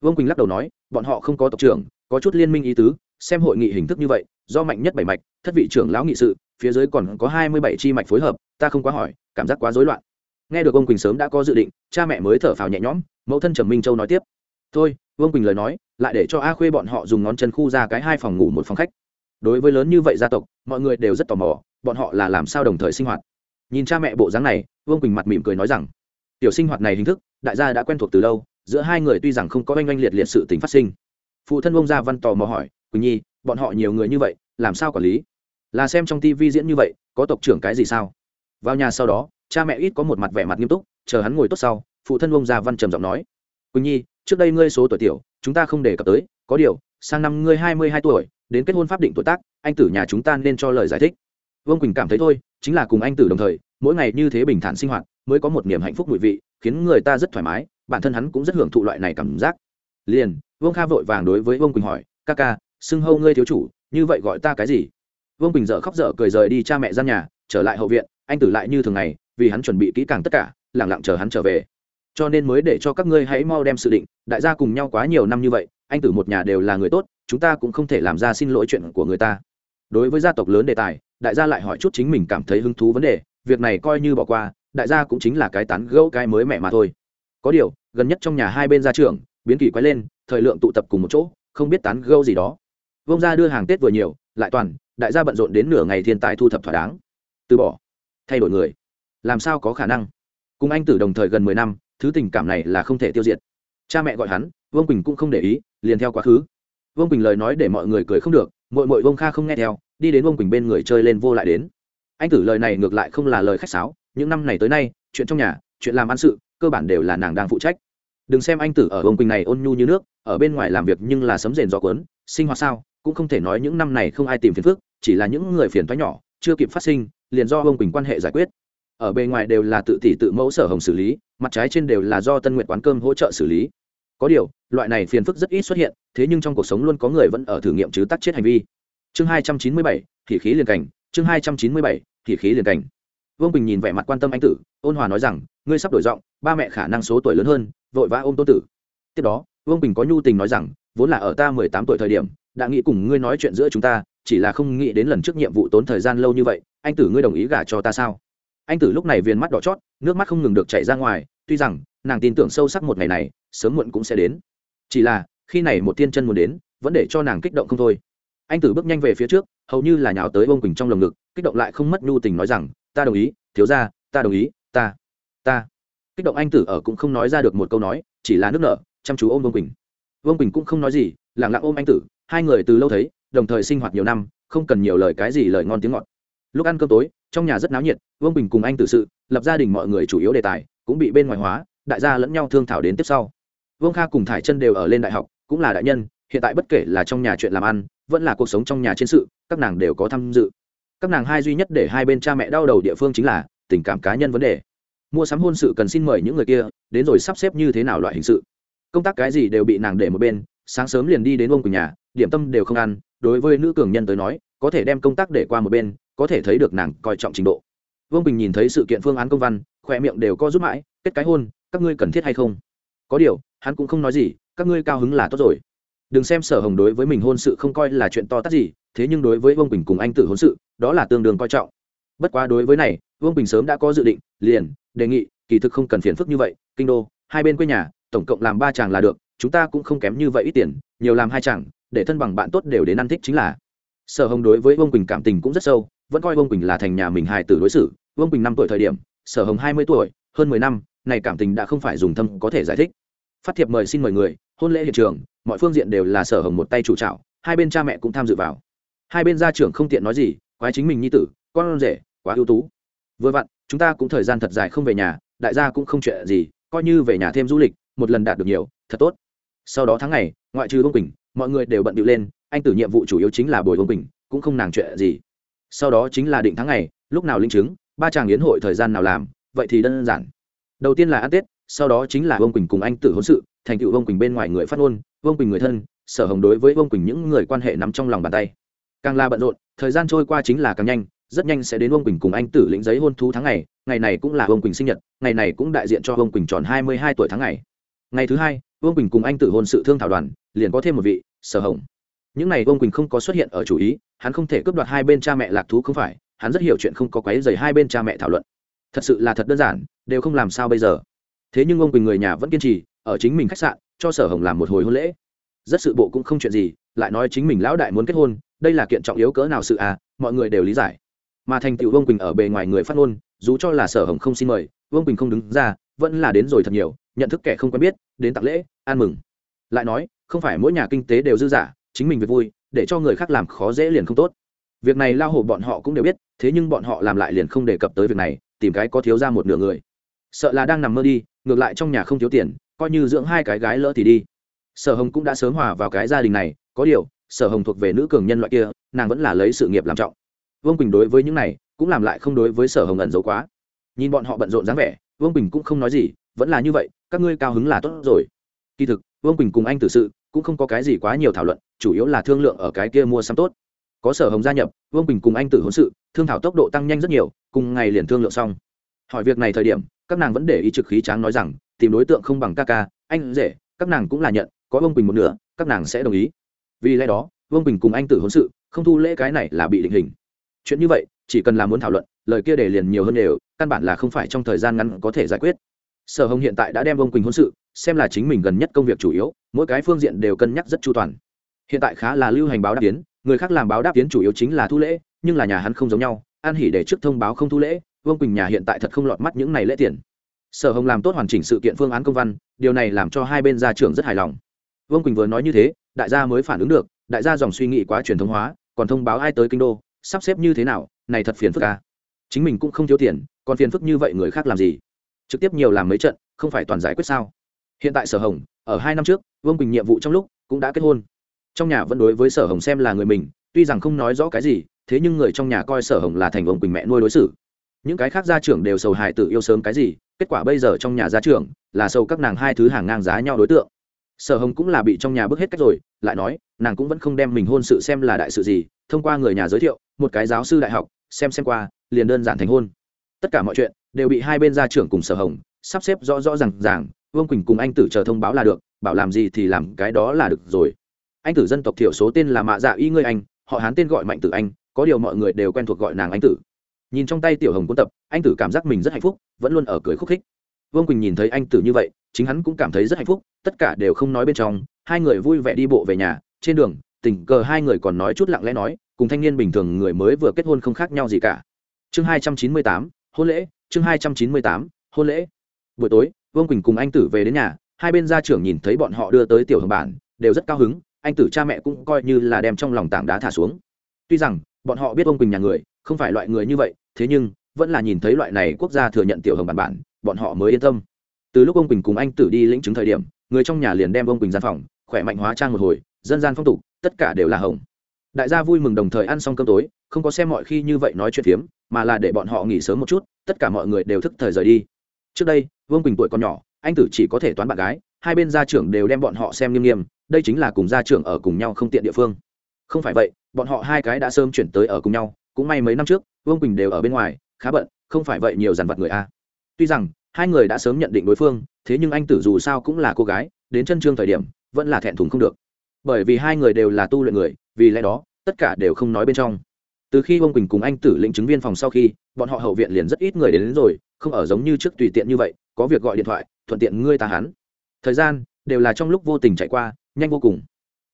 Vương quỳnh lắc đầu nói, bọn họ không có tộc trưởng, có chút liên minh ý tứ, xem hội nghị hình thức như vậy, do mạnh nhất bảy mạch, thất vị trưởng lão nghị sự, phía dưới còn có hai mươi bảy chi mạch phối hợp, ta không quá hỏi, cảm giác quá rối loạn nghe được ông quỳnh sớm đã có dự định, cha mẹ mới thở phào nhẹ nhõm, mẫu thân trầm minh châu nói tiếp. Thôi vương quỳnh lời nói, lại để cho a khuê bọn họ dùng ngón chân khu ra cái hai phòng ngủ một phòng khách. Đối với lớn như vậy gia tộc, mọi người đều rất tò mò, bọn họ là làm sao đồng thời sinh hoạt. Nhìn cha mẹ bộ dáng này vương quỳnh mặt mỉm cười nói rằng, tiểu sinh hoạt này hình thức, đại gia đã quen thuộc từ lâu, giữa hai người tuy rằng không có oanh oanh liệt liệt sự tình phát sinh. Phụ thân ông gia văn tò mò hỏi, quỳnh nhi, bọn họ nhiều người như vậy, làm sao quản lý? Là xem trong tivi diễn như vậy, có tộc trưởng cái gì sao? Vào nhà sau đó cha mẹ ít có một mặt vẻ mặt nghiêm túc, chờ hắn ngồi tốt sau, phụ thân ông gia văn trầm giọng nói, quỳnh nhi, trước đây ngươi số tuổi tiểu, chúng ta không đề cập tới, có điều, sang năm ngươi hai mươi hai tuổi, đến kết hôn pháp định tuổi tác, anh tử nhà chúng ta nên cho lời giải thích. Vương quỳnh cảm thấy thôi, chính là cùng anh tử đồng thời, mỗi ngày như thế bình thản sinh hoạt, mới có một niềm hạnh phúc mùi vị, khiến người ta rất thoải mái, bản thân hắn cũng rất hưởng thụ loại này cảm giác. Liền, vương kha vội vàng đối với vương quỳnh hỏi, ca ca, xưng hâu ngươi thiếu chủ, như vậy gọi ta cái gì? Vương quỳnh dợ khóc dở cười rời đi cha mẹ gian nhà, trở lại hậu viện, anh tử lại như thường ngày vì hắn chuẩn bị kỹ càng tất cả lẳng lặng chờ hắn trở về. Cho nên mới để cho các ngươi hãy mau đem sự định, đại gia cùng nhau quá nhiều năm như vậy, anh tử một nhà đều là người tốt, chúng ta cũng không thể làm ra xin lỗi chuyện của người ta. Đối với gia tộc lớn đề tài, đại gia lại hỏi chút chính mình cảm thấy hứng thú vấn đề, việc này coi như bỏ qua, đại gia cũng chính là cái tán gẫu cái mới mẹ mà thôi. Có điều, gần nhất trong nhà hai bên gia trưởng, biến kỳ quay lên, thời lượng tụ tập cùng một chỗ, không biết tán gẫu gì đó. Vông ra đưa hàng tết vừa nhiều, lại toàn, đại gia bận rộn đến nửa ngày thiên tài thu thập thỏa đáng. Từ bỏ. Thay đổi người làm sao có khả năng? Cùng anh tử đồng thời gần mười năm, thứ tình cảm này là không thể tiêu diệt. Cha mẹ gọi hắn, vương quỳnh cũng không để ý, liền theo quá khứ. Vương quỳnh lời nói để mọi người cười không được mội mội vương kha không nghe theo, đi đến vương quỳnh bên người chơi lên vô lại đến. Anh tử lời này ngược lại không là lời khách sáo, những năm này tới nay, chuyện trong nhà, chuyện làm ăn sự, cơ bản đều là nàng đang phụ trách. Đừng xem anh tử ở vương quỳnh này ôn nhu như nước, ở bên ngoài làm việc nhưng là sấm rền gió cuốn, sinh hoạt sao, cũng không thể nói những năm này không ai tìm phiền phức, chỉ là những người phiền thoái nhỏ, chưa kịp phát sinh, liền do vương quỳnh quan hệ giải quyết ở bề ngoài đều là tự tỷ tự mẫu sở hồng xử lý, mặt trái trên đều là do tân nguyện quán cơm hỗ trợ xử lý. Có điều, loại này phiền phức rất ít xuất hiện, thế nhưng trong cuộc sống luôn có người vẫn ở thử nghiệm chứ tắc chết hành vi. Chương hai trăm chín mươi bảy, thì khí liền cảnh, chương hai trăm chín mươi bảy, thì khí liền cảnh. Vương bình nhìn vẻ mặt quan tâm anh tử, ôn hòa nói rằng, ngươi sắp đổi giọng, ba mẹ khả năng số tuổi lớn hơn, vội vã ôm tôn tử. Tiếp đó, vương bình có nhu tình nói rằng, vốn là ở ta mười tám tuổi thời điểm, đã nghĩ cùng ngươi nói chuyện giữa chúng ta, chỉ là không nghĩ đến lần trước nhiệm vụ tốn thời gian lâu như vậy, anh tử ngươi đồng ý gả cho ta sao? Anh tử lúc này viền mắt đỏ chót, nước mắt không ngừng được chảy ra ngoài, tuy rằng, nàng tin tưởng sâu sắc một ngày này, sớm muộn cũng sẽ đến. Chỉ là, khi này một tiên chân muốn đến, vẫn để cho nàng kích động không thôi. Anh tử bước nhanh về phía trước, hầu như là nhào tới ông quỳnh trong lồng ngực, kích động lại không mất nhu tình nói rằng, ta đồng ý, thiếu ra ta đồng ý, ta ta. Kích động anh tử ở cũng không nói ra được một câu nói, chỉ là nước nở, chăm chú ôm vương quỳnh. Vương quỳnh cũng không nói gì lẳng lặng ôm anh tử, hai người từ lâu thấy, đồng thời sinh hoạt nhiều năm, không cần nhiều lời cái gì lời ngon tiếng ngọt. Lúc ăn cơm tối trong nhà rất náo nhiệt, vương bình cùng anh tử sự, lập gia đình mọi người chủ yếu đề tài cũng bị bên ngoài hóa, đại gia lẫn nhau thương thảo đến tiếp sau. Vương kha cùng thải chân đều ở lên đại học, cũng là đại nhân, hiện tại bất kể là trong nhà chuyện làm ăn, vẫn là cuộc sống trong nhà chiến sự, các nàng đều có tham dự. Các nàng hai duy nhất để hai bên cha mẹ đau đầu địa phương chính là tình cảm cá nhân vấn đề. Mua sắm hôn sự cần xin mời những người kia, đến rồi sắp xếp như thế nào loại hình sự. Công tác cái gì đều bị nàng để một bên, sáng sớm liền đi đến ông của nhà, điểm tâm đều không ăn, đối với nữ cường nhân tới nói, có thể đem công tác để qua một bên có thể thấy được nàng coi trọng trình độ. Vương bình nhìn thấy sự kiện phương án công văn, khỏe miệng đều co giúp mãi, kết cái hôn, các ngươi cần thiết hay không? Có điều, hắn cũng không nói gì, các ngươi cao hứng là tốt rồi. Đừng xem sở hồng đối với mình hôn sự không coi là chuyện to tát gì, thế nhưng đối với vương bình cùng anh tử hôn sự, đó là tương đương coi trọng. Bất quá đối với này, vương bình sớm đã có dự định, liền đề nghị, kỳ thực không cần phiền phức như vậy, kinh đô, hai bên quê nhà, tổng cộng làm ba chàng là được, chúng ta cũng không kém như vậy ít tiền, nhiều làm hai chàng, để thân bằng bạn tốt đều đến ăn thích chính là. Sở hồng đối với vương Bình cảm tình cũng rất sâu vẫn coi vương quỳnh là thành nhà mình hài tử đối xử. Vương quỳnh năm tuổi thời điểm, sở hồng hai mươi tuổi, hơn mười năm, này cảm tình đã không phải dùng thâm có thể giải thích. Phát thiệp mời xin mời người, hôn lễ hiện trường, mọi phương diện đều là sở hồng một tay chủ trạo hai bên cha mẹ cũng tham dự vào. Hai bên gia trưởng không tiện nói gì, quái chính mình nhi tử, con rể, quá ưu tú. Vừa vặn, chúng ta cũng thời gian thật dài không về nhà, đại gia cũng không chuyện gì, coi như về nhà thêm du lịch, một lần đạt được nhiều, thật tốt. Sau đó tháng ngày, ngoại trừ vương quỳnh, mọi người đều bận điệu lên, anh tử nhiệm vụ chủ yếu chính là bồi vương quỳnh, cũng không nàng chuyện gì sau đó chính là định tháng ngày, lúc nào linh chứng, ba chàng yến hội thời gian nào làm, vậy thì đơn giản. Đầu tiên là ăn tết, sau đó chính là vương quỳnh cùng anh tử hôn sự, thành tựu vương quỳnh bên ngoài người phát ngôn, vương quỳnh người thân, sở hồng đối với vương quỳnh những người quan hệ nắm trong lòng bàn tay. Càng là bận rộn, thời gian trôi qua chính là càng nhanh, rất nhanh sẽ đến vương quỳnh cùng anh tử lĩnh giấy hôn thú tháng ngày ngày này cũng là vương quỳnh sinh nhật, ngày này cũng đại diện cho vương quỳnh tròn hai mươi hai tuổi tháng ngày. Ngày thứ hai, vương quỳnh cùng anh tử hôn sự thương thảo đoàn, liền có thêm một vị, sở hồng những này vương quỳnh không có xuất hiện ở chủ ý, hắn không thể cướp đoạt hai bên cha mẹ lạc thú không phải, hắn rất hiểu chuyện không có quấy dày hai bên cha mẹ thảo luận. Thật sự là thật đơn giản, đều không làm sao bây giờ. Thế nhưng ông quỳnh người nhà vẫn kiên trì, ở chính mình khách sạn, cho sở hồng làm một hồi hôn lễ. Rất sự bộ cũng không chuyện gì, lại nói chính mình lão đại muốn kết hôn, đây là kiện trọng yếu cỡ nào sự à mọi người đều lý giải. Mà thành tựu vương quỳnh ở bề ngoài người phát ngôn, dù cho là sở hồng không xin mời, vương quỳnh không đứng ra, vẫn là đến rồi thật nhiều, nhận thức kẻ không quen biết, đến tặng lễ, ăn mừng. Lại nói, không phải mỗi nhà kinh tế đều dư giả chính mình việc vui, để cho người khác làm khó dễ liền không tốt. Việc này lao hổ bọn họ cũng đều biết, thế nhưng bọn họ làm lại liền không đề cập tới việc này, tìm cái có thiếu ra một nửa người. Sợ là đang nằm mơ đi, ngược lại trong nhà không thiếu tiền, coi như dưỡng hai cái gái lỡ thì đi. Sở hồng cũng đã sớm hòa vào cái gia đình này, có điều, sở hồng thuộc về nữ cường nhân loại kia, nàng vẫn là lấy sự nghiệp làm trọng. Vương quỳnh đối với những này, cũng làm lại không đối với sở hồng ẩn giấu quá. Nhìn bọn họ bận rộn dáng vẻ, vương quỳnh cũng không nói gì, vẫn là như vậy, các ngươi cao hứng là tốt rồi. Kỳ thực, vương quỳnh cùng anh tử sự cũng không có cái gì quá nhiều thảo luận, chủ yếu là thương lượng ở cái kia mua sắm tốt. Có sở hồng gia nhập, vương Bình cùng anh tử hôn sự, thương thảo tốc độ tăng nhanh rất nhiều, cùng ngày liền thương lượng xong. Hỏi việc này thời điểm, các nàng vẫn để ý trực khí tráng nói rằng, tìm đối tượng không bằng ca ca, anh rể, các nàng cũng là nhận, có vương Bình một nửa, các nàng sẽ đồng ý. Vì lẽ đó, vương Bình cùng anh tử hôn sự, không thu lễ cái này là bị định hình. Chuyện như vậy, chỉ cần là muốn thảo luận, lời kia để liền nhiều hơn đều, căn bản là không phải trong thời gian ngắn có thể giải quyết sở hồng hiện tại đã đem vương quỳnh hôn sự, xem là chính mình gần nhất công việc chủ yếu, mỗi cái phương diện đều cân nhắc rất chu toàn. Hiện tại khá là lưu hành báo đáp tiến người khác làm báo đáp tiến chủ yếu chính là thu lễ, nhưng là nhà hắn không giống nhau an hỉ để trước thông báo không thu lễ, vương quỳnh nhà hiện tại thật không lọt mắt những này lễ tiền sở hồng làm tốt hoàn chỉnh sự kiện phương án công văn, điều này làm cho hai bên gia trưởng rất hài lòng. Vương quỳnh vừa nói như thế, đại gia mới phản ứng được, đại gia dòng suy nghĩ quá truyền thống hóa, còn thông báo ai tới kinh đô, sắp xếp như thế nào, này thật phiền phức ca à? chính mình cũng không thiếu tiền, còn phiền phức như vậy người khác làm gì? Trực tiếp nhiều làm mấy trận, không phải toàn giải quyết sao? Hiện tại sở hồng, ở hai năm trước, vương quỳnh nhiệm vụ trong lúc cũng đã kết hôn. Trong nhà vẫn đối với sở hồng xem là người mình, tuy rằng không nói rõ cái gì, thế nhưng người trong nhà coi sở hồng là thành vương quỳnh mẹ nuôi đối xử. Những cái khác gia trưởng đều sầu hài tự yêu sớm cái gì, kết quả bây giờ trong nhà gia trưởng là sầu các nàng hai thứ hàng ngang giá nhau đối tượng. Sở hồng cũng là bị trong nhà bước hết cách rồi, lại nói, nàng cũng vẫn không đem mình hôn sự xem là đại sự gì, thông qua người nhà giới thiệu, một cái giáo sư đại học, xem xem qua, liền đơn giản thành hôn tất cả mọi chuyện đều bị hai bên gia trưởng cùng sở hồng sắp xếp rõ rõ r à n g ràng, vương quỳnh cùng anh tử chờ thông báo là được, bảo làm gì thì làm cái đó là được rồi. Anh tử dân tộc thiểu số tên là mạ dạ y ngươi anh, họ hán tên gọi mạnh tử anh, có điều mọi người đều quen thuộc gọi nàng anh tử. Nhìn trong tay tiểu hồng cuốn tập, anh tử cảm giác mình rất hạnh phúc, vẫn luôn ở cười khúc khích. Vương quỳnh nhìn thấy anh tử như vậy, chính hắn cũng cảm thấy rất hạnh phúc, tất cả đều không nói bên trong, hai người vui vẻ đi bộ về nhà, trên đường, tình cờ hai người còn nói chút lặng lẽ nói, cùng thanh niên bình thường người mới vừa kết hôn không khác nhau gì cả. Chương hai trăm chín mươi tám hôn lễ, chương hai trăm chín mươi tám, hôn lễ. Buổi tối, vương quỳnh cùng anh tử về đến nhà, hai bên gia trưởng nhìn thấy bọn họ đưa tới tiểu hồng bản, đều rất cao hứng, anh tử cha mẹ cũng coi như là đem trong lòng tảng đá thả xuống. Tuy rằng, bọn họ biết vương quỳnh nhà người, không phải loại người như vậy, thế nhưng, vẫn là nhìn thấy loại này quốc gia thừa nhận tiểu hồng bản bản, bọn họ mới yên tâm. Từ lúc ông quỳnh cùng anh tử đi lĩnh chứng thời điểm, người trong nhà liền đem ông quỳnh gian phòng, khỏe mạnh hóa trang một hồi, dân gian phong tục, tất cả đều là hồng đại gia vui mừng đồng thời ăn xong cơm tối, không có xem mọi khi như vậy nói chuyện phiếm, mà là để bọn họ nghỉ sớm một chút, tất cả mọi người đều thức thời rời đi. Trước đây, vương quỳnh tuổi còn nhỏ, anh tử chỉ có thể toán bạn gái, hai bên gia trưởng đều đem bọn họ xem nghiêm nghiêm, đây chính là cùng gia trưởng ở cùng nhau không tiện địa phương. Không phải vậy, bọn họ hai cái đã sớm chuyển tới ở cùng nhau, cũng may mấy năm trước, vương quỳnh đều ở bên ngoài, khá bận, không phải vậy nhiều dàn vật người a. Tuy rằng, hai người đã sớm nhận định đối phương, thế nhưng anh tử dù sao cũng là cô gái, đến chân trương thời điểm, vẫn là thẹn thùng không được. Bởi vì hai người đều là tu luyện người vì lẽ đó tất cả đều không nói bên trong. Từ khi ông quỳnh cùng anh tử lĩnh chứng viên phòng sau khi bọn họ hậu viện liền rất ít người đến, đến rồi không ở giống như trước tùy tiện như vậy có việc gọi điện thoại thuận tiện ngươi ta hắn. Thời gian đều là trong lúc vô tình chạy qua nhanh vô cùng.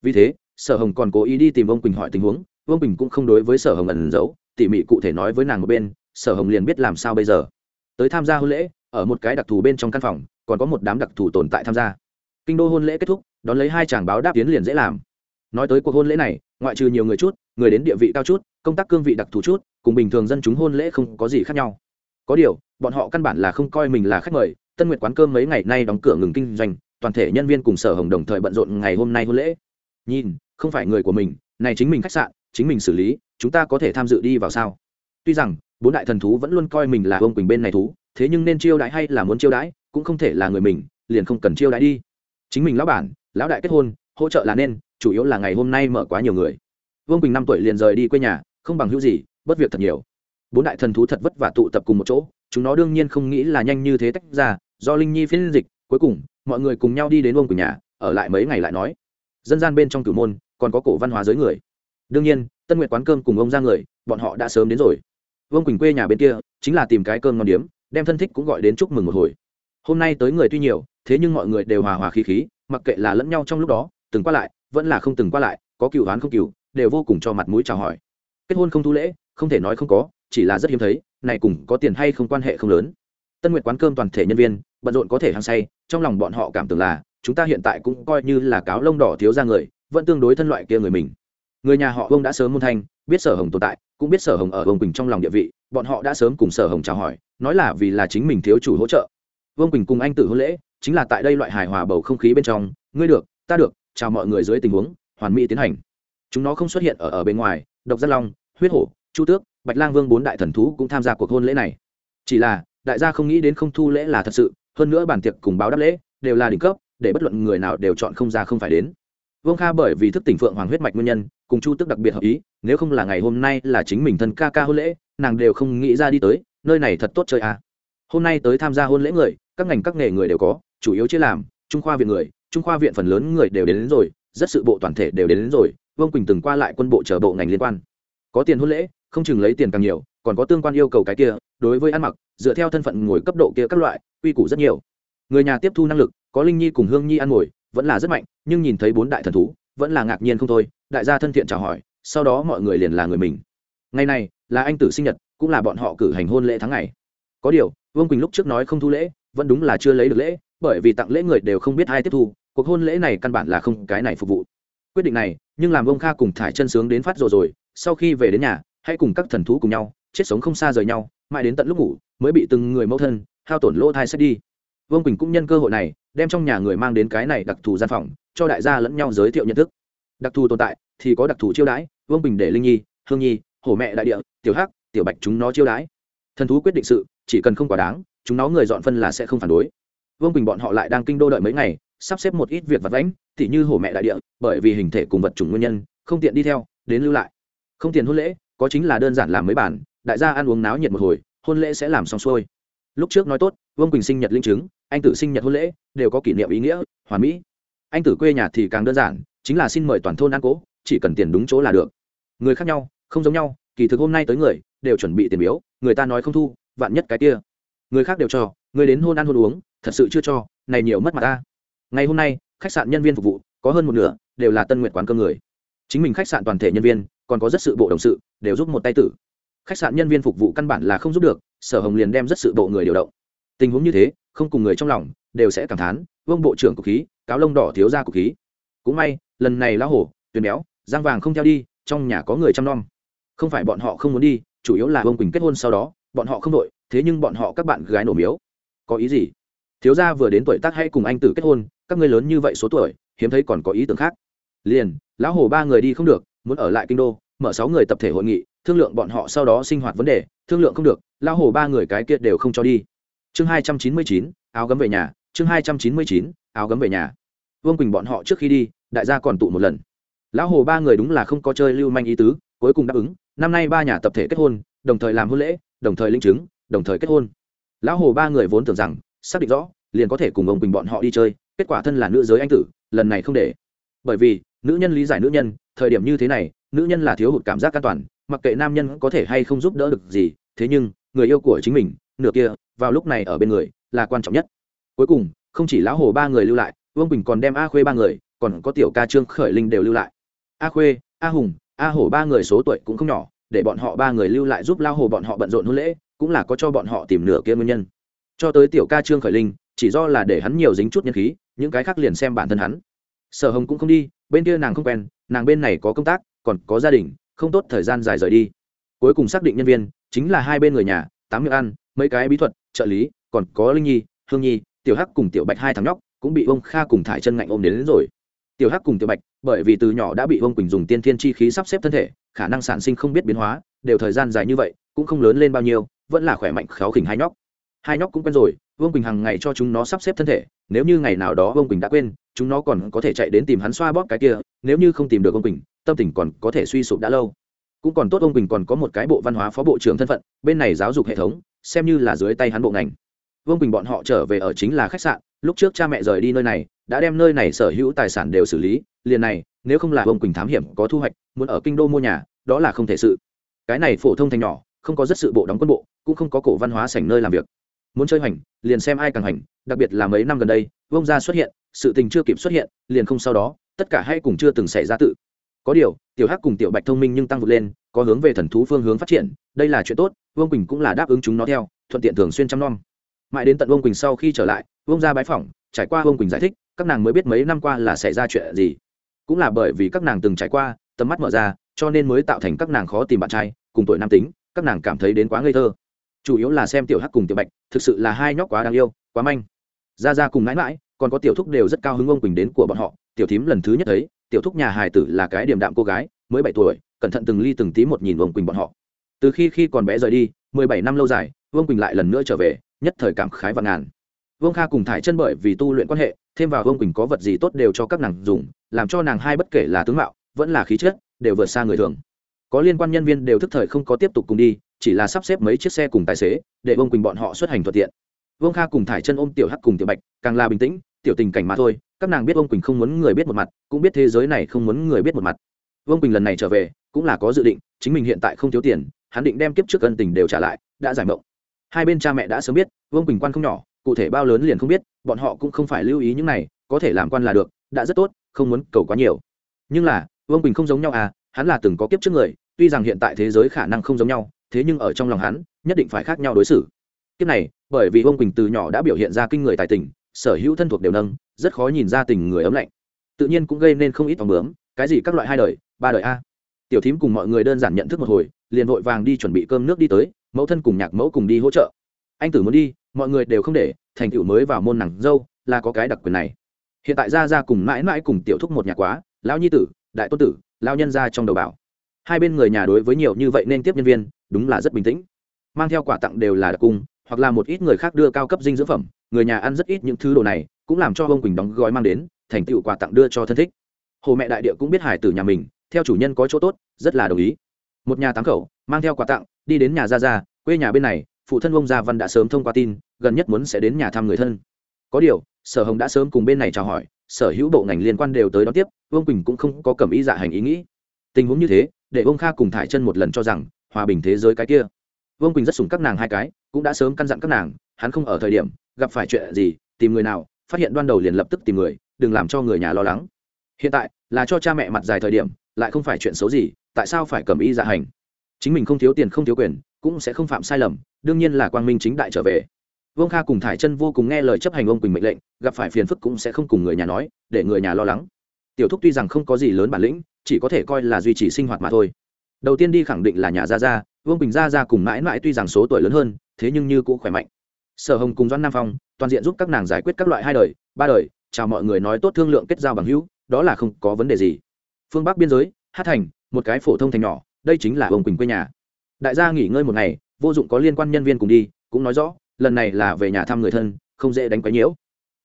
Vì thế sở hồng còn cố ý đi tìm ông quỳnh hỏi tình huống ông quỳnh cũng không đối với sở hồng ẩn giấu tỉ mỉ cụ thể nói với nàng một bên sở hồng liền biết làm sao bây giờ. Tới tham gia hôn lễ ở một cái đặc thù bên trong căn phòng còn có một đám đặc thù tồn tại tham gia. Kinh đô hôn lễ kết thúc đón lấy hai chàng báo đáp tiến liền dễ làm nói tới cuộc hôn lễ này, ngoại trừ nhiều người chút, người đến địa vị cao chút, công tác cương vị đặc thù chút, cùng bình thường dân chúng hôn lễ không có gì khác nhau. Có điều, bọn họ căn bản là không coi mình là khách mời, tân nguyệt quán cơm mấy ngày nay đóng cửa ngừng kinh doanh, toàn thể nhân viên cùng sở hồng đồng thời bận rộn ngày hôm nay hôn lễ. Nhìn, không phải người của mình, này chính mình khách sạn, chính mình xử lý, chúng ta có thể tham dự đi vào sao? Tuy rằng, bốn đại thần thú vẫn luôn coi mình là ông quỳnh bên này thú, thế nhưng nên chiêu đãi hay là muốn chiêu đãi, cũng không thể là người mình, liền không cần chiêu đãi đi. Chính mình lão bản, lão đại kết hôn, hỗ trợ là nên chủ yếu là ngày hôm nay mở quá nhiều người. Vương quỳnh năm tuổi liền rời đi quê nhà, không bằng hữu gì, bất việc thật nhiều. Bốn đại thần thú thật vất vả tụ tập cùng một chỗ, chúng nó đương nhiên không nghĩ là nhanh như thế tách ra, do linh nhi phiên dịch, cuối cùng, mọi người cùng nhau đi đến vương quỳnh nhà, ở lại mấy ngày lại nói. Dân gian bên trong cửu môn, còn có cổ văn hóa giới người. Đương nhiên, tân nguyệt quán cơm cùng ông ra người, bọn họ đã sớm đến rồi. Vương quỳnh quê nhà bên kia, chính là tìm cái cơm ngon điếm, đem thân thích cũng gọi đến chúc mừng một hồi. Hôm nay tới người tuy nhiều, thế nhưng mọi người đều hòa hòa khí khí, mặc kệ là lẫn nhau trong lúc đó, từng qua lại vẫn là không từng qua lại, có cựu đoán không cựu, đều vô cùng cho mặt mũi chào hỏi. Kết hôn không thu lễ, không thể nói không có, chỉ là rất hiếm thấy, này cùng có tiền hay không quan hệ không lớn. Tân nguyệt quán cơm toàn thể nhân viên, bận rộn có thể hăng say, trong lòng bọn họ cảm tưởng là, chúng ta hiện tại cũng coi như là cáo lông đỏ thiếu ra người, vẫn tương đối thân loại kia người mình. Người nhà họ ông đã sớm môn thanh, biết sở hồng tồn tại, cũng biết sở hồng ở vương quỳnh trong lòng địa vị, bọn họ đã sớm cùng sở hồng chào hỏi, nói là vì là chính mình thiếu chủ hỗ trợ. Vương quỳnh cùng anh tự hôn lễ, chính là tại đây loại hài hòa bầu không khí bên trong, ngươi được, ta được chào mọi người dưới tình huống, hoàn mỹ tiến hành. Chúng nó không xuất hiện ở ở bên ngoài, độc giác long, huyết hổ, chu tước, bạch lang vương bốn đại thần thú cũng tham gia cuộc hôn lễ này. Chỉ là, đại gia không nghĩ đến không thu lễ là thật sự, hơn nữa bản tiệc cùng báo đáp lễ đều là đỉnh cấp, để bất luận người nào đều chọn không ra không phải đến. Vương kha bởi vì thức tỉnh phượng hoàng huyết mạch nguyên nhân, cùng chu tước đặc biệt hợp ý, nếu không là ngày hôm nay là chính mình thân ca ca hôn lễ, nàng đều không nghĩ ra đi tới, nơi này thật tốt chơi à. hôm nay tới tham gia hôn lễ người, các ngành các nghề người đều có, chủ yếu chia làm trung khoa viện người trung khoa viện phần lớn người đều đến, đến rồi rất sự bộ toàn thể đều đến, đến rồi vương quỳnh từng qua lại quân bộ chờ bộ ngành liên quan. Có tiền hôn lễ không chừng lấy tiền càng nhiều còn có tương quan yêu cầu cái kia đối với ăn mặc dựa theo thân phận ngồi cấp độ kia các loại quy củ rất nhiều. Người nhà tiếp thu năng lực có linh nhi cùng hương nhi ăn ngồi vẫn là rất mạnh nhưng nhìn thấy bốn đại thần thú vẫn là ngạc nhiên không thôi đại gia thân thiện chào hỏi sau đó mọi người liền là người mình. Ngày này là anh tử sinh nhật cũng là bọn họ cử hành hôn lễ tháng ngày. Có điều vương quỳnh lúc trước nói không thu lễ vẫn đúng là chưa lấy được lễ bởi vì tặng lễ người đều không biết ai tiếp thu, cuộc hôn lễ này căn bản là không cái này phục vụ. Quyết định này, nhưng làm ông kha cùng thải chân sướng đến phát rồi rồi, sau khi về đến nhà, hãy cùng các thần thú cùng nhau, chết sống không xa rời nhau, mãi đến tận lúc ngủ, mới bị từng người mẫu thân, hao tổn lỗ thai xét đi. Vương quỳnh cũng nhân cơ hội này, đem trong nhà người mang đến cái này đặc thù gian phòng, cho đại gia lẫn nhau giới thiệu nhận thức. Đặc thù tồn tại, thì có đặc thù chiêu đãi, vương bình để linh nhi, hương nhi, hổ mẹ đại địa, tiểu hắc, tiểu bạch chúng nó chiêu đãi. Thần thú quyết định sự, chỉ cần không quá đáng, chúng nó người dọn phân là sẽ không phản đối vương bình bọn họ lại đang kinh đô đợi mấy ngày sắp xếp một ít việc vặt vãnh thì như hổ mẹ đại địa bởi vì hình thể cùng vật chủng nguyên nhân không tiện đi theo đến lưu lại không tiền hôn lễ có chính là đơn giản làm mấy bản đại gia ăn uống náo nhiệt một hồi hôn lễ sẽ làm xong xuôi lúc trước nói tốt vương quỳnh sinh nhật linh chứng anh tử sinh nhật hôn lễ đều có kỷ niệm ý nghĩa hoàn mỹ anh tử quê nhà thì càng đơn giản chính là xin mời toàn thôn ăn cỗ chỉ cần tiền đúng chỗ là được người khác nhau không giống nhau kỳ thực hôm nay tới người đều chuẩn bị tiền biếu người ta nói không thu vạn nhất cái kia người khác đều cho người đến hôn ăn hôn uống thật sự chưa cho, này nhiều mất mặt ta. Ngày hôm nay, khách sạn nhân viên phục vụ, có hơn một nửa, đều là tân nguyện quán cơ người. Chính mình khách sạn toàn thể nhân viên, còn có rất sự bộ đồng sự, đều giúp một tay tử. Khách sạn nhân viên phục vụ căn bản là không giúp được, sở hồng liền đem rất sự bộ người điều động. Tình huống như thế, không cùng người trong lòng, đều sẽ cảm thán, vương bộ trưởng cục khí, cáo lông đỏ thiếu ra cục khí. Cũng may, lần này lão hổ tuyền béo, giang vàng không theo đi, trong nhà có người chăm nom. Không phải bọn họ không muốn đi, chủ yếu là vương quỳnh kết hôn sau đó, bọn họ không đội, thế nhưng bọn họ các bạn gái nổ miếu. Có ý gì? Thiếu gia vừa đến tuổi tác hay cùng anh tử kết hôn, các ngươi lớn như vậy số tuổi, hiếm thấy còn có ý tưởng khác. Liền, lão hồ ba người đi không được, muốn ở lại kinh đô, mở sáu người tập thể hội nghị, thương lượng bọn họ sau đó sinh hoạt vấn đề, thương lượng không được, lão hồ ba người cái kia đều không cho đi. Chương hai trăm chín mươi chín, áo gấm về nhà, chương hai trăm chín mươi chín, áo gấm về nhà. Vương quỳnh bọn họ trước khi đi, đại gia còn tụ một lần. Lão hồ ba người đúng là không có chơi lưu manh ý tứ, cuối cùng đáp ứng, năm nay ba nhà tập thể kết hôn, đồng thời làm hôn lễ, đồng thời linh chứng, đồng thời kết hôn. Lão hồ ba người vốn tưởng rằng xác định rõ, liền có thể cùng ông quỳnh bọn họ đi chơi, kết quả thân là nữ giới anh tử, lần này không để. Bởi vì, nữ nhân lý giải nữ nhân, thời điểm như thế này, nữ nhân là thiếu hụt cảm giác an toàn, mặc kệ nam nhân có thể hay không giúp đỡ được gì, thế nhưng, người yêu của chính mình, nửa kia, vào lúc này ở bên người, là quan trọng nhất. Cuối cùng, không chỉ lão hồ ba người lưu lại vương bình còn đem a khuê ba người, còn có tiểu ca trương khởi linh đều lưu lại. A khuê, a hùng, a hổ ba người số tuổi cũng không nhỏ, để bọn họ ba người lưu lại giúp lao hồ bọn họ bận rộn hôn lễ, cũng là có cho bọn họ tìm nửa kia nguyên nhân cho tới tiểu ca trương khởi linh chỉ do là để hắn nhiều dính chút nhân khí những cái khác liền xem bản thân hắn. Sở hồng cũng không đi bên kia nàng không quen nàng bên này có công tác còn có gia đình không tốt thời gian dài rời đi. Cuối cùng xác định nhân viên chính là hai bên người nhà tám miệng ăn mấy cái bí thuật trợ lý còn có linh nhi hương nhi tiểu hắc cùng tiểu bạch hai thằng nhóc cũng bị ông kha cùng thải chân ngạnh ôm đến, đến rồi. Tiểu hắc cùng tiểu bạch bởi vì từ nhỏ đã bị ông quỳnh dùng tiên thiên chi khí sắp xếp thân thể khả năng sản sinh không biết biến hóa đều thời gian dài như vậy cũng không lớn lên bao nhiêu vẫn là khỏe mạnh khéo khỉnh hai nhóc hai nhóc cũng quen rồi, vương quỳnh hằng ngày cho chúng nó sắp xếp thân thể, nếu như ngày nào đó vương quỳnh đã quên, chúng nó còn có thể chạy đến tìm hắn xoa bóp cái kia, nếu như không tìm được vương quỳnh, tâm tình còn có thể suy sụp đã lâu. Cũng còn tốt vương quỳnh còn có một cái bộ văn hóa phó bộ trưởng thân phận, bên này giáo dục hệ thống, xem như là dưới tay hắn bộ ngành. Vương quỳnh bọn họ trở về ở chính là khách sạn, lúc trước cha mẹ rời đi nơi này, đã đem nơi này sở hữu tài sản đều xử lý, liền này, nếu không là vương quỳnh thám hiểm, có thu hoạch, muốn ở kinh đô mua nhà, đó là không thể sự. Cái này phổ thông thành nhỏ, không có rất sự bộ đóng quân bộ, cũng không có cổ văn hóa sảnh nơi làm việc muốn chơi hành liền xem ai càng hành đặc biệt là mấy năm gần đây vông gia xuất hiện, sự tình chưa kịp xuất hiện, liền không sau đó, tất cả hay cùng chưa từng xảy ra tự. Có điều, tiểu hắc cùng tiểu bạch thông minh nhưng tăng vượt lên, có hướng về thần thú phương hướng phát triển, đây là chuyện tốt, vương quỳnh cũng là đáp ứng chúng nó theo, thuận tiện thường xuyên chăm nom. Mãi đến tận vương quỳnh sau khi trở lại, vương ra bái phỏng, trải qua vương quỳnh giải thích, các nàng mới biết mấy năm qua là xảy ra chuyện gì. Cũng là bởi vì các nàng từng trải qua, tầm mắt mở ra, cho nên mới tạo thành các nàng khó tìm bạn trai, cùng tuổi nam tính, các nàng cảm thấy đến quá ngây thơ chủ yếu là xem tiểu hắc cùng tiểu bạch, thực sự là hai nhóc quá đáng yêu, quá manh. Ra ra cùng mãi mãi, còn có tiểu thúc đều rất cao hứng ông quỳnh đến của bọn họ. Tiểu thím lần thứ nhất thấy, tiểu thúc nhà hài tử là cái điểm đạm cô gái, mới bảy tuổi, cẩn thận từng ly từng tí một nhìn ông quỳnh bọn họ. Từ khi khi còn bé rời đi, mười bảy năm lâu dài vương quỳnh lại lần nữa trở về, nhất thời cảm khái và ngàn. Vương kha cùng thải chân bởi vì tu luyện quan hệ, thêm vào vương quỳnh có vật gì tốt đều cho các nàng dùng, làm cho nàng hai bất kể là tướng mạo, vẫn là khí chất, đều vượt xa người thường có liên quan nhân viên đều thức thời không có tiếp tục cùng đi, chỉ là sắp xếp mấy chiếc xe cùng tài xế, để vương quỳnh bọn họ xuất hành thuận tiện. Vương kha cùng thải chân ôm tiểu hắc cùng tiểu bạch, càng là bình tĩnh, tiểu tình cảnh mà thôi, các nàng biết vương quỳnh không muốn người biết một mặt, cũng biết thế giới này không muốn người biết một mặt. Vương quỳnh lần này trở về, cũng là có dự định, chính mình hiện tại không thiếu tiền, hắn định đem kiếp trước ân tình đều trả lại, đã giải mộng. Hai bên cha mẹ đã sớm biết, vương quỳnh quan không nhỏ, cụ thể bao lớn liền không biết, bọn họ cũng không phải lưu ý những này, có thể làm quan là được, đã rất tốt, không muốn cầu quá nhiều. Nhưng là, vương quỳnh không giống nhau à hắn là từng có kiếp trước người, tuy rằng hiện tại thế giới khả năng không giống nhau, thế nhưng ở trong lòng hắn, nhất định phải khác nhau đối xử. Kiếp này, bởi vì ông quỳnh từ nhỏ đã biểu hiện ra kinh người tài tình, sở hữu thân thuộc đều nâng, rất khó nhìn ra tình người ấm lạnh. Tự nhiên cũng gây nên không ít vòng bướm, cái gì các loại hai đời, ba đời a. Tiểu thím cùng mọi người đơn giản nhận thức một hồi, liền vội vàng đi chuẩn bị cơm nước đi tới, mẫu thân cùng nhạc mẫu cùng đi hỗ trợ. Anh tử muốn đi, mọi người đều không để, thành tựu mới vào môn nàng dâu, là có cái đặc quyền này. Hiện tại ra ra cùng mãi mãi cùng tiểu thúc một nhà quá, lão nhi tử, đại tôn tử lao nhân ra trong đầu bảo. Hai bên người nhà đối với nhiều như vậy nên tiếp nhân viên, đúng là rất bình tĩnh. Mang theo quà tặng đều là đặc cung, hoặc là một ít người khác đưa cao cấp dinh dưỡng phẩm, người nhà ăn rất ít những thứ đồ này, cũng làm cho ông quỳnh đóng gói mang đến, thành tựu quà tặng đưa cho thân thích. Hồ mẹ đại địa cũng biết hải tử nhà mình, theo chủ nhân có chỗ tốt, rất là đồng ý. Một nhà tám khẩu, mang theo quà tặng, đi đến nhà gia gia, quê nhà bên này, phụ thân ông gia văn đã sớm thông qua tin, gần nhất muốn sẽ đến nhà thăm người thân. Có điều, sở hồng đã sớm cùng bên này chào hỏi sở hữu bộ ngành liên quan đều tới đón tiếp, vương quỳnh cũng không có cầm ý dạ hành ý nghĩ. Tình huống như thế, để ông kha cùng thải chân một lần cho rằng, hòa bình thế giới cái kia. Vương quỳnh rất sùng các nàng hai cái, cũng đã sớm căn dặn các nàng, hắn không ở thời điểm, gặp phải chuyện gì, tìm người nào, phát hiện đoan đầu liền lập tức tìm người, đừng làm cho người nhà lo lắng. Hiện tại, là cho cha mẹ mặt dài thời điểm, lại không phải chuyện xấu gì, tại sao phải cầm ý dạ hành? Chính mình không thiếu tiền, không thiếu quyền, cũng sẽ không phạm sai lầm, đương nhiên là quang minh chính đại trở về vương kha cùng thải chân vô cùng nghe lời chấp hành ông quỳnh mệnh lệnh, gặp phải phiền phức cũng sẽ không cùng người nhà nói, để người nhà lo lắng. Tiểu thúc tuy rằng không có gì lớn bản lĩnh, chỉ có thể coi là duy trì sinh hoạt mà thôi. Đầu tiên đi khẳng định là nhà gia gia, vương bình gia gia cùng mãi mãi tuy rằng số tuổi lớn hơn, thế nhưng như cũng khỏe mạnh. Sở hồng cùng doan nam phong, toàn diện giúp các nàng giải quyết các loại hai đời, ba đời, chào mọi người nói tốt thương lượng kết giao bằng hữu, đó là không có vấn đề gì. Phương bắc biên giới hát thành, một cái phổ thông thành nhỏ, đây chính là ông quỳnh quê nhà. Đại gia nghỉ ngơi một ngày, vô dụng có liên quan nhân viên cùng đi, cũng nói rõ lần này là về nhà thăm người thân, không dễ đánh quấy nhiễu.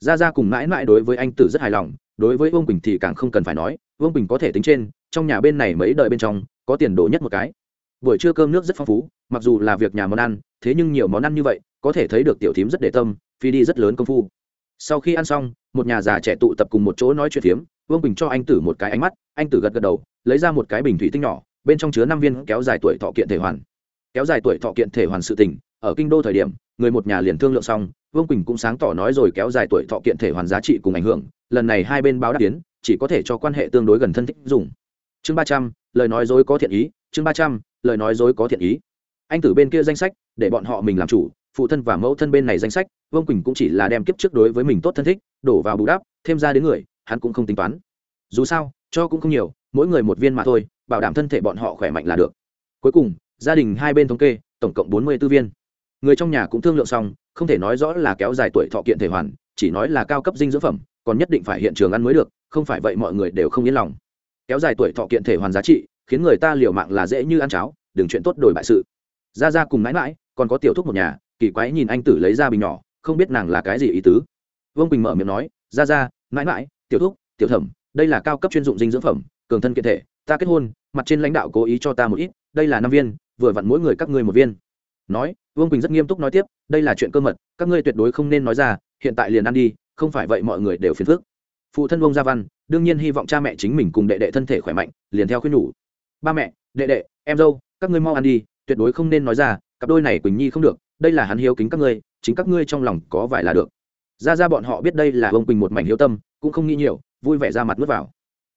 Gia gia cùng mãi mãi đối với anh tử rất hài lòng, đối với vương quỳnh thì càng không cần phải nói, vương quỳnh có thể tính trên, trong nhà bên này mấy đời bên trong, có tiền đồ nhất một cái. Buổi trưa cơm nước rất phong phú, mặc dù là việc nhà món ăn, thế nhưng nhiều món ăn như vậy, có thể thấy được tiểu thím rất để tâm, phi đi rất lớn công phu. Sau khi ăn xong, một nhà già trẻ tụ tập cùng một chỗ nói chuyện phiếm, vương bình cho anh tử một cái ánh mắt, anh tử gật gật đầu, lấy ra một cái bình thủy tinh nhỏ, bên trong chứa năm viên kéo dài tuổi thọ kiện thể hoàn. Kéo dài tuổi thọ kiện thể hoàn sự tình ở kinh đô thời điểm, người một nhà liền thương lượng xong, vương quỳnh cũng sáng tỏ nói rồi kéo dài tuổi thọ kiện thể hoàn giá trị cùng ảnh hưởng, lần này hai bên báo đáp tiến chỉ có thể cho quan hệ tương đối gần thân thích dùng. Chương ba trăm, lời nói dối có thiện ý, chương ba trăm, lời nói dối có thiện ý. Anh tử bên kia danh sách, để bọn họ mình làm chủ, phụ thân và mẫu thân bên này danh sách, vương quỳnh cũng chỉ là đem kiếp trước đối với mình tốt thân thích, đổ vào bù đắp, thêm ra đến người, hắn cũng không tính toán. Dù sao, cho cũng không nhiều, mỗi người một viên mà thôi, bảo đảm thân thể bọn họ khỏe mạnh là được. Cuối cùng, gia đình hai bên thống kê, tổng cộng bốn mươi b ố viên người trong nhà cũng thương lượng xong, không thể nói rõ là kéo dài tuổi thọ kiện thể hoàn, chỉ nói là cao cấp dinh dưỡng phẩm, còn nhất định phải hiện trường ăn mới được, không phải vậy mọi người đều không yên lòng. Kéo dài tuổi thọ kiện thể hoàn giá trị, khiến người ta liều mạng là dễ như ăn cháo, đừng chuyện tốt đổi bại sự. Ra ra cùng mãi mãi, còn có tiểu thúc một nhà, kỳ quái nhìn anh tử lấy ra bình nhỏ, không biết nàng là cái gì ý tứ. Vương quỳnh mở miệng nói ra ra mãi mãi, tiểu thúc, tiểu thẩm, đây là cao cấp chuyên dụng dinh dưỡng phẩm, cường thân kiện thể, ta kết hôn, mặt trên lãnh đạo cố ý cho ta một ít, đây là năm viên, vừa vặn mỗi người các ngươi một viên nói, vương quỳnh rất nghiêm túc nói tiếp, đây là chuyện cơ mật, các ngươi tuyệt đối không nên nói ra, hiện tại liền ăn đi, không phải vậy mọi người đều phiền phức. Phụ thân Vương gia văn, đương nhiên hy vọng cha mẹ chính mình cùng đệ đệ thân thể khỏe mạnh, liền theo khuyên nhủ. Ba mẹ, đệ đệ, em dâu, các ngươi mau ăn đi, tuyệt đối không nên nói ra, cặp đôi này quỳnh nhi không được, đây là hắn hiếu kính các ngươi, chính các ngươi trong lòng có vài là được. Ra ra bọn họ biết đây là ông quỳnh một mảnh hiếu tâm, cũng không nghĩ nhiều, vui vẻ ra mặt nuốt vào.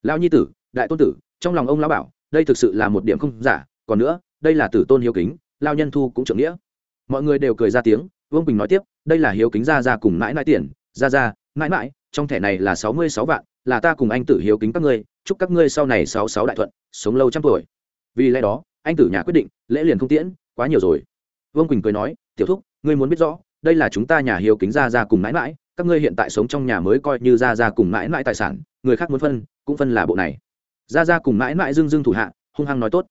Lão nhi tử, đại tôn tử, trong lòng ông lão bảo, đây thực sự là một điểm không giả, còn nữa, đây là tử tôn hiếu kính lao nhân thu cũng trưởng nghĩa. Mọi người đều cười ra tiếng, vương bình nói tiếp, đây là hiếu kính ra ra cùng mãi mãi tiền. Ra ra mãi mãi trong thẻ này là sáu mươi sáu vạn, là ta cùng anh tử hiếu kính các ngươi, chúc các ngươi sau này sáu sáu đại thuận, sống lâu trăm tuổi. Vì lẽ đó, anh tử nhà quyết định, lễ liền không tiễn, quá nhiều rồi. Vương quỳnh cười nói, tiểu thúc, ngươi muốn biết rõ, đây là chúng ta nhà hiếu kính ra ra cùng mãi mãi các ngươi hiện tại sống trong nhà mới coi như ra ra cùng mãi mãi tài sản, người khác muốn phân, cũng phân là bộ này. Ra ra cùng mãi mãi dưng dưng thủ hạ, hung hăng nói tốt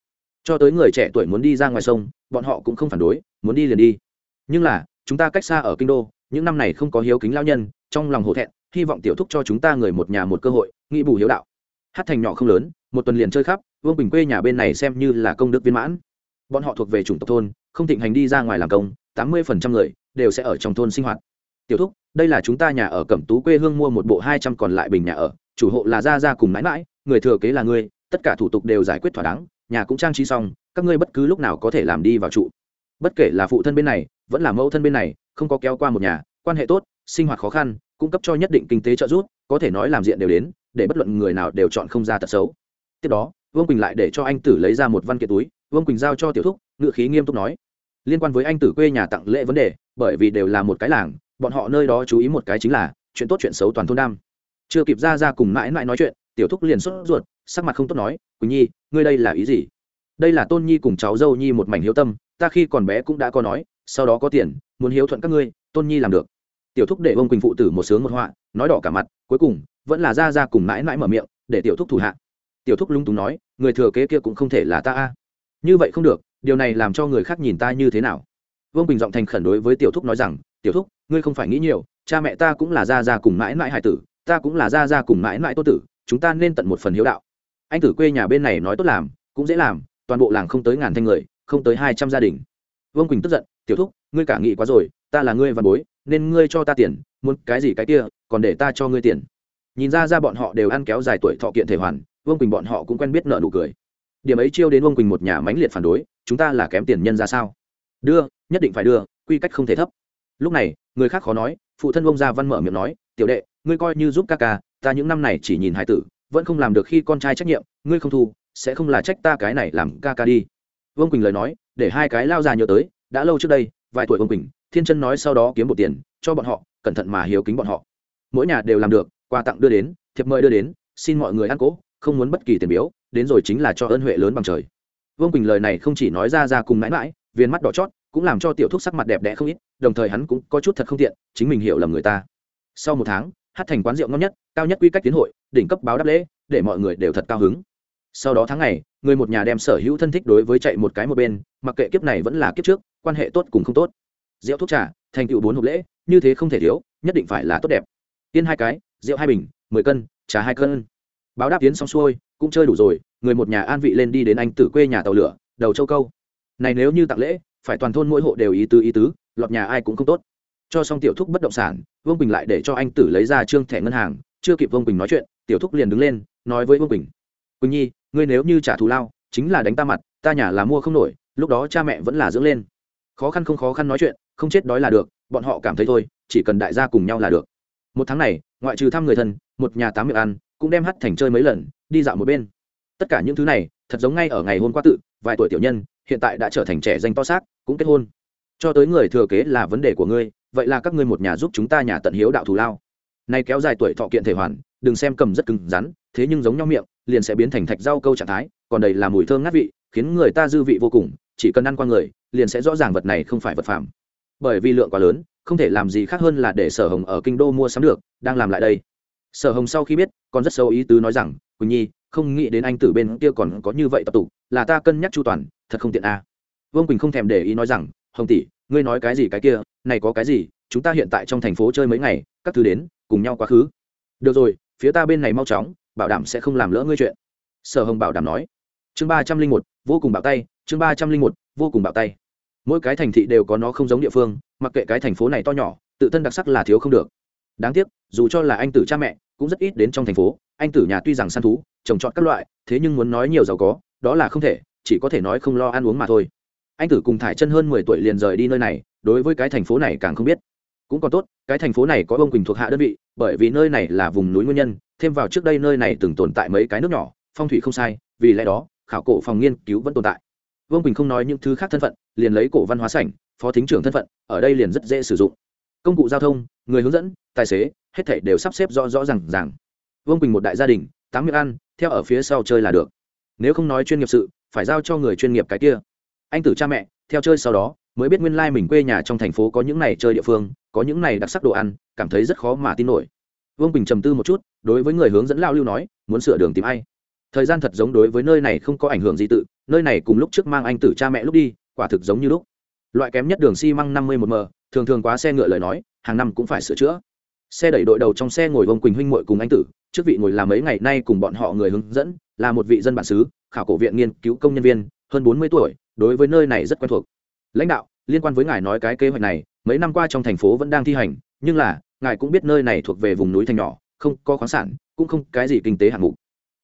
cho tới người trẻ tuổi muốn đi ra ngoài sông, bọn họ cũng không phản đối, muốn đi liền đi. Nhưng là, chúng ta cách xa ở kinh đô, những năm này không có hiếu kính lao nhân, trong lòng hổ thẹn, hy vọng tiểu thúc cho chúng ta người một nhà một cơ hội, nghĩ bù hiếu đạo. Hát thành nhỏ không lớn, một tuần liền chơi khắp, vương bình quê nhà bên này xem như là công đức viên mãn. Bọn họ thuộc về chủng tộc thôn, không thịnh hành đi ra ngoài làm công, tám mươi phần trăm người đều sẽ ở trong thôn sinh hoạt. Tiểu thúc, đây là chúng ta nhà ở cẩm tú quê hương mua một bộ hai trăm còn lại bình nhà ở, chủ hộ là gia gia cùng mãi mãi, người thừa kế là ngươi, tất cả thủ tục đều giải quyết thỏa đáng nhà cũng trang trí xong, các ngươi bất cứ lúc nào có thể làm đi vào trụ. Bất kể là phụ thân bên này, vẫn là mẫu thân bên này, không có kéo qua một nhà, quan hệ tốt, sinh hoạt khó khăn, cung cấp cho nhất định kinh tế trợ giúp, có thể nói làm diện đều đến, để bất luận người nào đều chọn không ra tật xấu. Tiếp đó, vương quỳnh lại để cho anh tử lấy ra một văn kiện túi, vương quỳnh giao cho tiểu thúc, ngự khí nghiêm túc nói. Liên quan với anh tử quê nhà tặng lễ vấn đề, bởi vì đều là một cái làng, bọn họ nơi đó chú ý một cái chính là, chuyện tốt chuyện xấu toàn thôn nam chưa kịp ra ra cùng mãi mãi nói chuyện, tiểu thúc liền sốt ruột sắc mặt không tốt nói, quỳnh nhi, ngươi đây là ý gì? Đây là tôn nhi cùng cháu dâu nhi một mảnh hiếu tâm, ta khi còn bé cũng đã có nói, sau đó có tiền, muốn hiếu thuận các ngươi, tôn nhi làm được. Tiểu thúc để ông quỳnh phụ tử một sướng một họa, nói đỏ cả mặt, cuối cùng, vẫn là ra ra cùng mãi mãi mở miệng, để tiểu thúc thủ hạ. Tiểu thúc lung túng nói, người thừa kế kia cũng không thể là ta a. Như vậy không được, điều này làm cho người khác nhìn ta như thế nào? Vương bình giọng thành khẩn đối với tiểu thúc nói rằng, tiểu thúc, ngươi không phải nghĩ nhiều, cha mẹ ta cũng là gia gia cùng mãi mãi hải tử, ta cũng là gia gia cùng mãi mãi tô tử, chúng ta nên tận một phần hiếu đạo anh tử quê nhà bên này nói tốt làm, cũng dễ làm, toàn bộ làng không tới ngàn thanh người, không tới hai trăm gia đình. Vương quỳnh tức giận, tiểu thúc, ngươi cả nghị quá rồi, ta là ngươi văn bối, nên ngươi cho ta tiền, muốn cái gì cái kia, còn để ta cho ngươi tiền. Nhìn ra ra bọn họ đều ăn kéo dài tuổi thọ kiện thể hoàn, vương quỳnh bọn họ cũng quen biết nợ nụ cười. Điểm ấy chiêu đến vương quỳnh một nhà mãnh liệt phản đối, chúng ta là kém tiền nhân ra sao? Đưa, nhất định phải đưa, quy cách không thể thấp. Lúc này, người khác khó nói, phụ thân ông gia văn mở miệng nói, tiểu đệ, ngươi coi như giúp ca ca, ta những năm này chỉ nhìn hai tử vẫn không làm được khi con trai trách nhiệm, ngươi không thu, sẽ không là trách ta cái này làm ca ca đi. Vương quỳnh lời nói, để hai cái lao già nhớ tới, đã lâu trước đây, vài tuổi vương quỳnh, thiên chân nói sau đó kiếm một tiền, cho bọn họ, cẩn thận mà hiếu kính bọn họ. Mỗi nhà đều làm được, quà tặng đưa đến, thiệp mời đưa đến, xin mọi người ăn cỗ, không muốn bất kỳ tiền biếu, đến rồi chính là cho ơn huệ lớn bằng trời. Vương quỳnh lời này không chỉ nói ra ra cùng mãi mãi viên mắt đỏ chót, cũng làm cho tiểu thúc sắc mặt đẹp đẽ không ít, đồng thời hắn cũng có chút thật không tiện, chính mình hiểu lầm người ta. Sau một tháng hát thành quán rượu ngon nhất, cao nhất quy cách tiến hội, đỉnh cấp báo đáp lễ, để mọi người đều thật cao hứng. Sau đó tháng ngày, người một nhà đem sở hữu thân thích đối với chạy một cái một bên, mặc kệ kiếp này vẫn là kiếp trước, quan hệ tốt cùng không tốt. Rượu thuốc trà, thành tựu bốn hộp lễ, như thế không thể thiếu, nhất định phải là tốt đẹp. Tiên hai cái, rượu hai bình, mười cân, trà hai cân. Báo đáp tiến xong xuôi, cũng chơi đủ rồi, người một nhà an vị lên đi đến anh tử quê nhà tàu lửa, đầu châu câu. Này nếu như tặng lễ, phải toàn thôn mỗi hộ đều ý tứ ý tứ, lọt nhà ai cũng không tốt cho xong tiểu thúc bất động sản, vương bình lại để cho anh tử lấy ra trương thẻ ngân hàng, chưa kịp vương bình nói chuyện, tiểu thúc liền đứng lên, nói với vương bình quỳnh nhi, ngươi nếu như trả thù lao, chính là đánh ta mặt, ta nhà là mua không nổi, lúc đó cha mẹ vẫn là dưỡng lên. Khó khăn không khó khăn nói chuyện, không chết đói là được, bọn họ cảm thấy thôi, chỉ cần đại gia cùng nhau là được. Một tháng này, ngoại trừ thăm người thân, một nhà tám miệng ăn, cũng đem hắt thành chơi mấy lần, đi dạo một bên. Tất cả những thứ này, thật giống ngay ở ngày hôm qua tự, vài tuổi tiểu nhân, hiện tại đã trở thành trẻ danh to xác, cũng kết hôn cho tới người thừa kế là vấn đề của ngươi, vậy là các ngươi một nhà giúp chúng ta nhà tận hiếu đạo thù lao. Nay kéo dài tuổi thọ kiện thể hoàn, đừng xem cầm rất cứng rắn, thế nhưng giống nhau miệng, liền sẽ biến thành thạch rau câu trạng thái, còn đây là mùi thơm ngát vị, khiến người ta dư vị vô cùng, chỉ cần ăn qua người, liền sẽ rõ ràng vật này không phải vật phẩm bởi vì lượng quá lớn, không thể làm gì khác hơn là để sở hồng ở kinh đô mua sắm được, đang làm lại đây. Sở hồng sau khi biết, còn rất sâu ý tứ nói rằng, quỳnh nhi, không nghĩ đến anh tử bên kia còn có như vậy tập tụ, là ta cân nhắc chu toàn, thật không tiện a. À. vương quỳnh không thèm để ý nói rằng hồng tỷ, ngươi nói cái gì cái kia, này có cái gì, chúng ta hiện tại trong thành phố chơi mấy ngày, các thứ đến, cùng nhau quá khứ. Được rồi, phía ta bên này mau chóng, bảo đảm sẽ không làm lỡ ngươi chuyện. Sở hồng bảo đảm nói. Chương ba trăm linh một, vô cùng bạo tay, chương ba trăm linh một, vô cùng bạo tay. Mỗi cái thành thị đều có nó không giống địa phương, mặc kệ cái thành phố này to nhỏ, tự thân đặc sắc là thiếu không được. Đáng tiếc, dù cho là anh tử cha mẹ, cũng rất ít đến trong thành phố. Anh tử nhà tuy rằng săn thú, trồng trọt các loại, thế nhưng muốn nói nhiều giàu có, đó là không thể, chỉ có thể nói không lo ăn uống mà thôi anh tử cùng thải chân hơn mười tuổi liền rời đi nơi này, đối với cái thành phố này càng không biết. Cũng còn tốt, cái thành phố này có ông quỳnh thuộc hạ đơn vị, bởi vì nơi này là vùng núi nguyên nhân, thêm vào trước đây nơi này từng tồn tại mấy cái nước nhỏ, phong thủy không sai, vì lẽ đó, khảo cổ phòng nghiên cứu vẫn tồn tại. Vương quỳnh không nói những thứ khác thân phận, liền lấy cổ văn hóa sảnh, phó thính trưởng thân phận, ở đây liền rất dễ sử dụng. Công cụ giao thông, người hướng dẫn, tài xế, hết thảy đều sắp xếp rõ rõ r à n g r à n g vương quỳnh một đại gia đình, tám miệng ăn, theo ở phía sau chơi là được. Nếu không nói chuyên nghiệp sự, phải giao cho người chuyên nghiệp cái kia anh tử cha mẹ, theo chơi sau đó, mới biết nguyên lai、like、mình quê nhà trong thành phố có những này chơi địa phương, có những này đặc sắc đồ ăn, cảm thấy rất khó mà tin nổi. Vương quỳnh trầm tư một chút, đối với người hướng dẫn lao lưu nói, muốn sửa đường tìm ai? Thời gian thật giống đối với nơi này không có ảnh hưởng gì tự, nơi này cùng lúc trước mang anh tử cha mẹ lúc đi, quả thực giống như lúc. Loại kém nhất đường xi măng năm mươi một m, thường thường quá xe ngựa lời nói, hàng năm cũng phải sửa chữa. Xe đẩy đội đầu trong xe ngồi vông quỳnh huynh muội cùng anh tử, trước vị ngồi làm mấy ngày nay cùng bọn họ người hướng dẫn, là một vị dân bản xứ, khảo cổ viện nghiên cứu công nhân viên, hơn bốn mươi tuổi đối với nơi này rất quen thuộc. Lãnh đạo, liên quan với ngài nói cái kế hoạch này, mấy năm qua trong thành phố vẫn đang thi hành, nhưng là, ngài cũng biết nơi này thuộc về vùng núi thành nhỏ, không có khoáng sản, cũng không cái gì kinh tế hạng mục.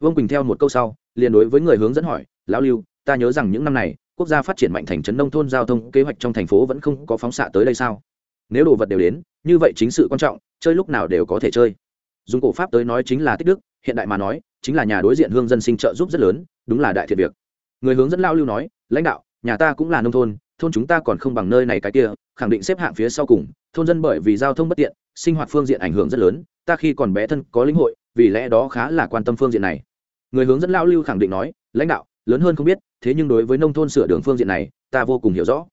Vương quỳnh theo một câu sau, liền đối với người hướng dẫn hỏi, lão lưu, ta nhớ rằng những năm này, quốc gia phát triển mạnh thành trấn nông thôn giao thông, kế hoạch trong thành phố vẫn không có phóng xạ tới đây sao? Nếu đồ vật đều đến, như vậy chính sự quan trọng, chơi lúc nào đều có thể chơi. Dùng cổ pháp tới nói chính là tích đức, hiện đại mà nói, chính là nhà đối diện hương dân sinh trợ giúp rất lớn, đúng là đại thiệt việc. Người hướng dẫn lao lưu nói lãnh đạo, nhà ta cũng là nông thôn thôn chúng ta còn không bằng nơi này cái kia, khẳng định xếp hạng phía sau cùng, thôn dân bởi vì giao thông bất tiện, sinh hoạt phương diện ảnh hưởng rất lớn, ta khi còn bé thân có lĩnh hội, vì lẽ đó khá là quan tâm phương diện này. Người hướng dẫn lao lưu khẳng định nói, lãnh đạo, lớn hơn không biết, thế nhưng đối với nông thôn sửa đường phương diện này, ta vô cùng hiểu rõ.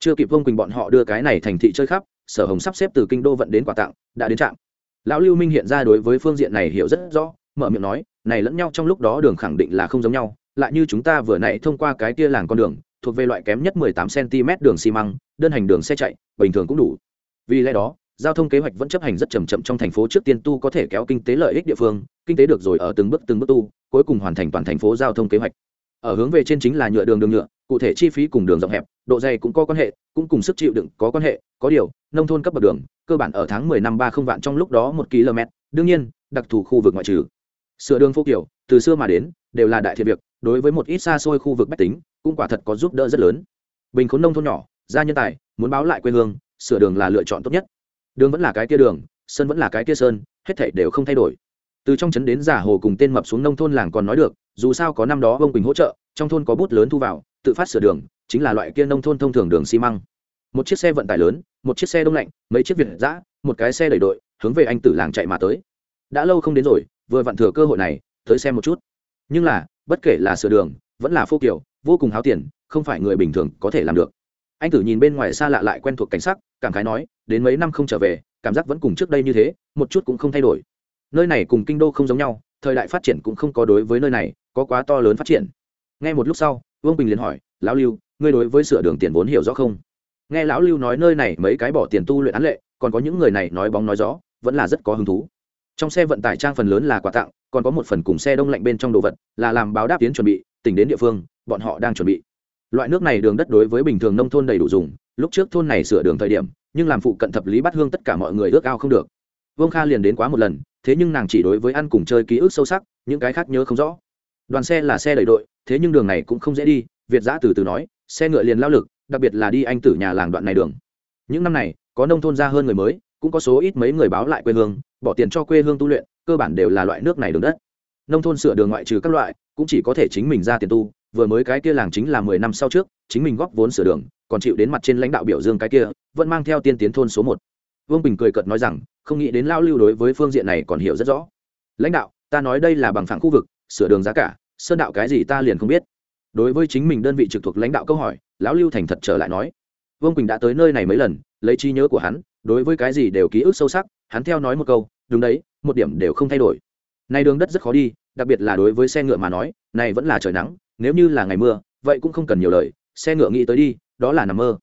Chưa kịp vông quỳnh bọn họ đưa cái này thành thị chơi khắp, sở hồng sắp xếp từ kinh đô vận đến quà tặng, đã đến trạm. Lão lưu minh hiện ra đối với phương diện này hiểu rất rõ, mở miệng nói, này lẫn nhau trong lúc đó đường khẳng định là không giống nhau lại như chúng ta vừa nãy thông qua cái kia làng con đường, thuộc về loại kém nhất 18 cm đường xi măng, đơn hành đường xe chạy, bình thường cũng đủ. Vì lẽ đó, giao thông kế hoạch vẫn chấp hành rất chậm chậm trong thành phố trước tiên tu có thể kéo kinh tế lợi ích địa phương, kinh tế được rồi ở từng bước từng bước tu, cuối cùng hoàn thành toàn thành phố giao thông kế hoạch. Ở hướng về trên chính là nhựa đường đường nhựa, cụ thể chi phí cùng đường rộng hẹp, độ dày cũng có quan hệ, cũng cùng sức chịu đựng có quan hệ, có điều, nông thôn cấp bậc đường, cơ bản ở tháng 10 năm ba không vạn trong lúc đó một km đương nhiên, đặc thù khu vực ngoại trừ. Sửa đường phố kiểu, từ xưa mà đến, đều là đại thiệt việc đối với một ít xa xôi khu vực bách tính, cũng quả thật có giúp đỡ rất lớn. Bình khốn nông thôn nhỏ ra nhân tài, muốn báo lại quê hương, sửa đường là lựa chọn tốt nhất. Đường vẫn là cái kia đường, sơn vẫn là cái kia sơn, hết thảy đều không thay đổi. Từ trong trấn đến giả hồ cùng tên mập xuống nông thôn làng còn nói được, dù sao có năm đó ông bình hỗ trợ, trong thôn có bút lớn thu vào, tự phát sửa đường, chính là loại kia nông thôn thông thường đường xi măng. Một chiếc xe vận tải lớn, một chiếc xe đông lạnh, mấy chiếc việt giã một cái xe đẩy đội, hướng về anh tử làng chạy mà tới. Đã lâu không đến rồi, vừa vặn thừa cơ hội này, tới xem một chút. Nhưng là bất kể là sửa đường, vẫn là phô kiểu, vô cùng háo tiền, không phải người bình thường có thể làm được. Anh tử nhìn bên ngoài xa lạ lại quen thuộc cảnh sắc, cảm khái nói, đến mấy năm không trở về, cảm giác vẫn cùng trước đây như thế, một chút cũng không thay đổi. Nơi này cùng kinh đô không giống nhau, thời đại phát triển cũng không có đối với nơi này có quá to lớn phát triển. Ngay một lúc sau, vương bình liền hỏi, lão lưu, ngươi đối với sửa đường tiền vốn hiểu rõ không? Nghe lão lưu nói nơi này mấy cái bỏ tiền tu luyện án lệ, còn có những người này nói bóng nói rõ vẫn là rất có hứng thú. Trong xe vận tải trang phần lớn là quà tặng còn có một phần cùng xe đông lạnh bên trong đồ vật, là làm báo đáp tiến chuẩn bị, tỉnh đến địa phương, bọn họ đang chuẩn bị. Loại nước này đường đất đối với bình thường nông thôn đầy đủ dùng, lúc trước thôn này sửa đường thời điểm, nhưng làm phụ cận thập lý bắt hương tất cả mọi người ước ao không được. Vương kha liền đến quá một lần, thế nhưng nàng chỉ đối với ăn cùng chơi ký ức sâu sắc, những cái khác nhớ không rõ. Đoàn xe là xe đẩy đội, thế nhưng đường này cũng không dễ đi, việt giã từ từ nói, xe ngựa liền lao lực, đặc biệt là đi anh tử nhà làng đoạn này đường. Những năm này, có nông thôn ra hơn người mới, cũng có số ít mấy người báo lại quê hương, bỏ tiền cho quê hương tu luyện cơ bản đều là loại nước này đường đất. Nông thôn sửa đường ngoại trừ các loại, cũng chỉ có thể chính mình ra tiền tu, vừa mới cái kia làng chính là mười năm sau trước, chính mình góp vốn sửa đường, còn chịu đến mặt trên lãnh đạo biểu dương cái kia, vẫn mang theo tiên tiến thôn số một. Vương bình cười cợt nói rằng, không nghĩ đến lao lưu đối với phương diện này còn hiểu rất rõ. Lãnh đạo, ta nói đây là bằng phẳng khu vực, sửa đường giá cả, sơn đạo cái gì ta liền không biết. Đối với chính mình đơn vị trực thuộc lãnh đạo câu hỏi, lão lưu thành thật trở lại nói. Vương quỳnh đã tới nơi này mấy lần, lấy trí nhớ của hắn, đối với cái gì đều ký ức sâu sắc, hắn theo nói một câu đúng đấy, một điểm đều không thay đổi. Nay đường đất rất khó đi, đặc biệt là đối với xe ngựa mà nói, này vẫn là trời nắng, nếu như là ngày mưa, vậy cũng không cần nhiều lời, xe ngựa nghĩ tới đi, đó là nằm mơ.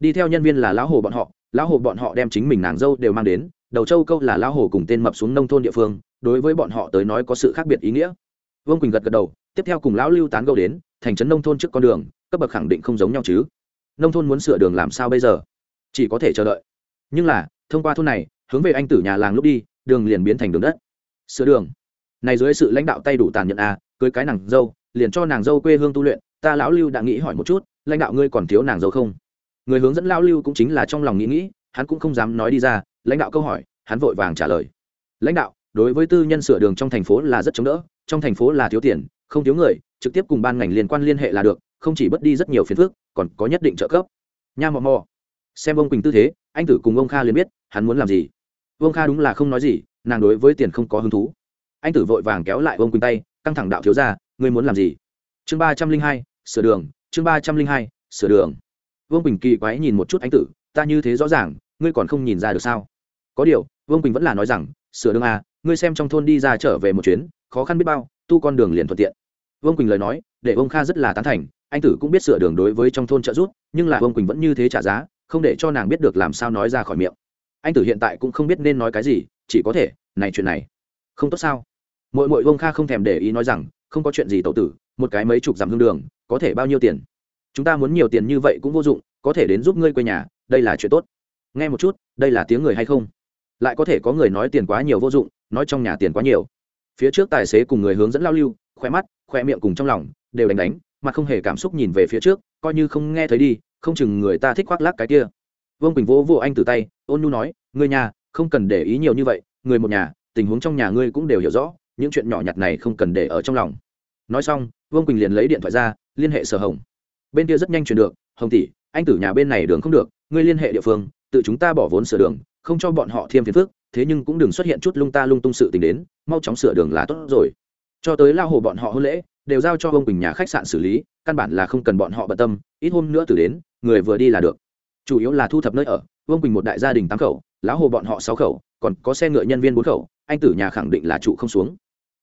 Đi theo nhân viên là lão hồ bọn họ, lão hồ bọn họ đem chính mình nàng dâu đều mang đến, đầu châu câu là lão hồ cùng tên mập xuống nông thôn địa phương, đối với bọn họ tới nói có sự khác biệt ý nghĩa. Vương quỳnh gật gật đầu, tiếp theo cùng lão lưu tán gâu đến, thành trấn nông thôn trước con đường, cấp bậc khẳng định không giống nhau chứ. Nông thôn muốn sửa đường làm sao bây giờ? Chỉ có thể chờ đợi. Nhưng là, thông qua thôn này, hướng về anh tử nhà làng lúc đi đường liền biến thành đường đất. Sửa đường. Này dưới sự lãnh đạo tay đủ tàn nhẫn à cưới cái nàng dâu, liền cho nàng dâu quê hương tu luyện, ta lão lưu đã nghĩ hỏi một chút, lãnh đạo ngươi còn thiếu nàng dâu không? Người hướng dẫn lão lưu cũng chính là trong lòng nghĩ nghĩ, hắn cũng không dám nói đi ra, lãnh đạo câu hỏi, hắn vội vàng trả lời. Lãnh đạo, đối với tư nhân sửa đường trong thành phố là rất chống đỡ, trong thành phố là thiếu tiền, không thiếu người, trực tiếp cùng ban ngành liên quan liên hệ là được, không chỉ bất đi rất nhiều phiền phức, còn có nhất định trợ cấp. Nha mò mò. Xem ông quỳnh tư thế, anh tử cùng ông kha liền biết, hắn muốn làm gì. Vương kha đúng là không nói gì, nàng đối với tiền không có hứng thú. Anh tử vội vàng kéo lại Vương quỳnh tay, căng thẳng đạo thiếu ra ngươi muốn làm gì? Chương ba trăm linh hai, sửa đường, chương ba trăm linh hai, sửa đường. Vương quỳnh kỳ quái nhìn một chút anh tử, ta như thế rõ ràng, ngươi còn không nhìn ra được sao? Có điều, vương quỳnh vẫn là nói rằng, sửa đường à ngươi xem trong thôn đi ra trở về một chuyến, khó khăn biết bao, tu con đường liền thuận tiện. Vương quỳnh lời nói, để ông kha rất là tán thành, anh tử cũng biết sửa đường đối với trong thôn trợ giúp, nhưng là vương quỳnh vẫn như thế trả giá, không để cho nàng biết được làm sao nói ra khỏi miệng anh tử hiện tại cũng không biết nên nói cái gì, chỉ có thể, này chuyện này, không tốt sao? Mỗi mỗi vương kha không thèm để ý nói rằng, không có chuyện gì tẩu tử, một cái mấy chục dặm hương đường, có thể bao nhiêu tiền? Chúng ta muốn nhiều tiền như vậy cũng vô dụng, có thể đến giúp ngươi quê nhà, đây là chuyện tốt. Nghe một chút, đây là tiếng người hay không? Lại có thể có người nói tiền quá nhiều vô dụng, nói trong nhà tiền quá nhiều. Phía trước tài xế cùng người hướng dẫn lao lưu khoe mắt khoe miệng cùng trong lòng, đều đánh đánh, mà không hề cảm xúc nhìn về phía trước, coi như không nghe thấy đi, không chừng người ta thích khoác lác cái kia vương quỳnh vỗ vỗ anh từ tay, ôn nhu nói người nhà, không cần để ý nhiều như vậy, người một nhà, tình huống trong nhà ngươi cũng đều hiểu rõ, những chuyện nhỏ nhặt này không cần để ở trong lòng. Nói xong, vương quỳnh liền lấy điện thoại ra, liên hệ sở hồng. Bên kia rất nhanh chuyển được, hồng tỷ, anh tử nhà bên này đường không được, ngươi liên hệ địa phương, tự chúng ta bỏ vốn sửa đường, không cho bọn họ thêm phiền phức, thế nhưng cũng đừng xuất hiện chút lung ta lung tung sự tình đến, mau chóng sửa đường là tốt rồi. Cho tới lao hồ bọn họ hôn lễ, đều giao cho ông quỳnh nhà khách sạn xử lý, căn bản là không cần bọn họ bận tâm, ít hôm nữa từ đến, người vừa đi là được chủ yếu là thu thập nơi ở, vương quỳnh một đại gia đình tám khẩu, lão hồ bọn họ sáu khẩu, còn có xe ngựa nhân viên bốn khẩu, anh tử nhà khẳng định là trụ không xuống.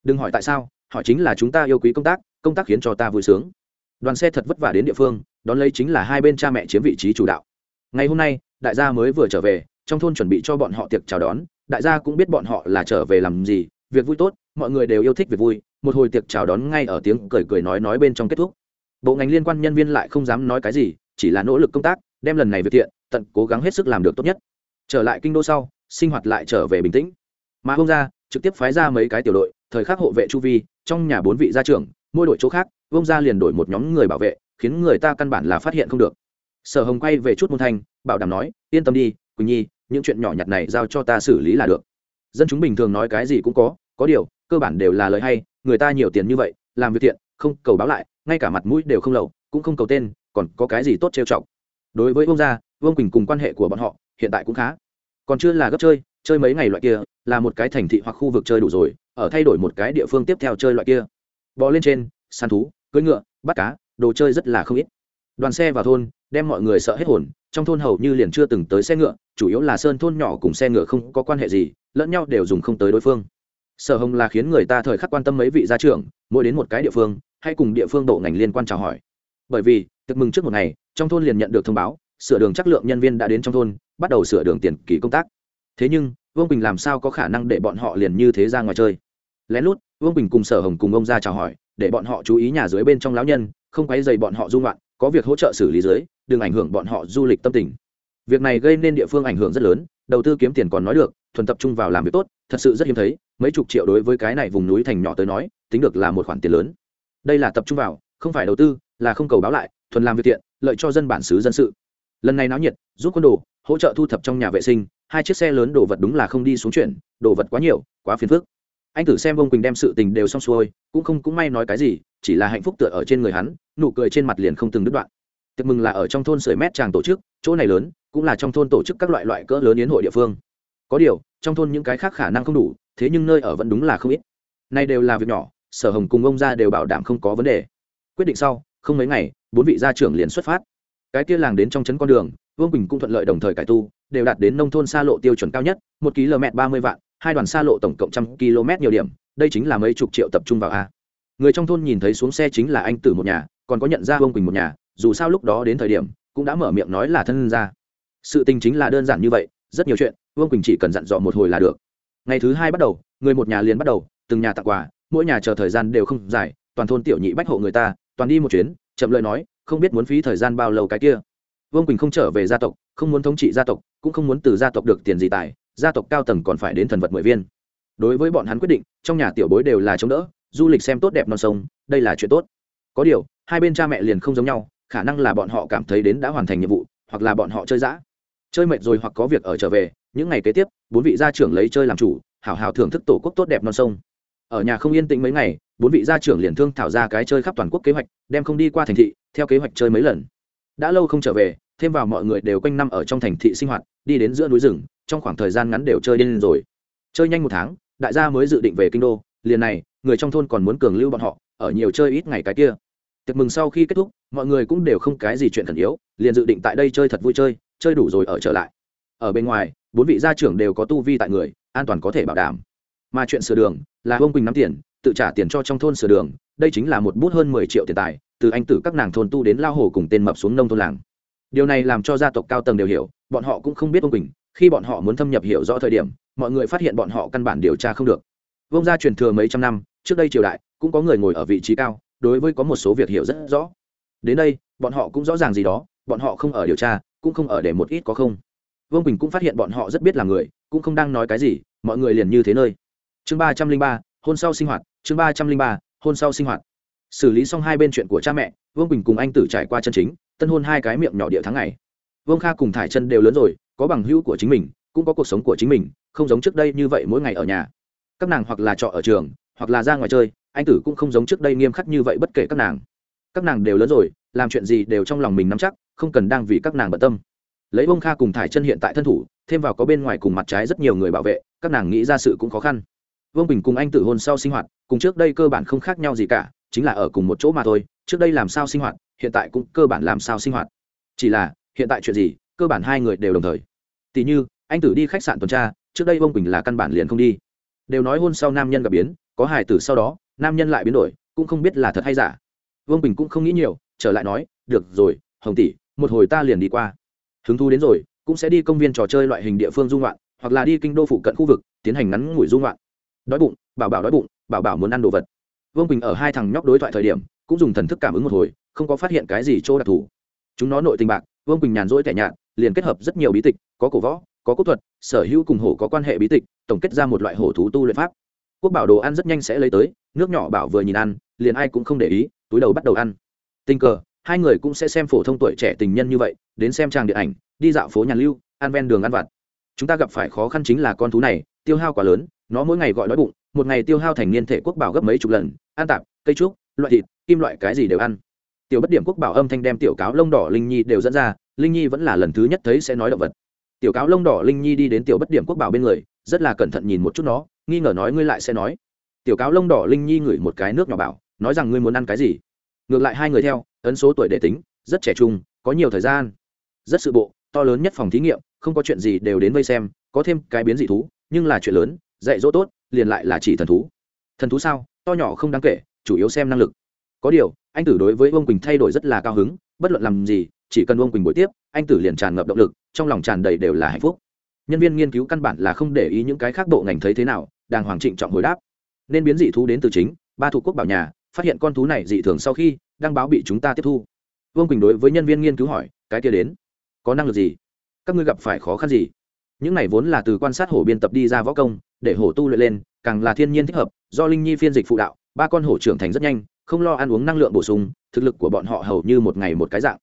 Đừng hỏi tại sao họ chính là chúng ta yêu quý công tác công tác khiến cho ta vui sướng. Đoàn xe thật vất vả đến địa phương, đón lấy chính là hai bên cha mẹ chiếm vị trí chủ đạo. Ngày hôm nay, đại gia mới vừa trở về, trong thôn chuẩn bị cho bọn họ tiệc chào đón, đại gia cũng biết bọn họ là trở về làm gì, việc vui tốt, mọi người đều yêu thích việc vui, một hồi tiệc chào đón ngay ở tiếng cười cười nói nói bên trong kết thúc. Bộ ngành liên quan nhân viên lại không dám nói cái gì, chỉ là nỗ lực công tác đem lần này việc thiện tận cố gắng hết sức làm được tốt nhất. Trở lại kinh đô sau sinh hoạt lại trở về bình tĩnh. Mà hôm ra trực tiếp phái ra mấy cái tiểu đội thời khắc hộ vệ chu vi trong nhà bốn vị gia trưởng mỗi đội chỗ khác vông ra liền đổi một nhóm người bảo vệ khiến người ta căn bản là phát hiện không được. Sở hồng quay về chút môn thanh bảo đảm nói yên tâm đi quỳnh nhi những chuyện nhỏ nhặt này giao cho ta xử lý là được. Dân chúng bình thường nói cái gì cũng có có điều cơ bản đều là lời hay người ta nhiều tiền như vậy làm việc thiện không cầu báo lại ngay cả mặt mũi đều không lầu, cũng không cầu tên còn có cái gì tốt trêu chọc đối với vương gia, vương quỳnh cùng quan hệ của bọn họ hiện tại cũng khá. Còn chưa là gấp chơi chơi mấy ngày loại kia, là một cái thành thị hoặc khu vực chơi đủ rồi, ở thay đổi một cái địa phương tiếp theo chơi loại kia. Bò lên trên, săn thú, cưỡi ngựa, bắt cá, đồ chơi rất là không ít. Đoàn xe vào thôn, đem mọi người sợ hết hồn, trong thôn hầu như liền chưa từng tới xe ngựa, chủ yếu là sơn thôn nhỏ cùng xe ngựa không có quan hệ gì, lẫn nhau đều dùng không tới đối phương. Sở hồng là khiến người ta thời khắc quan tâm mấy vị gia trưởng, mỗi đến một cái địa phương, hay cùng địa phương bộ ngành liên quan chào hỏi. Bởi vì tiệc mừng trước một ngày, trong thôn liền nhận được thông báo, sửa đường chắc lượng nhân viên đã đến trong thôn, bắt đầu sửa đường tiền kỳ công tác. Thế nhưng, vương bình làm sao có khả năng để bọn họ liền như thế ra ngoài chơi? Lén lút, vương bình cùng sở hồng cùng ông ra chào hỏi, để bọn họ chú ý nhà dưới bên trong lão nhân, không quấy dày bọn họ dung loạn, có việc hỗ trợ xử lý dưới, đừng ảnh hưởng bọn họ du lịch tâm tình. Việc này gây nên địa phương ảnh hưởng rất lớn, đầu tư kiếm tiền còn nói được, thuần tập trung vào làm việc tốt, thật sự rất hiếm thấy, mấy chục triệu đối với cái này vùng núi thành nhỏ tới nói, tính được là một khoản tiền lớn. Đây là tập trung vào, không phải đầu tư, là không cầu báo lại thuần làm việc tiện, lợi cho dân bản xứ dân sự. Lần này náo nhiệt, giúp quân đồ, hỗ trợ thu thập trong nhà vệ sinh, hai chiếc xe lớn đồ vật đúng là không đi xuống chuyển, đồ vật quá nhiều, quá phiền phức. Anh thử xem ông quỳnh đem sự tình đều xong xuôi, cũng không cũng may nói cái gì, chỉ là hạnh phúc tựa ở trên người hắn, nụ cười trên mặt liền không từng đứt đoạn. Tiệc mừng là ở trong thôn sưởi mét tràng tổ chức, chỗ này lớn, cũng là trong thôn tổ chức các loại loại cỡ lớn yến hội địa phương. Có điều, trong thôn những cái khác khả năng không đủ, thế nhưng nơi ở vẫn đúng là không ít. Nay đều là việc nhỏ, sở hồng cùng ông ra đều bảo đảm không có vấn đề. Quyết định sau, không mấy ngày bốn vị gia trưởng liền xuất phát. Cái kia làng đến trong trấn con đường, vương bình cũng thuận lợi đồng thời cải tu, đều đạt đến nông thôn xa lộ tiêu chuẩn cao nhất, một km ba mươi vạn, hai đoàn xa lộ tổng cộng trăm km nhiều điểm, đây chính là mấy chục triệu tập trung vào a. Người trong thôn nhìn thấy xuống xe chính là anh tử một nhà, còn có nhận ra vương quỳnh một nhà, dù sao lúc đó đến thời điểm, cũng đã mở miệng nói là thân ra sự tình chính là đơn giản như vậy, rất nhiều chuyện, vương quỳnh chỉ cần dặn dò một hồi là được. Ngày thứ hai bắt đầu, người một nhà liền bắt đầu, từng nhà tặng quà, mỗi nhà chờ thời gian đều không dài, toàn thôn tiểu nhị bách hộ người ta, toàn đi một chuyến chậm lời nói, không biết muốn phí thời gian bao lâu cái kia. Vương quỳnh không trở về gia tộc, không muốn thống trị gia tộc, cũng không muốn từ gia tộc được tiền gì tài, gia tộc cao tầng còn phải đến thần vật mười viên. Đối với bọn hắn quyết định, trong nhà tiểu bối đều là chống đỡ, du lịch xem tốt đẹp non sông, đây là chuyện tốt. Có điều, hai bên cha mẹ liền không giống nhau, khả năng là bọn họ cảm thấy đến đã hoàn thành nhiệm vụ, hoặc là bọn họ chơi dã. Chơi mệt rồi hoặc có việc ở trở về, những ngày kế tiếp, bốn vị gia trưởng lấy chơi làm chủ hảo hảo thưởng thức tổ quốc tốt đẹp non sông. Ở nhà không yên tĩnh mấy ngày bốn vị gia trưởng liền thương thảo ra cái chơi khắp toàn quốc kế hoạch, đem không đi qua thành thị, theo kế hoạch chơi mấy lần. Đã lâu không trở về, thêm vào mọi người đều quanh năm ở trong thành thị sinh hoạt, đi đến giữa núi rừng, trong khoảng thời gian ngắn đều chơi điên rồi. Chơi nhanh một tháng, đại gia mới dự định về kinh đô, liền này, người trong thôn còn muốn cường lưu bọn họ, ở nhiều chơi ít ngày cái kia. Tiệc mừng sau khi kết thúc, mọi người cũng đều không cái gì chuyện khẩn yếu, liền dự định tại đây chơi thật vui chơi chơi đủ rồi ở trở lại. Ở bên ngoài, bốn vị gia trưởng đều có tu vi tại người, an toàn có thể bảo đảm. Mà chuyện sửa đường là ông quỳnh nắm tiền tự trả tiền cho trong thôn sửa đường, đây chính là một bút hơn mười triệu tiền tài, từ anh tử các nàng thôn tu đến lao hồ cùng tên mập xuống nông thôn làng. Điều này làm cho gia tộc cao tầng đều hiểu, bọn họ cũng không biết ông quỳnh, khi bọn họ muốn thâm nhập hiểu rõ thời điểm, mọi người phát hiện bọn họ căn bản điều tra không được. Vông gia truyền thừa mấy trăm năm, trước đây triều đại, cũng có người ngồi ở vị trí cao, đối với có một số việc hiểu rất rõ. Đến đây, bọn họ cũng rõ ràng gì đó, bọn họ không ở điều tra, cũng không ở để một ít có không. Vương quỳnh cũng phát hiện bọn họ rất biết là người, cũng không đang nói cái gì, mọi người liền như thế nơi. Chương ba trăm linh ba hôn sau sinh hoạt, chương ba trăm linh ba, hôn sau sinh hoạt. Xử lý xong hai bên chuyện của cha mẹ, vương quỳnh cùng anh tử trải qua chân chính, tân hôn hai cái miệng nhỏ địa tháng ngày. Vương kha cùng thải chân đều lớn rồi, có bằng hữu của chính mình, cũng có cuộc sống của chính mình, không giống trước đây như vậy mỗi ngày ở nhà. Các nàng hoặc là trọ ở trường, hoặc là ra ngoài chơi, anh tử cũng không giống trước đây nghiêm khắc như vậy bất kể các nàng. Các nàng đều lớn rồi, làm chuyện gì đều trong lòng mình nắm chắc, không cần đang vì các nàng bận tâm. Lấy bông kha cùng thải chân hiện tại thân thủ, thêm vào có bên ngoài cùng mặt trái rất nhiều người bảo vệ, các nàng nghĩ ra sự cũng khó khăn vương bình cùng anh tử hôn sau sinh hoạt cùng trước đây cơ bản không khác nhau gì cả chính là ở cùng một chỗ mà thôi trước đây làm sao sinh hoạt hiện tại cũng cơ bản làm sao sinh hoạt chỉ là hiện tại chuyện gì cơ bản hai người đều đồng thời tỷ như anh tử đi khách sạn tuần tra trước đây vương bình là căn bản liền không đi đều nói hôn sau nam nhân gặp biến có hài tử sau đó nam nhân lại biến đổi cũng không biết là thật hay giả vương bình cũng không nghĩ nhiều trở lại nói được rồi hồng tỷ một hồi ta liền đi qua hứng thu đến rồi cũng sẽ đi công viên trò chơi loại hình địa phương dung loạn hoặc là đi kinh đô phụ cận khu vực tiến hành ngắn ngủi dung loạn đói bụng, bảo bảo đói bụng, bảo bảo muốn ăn đồ vật. Vương bình ở hai thằng nhóc đối thoại thời điểm, cũng dùng thần thức cảm ứng một hồi, không có phát hiện cái gì chỗ đặc thù. Chúng nó nội tình bạc, vương bình nhàn rỗi tẻ nhạt, liền kết hợp rất nhiều bí tịch, có cổ võ, có cốt thuật, sở hữu cùng hổ có quan hệ bí tịch, tổng kết ra một loại hổ thú tu luyện pháp. Quốc bảo đồ ăn rất nhanh sẽ lấy tới, nước nhỏ bảo vừa nhìn ăn, liền ai cũng không để ý, túi đầu bắt đầu ăn. Tình cờ, hai người cũng sẽ xem phổ thông tuổi trẻ tình nhân như vậy, đến xem trang điện ảnh, đi dạo phố nhàn lưu, ăn ven đường ăn vặt. Chúng ta gặp phải khó khăn chính là con thú này, tiêu hao quá lớn nó mỗi ngày gọi đói bụng, một ngày tiêu hao thành niên thể quốc bảo gấp mấy chục lần, ăn tạp, cây trúc, loại thịt, kim loại cái gì đều ăn. Tiểu bất điểm quốc bảo âm thanh đem tiểu cáo lông đỏ linh nhi đều dẫn ra, linh nhi vẫn là lần thứ nhất thấy sẽ nói động vật. Tiểu cáo lông đỏ linh nhi đi đến tiểu bất điểm quốc bảo bên người, rất là cẩn thận nhìn một chút nó, nghi ngờ nói ngươi lại sẽ nói. Tiểu cáo lông đỏ linh nhi ngửi một cái nước nhỏ bảo, nói rằng ngươi muốn ăn cái gì? Ngược lại hai người theo, ấn số tuổi để tính, rất trẻ trung, có nhiều thời gian. Rất sự bộ, to lớn nhất phòng thí nghiệm, không có chuyện gì đều đến vây xem, có thêm cái biến dị thú, nhưng là chuyện lớn dạy dỗ tốt, liền lại là chỉ thần thú. Thần thú sao? To nhỏ không đáng kể, chủ yếu xem năng lực. Có điều, anh tử đối với ông quỳnh thay đổi rất là cao hứng, bất luận làm gì, chỉ cần ông quỳnh buổi tiếp, anh tử liền tràn ngập động lực, trong lòng tràn đầy đều là hạnh phúc. Nhân viên nghiên cứu căn bản là không để ý những cái khác bộ ngành thấy thế nào, đàng hoàng trịnh trọng hồi đáp. Nên biến dị thú đến từ chính, ba thủ quốc bảo nhà, phát hiện con thú này dị thường sau khi, đăng báo bị chúng ta tiếp thu. Vương quỳnh đối với nhân viên nghiên cứu hỏi, cái kia đến, có năng lực gì? Các ngươi gặp phải khó khăn gì? Những này vốn là từ quan sát hổ biên tập đi ra võ công, để hổ tu luyện lên, càng là thiên nhiên thích hợp, do linh nhi phiên dịch phụ đạo, ba con hổ trưởng thành rất nhanh, không lo ăn uống năng lượng bổ sung, thực lực của bọn họ hầu như một ngày một cái dạng.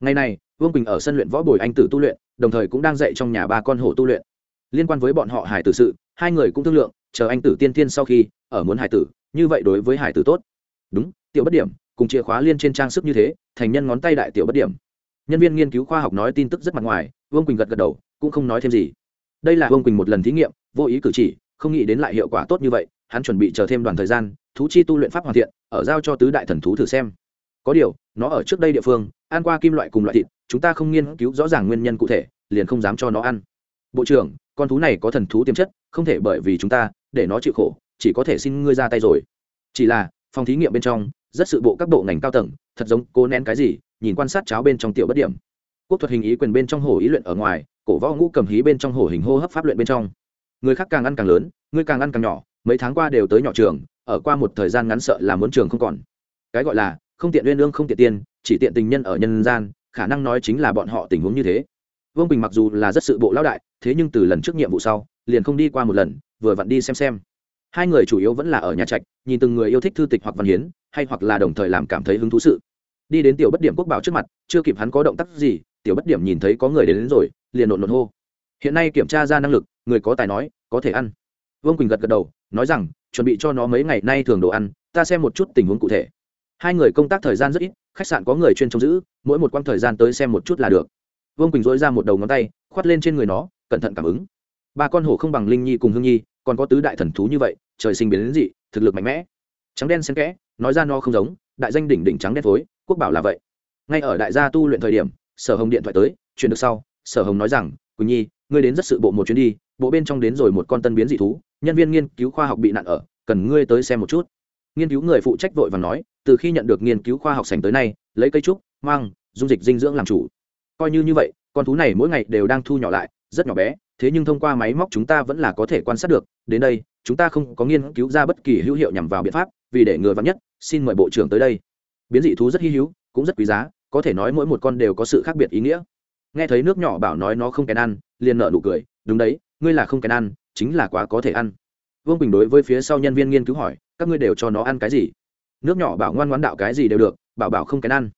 Ngày này, vương quỳnh ở sân luyện võ bồi anh tử tu luyện, đồng thời cũng đang dạy trong nhà ba con hổ tu luyện. Liên quan với bọn họ hải tử sự, hai người cũng thương lượng, chờ anh tử tiên tiên sau khi ở muốn hải tử, như vậy đối với hải tử tốt. Đúng, tiểu bất điểm, cùng chìa khóa liên trên trang sức như thế, thành nhân ngón tay đại tiểu bất điểm. Nhân viên nghiên cứu khoa học nói tin tức rất mặt ngoài, vương quỳnh gật gật đầu, cũng không nói thêm gì đây là vương quỳnh một lần thí nghiệm, vô ý cử chỉ, không nghĩ đến lại hiệu quả tốt như vậy, hắn chuẩn bị chờ thêm đoàn thời gian, thú chi tu luyện pháp hoàn thiện, ở giao cho tứ đại thần thú thử xem. Có điều, nó ở trước đây địa phương, ăn qua kim loại cùng loại thịt, chúng ta không nghiên cứu rõ ràng nguyên nhân cụ thể, liền không dám cho nó ăn. Bộ trưởng, con thú này có thần thú tiềm chất, không thể bởi vì chúng ta, để nó chịu khổ, chỉ có thể xin ngươi ra tay rồi. Chỉ là, phòng thí nghiệm bên trong, rất sự bộ các bộ ngành cao tầng, thật giống cố nén cái gì, nhìn quan sát cháo bên trong tiểu bất điểm quốc thuật hình ý quyền bên trong hồ ý luyện ở ngoài, cổ võ ngũ cầm hí bên trong hồ hình hô hấp pháp luyện bên trong. Người khác càng ăn càng lớn người càng ăn càng nhỏ, mấy tháng qua đều tới nhỏ trường, ở qua một thời gian ngắn sợ là muốn trường không còn. Cái gọi là, không tiện uyên ương không tiện tiên, chỉ tiện tình nhân ở nhân gian, khả năng nói chính là bọn họ tình huống như thế. Vương bình mặc dù là rất sự bộ lão đại, thế nhưng từ lần trước nhiệm vụ sau, liền không đi qua một lần, vừa vặn đi xem xem. Hai người chủ yếu vẫn là ở nhà trạch, nhìn từng người yêu thích thư tịch hoặc văn hiến, hay hoặc là đồng thời làm cảm thấy hứng thú sự. Đi đến tiểu bất điểm quốc bảo trước mặt, chưa kịp hắn có động tác gì tiểu bất điểm nhìn thấy có người đến, đến rồi liền nộn nộn hô. Hiện nay kiểm tra ra năng lực người có tài nói có thể ăn. Vương quỳnh gật gật đầu nói rằng chuẩn bị cho nó mấy ngày nay thường đồ ăn ta xem một chút tình huống cụ thể. Hai người công tác thời gian rất ít khách sạn có người chuyên trông giữ mỗi một quãng thời gian tới xem một chút là được. Vương quỳnh dỗi ra một đầu ngón tay khoát lên trên người nó cẩn thận cảm ứng. Ba con hổ không bằng linh nhi cùng hương nhi còn có tứ đại thần thú như vậy trời sinh biến đến dị thực lực mạnh mẽ. Trắng đen xen kẽ nói ra no không giống đại danh đỉnh đỉnh trắng đen phối quốc bảo là vậy. Ngay ở đại gia tu luyện thời điểm sở hồng điện thoại tới, chuyện được sau, sở hồng nói rằng, quỳnh nhi, ngươi đến rất sự bộ một chuyến đi, bộ bên trong đến rồi một con tân biến dị thú, nhân viên nghiên cứu khoa học bị nạn ở, cần ngươi tới xem một chút. Nghiên cứu người phụ trách vội và nói, từ khi nhận được nghiên cứu khoa học sành tới nay, lấy cây trúc mang dung dịch dinh dưỡng làm chủ. Coi như như vậy, con thú này mỗi ngày đều đang thu nhỏ lại, rất nhỏ bé, thế nhưng thông qua máy móc chúng ta vẫn là có thể quan sát được. Đến đây, chúng ta không có nghiên cứu ra bất kỳ hữu hiệu nhằm vào biện pháp, vì để ngừa vắn nhất, xin mời bộ trưởng tới đây. Biến dị thú rất hy hữu, cũng rất quý giá có thể nói mỗi một con đều có sự khác biệt ý nghĩa. Nghe thấy nước nhỏ bảo nói nó không kèn ăn, liền nợ nụ cười, đúng đấy, ngươi là không kèn ăn, chính là quá có thể ăn. Vương bình đối với phía sau nhân viên nghiên cứu hỏi, các ngươi đều cho nó ăn cái gì? Nước nhỏ bảo ngoan ngoãn đạo, cái gì đều được, bảo bảo không kén ăn.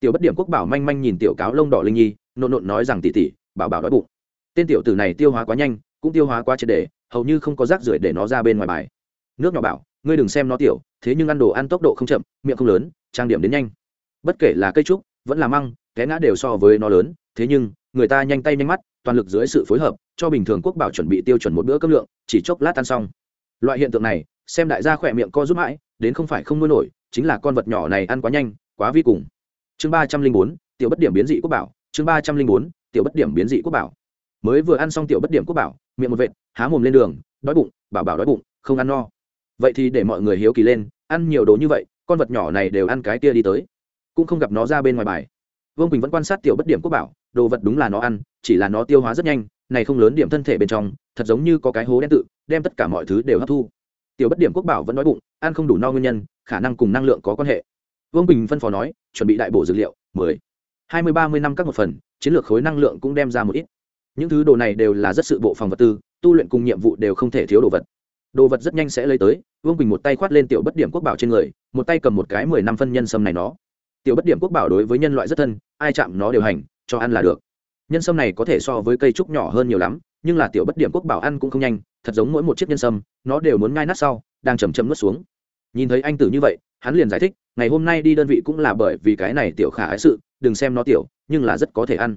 Tiểu bất điểm quốc bảo manh manh nhìn tiểu cáo lông đỏ linh nhi, nộn nộn nói rằng tỉ tỉ, bảo bảo đói bụng. Tên tiểu tử này tiêu hóa quá nhanh, cũng tiêu hóa quá triệt để, hầu như không có rác rưởi để nó ra bên ngoài bài. Nước nhỏ bảo, ngươi đừng xem nó tiểu, thế nhưng ăn đồ ăn tốc độ không chậm, miệng không lớn, trang điểm đến nhanh. Bất kể là cây trúc vẫn là măng, té ngã đều so với nó lớn. Thế nhưng, người ta nhanh tay nhanh mắt, toàn lực dưới sự phối hợp, cho bình thường quốc bảo chuẩn bị tiêu chuẩn một bữa cấp lượng, chỉ chốc lát tan xong. Loại hiện tượng này, xem đại gia khỏe miệng co giúp mãi, đến không phải không nuôi nổi, chính là con vật nhỏ này ăn quá nhanh, quá vi cùng. Chương ba trăm linh bốn, tiểu bất điểm biến dị quốc bảo. Chương ba trăm linh bốn, tiểu bất điểm biến dị quốc bảo. Mới vừa ăn xong tiểu bất điểm quốc bảo, miệng một vệt, há mồm lên đường, đói bụng, bảo bảo đói bụng, không ăn no. Vậy thì để mọi người hiếu kỳ lên, ăn nhiều đồ như vậy, con vật nhỏ này đều ăn cái kia đi tới cũng không gặp nó ra bên ngoài bài. Vương quỳnh vẫn quan sát tiểu bất điểm quốc bảo, đồ vật đúng là nó ăn, chỉ là nó tiêu hóa rất nhanh, này không lớn điểm thân thể bên trong, thật giống như có cái hố đen tự, đem tất cả mọi thứ đều hấp thu. Tiểu bất điểm quốc bảo vẫn nói bụng, ăn không đủ no nguyên nhân, khả năng cùng năng lượng có quan hệ. Vương bình phân phó nói, chuẩn bị đại bổ dược liệu, mười, hai mươi, ba mươi năm các một phần, chiến lược khối năng lượng cũng đem ra một ít. Những thứ đồ này đều là rất sự bộ phòng vật tư, tu luyện cùng nhiệm vụ đều không thể thiếu đồ vật. Đồ vật rất nhanh sẽ lấy tới, vương bình một tay khoát lên tiểu bất điểm quốc bảo trên người, một tay cầm một cái mười năm phân nhân sâm này nó tiểu bất điểm quốc bảo đối với nhân loại rất thân, ai chạm nó đều hành, cho ăn là được. Nhân sâm này có thể so với cây trúc nhỏ hơn nhiều lắm, nhưng là tiểu bất điểm quốc bảo ăn cũng không nhanh, thật giống mỗi một chiếc nhân sâm, nó đều muốn ngai nát sau, đang chầm chầm nuốt xuống. Nhìn thấy anh tử như vậy, hắn liền giải thích, ngày hôm nay đi đơn vị cũng là bởi vì cái này tiểu khả ái sự, đừng xem nó tiểu, nhưng là rất có thể ăn.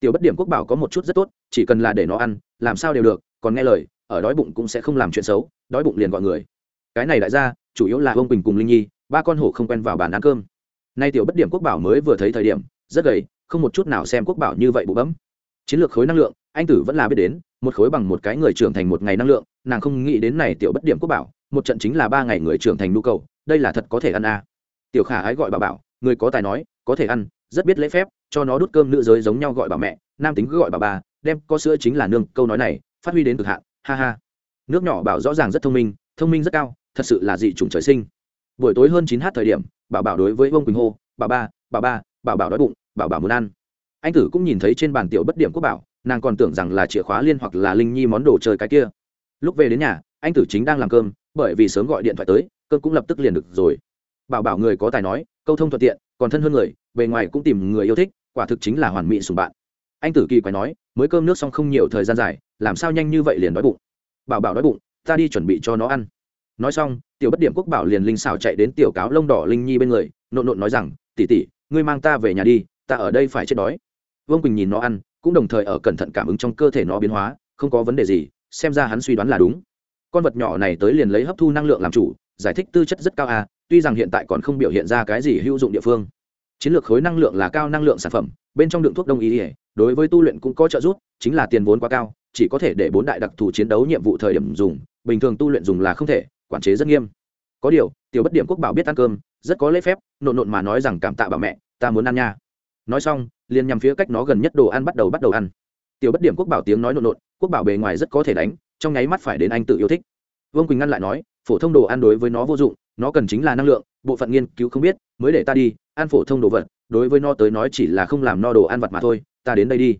Tiểu bất điểm quốc bảo có một chút rất tốt, chỉ cần là để nó ăn, làm sao đều được, còn nghe lời, ở đói bụng cũng sẽ không làm chuyện xấu, đói bụng liền gọi người. Cái này đại gia, chủ yếu là ông quỳnh cùng linh nhi, ba con hổ không quen vào bàn ăn cơm nay tiểu bất điểm quốc bảo mới vừa thấy thời điểm, rất gầy, không một chút nào xem quốc bảo như vậy bụ bấm. Chiến lược khối năng lượng, anh tử vẫn là biết đến, một khối bằng một cái người trưởng thành một ngày năng lượng, nàng không nghĩ đến này tiểu bất điểm quốc bảo, một trận chính là ba ngày người trưởng thành nhu cầu, đây là thật có thể ăn à. tiểu khả ái gọi bà bảo, người có tài nói, có thể ăn, rất biết lễ phép, cho nó đút cơm nữ giới giống nhau gọi bà mẹ, nam tính cứ gọi bà bà, đem có sữa chính là nương, câu nói này, phát huy đến cực hạn, ha ha. Nước nhỏ bảo rõ ràng rất thông minh thông minh rất cao, thật sự là dị chủng trời sinh buổi tối hơn chín h thời điểm, bảo bảo đối với Vương quỳnh hô bà ba bà ba, bảo bảo đói bụng, bảo bảo muốn ăn. Anh tử cũng nhìn thấy trên bàn tiểu bất điểm quốc bảo, nàng còn tưởng rằng là chìa khóa liên hoặc là linh nhi món đồ chơi cái kia. Lúc về đến nhà, anh tử chính đang làm cơm, bởi vì sớm gọi điện thoại tới, cơm cũng lập tức liền được rồi. Bảo bảo người có tài nói, câu thông thuận tiện, còn thân hơn người, bề ngoài cũng tìm người yêu thích, quả thực chính là hoàn mỹ sùng bạn. Anh tử kỳ quái nói, mới cơm nước xong không nhiều thời gian dài, làm sao nhanh như vậy liền đói bụng? Bảo bảo đói bụng, ta đi chuẩn bị cho nó ăn nói xong, tiểu bất điểm quốc bảo liền linh xảo chạy đến tiểu cáo lông đỏ linh nhi bên người, nộn nộn nói rằng tỉ tỉ ngươi mang ta về nhà đi, ta ở đây phải chết đói. Vương quỳnh nhìn nó ăn, cũng đồng thời ở cẩn thận cảm ứng trong cơ thể nó biến hóa, không có vấn đề gì, xem ra hắn suy đoán là đúng. Con vật nhỏ này tới liền lấy hấp thu năng lượng làm chủ, giải thích tư chất rất cao à tuy rằng hiện tại còn không biểu hiện ra cái gì hữu dụng địa phương. Chiến lược khối năng lượng là cao năng lượng sản phẩm, bên trong đựng thuốc đông y, đối với tu luyện cũng có trợ giúp, chính là tiền vốn quá cao, chỉ có thể để bốn đại đặc thù chiến đấu nhiệm vụ thời điểm dùng, bình thường tu luyện dùng là không thể quản chế rất nghiêm. Có điều, tiểu bất điểm quốc bảo biết ăn cơm, rất có lễ phép, nộn nộn mà nói rằng cảm tạ bà mẹ, ta muốn ăn nha. Nói xong, liền nhằm phía cách nó gần nhất đồ ăn bắt đầu bắt đầu ăn. Tiểu bất điểm quốc bảo tiếng nói nộn nộn, quốc bảo bề ngoài rất có thể đánh, trong nháy mắt phải đến anh tự yêu thích. Vương quỳnh ngăn lại nói, phổ thông đồ ăn đối với nó vô dụng, nó cần chính là năng lượng, bộ phận nghiên cứu không biết, mới để ta đi, ăn phổ thông đồ vật, đối với nó tới nói chỉ là không làm no đồ ăn vật mà thôi, ta đến đây đi.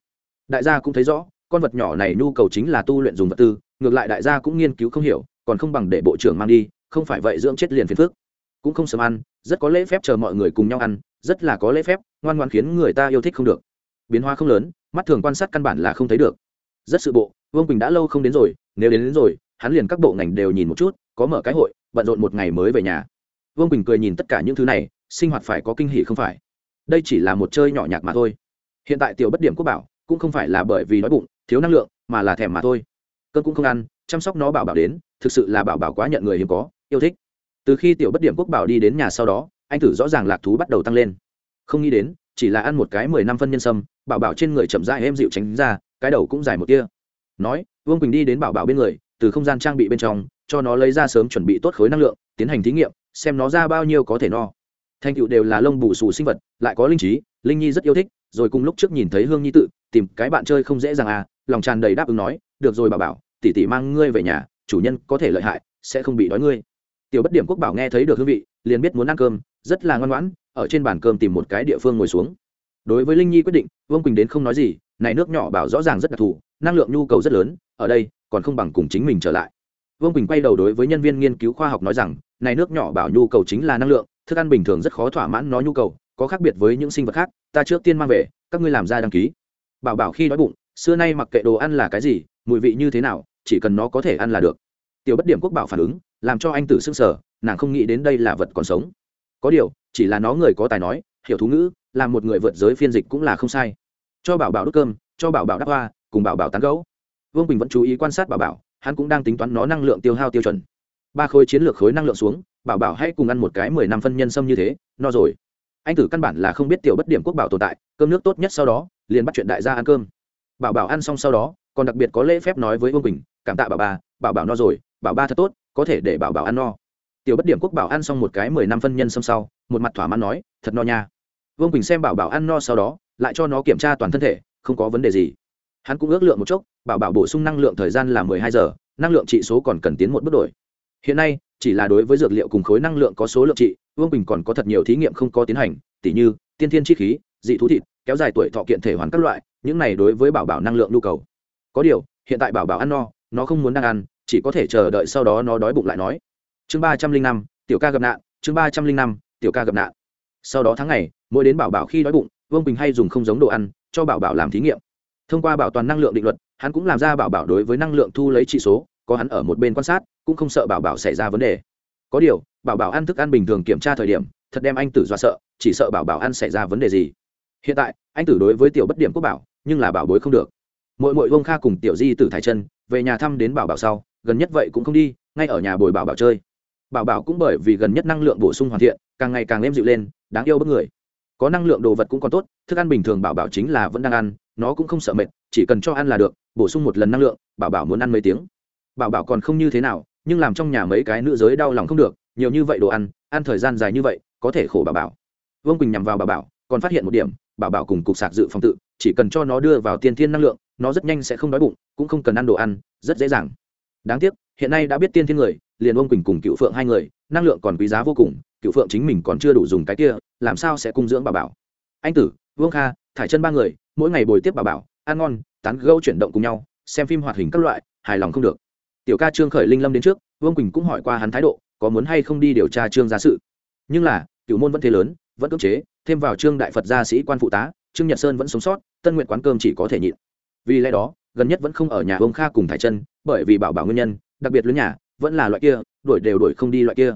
Đại gia cũng thấy rõ, con vật nhỏ này nhu cầu chính là tu luyện dùng vật tư, ngược lại đại gia cũng nghiên cứu không hiểu còn không bằng để bộ trưởng mang đi không phải vậy dưỡng chết liền phiền phước cũng không sớm ăn rất có lễ phép chờ mọi người cùng nhau ăn rất là có lễ phép ngoan ngoan khiến người ta yêu thích không được. Biến hóa không lớn mắt thường quan sát căn bản là không thấy được. Rất sự bộ vương quỳnh đã lâu không đến rồi nếu đến, đến rồi hắn liền các bộ ngành đều nhìn một chút có mở cái hội bận rộn một ngày mới về nhà. Vương quỳnh cười nhìn tất cả những thứ này sinh hoạt phải có kinh hỷ không phải. Đây chỉ là một chơi nhỏ nhạc mà thôi. Hiện tại tiểu bất điểm quốc bảo cũng không phải là bởi vì đói bụng thiếu năng lượng mà là thèm mà thôi. Cơn cũng không ăn chăm sóc nó bảo bảo đến thực sự là bảo bảo quá nhận người hiếm có, yêu thích. Từ khi tiểu bất điểm quốc bảo đi đến nhà sau đó, anh thử rõ ràng lạc thú bắt đầu tăng lên. Không nghĩ đến, chỉ là ăn một cái mười năm phân nhân sâm, bảo bảo trên người chậm dại em dịu tránh ra, cái đầu cũng dài một tia. Nói, vương quỳnh đi đến bảo bảo bên người, từ không gian trang bị bên trong, cho nó lấy ra sớm chuẩn bị tốt khối năng lượng, tiến hành thí nghiệm, xem nó ra bao nhiêu có thể no. Thành tựu đều là lông bù xù sinh vật, lại có linh trí, linh nhi rất yêu thích, rồi cùng lúc trước nhìn thấy hương nhi tự, tìm cái bạn chơi không dễ dàng à lòng tràn đầy đáp ứng nói, được rồi, bảo bảo tỷ tỷ mang ngươi về nhà chủ nhân có thể lợi hại, sẽ không bị đói ngươi. Tiểu bất điểm quốc bảo nghe thấy được hương vị, liền biết muốn ăn cơm, rất là ngoan ngoãn, ở trên bàn cơm tìm một cái địa phương ngồi xuống. Đối với linh nhi quyết định, vương quỳnh đến không nói gì, này nước nhỏ bảo rõ ràng rất đặc thù, năng lượng nhu cầu rất lớn, ở đây, còn không bằng cùng chính mình trở lại. Vương quỳnh quay đầu đối với nhân viên nghiên cứu khoa học nói rằng, này nước nhỏ bảo nhu cầu chính là năng lượng, thức ăn bình thường rất khó thỏa mãn nó nhu cầu, có khác biệt với những sinh vật khác, ta trước tiên mang về, các ngươi làm ra đăng ký. Bảo bảo khi đói bụng, xưa nay mặc kệ đồ ăn là cái gì, mùi vị như thế nào chỉ cần nó có thể ăn là được. Tiểu bất điểm quốc bảo phản ứng, làm cho anh tử s ư n g sở nàng không nghĩ đến đây là vật còn sống. Có điều, chỉ là nó người có tài nói, hiểu thú ngữ là một người vượt giới phiên dịch cũng là không sai. Cho bảo bảo đốt cơm, cho bảo bảo đắp hoa, cùng bảo bảo tán gấu vương bình vẫn chú ý quan sát bảo bảo, hắn cũng đang tính toán nó năng lượng tiêu hao tiêu chuẩn. Ba khối chiến lược khối năng lượng xuống, bảo bảo hãy cùng ăn một cái mười năm phân nhân sâm như thế, no rồi. Anh tử căn bản là không biết tiểu bất điểm quốc bảo tồn tại, cơm nước tốt nhất sau đó, liền bắt chuyện đại gia ăn cơm. Bảo bảo ăn xong sau đó, còn đặc biệt có lễ phép nói với vương quỳnh cảm tạ bảo bà bảo bảo no rồi, bảo ba thật tốt, có thể để bảo bảo ăn no. Tiểu bất điểm quốc bảo ăn xong một cái mười năm phân nhân xâm sau, một mặt thỏa mãn nói, thật no nha. Vương quỳnh xem bảo bảo ăn no sau đó, lại cho nó kiểm tra toàn thân thể, không có vấn đề gì. Hắn cũng ước lượng một chốc, bảo bảo bổ sung năng lượng thời gian là mười hai giờ, năng lượng trị số còn cần tiến một bước đổi. Hiện nay, chỉ là đối với dược liệu cùng khối năng lượng có số lượng trị, vương quỳnh còn có thật nhiều thí nghiệm không có tiến hành, tỉ như, tiên thiên chi khí, dị thú thịt, kéo dài tuổi thọ kiện thể hoàn các loại, những này đối với bảo bảo năng lượng nhu cầu. Có điều, hiện tại bảo bảo ăn no nó không muốn đang ăn, chỉ có thể chờ đợi sau đó nó đói bụng lại nói. Chương ba trăm linh năm, tiểu ca gặp nạn, chương ba trăm linh năm, tiểu ca gặp nạn. Sau đó tháng ngày, mỗi đến bảo bảo khi đói bụng, vương bình hay dùng không giống đồ ăn, cho bảo bảo làm thí nghiệm. Thông qua bảo toàn năng lượng định luật, hắn cũng làm ra bảo bảo đối với năng lượng thu lấy trị số, có hắn ở một bên quan sát, cũng không sợ bảo bảo xảy ra vấn đề. Có điều, bảo bảo ăn thức ăn bình thường kiểm tra thời điểm, thật đem anh tử dọa sợ, chỉ sợ bảo bảo ăn xảy ra vấn đề gì. Hiện tại, anh tử đối với tiểu bất điểm quốc bảo, nhưng là bảo bối không được. Mỗi mỗi vông kha cùng tiểu di tử thải chân về nhà thăm đến bảo bảo sau, gần nhất vậy cũng không đi, ngay ở nhà bồi bảo bảo chơi. Bảo bảo cũng bởi vì gần nhất năng lượng bổ sung hoàn thiện, càng ngày càng êm dịu lên, đáng yêu bất người. Có năng lượng đồ vật cũng còn tốt, thức ăn bình thường bảo bảo chính là vẫn đang ăn, nó cũng không sợ mệt, chỉ cần cho ăn là được, bổ sung một lần năng lượng, bảo bảo muốn ăn mấy tiếng. Bảo bảo còn không như thế nào, nhưng làm trong nhà mấy cái nữ giới đau lòng không được, nhiều như vậy đồ ăn ăn thời gian dài như vậy, có thể khổ bảo bảo. Vương quỳnh nhằm vào bảo bảo, còn phát hiện một điểm, bảo bảo cùng cục sạc dự phòng tự, chỉ cần cho nó đưa vào tiên thiên năng lượng nó rất nhanh sẽ không đói bụng, cũng không cần ăn đồ ăn, rất dễ dàng. Đáng tiếc, hiện nay đã biết tiên thiên người, liền vương quỳnh cùng cựu phượng hai người, năng lượng còn quý giá vô cùng, cựu phượng chính mình còn chưa đủ dùng cái kia, làm sao sẽ cung dưỡng bà bảo? Anh tử, vương kha, thải chân ba người, mỗi ngày bồi tiếp bà bảo, ăn ngon, tán gâu chuyển động cùng nhau, xem phim hoạt hình các loại, hài lòng không được. Tiểu ca trương khởi linh lâm đến trước, vương quỳnh cũng hỏi qua hắn thái độ, có muốn hay không đi điều tra trương gia sự. Nhưng là, cựu môn vẫn thế lớn, vẫn cưỡng chế, thêm vào trương đại phật gia sĩ quan phụ tá, trương nhật sơn vẫn sống sót, tân nguyện quán cơm chỉ có thể nhịn vì lẽ đó, gần nhất vẫn không ở nhà ông kha cùng thải chân, bởi vì bảo bảo nguyên nhân, đặc biệt lớn nhà, vẫn là loại kia, đuổi đều đuổi không đi loại kia.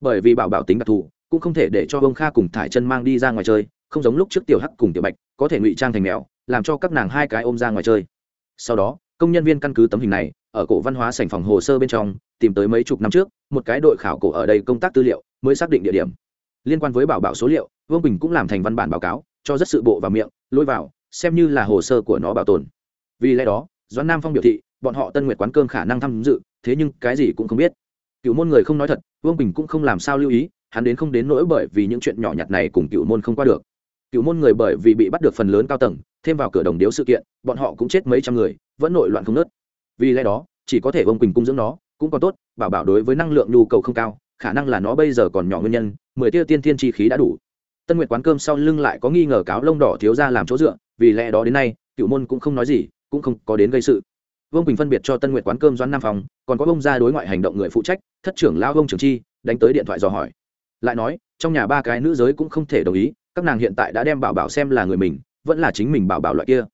Bởi vì bảo bảo tính đặc thù, cũng không thể để cho ông kha cùng thải chân mang đi ra ngoài chơi, không giống lúc trước tiểu hắc cùng tiểu bạch, có thể ngụy trang thành mèo, làm cho các nàng hai cái ôm ra ngoài chơi. Sau đó, công nhân viên căn cứ tấm hình này, ở cổ văn hóa sảnh phòng hồ sơ bên trong, tìm tới mấy chục năm trước, một cái đội khảo cổ ở đây công tác tư liệu, mới xác định địa điểm. Liên quan với bảo bảo số liệu, vương bình cũng làm thành văn bản báo cáo, cho rất sự bộ vào miệng, lôi vào, xem như là hồ sơ của nó bảo tồn vì lẽ đó, doãn nam phong biểu thị, bọn họ tân nguyệt quán cơm khả năng tham dự, thế nhưng cái gì cũng không biết. Cựu môn người không nói thật, vương bình cũng không làm sao lưu ý, hắn đến không đến nỗi bởi vì những chuyện nhỏ nhặt này cùng cựu môn không qua được. Cựu môn người bởi vì bị bắt được phần lớn cao tầng, thêm vào cửa đồng điếu sự kiện, bọn họ cũng chết mấy trăm người, vẫn nội loạn không nớt vì lẽ đó, chỉ có thể vương quỳnh cung dưỡng nó, cũng còn tốt, bảo bảo đối với năng lượng nhu cầu không cao, khả năng là nó bây giờ còn nhỏ nguyên nhân, mười tia tiên thiên chi khí đã đủ. Tân nguyệt quán cơm sau lưng lại có nghi ngờ cáo lông đỏ thiếu ra làm chỗ dựa, vì lẽ đó đến nay, cựu môn cũng không nói gì cũng không có đến gây sự. Vương quỳnh phân biệt cho tân nguyệt quán cơm doãn nam phòng còn có bông ra đối ngoại hành động người phụ trách, thất trưởng lao ông trường chi, đánh tới điện thoại dò hỏi. Lại nói, trong nhà ba cái nữ giới cũng không thể đồng ý, các nàng hiện tại đã đem bảo bảo xem là người mình, vẫn là chính mình bảo bảo loại kia.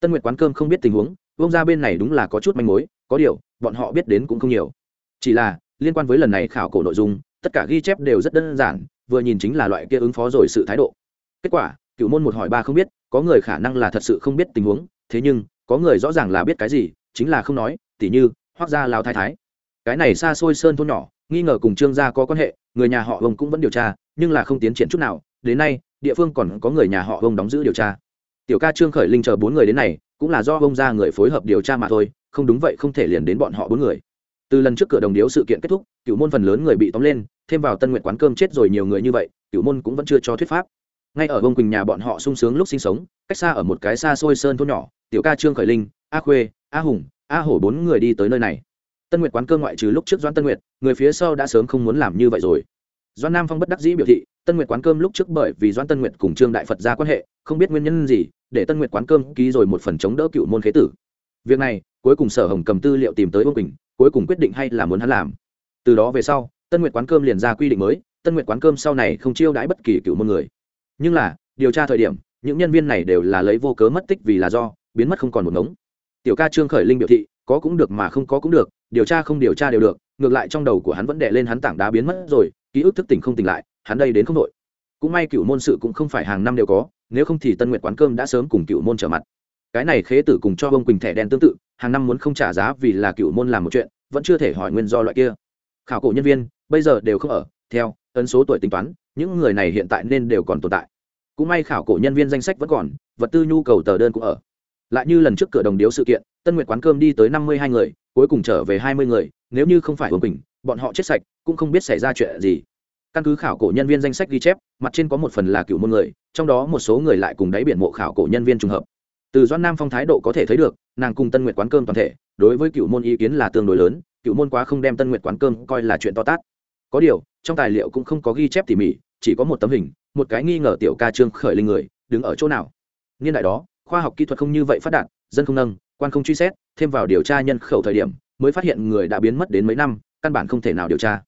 Tân nguyệt quán cơm không biết tình huống vông ra bên này đúng là có chút manh mối, có điều, bọn họ biết đến cũng không nhiều. Chỉ là, liên quan với lần này khảo cổ nội dung, tất cả ghi chép đều rất đơn giản, vừa nhìn chính là loại kia ứng phó rồi sự thái độ. Kết quả, cựu môn một hỏi ba không biết, có người khả năng là thật sự không biết tình huống, thế nhưng có người rõ ràng là biết cái gì, chính là không nói, tỉ như hoác gia lao thái thái. Cái này xa xôi sơn thôn nhỏ, nghi ngờ cùng trương gia có quan hệ, người nhà họ ông cũng vẫn điều tra, nhưng là không tiến triển chút nào. Đến nay, địa phương còn có người nhà họ ông đóng giữ điều tra. Tiểu ca trương khởi linh chờ bốn người đến này, cũng là do ông ra người phối hợp điều tra mà thôi, không đúng vậy không thể liền đến bọn họ bốn người. Từ lần trước cửa đồng điếu sự kiện kết thúc, cựu môn phần lớn người bị tóm lên, thêm vào tân nguyện quán cơm chết rồi nhiều người như vậy, cựu môn cũng vẫn chưa cho thuyết pháp ngay ở bông quỳnh nhà bọn họ sung sướng lúc sinh sống, cách xa ở một cái xa xôi sơn thôn nhỏ, tiểu ca trương khởi linh, a khuê, a hùng, a hổ bốn người đi tới nơi này. Tân nguyệt quán cơm ngoại trừ lúc trước doãn tân nguyệt, người phía sau đã sớm không muốn làm như vậy rồi. Doãn nam phong bất đắc dĩ biểu thị, tân nguyệt quán cơm lúc trước bởi vì doãn tân nguyệt cùng trương đại phật ra quan hệ, không biết nguyên nhân gì, để tân nguyệt quán cơm ký rồi một phần chống đỡ cựu môn khế tử. Việc này, cuối cùng sở hồng cầm tư liệu tìm tới vương quỳnh, cuối cùng quyết định hay là muốn hắn làm. Từ đó về sau, tân nguyệt quán cơm liền ra quy định mới, tân nguyệt quán cơm sau này không chiêu đãi bất kỳ cựu môn người nhưng là, điều tra thời điểm, những nhân viên này đều là lấy vô cớ mất tích vì là do, biến mất không còn một ngống. Tiểu ca trương khởi linh biểu thị, có cũng được mà không có cũng được, điều tra không điều tra đều được, ngược lại trong đầu của hắn vẫn đè lên hắn tảng đá biến mất rồi, ký ức thức tỉnh không tỉnh lại, hắn đây đến không đội cũng may cựu môn sự cũng không phải hàng năm đều có, nếu không thì tân nguyện quán cơm đã sớm cùng cựu môn trở mặt. Cái này khế tử cùng cho bông quỳnh thẻ đen tương tự, hàng năm muốn không trả giá vì là cựu môn làm một chuyện, vẫn chưa thể hỏi nguyên do loại kia. Khảo cổ nhân viên, bây giờ đều không ở, theo, ấn số tuổi tính toán những người này hiện tại nên đều còn tồn tại. Cũng may khảo cổ nhân viên danh sách vẫn còn, vật tư nhu cầu tờ đơn cũng ở. Lại như lần trước cửa đồng điếu sự kiện, tân nguyệt quán cơm đi tới năm mươi hai người, cuối cùng trở về hai mươi người, nếu như không phải hồn bình bọn họ chết sạch, cũng không biết xảy ra chuyện gì. Căn cứ khảo cổ nhân viên danh sách ghi chép, mặt trên có một phần là cựu môn người, trong đó một số người lại cùng đáy biển mộ khảo cổ nhân viên trùng hợp. Từ doan nam phong thái độ có thể thấy được, nàng cùng tân nguyệt quán cơm toàn thể, đối với cựu môn ý kiến là tương đối lớn cựu môn quá không đem tân nguyệt quán cơm coi là chuyện to tát có điều, trong tài liệu cũng không có ghi chép tỉ mỉ, chỉ có một tấm hình, một cái nghi ngờ tiểu ca trương khởi linh người, đứng ở chỗ nào. Niên đại đó, khoa học kỹ thuật không như vậy phát đạt, dân không nâng, quan không truy xét, thêm vào điều tra nhân khẩu thời điểm, mới phát hiện người đã biến mất đến mấy năm, căn bản không thể nào điều tra.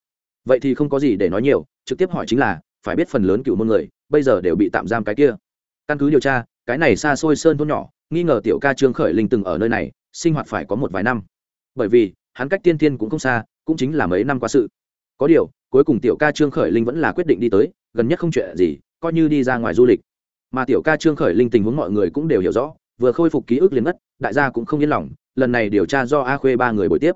Vậy thì không có gì để nói nhiều, trực tiếp hỏi chính là, phải biết phần lớn cựu môn người, bây giờ đều bị tạm giam cái kia. Căn cứ điều tra, cái này xa xôi sơn thôn nhỏ, nghi ngờ tiểu ca trương khởi linh từng ở nơi này, sinh hoạt phải có một vài năm. Bởi vì, hắn cách tiên tiên cũng không xa, cũng chính là mấy năm qua sự. Có điều cuối cùng tiểu ca trương khởi linh vẫn là quyết định đi tới, gần nhất không chuyện gì, coi như đi ra ngoài du lịch. Mà tiểu ca trương khởi linh tình huống mọi người cũng đều hiểu rõ, vừa khôi phục ký ức liền mất đại gia cũng không yên lòng, lần này điều tra do a khuê ba người buổi tiếp.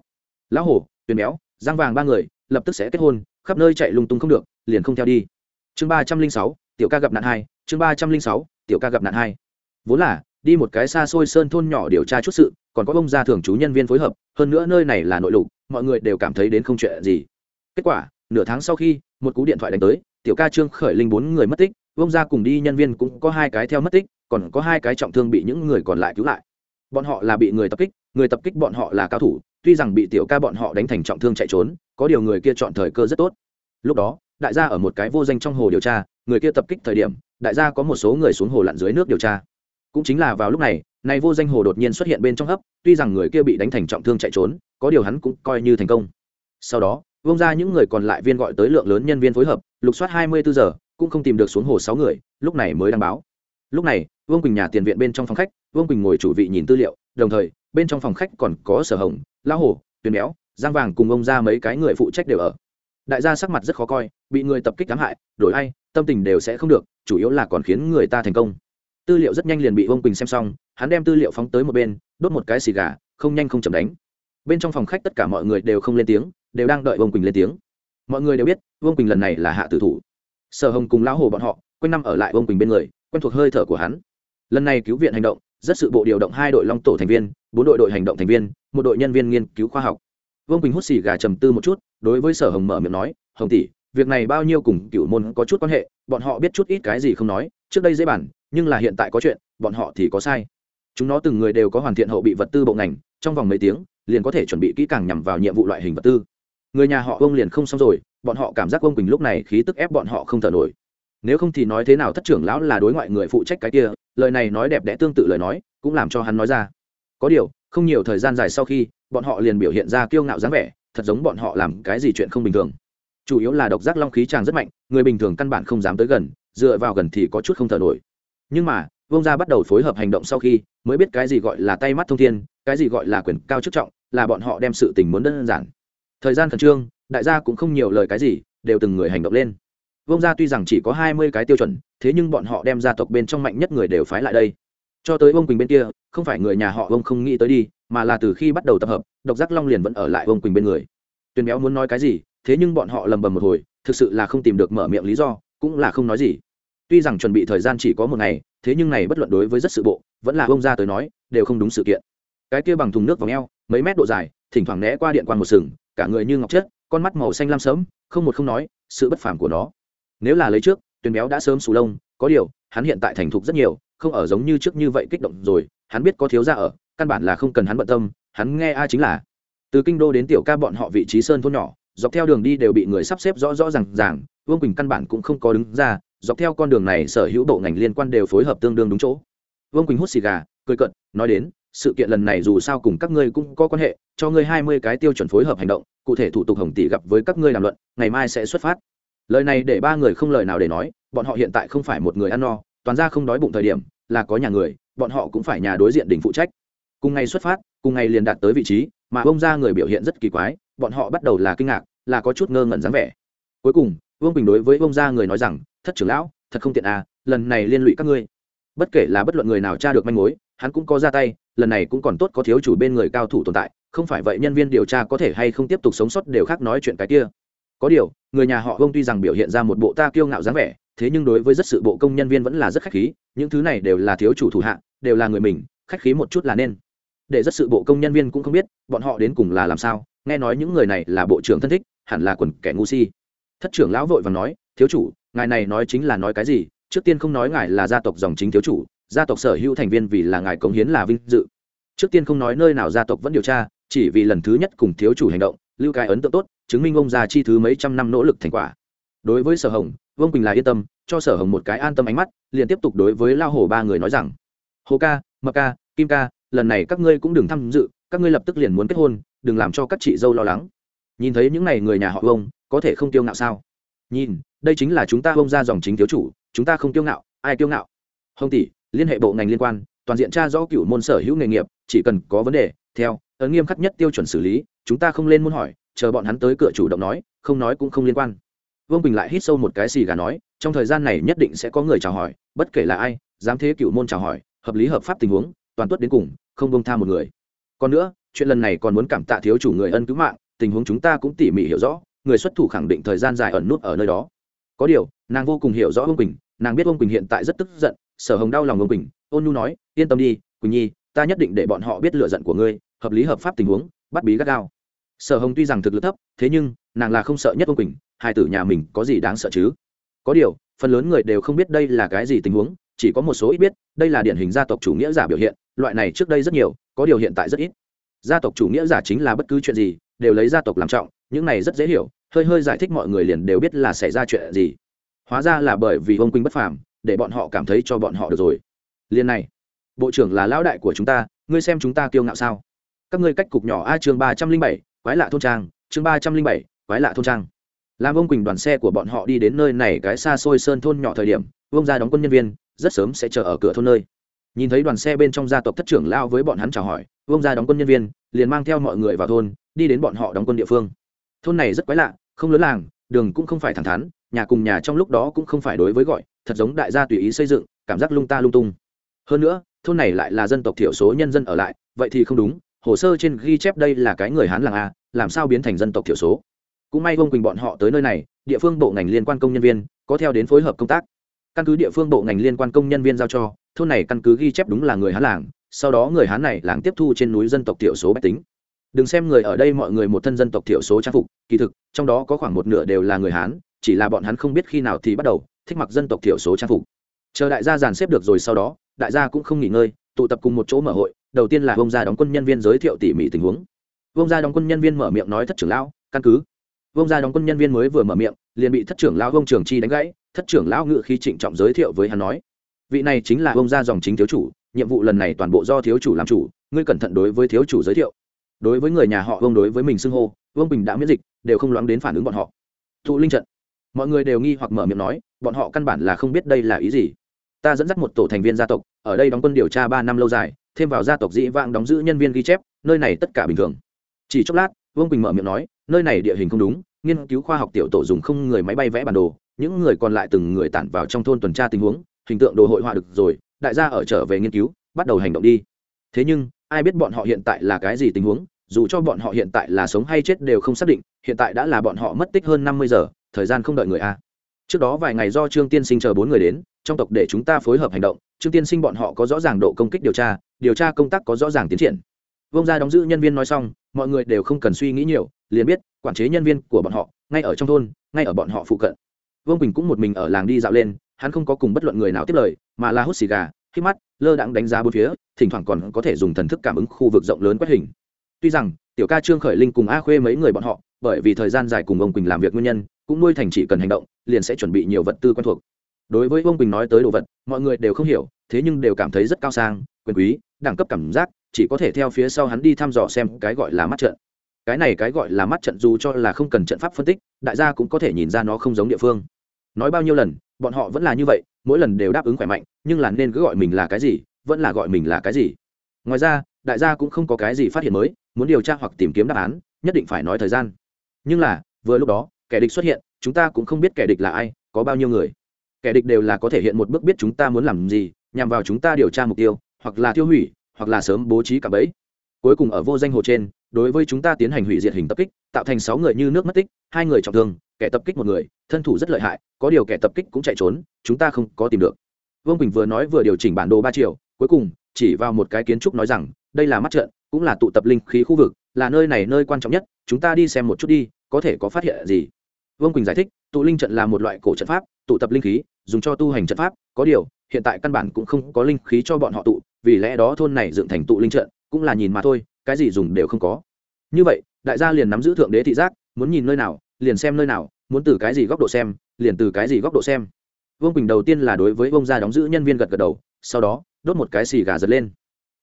Lão hổ, tuyền béo, giang vàng ba người, lập tức sẽ kết hôn, khắp nơi chạy lung tung không được, liền không theo đi. Chương ba trăm linh sáu, tiểu ca gặp nạn hai, chương ba trăm linh sáu, tiểu ca gặp nạn hai. Vốn là, đi một cái xa xôi sơn thôn nhỏ điều tra chút sự, còn có bông gia thường trú nhân viên phối hợp, hơn nữa nơi này là nội lục, mọi người đều cảm thấy đến không chuyện gì. Kết quả nửa tháng sau khi, một cú điện thoại đánh tới, tiểu ca trương khởi linh bốn người mất tích, vông gia cùng đi nhân viên cũng có hai cái theo mất tích, còn có hai cái trọng thương bị những người còn lại cứu lại. Bọn họ là bị người tập kích, người tập kích bọn họ là cao thủ, tuy rằng bị tiểu ca bọn họ đánh thành trọng thương chạy trốn, có điều người kia chọn thời cơ rất tốt. Lúc đó, đại gia ở một cái vô danh trong hồ điều tra, người kia tập kích thời điểm, đại gia có một số người xuống hồ lặn dưới nước điều tra. Cũng chính là vào lúc này này vô danh hồ đột nhiên xuất hiện bên trong hấp, tuy rằng người kia bị đánh thành trọng thương chạy trốn, có điều hắn cũng coi như thành công. Sau đó vông ra những người còn lại viên gọi tới lượng lớn nhân viên phối hợp, lục soát hai mươi bốn giờ, cũng không tìm được xuống hồ sáu người, lúc này mới đăng báo. Lúc này, vương quỳnh nhà tiền viện bên trong phòng khách, vương quỳnh ngồi chủ vị nhìn tư liệu, đồng thời, bên trong phòng khách còn có sở hồng, lão hổ tuyền béo, giang vàng cùng ông ra mấy cái người phụ trách đều ở. Đại gia sắc mặt rất khó coi, bị người tập kích ám hại, đổi ai, tâm tình đều sẽ không được, chủ yếu là còn khiến người ta thành công. Tư liệu rất nhanh liền bị vương quỳnh xem xong, hắn đem tư liệu phóng tới một bên, đốt một cái xì gà, không nhanh không chậm đánh. Bên trong phòng khách tất cả mọi người đều không lên tiếng đều đang đợi vương quỳnh lên tiếng. Mọi người đều biết, vương quỳnh lần này là hạ tử thủ. Sở hồng cùng lão hồ bọn họ, quanh năm ở lại vương quỳnh bên người, quen thuộc hơi thở của hắn. Lần này cứu viện hành động, rất sự bộ điều động hai đội long tổ thành viên, bốn đội đội hành động thành viên, một đội nhân viên nghiên cứu khoa học. Vương quỳnh hút xì gà trầm tư một chút, đối với sở hồng mở miệng nói, hồng tỷ, việc này bao nhiêu cùng cựu môn có chút quan hệ, bọn họ biết chút ít cái gì không nói, trước đây dễ bản nhưng là hiện tại có chuyện, bọn họ thì có sai. Chúng nó từng người đều có hoàn thiện hậu bị vật tư bộ ngành, trong vòng mấy tiếng, liền có thể chuẩn bị kỹ càng nhằm vào nhiệm vụ loại hình vật tư người nhà họ ông liền không xong rồi, bọn họ cảm giác ông quỳnh lúc này khí tức ép bọn họ không thở nổi. Nếu không thì nói thế nào thất trưởng lão là đối ngoại người phụ trách cái kia, lời này nói đẹp đẽ tương tự lời nói, cũng làm cho hắn nói ra. Có điều, không nhiều thời gian dài sau khi, bọn họ liền biểu hiện ra kiêu ngạo dáng vẻ, thật giống bọn họ làm cái gì chuyện không bình thường. Chủ yếu là độc giác long khí tràng rất mạnh, người bình thường căn bản không dám tới gần, dựa vào gần thì có chút không thở nổi. Nhưng mà vông gia bắt đầu phối hợp hành động sau khi, mới biết cái gì gọi là tay mắt thông thiên, cái gì gọi là quyền cao chức trọng, là bọn họ đem sự tình muốn đơn giản thời gian khẩn trương, đại gia cũng không nhiều lời cái gì, đều từng người hành động lên. Vông gia tuy rằng chỉ có hai mươi cái tiêu chuẩn, thế nhưng bọn họ đem gia tộc bên trong mạnh nhất người đều phái lại đây. Cho tới vông quỳnh bên kia, không phải người nhà họ vông không nghĩ tới đi, mà là từ khi bắt đầu tập hợp, độc giác long liền vẫn ở lại vông quỳnh bên người. Tuyền béo muốn nói cái gì, thế nhưng bọn họ lầm bầm một hồi, thực sự là không tìm được mở miệng lý do, cũng là không nói gì. Tuy rằng chuẩn bị thời gian chỉ có một ngày, thế nhưng này bất luận đối với rất sự bộ, vẫn là vông ra tới nói, đều không đúng sự kiện. Cái kia bằng thùng nước vào ngheo mấy mét độ dài, thỉnh thoảng né qua điện quan một sừng cả người như ngọc chất, con mắt màu xanh lam sớm không một không nói, sự bất phàm của nó. Nếu là lấy trước, tuyền béo đã sớm sù lông, có điều, hắn hiện tại thành thục rất nhiều, không ở giống như trước như vậy kích động rồi, hắn biết có thiếu ra ở, căn bản là không cần hắn bận tâm, hắn nghe ai chính là. Từ kinh đô đến tiểu ca bọn họ vị trí sơn thôn nhỏ, dọc theo đường đi đều bị người sắp xếp rõ rõ r à n g ràng, vương quỳnh căn bản cũng không có đứng ra, dọc theo con đường này sở hữu bộ ngành liên quan đều phối hợp tương đương đúng chỗ. Vương quỳnh hút xì gà, cười cận nói đến sự kiện lần này dù sao cùng các ngươi cũng có quan hệ, cho ngươi hai mươi cái tiêu chuẩn phối hợp hành động, cụ thể thủ tục hồng tỷ gặp với các ngươi làm luận, ngày mai sẽ xuất phát. Lời này để ba người không lời nào để nói, bọn họ hiện tại không phải một người ăn no, toàn ra không đói bụng thời điểm, là có nhà người, bọn họ cũng phải nhà đối diện đỉnh phụ trách. Cùng ngày xuất phát, cùng ngày liền đạt tới vị trí, mà bông ra người biểu hiện rất kỳ quái, bọn họ bắt đầu là kinh ngạc, là có chút ngơ ngẩn dáng vẻ. Cuối cùng, vương bình đối với bông ra người nói rằng, thất trưởng lão, thật không tiện à lần này liên lụy các ngươi. Bất kể là bất luận người nào tra được manh mối hắn cũng có ra tay, lần này cũng còn tốt có thiếu chủ bên người cao thủ tồn tại, không phải vậy nhân viên điều tra có thể hay không tiếp tục sống sót đều khác nói chuyện cái kia. Có điều, người nhà họ vông tuy rằng biểu hiện ra một bộ ta kiêu ngạo dáng vẻ, thế nhưng đối với rất sự bộ công nhân viên vẫn là rất khách khí, những thứ này đều là thiếu chủ thủ hạ, đều là người mình, khách khí một chút là nên. Để rất sự bộ công nhân viên cũng không biết, bọn họ đến cùng là làm sao, nghe nói những người này là bộ trưởng thân thích, hẳn là quần kẻ ngu si. Thất trưởng lão vội và nói, thiếu chủ, ngài này nói chính là nói cái gì? Trước tiên không nói ngài là gia tộc dòng chính thiếu chủ gia tộc sở hữu thành viên vì là ngài cống hiến là vinh dự. Trước tiên không nói nơi nào gia tộc vẫn điều tra, chỉ vì lần thứ nhất cùng thiếu chủ hành động, lưu cái ấn tượng tốt, chứng minh ông già chi thứ mấy trăm năm nỗ lực thành quả. Đối với sở hồng, vương quỳnh là yên tâm, cho sở hồng một cái an tâm ánh mắt, liền tiếp tục đối với lao hồ ba người nói rằng, hồ ca, mập ca, kim ca, lần này các ngươi cũng đừng tham dự, các ngươi lập tức liền muốn kết hôn, đừng làm cho các chị dâu lo lắng. Nhìn thấy những n à y người nhà họ ông, có thể không tiêu ngạo sao? Nhìn, đây chính là chúng ta ông ra dòng chính thiếu chủ, chúng ta không tiêu ngạo, ai tiêu ngạo? Hồng tỷ liên hệ bộ ngành liên quan, toàn diện tra rõ cựu môn sở hữu nghề nghiệp, chỉ cần có vấn đề, theo, ấn nghiêm khắc nhất tiêu chuẩn xử lý, chúng ta không lên muốn hỏi, chờ bọn hắn tới cửa chủ động nói, không nói cũng không liên quan vương bình lại hít sâu một cái xì gà nói, trong thời gian này nhất định sẽ có người chào hỏi, bất kể là ai, dám thế cựu môn chào hỏi, hợp lý hợp pháp tình huống, toàn tuất đến cùng, không bông tha một người còn nữa, chuyện lần này còn muốn cảm tạ thiếu chủ người ân cứu mạng, tình huống chúng ta cũng tỉ mỉ hiểu rõ, người xuất thủ khẳng định thời gian dài ẩn nút ở nơi đó có điều, nàng vô cùng hiểu rõ Vương Bình nàng biết ông quỳnh hiện tại rất tức giận sở hồng đau lòng ông quỳnh ôn nhu nói yên tâm đi quỳnh nhi ta nhất định để bọn họ biết lựa giận của ngươi hợp lý hợp pháp tình huống bắt bí gắt gao sở hồng tuy rằng thực lực thấp thế nhưng nàng là không sợ nhất ông quỳnh hai tử nhà mình có gì đáng sợ chứ có điều phần lớn người đều không biết đây là cái gì tình huống chỉ có một số ít biết đây là điển hình gia tộc chủ nghĩa giả biểu hiện loại này trước đây rất nhiều có điều hiện tại rất ít gia tộc chủ nghĩa giả chính là bất cứ chuyện gì đều lấy gia tộc làm trọng những này rất dễ hiểu hơi hơi giải thích mọi người liền đều biết là xảy ra chuyện gì hóa ra là bởi vì ông quỳnh bất phàm, để bọn họ cảm thấy cho bọn họ được rồi. Liên này, bộ trưởng là lão đại của chúng ta, ngươi xem chúng ta kiêu ngạo sao? Các ngươi cách cục nhỏ a chương ba trăm linh bảy, quái lạ thôn trang, chương ba trăm linh bảy, quái lạ thôn trang. Làm ông quỳnh đoàn xe của bọn họ đi đến nơi này cái xa xôi sơn thôn nhỏ thời điểm, ông ra đóng quân nhân viên, rất sớm sẽ chờ ở cửa thôn nơi. Nhìn thấy đoàn xe bên trong gia tộc thất trưởng lao với bọn hắn chào hỏi, ông ra đóng quân nhân viên, liền mang theo mọi người vào thôn, đi đến bọn họ đóng quân địa phương. Thôn này rất quái lạ, không lớn làng đường cũng không phải thẳng thắn, nhà cùng nhà trong lúc đó cũng không phải đối với gọi, thật giống đại gia tùy ý xây dựng, cảm giác lung ta lung tung. Hơn nữa, thôn này lại là dân tộc thiểu số nhân dân ở lại, vậy thì không đúng, hồ sơ trên ghi chép đây là cái người hán làng a, làm sao biến thành dân tộc thiểu số? Cũng may vông quỳnh bọn họ tới nơi này, địa phương bộ ngành liên quan công nhân viên, có theo đến phối hợp công tác. Căn cứ địa phương bộ ngành liên quan công nhân viên giao cho, thôn này căn cứ ghi chép đúng là người hán làng, sau đó người hán này làng tiếp thu trên núi dân tộc thiểu số bách tính đừng xem người ở đây mọi người một thân dân tộc thiểu số trang phục, kỳ thực, trong đó có khoảng một nửa đều là người hán, chỉ là bọn hắn không biết khi nào thì bắt đầu thích mặc dân tộc thiểu số trang phục. Chờ đại gia dàn xếp được rồi sau đó, đại gia cũng không nghỉ ngơi, tụ tập cùng một chỗ mở hội, đầu tiên là vông gia đóng quân nhân viên giới thiệu tỉ mỉ tình huống. Vông gia đóng quân nhân viên mở miệng nói thất trưởng lão, căn cứ. Vông gia đóng quân nhân viên mới vừa mở miệng, liền bị thất trưởng lão vông trường chi đánh gãy, thất trưởng lão ngự khí trịnh trọng giới thiệu với hắn nói, vị này chính là vông gia dòng chính thiếu chủ, nhiệm vụ lần này toàn bộ do thiếu chủ làm chủ, ngươi cẩn thận đối với thiếu chủ giới thiệu đối với người nhà họ Vương đối với mình xưng hô, vương bình đã miễn dịch, đều không loáng đến phản ứng bọn họ. Thụ linh trận. Mọi người đều nghi hoặc mở miệng nói, bọn họ căn bản là không biết đây là ý gì. Ta dẫn dắt một tổ thành viên gia tộc, ở đây đóng quân điều tra ba năm lâu dài, thêm vào gia tộc dĩ vãng đóng giữ nhân viên ghi chép, nơi này tất cả bình thường. Chỉ chốc lát, vương bình mở miệng nói, nơi này địa hình không đúng, nghiên cứu khoa học tiểu tổ dùng không người máy bay vẽ bản đồ, những người còn lại từng người tản vào trong thôn tuần tra tình huống, hình tượng đồ hội họa được rồi, đại gia ở trở về nghiên cứu, bắt đầu hành động đi. Thế nhưng ai biết bọn họ hiện tại là cái gì tình huống, dù cho bọn họ hiện tại là sống hay chết đều không xác định, hiện tại đã là bọn họ mất tích hơn năm mươi giờ, thời gian không đợi người a. Trước đó vài ngày do trương tiên sinh chờ bốn người đến, trong tộc để chúng ta phối hợp hành động, trương tiên sinh bọn họ có rõ ràng độ công kích điều tra điều tra công tác có rõ ràng tiến triển. Vông ra đóng giữ nhân viên nói xong, mọi người đều không cần suy nghĩ nhiều, liền biết, quản chế nhân viên của bọn họ, ngay ở trong thôn, ngay ở bọn họ phụ cận. Vương quỳnh cũng một mình ở làng đi dạo lên, hắn không có cùng bất luận người nào tiếp lời, mà là hút xì gà khi mắt, lơ đãng đánh giá bốn phía, thỉnh thoảng còn có thể dùng thần thức cảm ứng khu vực rộng lớn quét hình. Tuy rằng, tiểu ca trương khởi linh cùng a khuê mấy người bọn họ, bởi vì thời gian dài cùng ông quỳnh làm việc nguyên nhân, cũng nuôi thành chỉ cần hành động, liền sẽ chuẩn bị nhiều vật tư quen thuộc. Đối với ông quỳnh nói tới đồ vật, mọi người đều không hiểu, thế nhưng đều cảm thấy rất cao sang, quyền quý, đẳng cấp cảm giác, chỉ có thể theo phía sau hắn đi thăm dò xem cái gọi là mắt trận. Cái này cái gọi là mắt trận dù cho là không cần trận pháp phân tích, đại gia cũng có thể nhìn ra nó không giống địa phương. Nói bao nhiêu lần, bọn họ vẫn là như vậy mỗi lần đều đáp ứng khỏe mạnh, nhưng là nên cứ gọi mình là cái gì, vẫn là gọi mình là cái gì. Ngoài ra, đại gia cũng không có cái gì phát hiện mới, muốn điều tra hoặc tìm kiếm đáp án, nhất định phải nói thời gian. Nhưng là, vừa lúc đó, kẻ địch xuất hiện, chúng ta cũng không biết kẻ địch là ai, có bao nhiêu người. Kẻ địch đều là có thể hiện một bước biết chúng ta muốn làm gì, nhằm vào chúng ta điều tra mục tiêu, hoặc là tiêu hủy, hoặc là sớm bố trí cả bẫy. Cuối cùng ở vô danh hồ trên, đối với chúng ta tiến hành hủy diệt hình tập kích, tạo thành sáu người như nước mất tích, hai người trọng thương kẻ tập kích một người, thân thủ rất lợi hại, có điều kẻ tập kích cũng chạy trốn, chúng ta không có tìm được. Vương quỳnh vừa nói vừa điều chỉnh bản đồ ba triệu cuối cùng, chỉ vào một cái kiến trúc nói rằng, đây là mắt trận, cũng là tụ tập linh khí khu vực, là nơi này nơi quan trọng nhất, chúng ta đi xem một chút đi, có thể có phát hiện gì? Vương quỳnh giải thích, tụ linh trận là một loại cổ trận pháp, tụ tập linh khí, dùng cho tu hành trận pháp, có điều, hiện tại căn bản cũng không có linh khí cho bọn họ tụ, vì lẽ đó thôn này dựng thành tụ linh trận, cũng là nhìn mà thôi, cái gì dùng đều không có. Như vậy, đại gia liền nắm giữ thượng đế thị giác, muốn nhìn nơi nào liền xem nơi nào, muốn từ cái gì góc độ xem, liền từ cái gì góc độ xem. Vương quỳnh đầu tiên là đối với vông gia đóng giữ nhân viên gật gật đầu, sau đó, đốt một cái xì gà giật lên.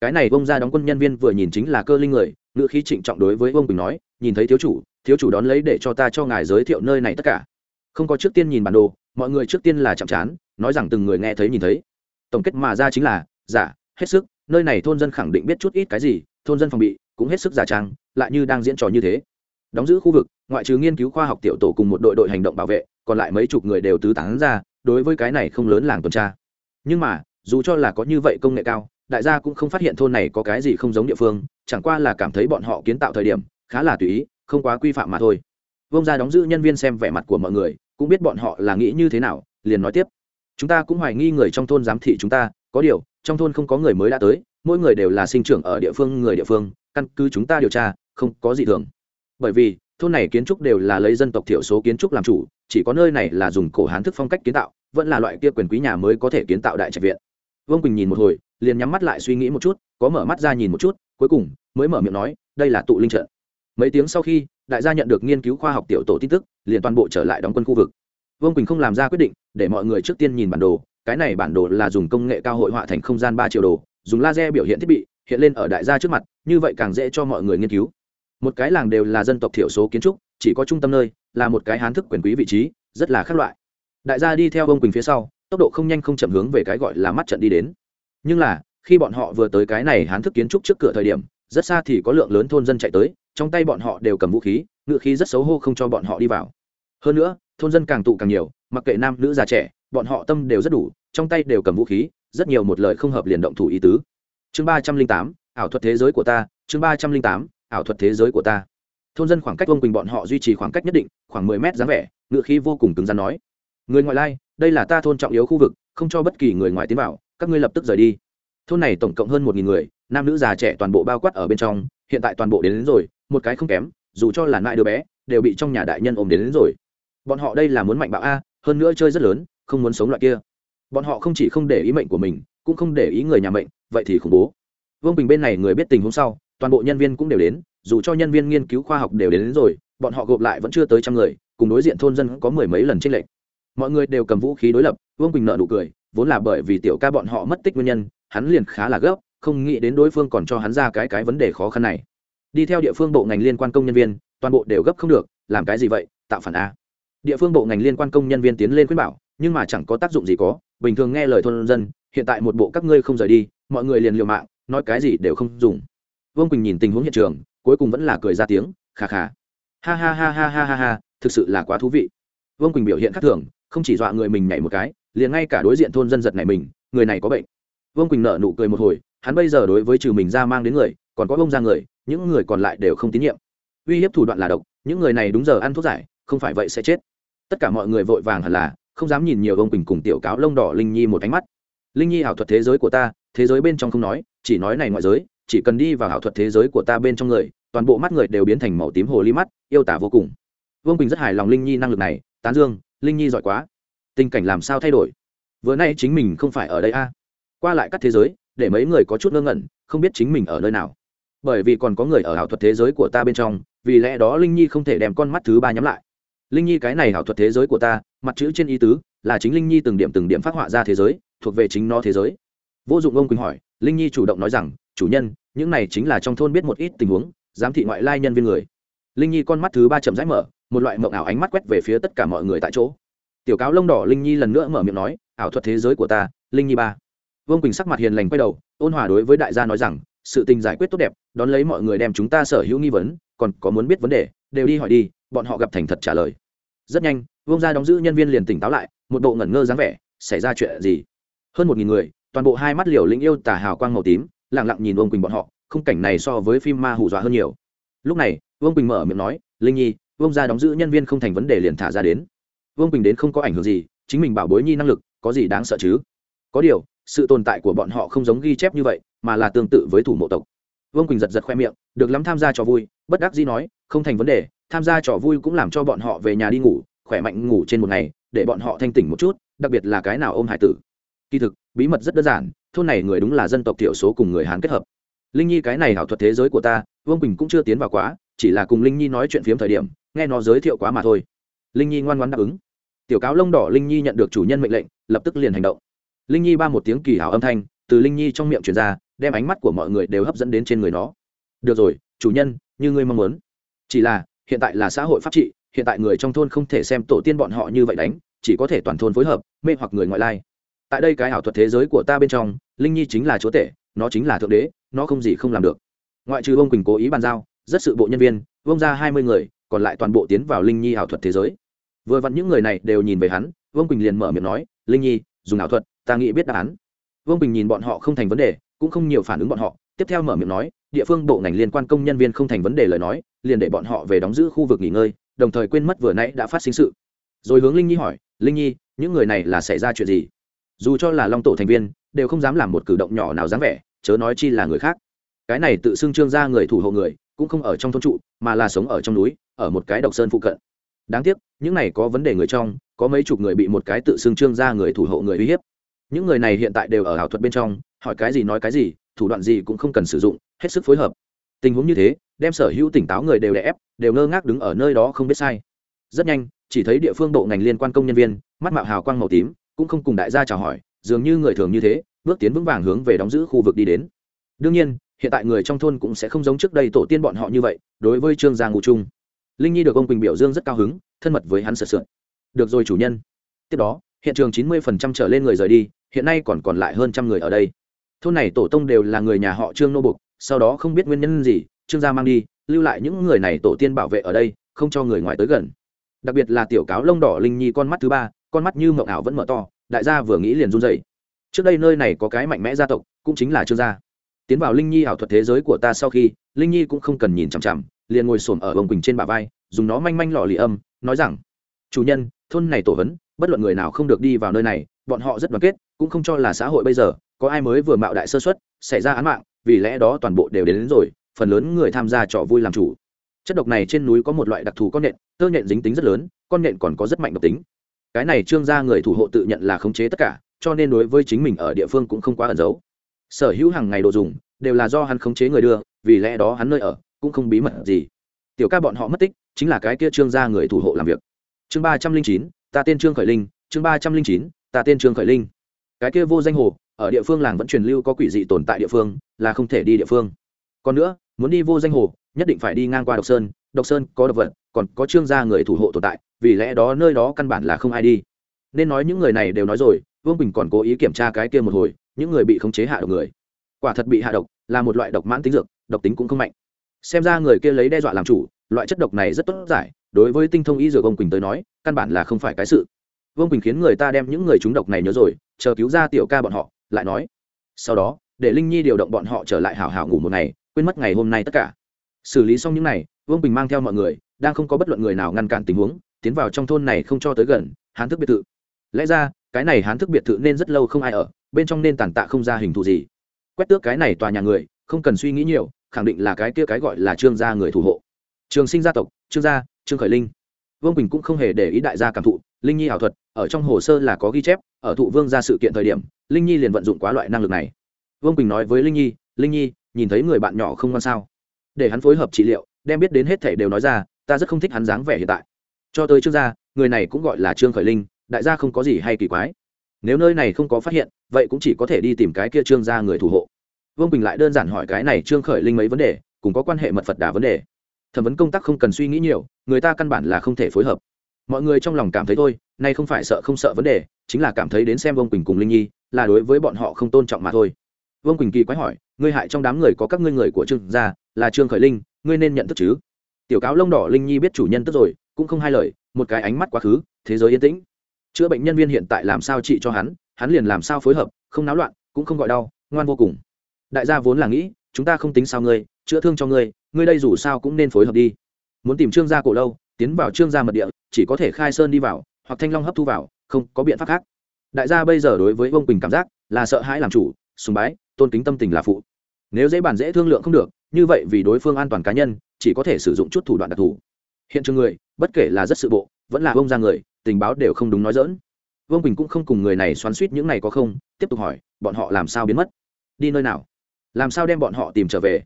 Cái này vông gia đóng quân nhân viên vừa nhìn chính là cơ linh người, ngữ khí trịnh trọng đối với vương quỳnh nói, nhìn thấy thiếu chủ thiếu chủ đón lấy để cho ta cho ngài giới thiệu nơi này tất cả. Không có trước tiên nhìn bản đồ, mọi người trước tiên là chạm chán, nói rằng từng người nghe thấy nhìn thấy. Tổng kết mà ra chính là giả hết sức, nơi này thôn dân khẳng định biết chút ít cái gì, thôn dân phòng bị, cũng hết sức giả trang, lại như đang diễn trò như thế đóng giữ khu vực, ngoại trừ nghiên cứu khoa học tiểu tổ cùng một đội đội hành động bảo vệ, còn lại mấy chục người đều tứ tán ra, đối với cái này không lớn làng tuần tra. Nhưng mà, dù cho là có như vậy công nghệ cao, đại gia cũng không phát hiện thôn này có cái gì không giống địa phương, chẳng qua là cảm thấy bọn họ kiến tạo thời điểm, khá là tùy ý, không quá quy phạm mà thôi. Vông ra đóng giữ nhân viên xem vẻ mặt của mọi người, cũng biết bọn họ là nghĩ như thế nào, liền nói tiếp. Chúng ta cũng hoài nghi người trong thôn giám thị chúng ta, có điều, trong thôn không có người mới đã tới, mỗi người đều là sinh trưởng ở địa phương người địa phương, căn cứ chúng ta điều tra, không có gì thường bởi vì, thôn này kiến trúc đều là lấy dân tộc thiểu số kiến trúc làm chủ, chỉ có nơi này là dùng cổ hán thức phong cách kiến tạo, vẫn là loại kia quyền quý nhà mới có thể kiến tạo đại trạch viện. Vương quỳnh nhìn một hồi, liền nhắm mắt lại suy nghĩ một chút, có mở mắt ra nhìn một chút, cuối cùng mới mở miệng nói, đây là tụ linh trận. Mấy tiếng sau khi, đại gia nhận được nghiên cứu khoa học tiểu tổ tin tức, liền toàn bộ trở lại đóng quân khu vực. Vương quỳnh không làm ra quyết định, để mọi người trước tiên nhìn bản đồ, cái này bản đồ là dùng công nghệ cao hội họa thành không gian ba triệu đồ, dùng laser biểu hiện thiết bị, hiện lên ở đại gia trước mặt, như vậy càng dễ cho mọi người nghiên cứu một cái làng đều là dân tộc thiểu số kiến trúc, chỉ có trung tâm nơi là một cái hán thức quyền quý vị trí, rất là khác loại. Đại gia đi theo ông quỳnh phía sau, tốc độ không nhanh không chậm hướng về cái gọi là mắt trận đi đến. Nhưng là, khi bọn họ vừa tới cái này hán thức kiến trúc trước cửa thời điểm, rất xa thì có lượng lớn thôn dân chạy tới, trong tay bọn họ đều cầm vũ khí ngự khí rất xấu hô không cho bọn họ đi vào. Hơn nữa, thôn dân càng tụ càng nhiều, mặc kệ nam nữ già trẻ, bọn họ tâm đều rất đủ, trong tay đều cầm vũ khí, rất nhiều một lời không hợp liền động thủ ý tứ. Chương ba trăm linh tám, ảo thuật thế giới của ta, chương ba trăm linh tám ảo thuật thế giới của ta. Thôn dân khoảng cách Vương quỳnh bọn họ duy trì khoảng cách nhất định khoảng mười mét dáng vẻ ngựa khí vô cùng cứng rắn nói. Người ngoại lai đây là ta thôn trọng yếu khu vực không cho bất kỳ người ngoài tiến vào các ngươi lập tức rời đi. Thôn này tổng cộng hơn một nghìn người nam nữ già trẻ toàn bộ bao quát ở bên trong hiện tại toàn bộ đến, đến rồi một cái không kém dù cho là nại đứa bé đều bị trong nhà đại nhân ôm đến, đến rồi. Bọn họ đây là muốn mạnh bạo a hơn nữa chơi rất lớn không muốn sống loại kia. Bọn họ không chỉ không để ý mệnh của mình cũng không để ý người nhà mệnh vậy thì khủng bố. Vương bình bên này người biết tình huống sau toàn bộ nhân viên cũng đều đến dù cho nhân viên nghiên cứu khoa học đều đến, đến rồi bọn họ gộp lại vẫn chưa tới trăm người cùng đối diện thôn dân có mười mấy lần trên lệch. Mọi người đều cầm vũ khí đối lập vương bình nợ nụ cười vốn là bởi vì tiểu ca bọn họ mất tích nguyên nhân hắn liền khá là gấp không nghĩ đến đối phương còn cho hắn ra cái cái vấn đề khó khăn này. Đi theo địa phương bộ ngành liên quan công nhân viên toàn bộ đều gấp không được làm cái gì vậy tạo phản a. Địa phương bộ ngành liên quan công nhân viên tiến lên khuyên bảo nhưng mà chẳng có tác dụng gì có bình thường nghe lời thôn dân hiện tại một bộ các ngươi không rời đi mọi người liền liều mạng nói cái gì đều không dùng vương quỳnh nhìn tình huống hiện trường cuối cùng vẫn là cười ra tiếng khà khà ha ha ha ha ha ha ha thực sự là quá thú vị vương quỳnh biểu hiện khác thường không chỉ dọa người mình nhảy một cái liền ngay cả đối diện thôn dân giật này mình người này có bệnh vương quỳnh nợ nụ cười một hồi hắn bây giờ đối với trừ mình ra mang đến người còn có bông ra người những người còn lại đều không tín nhiệm uy hiếp thủ đoạn là độc những người này đúng giờ ăn thuốc giải không phải vậy sẽ chết tất cả mọi người vội vàng hẳn là không dám nhìn nhiều Vương quỳnh cùng tiểu cáo lông đỏ linh nhi một ánh mắt linh nhi ảo thuật thế giới của ta thế giới bên trong không nói chỉ nói này ngoại giới chỉ cần đi vào ảo thuật thế giới của ta bên trong người, toàn bộ mắt người đều biến thành màu tím hồ ly mắt, yêu tả vô cùng. Vương quỳnh rất hài lòng linh nhi năng lực này, tán dương, linh nhi giỏi quá, tình cảnh làm sao thay đổi? Vừa nay chính mình không phải ở đây a. Qua lại các thế giới, để mấy người có chút ngơ ngẩn, không biết chính mình ở nơi nào. Bởi vì còn có người ở ảo thuật thế giới của ta bên trong, vì lẽ đó linh nhi không thể đem con mắt thứ ba nhắm lại. Linh nhi, cái này ảo thuật thế giới của ta, mặt chữ trên ý tứ là chính linh nhi từng điểm từng điểm phát họa ra thế giới, thuộc về chính nó thế giới. Vô dụng ông quỳnh hỏi, linh nhi chủ động nói rằng chủ nhân, những này chính là trong thôn biết một ít tình huống, giám thị ngoại lai nhân viên người. Linh nhi con mắt thứ ba chậm rãi mở, một loại mộng ảo ánh mắt quét về phía tất cả mọi người tại chỗ. Tiểu cáo lông đỏ linh nhi lần nữa mở miệng nói, ảo thuật thế giới của ta, linh nhi ba. Vương quỳnh sắc mặt hiền lành quay đầu, ôn hòa đối với đại gia nói rằng, sự tình giải quyết tốt đẹp, đón lấy mọi người đem chúng ta sở hữu nghi vấn, còn có muốn biết vấn đề, đều đi hỏi đi, bọn họ gặp thành thật trả lời. Rất nhanh, vương gia đóng giữ nhân viên liền tỉnh táo lại, một bộ ngẩn ngơ dáng vẻ, xảy ra chuyện gì? Hơn một nghìn người, toàn bộ hai mắt liều lĩnh yêu tà hào quang màu tím lẳng lặng nhìn vương quỳnh bọn họ, khung cảnh này so với phim ma hù dọa hơn nhiều. Lúc này, vương quỳnh mở miệng nói, linh nhi, vương gia đóng giữ nhân viên không thành vấn đề liền thả ra đến. Vương quỳnh đến không có ảnh hưởng gì, chính mình bảo bối nhi năng lực, có gì đáng sợ chứ? Có điều, sự tồn tại của bọn họ không giống ghi chép như vậy, mà là tương tự với thủ mộ tộc. Vương quỳnh giật giật khoe miệng, được lắm tham gia trò vui, bất đắc dĩ nói, không thành vấn đề, tham gia trò vui cũng làm cho bọn họ về nhà đi ngủ, khỏe mạnh ngủ trên một ngày, để bọn họ thanh tỉnh một chút, đặc biệt là cái nào ôm hải tử. Kỳ thực, bí mật rất đơn giản thôn này người đúng là dân tộc thiểu số cùng người hán kết hợp. Linh nhi cái này ảo thuật thế giới của ta, vương Bình cũng chưa tiến vào quá, chỉ là cùng linh nhi nói chuyện phiếm thời điểm, nghe nó giới thiệu quá mà thôi. Linh nhi ngoan ngoan đáp ứng. Tiểu cáo lông đỏ linh nhi nhận được chủ nhân mệnh lệnh, lập tức liền hành động. Linh nhi ba một tiếng kỳ hảo âm thanh, từ linh nhi trong miệng truyền ra, đem ánh mắt của mọi người đều hấp dẫn đến trên người nó. Được rồi, chủ nhân, như ngươi mong muốn. Chỉ là, hiện tại là xã hội pháp trị, hiện tại người trong thôn không thể xem tổ tiên bọn họ như vậy đánh, chỉ có thể toàn thôn phối hợp, mê hoặc người ngoại lai tại đây cái ảo thuật thế giới của ta bên trong, linh nhi chính là chúa tể, nó chính là thượng đế, nó không gì không làm được. Ngoại trừ ông quỳnh cố ý bàn giao, rất sự bộ nhân viên vông ra hai mươi người, còn lại toàn bộ tiến vào linh nhi ảo thuật thế giới. Vừa vặn những người này đều nhìn về hắn, vương quỳnh liền mở miệng nói, linh nhi, dùng ảo thuật, ta nghĩ biết đáp án. Vương quỳnh nhìn bọn họ không thành vấn đề, cũng không nhiều phản ứng bọn họ, tiếp theo mở miệng nói, địa phương bộ ngành liên quan công nhân viên không thành vấn đề lời nói, liền để bọn họ về đóng giữ khu vực nghỉ ngơi, đồng thời quên mất vừa nãy đã phát sinh sự. Rồi hướng linh nhi hỏi, linh nhi, những người này là xảy ra chuyện gì? Dù cho là long tổ thành viên, đều không dám làm một cử động nhỏ nào dám vẻ, chớ nói chi là người khác. Cái này tự xưng trương ra người thủ hộ người, cũng không ở trong thôn trụ, mà là sống ở trong núi, ở một cái độc sơn phụ cận. Đáng tiếc, những này có vấn đề người trong, có mấy chục người bị một cái tự xưng trương ra người thủ hộ người uy hiếp. Những người này hiện tại đều ở ảo thuật bên trong, hỏi cái gì nói cái gì, thủ đoạn gì cũng không cần sử dụng, hết sức phối hợp. Tình huống như thế, đem sở hữu tỉnh táo người đều đè ép, đều ngơ ngác đứng ở nơi đó không biết sai. Rất nhanh, chỉ thấy địa phương bộ ngành liên quan công nhân viên, mắt mạo hào quang màu tím cũng không cùng đại gia chào hỏi, dường như người thường như thế, bước tiến vững vàng hướng về đóng giữ khu vực đi đến. Đương nhiên, hiện tại người trong thôn cũng sẽ không giống trước đây tổ tiên bọn họ như vậy, đối với trương gia ngụ trung. Linh nhi được ông quỳnh biểu dương rất cao hứng, thân mật với hắn sợ sượn. Được rồi chủ nhân. Tiếp đó, hiện trường chín mươi phần trăm trở lên người rời đi, hiện nay còn còn lại hơn trăm người ở đây. Thôn này tổ tông đều là người nhà họ trương nô bục, sau đó không biết nguyên nhân gì, trương gia mang đi, lưu lại những người này tổ tiên bảo vệ ở đây, không cho người ngoài tới gần. Đặc biệt là tiểu cáo lông đỏ linh nhi con mắt thứ ba con mắt như mộng ảo vẫn mở to đại gia vừa nghĩ liền run dậy trước đây nơi này có cái mạnh mẽ gia tộc cũng chính là trương gia. Tiến vào linh nhi ảo thuật thế giới của ta sau khi linh nhi cũng không cần nhìn chằm chằm liền ngồi xổm ở bồng quỳnh trên bả vai dùng nó manh manh lò lì âm nói rằng chủ nhân thôn này tổ vấn bất luận người nào không được đi vào nơi này bọn họ rất đoàn kết cũng không cho là xã hội bây giờ có ai mới vừa mạo đại sơ xuất xảy ra án mạng vì lẽ đó toàn bộ đều đến, đến rồi phần lớn người tham gia trò vui làm chủ. Chất độc này trên núi có một loại đặc thù con nện, tơ nhện dính tính rất lớn con nện còn có rất mạnh độc tính cái này trương gia người thủ hộ tự nhận là khống chế tất cả, cho nên đối với chính mình ở địa phương cũng không quá ẩn giấu. Sở hữu hàng ngày đồ dùng, đều là do hắn khống chế người đưa, vì lẽ đó hắn nơi ở cũng không bí mật gì. Tiểu ca bọn họ mất tích, chính là cái kia trương gia người thủ hộ làm việc. Chương ba trăm linh chín, ta tên trương khởi linh, chương ba trăm linh chín, ta tên trương khởi linh. Cái kia vô danh hồ, ở địa phương làng vẫn truyền lưu có quỷ dị tồn tại địa phương, là không thể đi địa phương. Còn nữa, muốn đi vô danh hồ, nhất định phải đi ngang qua độc sơn độc sơn có độc vật, còn có trương gia người thủ hộ tồn tại, vì lẽ đó nơi đó căn bản là không ai đi. Nên nói những người này đều nói rồi, vương bình còn cố ý kiểm tra cái kia một hồi, những người bị khống chế hạ độc người. Quả thật bị hạ độc, là một loại độc mãn tính dược, độc tính cũng không mạnh. Xem ra người kia lấy đe dọa làm chủ, loại chất độc này rất tốt giải, đối với tinh thông y dược ông quỳnh tới nói, căn bản là không phải cái sự. Vương quỳnh khiến người ta đem những người trúng độc này nhớ rồi, chờ cứu ra tiểu ca bọn họ, lại nói, sau đó, để linh nhi điều động bọn họ trở lại hảo hảo ngủ một ngày, quên mất ngày hôm nay tất cả. Xử lý xong những n à y vương bình mang theo mọi người, đang không có bất luận người nào ngăn cản tình huống, tiến vào trong thôn này không cho tới gần, hán thức biệt thự. Lẽ ra, cái này hán thức biệt thự nên rất lâu không ai ở, bên trong nên tàn tạ không ra hình thù gì. Quét tước cái này tòa nhà người, không cần suy nghĩ nhiều, khẳng định là cái kia cái gọi là trương gia người thủ hộ. Trường sinh gia tộc, trương gia, trương khởi linh. Vương bình cũng không hề để ý đại gia cảm thụ, linh nhi ảo thuật, ở trong hồ sơ là có ghi chép, ở thụ vương ra sự kiện thời điểm, linh nhi liền vận dụng quá loại năng lực này. Vương bình nói với linh nhi linh nhi, nhìn thấy người bạn nhỏ không ngon sao? Để hắn phối hợp trị liệu đem biết đến hết thể đều nói ra, ta rất không thích hắn dáng vẻ hiện tại. Cho tới trương gia người này cũng gọi là trương khởi linh, đại gia không có gì hay kỳ quái. Nếu nơi này không có phát hiện, vậy cũng chỉ có thể đi tìm cái kia trương gia người thủ hộ. Vương bình lại đơn giản hỏi cái này trương khởi linh mấy vấn đề, cùng có quan hệ mật phật đà vấn đề. Thẩm vấn công tác không cần suy nghĩ nhiều, người ta căn bản là không thể phối hợp. Mọi người trong lòng cảm thấy thôi, nay không phải sợ không sợ vấn đề, chính là cảm thấy đến xem vương quỳnh cùng linh nhi, là đối với bọn họ không tôn trọng mà thôi. Vương quỳnh kỳ quái hỏi, ngươi hại trong đám người có các ngươi người của trương gia là trương khởi linh ngươi nên nhận thức chứ tiểu cáo lông đỏ linh nhi biết chủ nhân tức rồi cũng không hai lời một cái ánh mắt quá khứ thế giới yên tĩnh chữa bệnh nhân viên hiện tại làm sao trị cho hắn hắn liền làm sao phối hợp không náo loạn cũng không gọi đau ngoan vô cùng đại gia vốn là nghĩ chúng ta không tính sao ngươi chữa thương cho ngươi ngươi đây dù sao cũng nên phối hợp đi muốn tìm trương gia cổ lâu tiến vào trương gia mật địa chỉ có thể khai sơn đi vào hoặc thanh long hấp thu vào không có biện pháp khác đại gia bây giờ đối với vương quỳnh cảm giác là sợ hãi làm chủ sùng bái tôn kính tâm tình là phụ nếu dễ bàn dễ thương lượng không được như vậy vì đối phương an toàn cá nhân, chỉ có thể sử dụng chút thủ đoạn đặc thù. Hiện trường người, bất kể là rất sự bộ, vẫn là ông ra người, tình báo đều không đúng nói dỡn vương quỳnh cũng không cùng người này xoắn suýt những này có không, tiếp tục hỏi, bọn họ làm sao biến mất? Đi nơi nào? Làm sao đem bọn họ tìm trở về?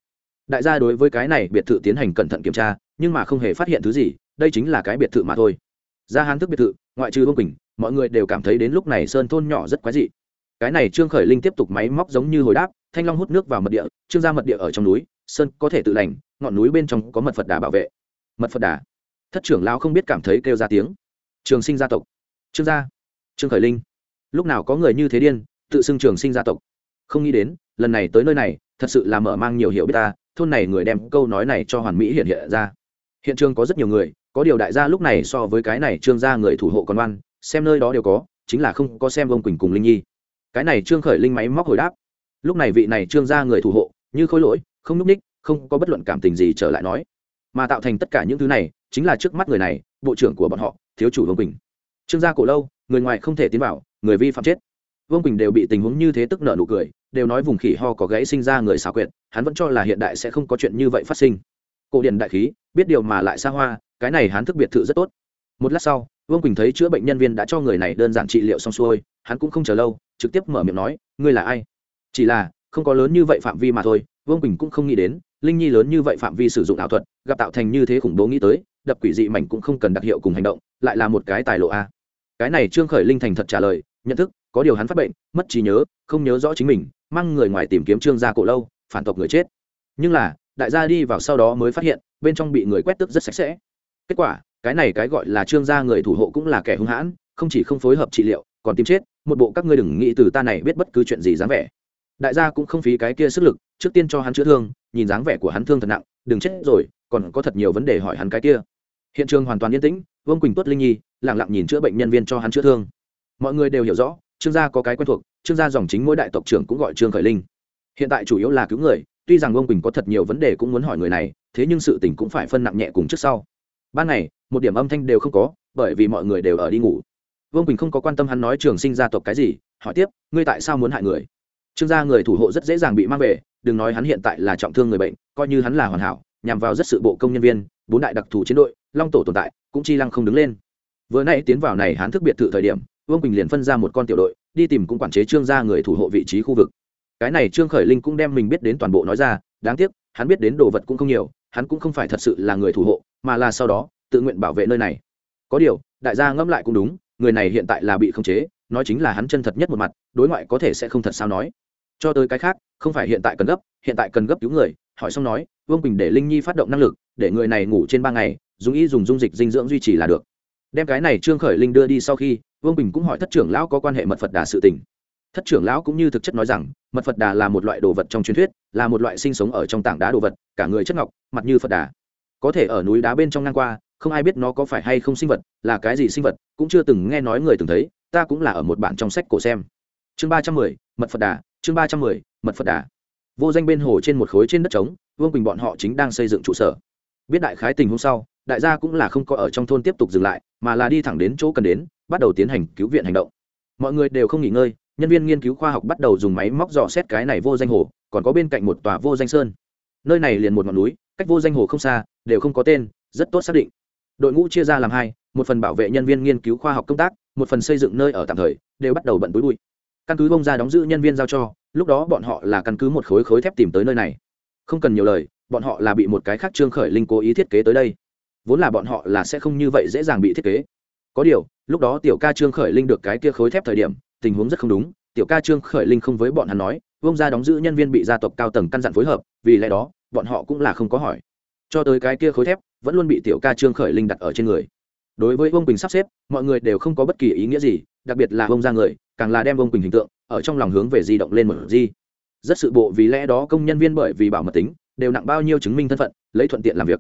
Đại gia đối với cái này biệt thự tiến hành cẩn thận kiểm tra, nhưng mà không hề phát hiện thứ gì, đây chính là cái biệt thự mà thôi. Ra hán thức biệt thự, ngoại trừ vương quỳnh, mọi người đều cảm thấy đến lúc này sơn thôn nhỏ rất quái dị. Cái này trương khởi linh tiếp tục máy móc giống như hồi đáp, thanh long hút nước vào mật địa, trương ra mật địa ở trong núi sơn có thể tự lành, ngọn núi bên trong có mật phật đà bảo vệ. Mật phật đà. Thất trưởng lao không biết cảm thấy kêu ra tiếng. Trường sinh gia tộc. Trương gia. Trương khởi linh. Lúc nào có người như thế điên, tự xưng trường sinh gia tộc? Không nghĩ đến, lần này tới nơi này, thật sự là mở mang nhiều hiểu biết ta, thôn này người đem câu nói này cho hoàn mỹ hiện hiện ra. Hiện trường có rất nhiều người, có điều đại gia lúc này so với cái này trương gia người thủ hộ còn oan, xem nơi đó đều có, chính là không có xem vông quỳnh cùng linh nhi. Cái này trương khởi linh máy móc hồi đáp. Lúc này vị này trương gia người thủ hộ, như khối lỗi không núp ních, không có bất luận cảm tình gì trở lại nói. Mà tạo thành tất cả những thứ này chính là trước mắt người này, bộ trưởng của bọn họ, thiếu chủ vương quỳnh. Trương gia cổ lâu, người ngoài không thể tiến vào, người vi phạm chết. Vương quỳnh đều bị tình huống như thế tức nợ nụ cười, đều nói vùng khỉ ho có gãy sinh ra người xảo quyệt, hắn vẫn cho là hiện đại sẽ không có chuyện như vậy phát sinh. Cổ điển đại khí, biết điều mà lại xa hoa, cái này hắn thức biệt thự rất tốt. Một lát sau, vương quỳnh thấy chữa bệnh nhân viên đã cho người này đơn giản trị liệu xong xuôi, hắn cũng không chờ lâu, trực tiếp mở miệng nói, ngươi là ai? Chỉ là, không có lớn như vậy phạm vi mà thôi vương quỳnh cũng không nghĩ đến linh nhi lớn như vậy phạm vi sử dụng ảo thuật gặp tạo thành như thế khủng bố nghĩ tới đập quỷ dị mảnh cũng không cần đặc hiệu cùng hành động lại là một cái tài lộ a cái này trương khởi linh thành thật trả lời nhận thức có điều hắn phát bệnh mất trí nhớ không nhớ rõ chính mình mang người ngoài tìm kiếm trương gia cổ lâu phản tộc người chết nhưng là đại gia đi vào sau đó mới phát hiện bên trong bị người quét tức rất sạch sẽ kết quả cái này cái gọi là trương gia người thủ hộ cũng là kẻ hung hãn không chỉ không phối hợp trị liệu còn tìm chết một bộ các ngươi đừng nghĩ từ ta này biết bất cứ chuyện gì dám vẻ đại gia cũng không phí cái kia sức lực, trước tiên cho hắn chữa thương, nhìn dáng vẻ của hắn thương thật nặng, đừng chết rồi, còn có thật nhiều vấn đề hỏi hắn cái kia. Hiện trường hoàn toàn yên tĩnh, vương quỳnh tuất linh nhi lẳng lặng nhìn chữa bệnh nhân viên cho hắn chữa thương. Mọi người đều hiểu rõ, trương gia có cái quen thuộc, trương gia dòng chính mỗi đại tộc trưởng cũng gọi trương khởi linh. Hiện tại chủ yếu là cứu người, tuy rằng vương quỳnh có thật nhiều vấn đề cũng muốn hỏi người này, thế nhưng sự tình cũng phải phân nặng nhẹ cùng trước sau. Ban ngày, một điểm âm thanh đều không có, bởi vì mọi người đều ở đi ngủ. Vương quỳnh không có quan tâm hắn nói trường sinh gia tộc cái gì, hỏi tiếp, ngươi tại sao muốn hại người? Trương gia người thủ hộ rất dễ dàng bị mang về, đừng nói hắn hiện tại là trọng thương người bệnh, coi như hắn là hoàn hảo, nhằm vào rất sự bộ công nhân viên, bốn đại đặc thù chiến đội, long tổ tồn tại, cũng chi lăng không đứng lên. Vừa nay tiến vào này hắn thức biệt thự thời điểm, vương quỳnh liền phân ra một con tiểu đội, đi tìm cũng quản chế trương gia người thủ hộ vị trí khu vực. Cái này trương khởi linh cũng đem mình biết đến toàn bộ nói ra, đáng tiếc, hắn biết đến đồ vật cũng không nhiều, hắn cũng không phải thật sự là người thủ hộ, mà là sau đó, tự nguyện bảo vệ nơi này. Có điều, đại gia ngẫm lại cũng đúng, người này hiện tại là bị khống chế, nói chính là hắn chân thật nhất một mặt, đối ngoại có thể sẽ không thật sao nói cho tới cái khác, không phải hiện tại cần gấp, hiện tại cần gấp cứu người, hỏi xong nói, vương quỳnh để linh nhi phát động năng lực, để người này ngủ trên ba ngày, dùng y dùng dung dịch dinh dưỡng duy trì là được. Đem cái này trương khởi linh đưa đi sau khi, vương bình cũng hỏi thất trưởng lão có quan hệ mật phật đà sự tình. Thất trưởng lão cũng như thực chất nói rằng, mật phật đà là một loại đồ vật trong truyền thuyết, là một loại sinh sống ở trong tảng đá đồ vật, cả người chất ngọc, mặt như phật đà. Có thể ở núi đá bên trong ngang qua, không ai biết nó có phải hay không sinh vật, là cái gì sinh vật, cũng chưa từng nghe nói người từng thấy, ta cũng là ở một bản trong sách cổ xem. Chương ba trăm mười mật phật đà, chương ba trăm mười, mật phật đà. Vô danh bên hồ trên một khối trên đất trống, vương quỳnh bọn họ chính đang xây dựng trụ sở. Biết đại khái tình hôm sau, đại gia cũng là không có ở trong thôn tiếp tục dừng lại, mà là đi thẳng đến chỗ cần đến, bắt đầu tiến hành cứu viện hành động. Mọi người đều không nghỉ ngơi, nhân viên nghiên cứu khoa học bắt đầu dùng máy móc dò xét cái này vô danh hồ, còn có bên cạnh một tòa vô danh sơn. Nơi này liền một ngọn núi, cách vô danh hồ không xa, đều không có tên, rất tốt xác định. Đội ngũ chia ra làm hai, một phần bảo vệ nhân viên nghiên cứu khoa học công tác, một phần xây dựng nơi ở tạm thời, đều bắt đầu bận túi bụi căn cứ bông ra đóng giữ nhân viên giao cho, lúc đó bọn họ là căn cứ một khối khối thép tìm tới nơi này. Không cần nhiều lời, bọn họ là bị một cái khác trương khởi linh cố ý thiết kế tới đây. Vốn là bọn họ là sẽ không như vậy dễ dàng bị thiết kế. Có điều, lúc đó tiểu ca trương khởi linh được cái kia khối thép thời điểm, tình huống rất không đúng. Tiểu ca trương khởi linh không với bọn hắn nói vông ra đóng giữ nhân viên bị gia tộc cao tầng căn dặn phối hợp, vì lẽ đó, bọn họ cũng là không có hỏi. Cho tới cái kia khối thép, vẫn luôn bị tiểu ca trương khởi linh đặt ở trên người. Đối với vông quỳnh sắp xếp, mọi người đều không có bất kỳ ý nghĩa gì, đặc biệt là vông ra người càng là đem ông quỳnh hình tượng ở trong lòng hướng về di động lên một di. Rất sự bộ vì lẽ đó công nhân viên bởi vì bảo mật tính, đều nặng bao nhiêu chứng minh thân phận, lấy thuận tiện làm việc.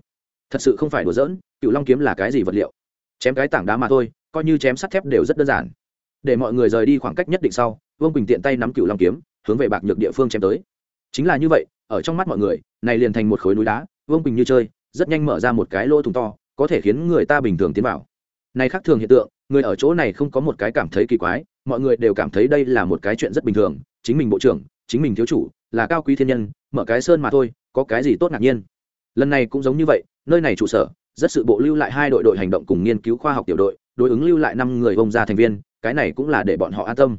Thật sự không phải đùa giỡn cựu long kiếm là cái gì vật liệu? Chém cái tảng đá mà thôi, coi như chém sắt thép đều rất đơn giản. Để mọi người rời đi khoảng cách nhất định sau, vương quỳnh tiện tay nắm cựu long kiếm, hướng về bạc nhược địa phương chém tới. Chính là như vậy, ở trong mắt mọi người, này liền thành một khối núi đá, vương quỳnh như chơi, rất nhanh mở ra một cái lỗ thùng to, có thể khiến người ta bình thường tiến vào. Này khác thường hiện tượng, người ở chỗ này không có một cái cảm thấy kỳ quái mọi người đều cảm thấy đây là một cái chuyện rất bình thường, chính mình bộ trưởng, chính mình thiếu chủ, là cao quý thiên nhân, mở cái sơn mà thôi, có cái gì tốt ngạc nhiên. Lần này cũng giống như vậy, nơi này trụ sở, rất sự bộ lưu lại hai đội đội hành động cùng nghiên cứu khoa học tiểu đội, đối ứng lưu lại năm người bông ra thành viên, cái này cũng là để bọn họ an tâm.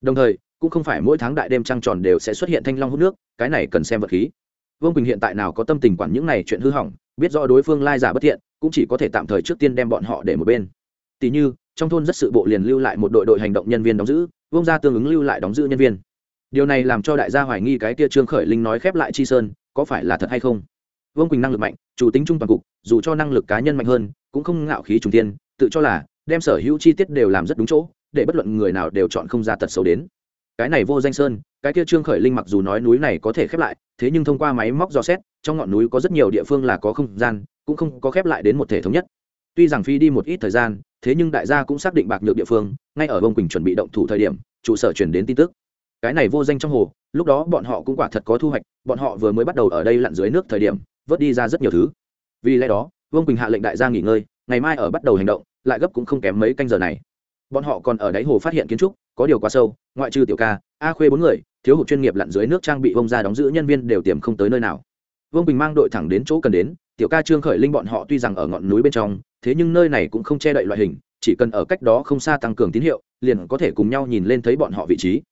Đồng thời, cũng không phải mỗi tháng đại đêm trăng tròn đều sẽ xuất hiện thanh long hút nước, cái này cần xem vật khí. Vương quỳnh hiện tại nào có tâm tình quản những này chuyện hư hỏng, biết rõ đối phương lai giả bất thiện, cũng chỉ có thể tạm thời trước tiên đem bọn họ để một bên. Tỷ như trong thôn rất sự bộ liền lưu lại một đội đội hành động nhân viên đóng giữ, vương gia tương ứng lưu lại đóng giữ nhân viên. Điều này làm cho đại gia hoài nghi cái kia trương khởi linh nói khép lại chi sơn, có phải là thật hay không? Vương quỳnh năng lực mạnh, chủ tính trung toàn cục, dù cho năng lực cá nhân mạnh hơn, cũng không ngạo khí trùng tiên tự cho là đem sở hữu chi tiết đều làm rất đúng chỗ, để bất luận người nào đều chọn không ra tật xấu đến. Cái này vô danh sơn, cái kia trương khởi linh mặc dù nói núi này có thể khép lại, thế nhưng thông qua máy móc dò xét, trong ngọn núi có rất nhiều địa phương là có không gian, cũng không có khép lại đến một thể thống nhất. Tuy rằng phi đi một ít thời gian thế nhưng đại gia cũng xác định bạc nhược địa phương, ngay ở bông quỳnh chuẩn bị động thủ thời điểm, trụ sở chuyển đến tin tức. Cái này vô danh trong hồ, lúc đó bọn họ cũng quả thật có thu hoạch, bọn họ vừa mới bắt đầu ở đây lặn dưới nước thời điểm, vớt đi ra rất nhiều thứ. Vì lẽ đó, vương quỳnh hạ lệnh đại gia nghỉ ngơi, ngày mai ở bắt đầu hành động, lại gấp cũng không kém mấy canh giờ này. Bọn họ còn ở đáy hồ phát hiện kiến trúc, có điều quá sâu, ngoại trừ tiểu ca, a khuê bốn người, thiếu hụt chuyên nghiệp lặn dưới nước trang bị vông ra đóng giữ nhân viên đều tiềm không tới nơi nào. Vương bình mang đội thẳng đến chỗ cần đến, tiểu ca trương khởi linh bọn họ tuy rằng ở ngọn núi bên trong thế nhưng nơi này cũng không che đậy loại hình, chỉ cần ở cách đó không xa tăng cường tín hiệu, liền có thể cùng nhau nhìn lên thấy bọn họ vị trí.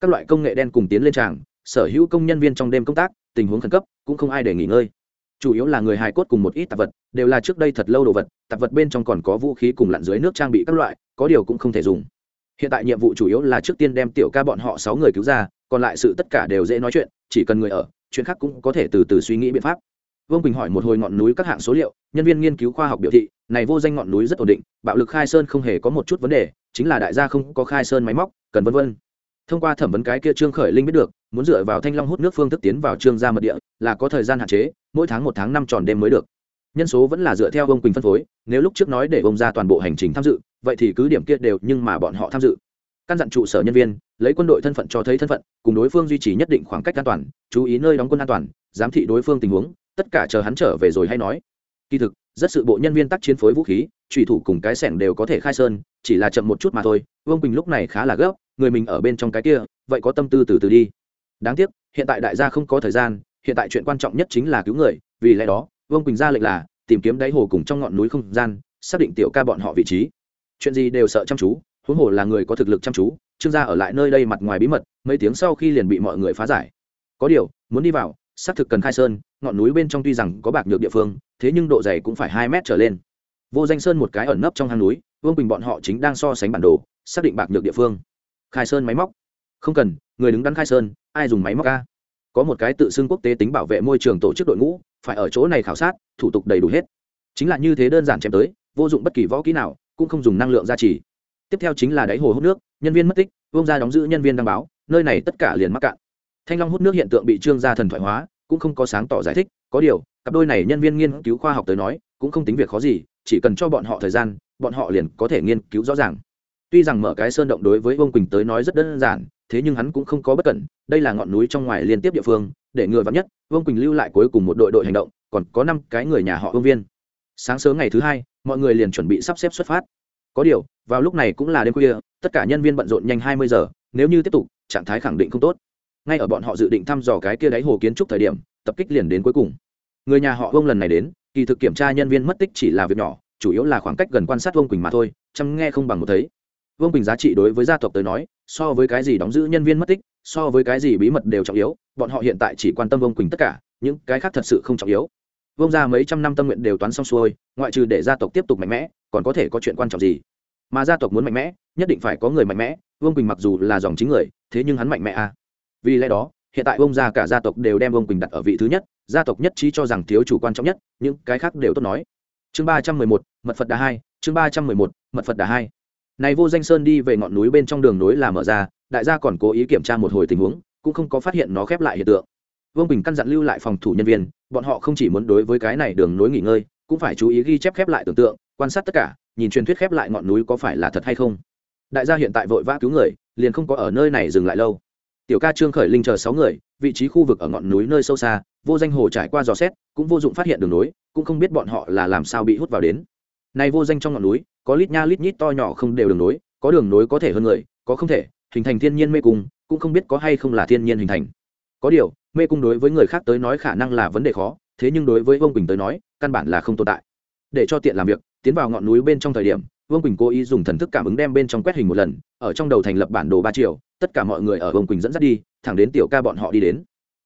Các loại công nghệ đen cùng tiến lên tràng, sở hữu công nhân viên trong đêm công tác, tình huống khẩn cấp, cũng không ai để nghỉ ngơi. Chủ yếu là người hài cốt cùng một ít tạp vật, đều là trước đây thật lâu đồ vật, tạp vật bên trong còn có vũ khí cùng lặn dưới nước trang bị các loại, có điều cũng không thể dùng. Hiện tại nhiệm vụ chủ yếu là trước tiên đem tiểu ca bọn họ sáu người cứu ra, còn lại sự tất cả đều dễ nói chuyện, chỉ cần người ở, chuyện khác cũng có thể từ từ suy nghĩ biện pháp vương bình hỏi một hồi ngọn núi các hạng số liệu nhân viên nghiên cứu khoa học biểu thị này vô danh ngọn núi rất ổn định bạo lực khai sơn không hề có một chút vấn đề chính là đại gia không có khai sơn máy móc cần vân vân thông qua thẩm vấn cái kia trương khởi linh biết được muốn dựa vào thanh long hút nước phương thức tiến vào trương gia mật địa là có thời gian hạn chế mỗi tháng một tháng năm tròn đêm mới được nhân số vẫn là dựa theo ông quỳnh phân phối nếu lúc trước nói để ông ra toàn bộ hành trình tham dự vậy thì cứ điểm kia đều nhưng mà bọn họ tham dự căn dặn trụ sở nhân viên lấy quân đội thân phận cho thấy thân phận cùng đối phương duy trì nhất định khoảng cách an toàn chú ý nơi đóng quân an toàn giám thị đối phương tình huống tất cả chờ hắn trở về rồi hay nói. Kỳ thực, rất sự bộ nhân viên tác chiến phối vũ khí trùy thủ cùng cái sẻng đều có thể khai sơn, chỉ là chậm một chút mà thôi, vương quỳnh lúc này khá là gấp, người mình ở bên trong cái kia, vậy có tâm tư từ từ đi. Đáng tiếc, hiện tại đại gia không có thời gian, hiện tại chuyện quan trọng nhất chính là cứu người, vì lẽ đó, vương quỳnh ra lệnh là, tìm kiếm đáy hồ cùng trong ngọn núi không gian, xác định tiểu ca bọn họ vị trí. Chuyện gì đều sợ chăm chú, huống hồ là người có thực lực chăm chú, trương gia ở lại nơi đây mặt ngoài bí mật, mấy tiếng sau khi liền bị mọi người phá giải. Có điều, muốn đi vào xác thực cần khai sơn, ngọn núi bên trong tuy rằng có bạc nhược địa phương, thế nhưng độ dày cũng phải hai mét trở lên. Vô danh sơn một cái ẩn nấp trong hang núi, vương quỳnh bọn họ chính đang so sánh bản đồ, xác định bạc nhược địa phương. Khai sơn máy móc. Không cần, người đứng đắn khai sơn, ai dùng máy móc ca có một cái tự xưng quốc tế tính bảo vệ môi trường tổ chức đội ngũ, phải ở chỗ này khảo sát, thủ tục đầy đủ hết. Chính là như thế đơn giản chém tới, vô dụng bất kỳ võ kỹ nào, cũng không dùng năng lượng gia trì. Tiếp theo chính là đáy hồ hút nước, nhân viên mất tích, Vương gia đóng giữ nhân viên đăng báo, nơi này tất cả liền mắc cạn. Thanh long hút nước hiện tượng bị trương gia thần thoại hóa cũng không có sáng tỏ giải thích, có điều, cặp đôi này nhân viên nghiên cứu khoa học tới nói, cũng không tính việc khó gì, chỉ cần cho bọn họ thời gian, bọn họ liền có thể nghiên cứu rõ ràng. Tuy rằng mở cái sơn động đối với vương quỳnh tới nói rất đơn giản, thế nhưng hắn cũng không có bất cẩn, đây là ngọn núi trong ngoài liên tiếp địa phương, để ngừa vắng nhất, vương quỳnh lưu lại cuối cùng một đội đội hành động, còn có năm cái người nhà họ vương viên. Sáng sớm ngày thứ hai, mọi người liền chuẩn bị sắp xếp xuất phát. Có điều, vào lúc này cũng là đêm khuya, tất cả nhân viên bận rộn nhanh hai mươi giờ, nếu như tiếp tục, trạng thái khẳng định không tốt ngay ở bọn họ dự định thăm dò cái kia đáy hồ kiến trúc thời điểm, tập kích liền đến cuối cùng. Người nhà họ vương lần này đến, kỳ thực kiểm tra nhân viên mất tích chỉ là việc nhỏ, chủ yếu là khoảng cách gần quan sát vương quỳnh mà thôi, chăm nghe không bằng một thấy. Vương quỳnh giá trị đối với gia tộc tới nói, so với cái gì đóng giữ nhân viên mất tích, so với cái gì bí mật đều trọng yếu, bọn họ hiện tại chỉ quan tâm vương quỳnh tất cả, những cái khác thật sự không trọng yếu. Vương ra mấy trăm năm tâm nguyện đều toán xong xuôi, ngoại trừ để gia tộc tiếp tục mạnh mẽ, còn có thể có chuyện quan trọng gì? Mà gia tộc muốn mạnh mẽ, nhất định phải có người mạnh mẽ, vương quỳnh mặc dù là dòng chính người, thế nhưng hắn mạnh mẽ à vì lẽ đó, hiện tại ông gia cả gia tộc đều đem vương quỳnh đặt ở vị thứ nhất, gia tộc nhất trí cho rằng thiếu chủ quan trọng nhất, những cái khác đều tốt nói. Chương ba trăm mười một, mật phật đà hai, chương ba trăm mười một, mật phật đà hai. Này vô danh sơn đi về ngọn núi bên trong đường núi là mở ra, đại gia còn cố ý kiểm tra một hồi tình huống, cũng không có phát hiện nó khép lại hiện tượng. Vương bình căn dặn lưu lại phòng thủ nhân viên, bọn họ không chỉ muốn đối với cái này đường núi nghỉ ngơi, cũng phải chú ý ghi chép khép lại tưởng tượng, quan sát tất cả, nhìn truyền thuyết khép lại ngọn núi có phải là thật hay không. Đại gia hiện tại vội vã cứu người, liền không có ở nơi này dừng lại lâu tiểu ca trương khởi linh chờ sáu người, vị trí khu vực ở ngọn núi nơi sâu xa, vô danh hồ trải qua dò xét, cũng vô dụng phát hiện đường núi cũng không biết bọn họ là làm sao bị hút vào đến. Này vô danh trong ngọn núi, có lít nha lít nhít to nhỏ không đều đường núi có đường núi có thể hơn người, có không thể, hình thành thiên nhiên mê cung, cũng không biết có hay không là thiên nhiên hình thành. Có điều, mê cung đối với người khác tới nói khả năng là vấn đề khó, thế nhưng đối với vương quỳnh tới nói, căn bản là không tồn tại. Để cho tiện làm việc, tiến vào ngọn núi bên trong thời điểm vương quỳnh cố ý dùng thần thức cảm ứng đem bên trong quét hình một lần, ở trong đầu thành lập bản đồ ba triệu tất cả mọi người ở vương quỳnh dẫn dắt đi, thẳng đến tiểu ca bọn họ đi đến.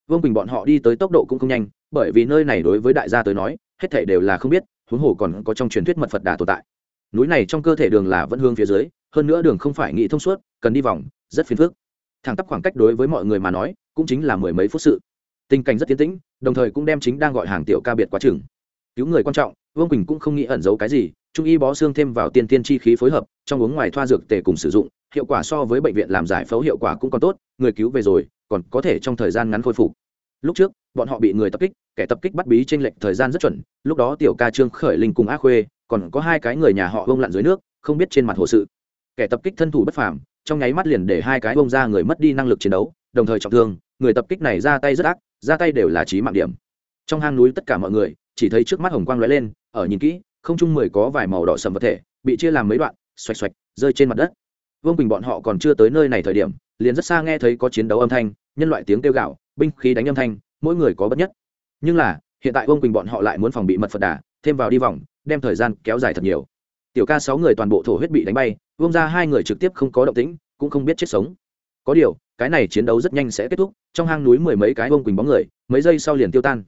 Vương quỳnh bọn họ đi tới tốc độ cũng không nhanh, bởi vì nơi này đối với đại gia tới nói, hết thể đều là không biết, huống hồ còn có trong truyền thuyết mật phật đà tồn tại. Núi này trong cơ thể đường là vẫn hướng phía dưới, hơn nữa đường không phải nghĩ thông suốt, cần đi vòng, rất phiền phức. Thẳng tắp khoảng cách đối với mọi người mà nói, cũng chính là mười mấy phút sự. Tình cảnh rất tiến tĩnh, đồng thời cũng đem chính đang gọi hàng tiểu ca biệt quá chừng. Cứu người quan trọng, vương quỳnh cũng không nghĩ ẩn giấu cái gì trung y bó xương thêm vào tiên tiên chi khí phối hợp, trong uống ngoài thoa dược tề cùng sử dụng, hiệu quả so với bệnh viện làm giải phẫu hiệu quả cũng còn tốt, người cứu về rồi, còn có thể trong thời gian ngắn khôi phục. Lúc trước, bọn họ bị người tập kích, kẻ tập kích bắt bí trên lệnh thời gian rất chuẩn, lúc đó tiểu ca trương khởi linh cùng a khuê, còn có hai cái người nhà họ bông lặn dưới nước, không biết trên mặt hồ sự. Kẻ tập kích thân thủ bất phàm, trong nháy mắt liền để hai cái bông ra người mất đi năng lực chiến đấu, đồng thời trọng thương, người tập kích này ra tay rất ác, ra tay đều là trí mạng điểm. Trong hang núi tất cả mọi người, chỉ thấy trước mắt hồng quang lóe lên, ở nhìn kỹ không trung mười có vài màu đỏ sầm vật thể, bị chia làm mấy đoạn, xoạch xoạch, rơi trên mặt đất. Vương bình bọn họ còn chưa tới nơi này thời điểm, liền rất xa nghe thấy có chiến đấu âm thanh, nhân loại tiếng kêu gạo binh khí đánh âm thanh, mỗi người có bất nhất. Nhưng là, hiện tại vương quỳnh bọn họ lại muốn phòng bị mật phật đà, thêm vào đi vòng, đem thời gian kéo dài thật nhiều. Tiểu ca sáu người toàn bộ thổ huyết bị đánh bay, vương ra hai người trực tiếp không có động tĩnh, cũng không biết chết sống. Có điều, cái này chiến đấu rất nhanh sẽ kết thúc, trong hang núi mười mấy cái vương quỳnh bóng người, mấy giây sau liền tiêu tan.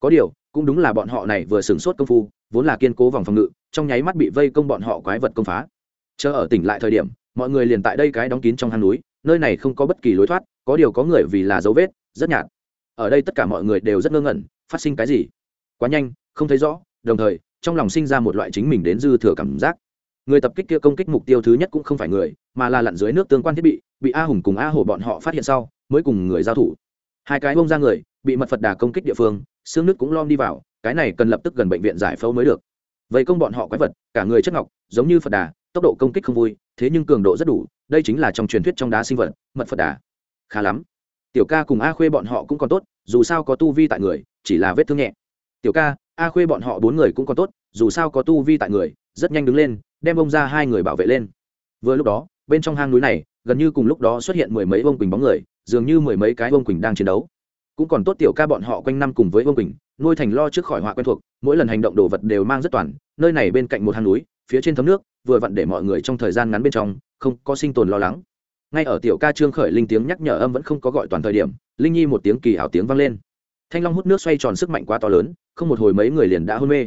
Có điều, cũng đúng là bọn họ này vừa sửng sốt công phu vốn là kiên cố vòng phòng ngự, trong nháy mắt bị vây công bọn họ quái vật công phá. Chờ ở tỉnh lại thời điểm, mọi người liền tại đây cái đóng kín trong hang núi, nơi này không có bất kỳ lối thoát, có điều có người vì là dấu vết, rất nhạt. Ở đây tất cả mọi người đều rất ngơ ngẩn, phát sinh cái gì? Quá nhanh, không thấy rõ, đồng thời, trong lòng sinh ra một loại chính mình đến dư thừa cảm giác. Người tập kích kia công kích mục tiêu thứ nhất cũng không phải người, mà là lặn dưới nước tương quan thiết bị bị a hùng cùng a hổ bọn họ phát hiện sau, mới cùng người giao thủ. Hai cái bông ra người, bị mật phật đà công kích địa phương, xương nước cũng lom đi vào cái này cần lập tức gần bệnh viện giải phẫu mới được. Vậy công bọn họ quái vật, cả người chất ngọc, giống như phật đà, tốc độ công kích không vui, thế nhưng cường độ rất đủ, đây chính là trong truyền thuyết trong đá sinh vật, mật phật đà. Khá lắm. Tiểu ca cùng a khuê bọn họ cũng còn tốt, dù sao có tu vi tại người, chỉ là vết thương nhẹ. Tiểu ca, a khuê bọn họ bốn người cũng còn tốt, dù sao có tu vi tại người, rất nhanh đứng lên, đem ông ra hai người bảo vệ lên. Vừa lúc đó, bên trong hang núi này, gần như cùng lúc đó xuất hiện mười mấy vông quỳnh bóng người, dường như mười mấy cái vông quỳnh đang chiến đấu. Cũng còn tốt tiểu ca bọn họ quanh năm cùng với vông quỳnh nuôi thành lo trước khỏi họa quen thuộc, mỗi lần hành động đồ vật đều mang rất toàn, nơi này bên cạnh một hang núi, phía trên thấm nước, vừa vặn để mọi người trong thời gian ngắn bên trong, không có sinh tồn lo lắng. Ngay ở tiểu ca trương khởi linh tiếng nhắc nhở âm vẫn không có gọi toàn thời điểm, linh nhi một tiếng kỳ ảo tiếng vang lên. Thanh long hút nước xoay tròn sức mạnh quá to lớn, không một hồi mấy người liền đã hôn mê.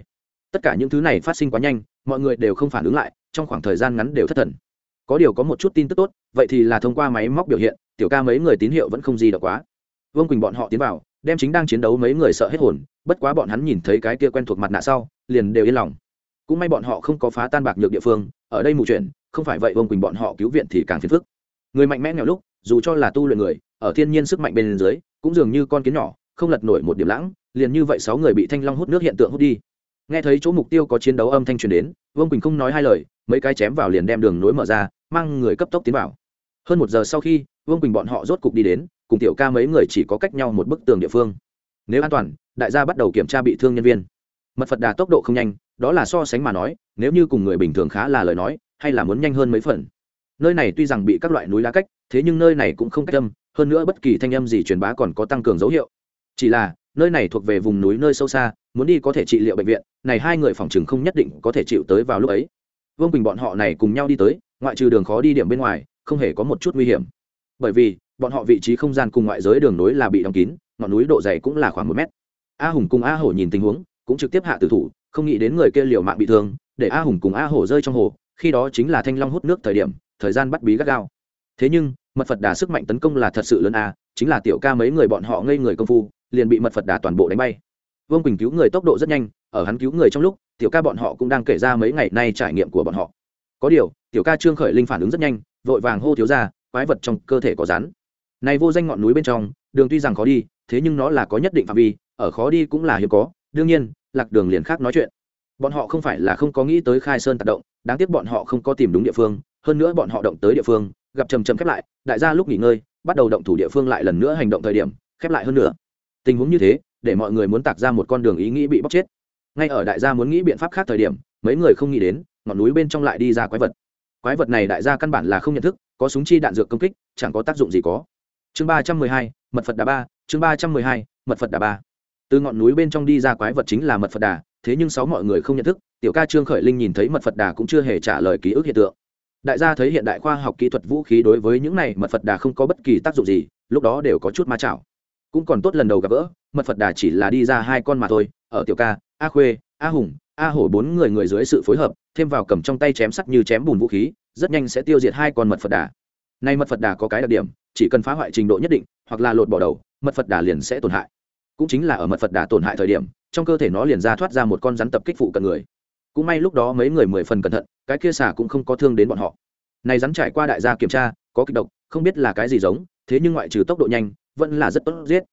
Tất cả những thứ này phát sinh quá nhanh, mọi người đều không phản ứng lại, trong khoảng thời gian ngắn đều thất thần. Có điều có một chút tin tức tốt, vậy thì là thông qua máy móc biểu hiện, tiểu ca mấy người tín hiệu vẫn không gì đ quá. Vương quỳnh bọn họ tiến vào đem chính đang chiến đấu mấy người sợ hết hồn, bất quá bọn hắn nhìn thấy cái kia quen thuộc mặt nạ sau, liền đều yên lòng. Cũng may bọn họ không có phá tan bạc nhược địa phương, ở đây mù chuyện không phải vậy ông quỳnh bọn họ cứu viện thì càng phiền phức. Người mạnh mẽ nghèo lúc, dù cho là tu luyện người, ở thiên nhiên sức mạnh bên dưới, cũng dường như con kiến nhỏ, không lật nổi một điểm lãng, liền như vậy sáu người bị thanh long hút nước hiện tượng hút đi. Nghe thấy chỗ mục tiêu có chiến đấu âm thanh truyền đến vương quỳnh không nói hai lời, mấy cái chém vào liền đem đường nối mở ra, mang người cấp tốc tiến vào. Hơn một giờ sau khi vương quỳnh bọn họ rốt cục đi đến, cùng tiểu ca mấy người chỉ có cách nhau một bức tường địa phương. Nếu an toàn, đại gia bắt đầu kiểm tra bị thương nhân viên. Mật phật đà tốc độ không nhanh, đó là so sánh mà nói, nếu như cùng người bình thường khá là lời nói, hay là muốn nhanh hơn mấy phần. Nơi này tuy rằng bị các loại núi lá cách, thế nhưng nơi này cũng không cách âm, hơn nữa bất kỳ thanh âm gì truyền bá còn có tăng cường dấu hiệu. Chỉ là, nơi này thuộc về vùng núi nơi sâu xa, muốn đi có thể trị liệu bệnh viện, này hai người phòng chừng không nhất định có thể chịu tới vào lúc ấy. Vương bình bọn họ này cùng nhau đi tới, ngoại trừ đường khó đi điểm bên ngoài, không hề có một chút nguy hiểm bởi vì, bọn họ vị trí không gian cùng ngoại giới đường nối là bị đóng kín, ngọn núi độ dày cũng là khoảng một mét. A hùng cùng a hổ nhìn tình huống, cũng trực tiếp hạ tử thủ, không nghĩ đến người kia liều mạng bị thương, để a hùng cùng a hổ rơi trong hồ, khi đó chính là thanh long hút nước thời điểm, thời gian bắt bí gắt gao. Thế nhưng, mật phật đà sức mạnh tấn công là thật sự lớn a, chính là tiểu ca mấy người bọn họ ngây người công phu, liền bị mật phật đà toàn bộ đánh bay. Vương quỳnh cứu người tốc độ rất nhanh, ở hắn cứu người trong lúc, tiểu ca bọn họ cũng đang kể ra mấy ngày nay trải nghiệm của bọn họ. Có điều, tiểu ca trương khởi linh phản ứng rất nhanh, vội vàng hô thiếu ra quái vật trong cơ thể có rắn. Này vô danh ngọn núi bên trong, đường tuy rằng khó đi, thế nhưng nó là có nhất định phạm vi, ở khó đi cũng là hiếm có. Đương nhiên, lạc đường liền khác nói chuyện. Bọn họ không phải là không có nghĩ tới khai sơn tác động, đáng tiếc bọn họ không có tìm đúng địa phương, hơn nữa bọn họ động tới địa phương, gặp trầm trầm khép lại, đại gia lúc nghỉ ngơi, bắt đầu động thủ địa phương lại lần nữa hành động thời điểm, khép lại hơn nữa tình huống như thế, để mọi người muốn tạc ra một con đường ý nghĩ bị bóc chết. Ngay ở đại gia muốn nghĩ biện pháp khác thời điểm, mấy người không nghĩ đến, ngọn núi bên trong lại đi ra quái vật. Quái vật này đại gia căn bản là không nhận thức có súng chi đạn dược công kích, chẳng có tác dụng gì có. Chương ba trăm mười hai, mật phật đà ba, chương ba trăm mười hai, mật phật đà ba. Từ ngọn núi bên trong đi ra quái vật chính là mật phật đà, thế nhưng sáu mọi người không nhận thức, tiểu ca trương khởi linh nhìn thấy mật phật đà cũng chưa hề trả lời ký ức hiện tượng. Đại gia thấy hiện đại khoa học kỹ thuật vũ khí đối với những này mật phật đà không có bất kỳ tác dụng gì, lúc đó đều có chút ma chảo. Cũng còn tốt lần đầu gặp gỡ, mật phật đà chỉ là đi ra hai con mà thôi, ở tiểu ca, a khuê, a hùng, a hổ bốn người người dưới sự phối hợp, thêm vào cầm trong tay chém sắt như chém bùn vũ khí rất nhanh sẽ tiêu diệt hai con mật phật đà. Nay mật phật đà có cái đặc điểm, chỉ cần phá hoại trình độ nhất định, hoặc là lột bỏ đầu, mật phật đà liền sẽ tổn hại. Cũng chính là ở mật phật đà tổn hại thời điểm, trong cơ thể nó liền ra thoát ra một con rắn tập kích phụ cận người. Cũng may lúc đó mấy người mười phần cẩn thận, cái kia xả cũng không có thương đến bọn họ. Này rắn trải qua đại gia kiểm tra, có kịch độc, không biết là cái gì giống, thế nhưng ngoại trừ tốc độ nhanh, vẫn là rất tốt giết.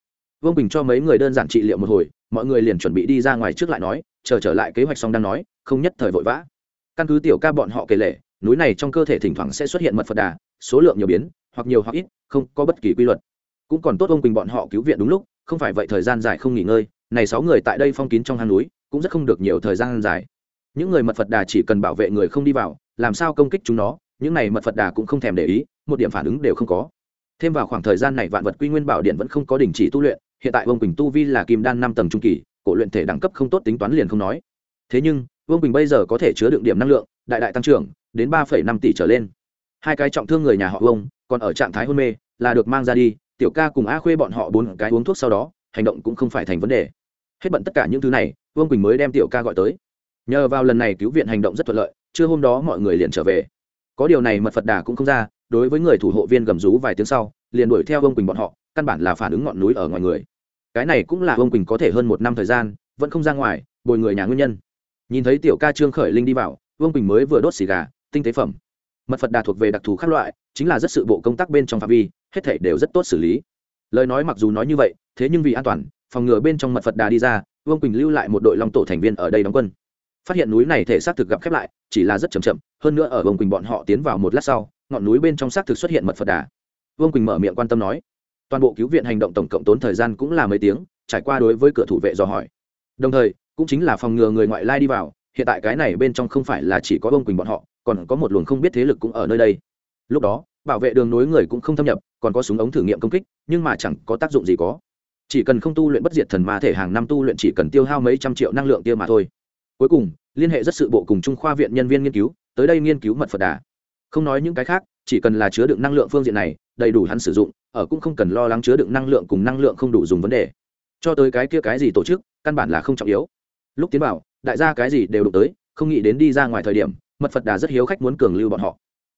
Vương bình cho mấy người đơn giản trị liệu một hồi, mọi người liền chuẩn bị đi ra ngoài trước lại nói, chờ trở lại kế hoạch xong đang nói, không nhất thời vội vã. Căn cứ tiểu ca bọn họ kể lể núi này trong cơ thể thỉnh thoảng sẽ xuất hiện mật phật đà, số lượng nhiều biến, hoặc nhiều hoặc ít, không có bất kỳ quy luật. Cũng còn tốt ông quỳnh bọn họ cứu viện đúng lúc, không phải vậy thời gian dài không nghỉ ngơi, này sáu người tại đây phong kín trong hang núi, cũng rất không được nhiều thời gian dài. Những người mật phật đà chỉ cần bảo vệ người không đi vào, làm sao công kích chúng nó, những này mật phật đà cũng không thèm để ý, một điểm phản ứng đều không có. Thêm vào khoảng thời gian này vạn vật quy nguyên bảo điện vẫn không có đình chỉ tu luyện, hiện tại vương quỳnh tu vi là kim đan năm tầng trung kỳ, cổ luyện thể đẳng cấp không tốt tính toán liền không nói. Thế nhưng vương quỳnh bây giờ có thể chứa đựng điểm năng lượng, đại đại tăng trưởng đến ba năm tỷ trở lên. Hai cái trọng thương người nhà họ vông còn ở trạng thái hôn mê, là được mang ra đi, tiểu ca cùng a khuê bọn họ bốn cái uống thuốc sau đó, hành động cũng không phải thành vấn đề. Hết bận tất cả những thứ này, vương quỳnh mới đem tiểu ca gọi tới. Nhờ vào lần này cứu viện hành động rất thuận lợi, trưa hôm đó mọi người liền trở về. Có điều này mật phật đà cũng không ra, đối với người thủ hộ viên gầm rú vài tiếng sau, liền đuổi theo vương quỳnh bọn họ, căn bản là phản ứng ngọn núi ở ngoài người. Cái này cũng là vương quỳnh có thể hơn một năm thời gian, vẫn không ra ngoài, bồi người nhà nguyên nhân. Nhìn thấy tiểu ca trương khởi linh đi vào, vương quỳnh mới vừa đốt xì gà tinh tế phẩm. Mật phật đà thuộc về đặc thù khác loại, chính là rất sự bộ công tác bên trong phạm vi, hết thể đều rất tốt xử lý. Lời nói mặc dù nói như vậy, thế nhưng vì an toàn, phòng ngừa bên trong mật phật đà đi ra, vương quỳnh lưu lại một đội long tổ thành viên ở đây đóng quân. Phát hiện núi này thể xác thực gặp khép lại, chỉ là rất chậm chậm, hơn nữa ở vương quỳnh bọn họ tiến vào một lát sau, ngọn núi bên trong xác thực xuất hiện mật phật đà. Vương quỳnh mở miệng quan tâm nói, toàn bộ cứu viện hành động tổng cộng tốn thời gian cũng là mấy tiếng, trải qua đối với cửa thủ vệ dò hỏi. Đồng thời, cũng chính là phòng ngừa người ngoại lai đi vào, hiện tại cái này bên trong không phải là chỉ có vương quỳnh bọn họ còn có một luồng không biết thế lực cũng ở nơi đây. Lúc đó, bảo vệ đường nối người cũng không thâm nhập, còn có súng ống thử nghiệm công kích, nhưng mà chẳng có tác dụng gì có. Chỉ cần không tu luyện bất diệt thần ma thể hàng năm tu luyện chỉ cần tiêu hao mấy trăm triệu năng lượng tiêu mà thôi. Cuối cùng, liên hệ rất sự bộ cùng trung khoa viện nhân viên nghiên cứu, tới đây nghiên cứu mật phật đà. Không nói những cái khác, chỉ cần là chứa đựng năng lượng phương diện này, đầy đủ hắn sử dụng, ở cũng không cần lo lắng chứa đựng năng lượng cùng năng lượng không đủ dùng vấn đề. Cho tới cái kia cái gì tổ chức, căn bản là không trọng yếu. Lúc tiến bảo đại gia cái gì đều đụng tới, không nghĩ đến đi ra ngoài thời điểm mật phật đà rất hiếu khách muốn cường lưu bọn họ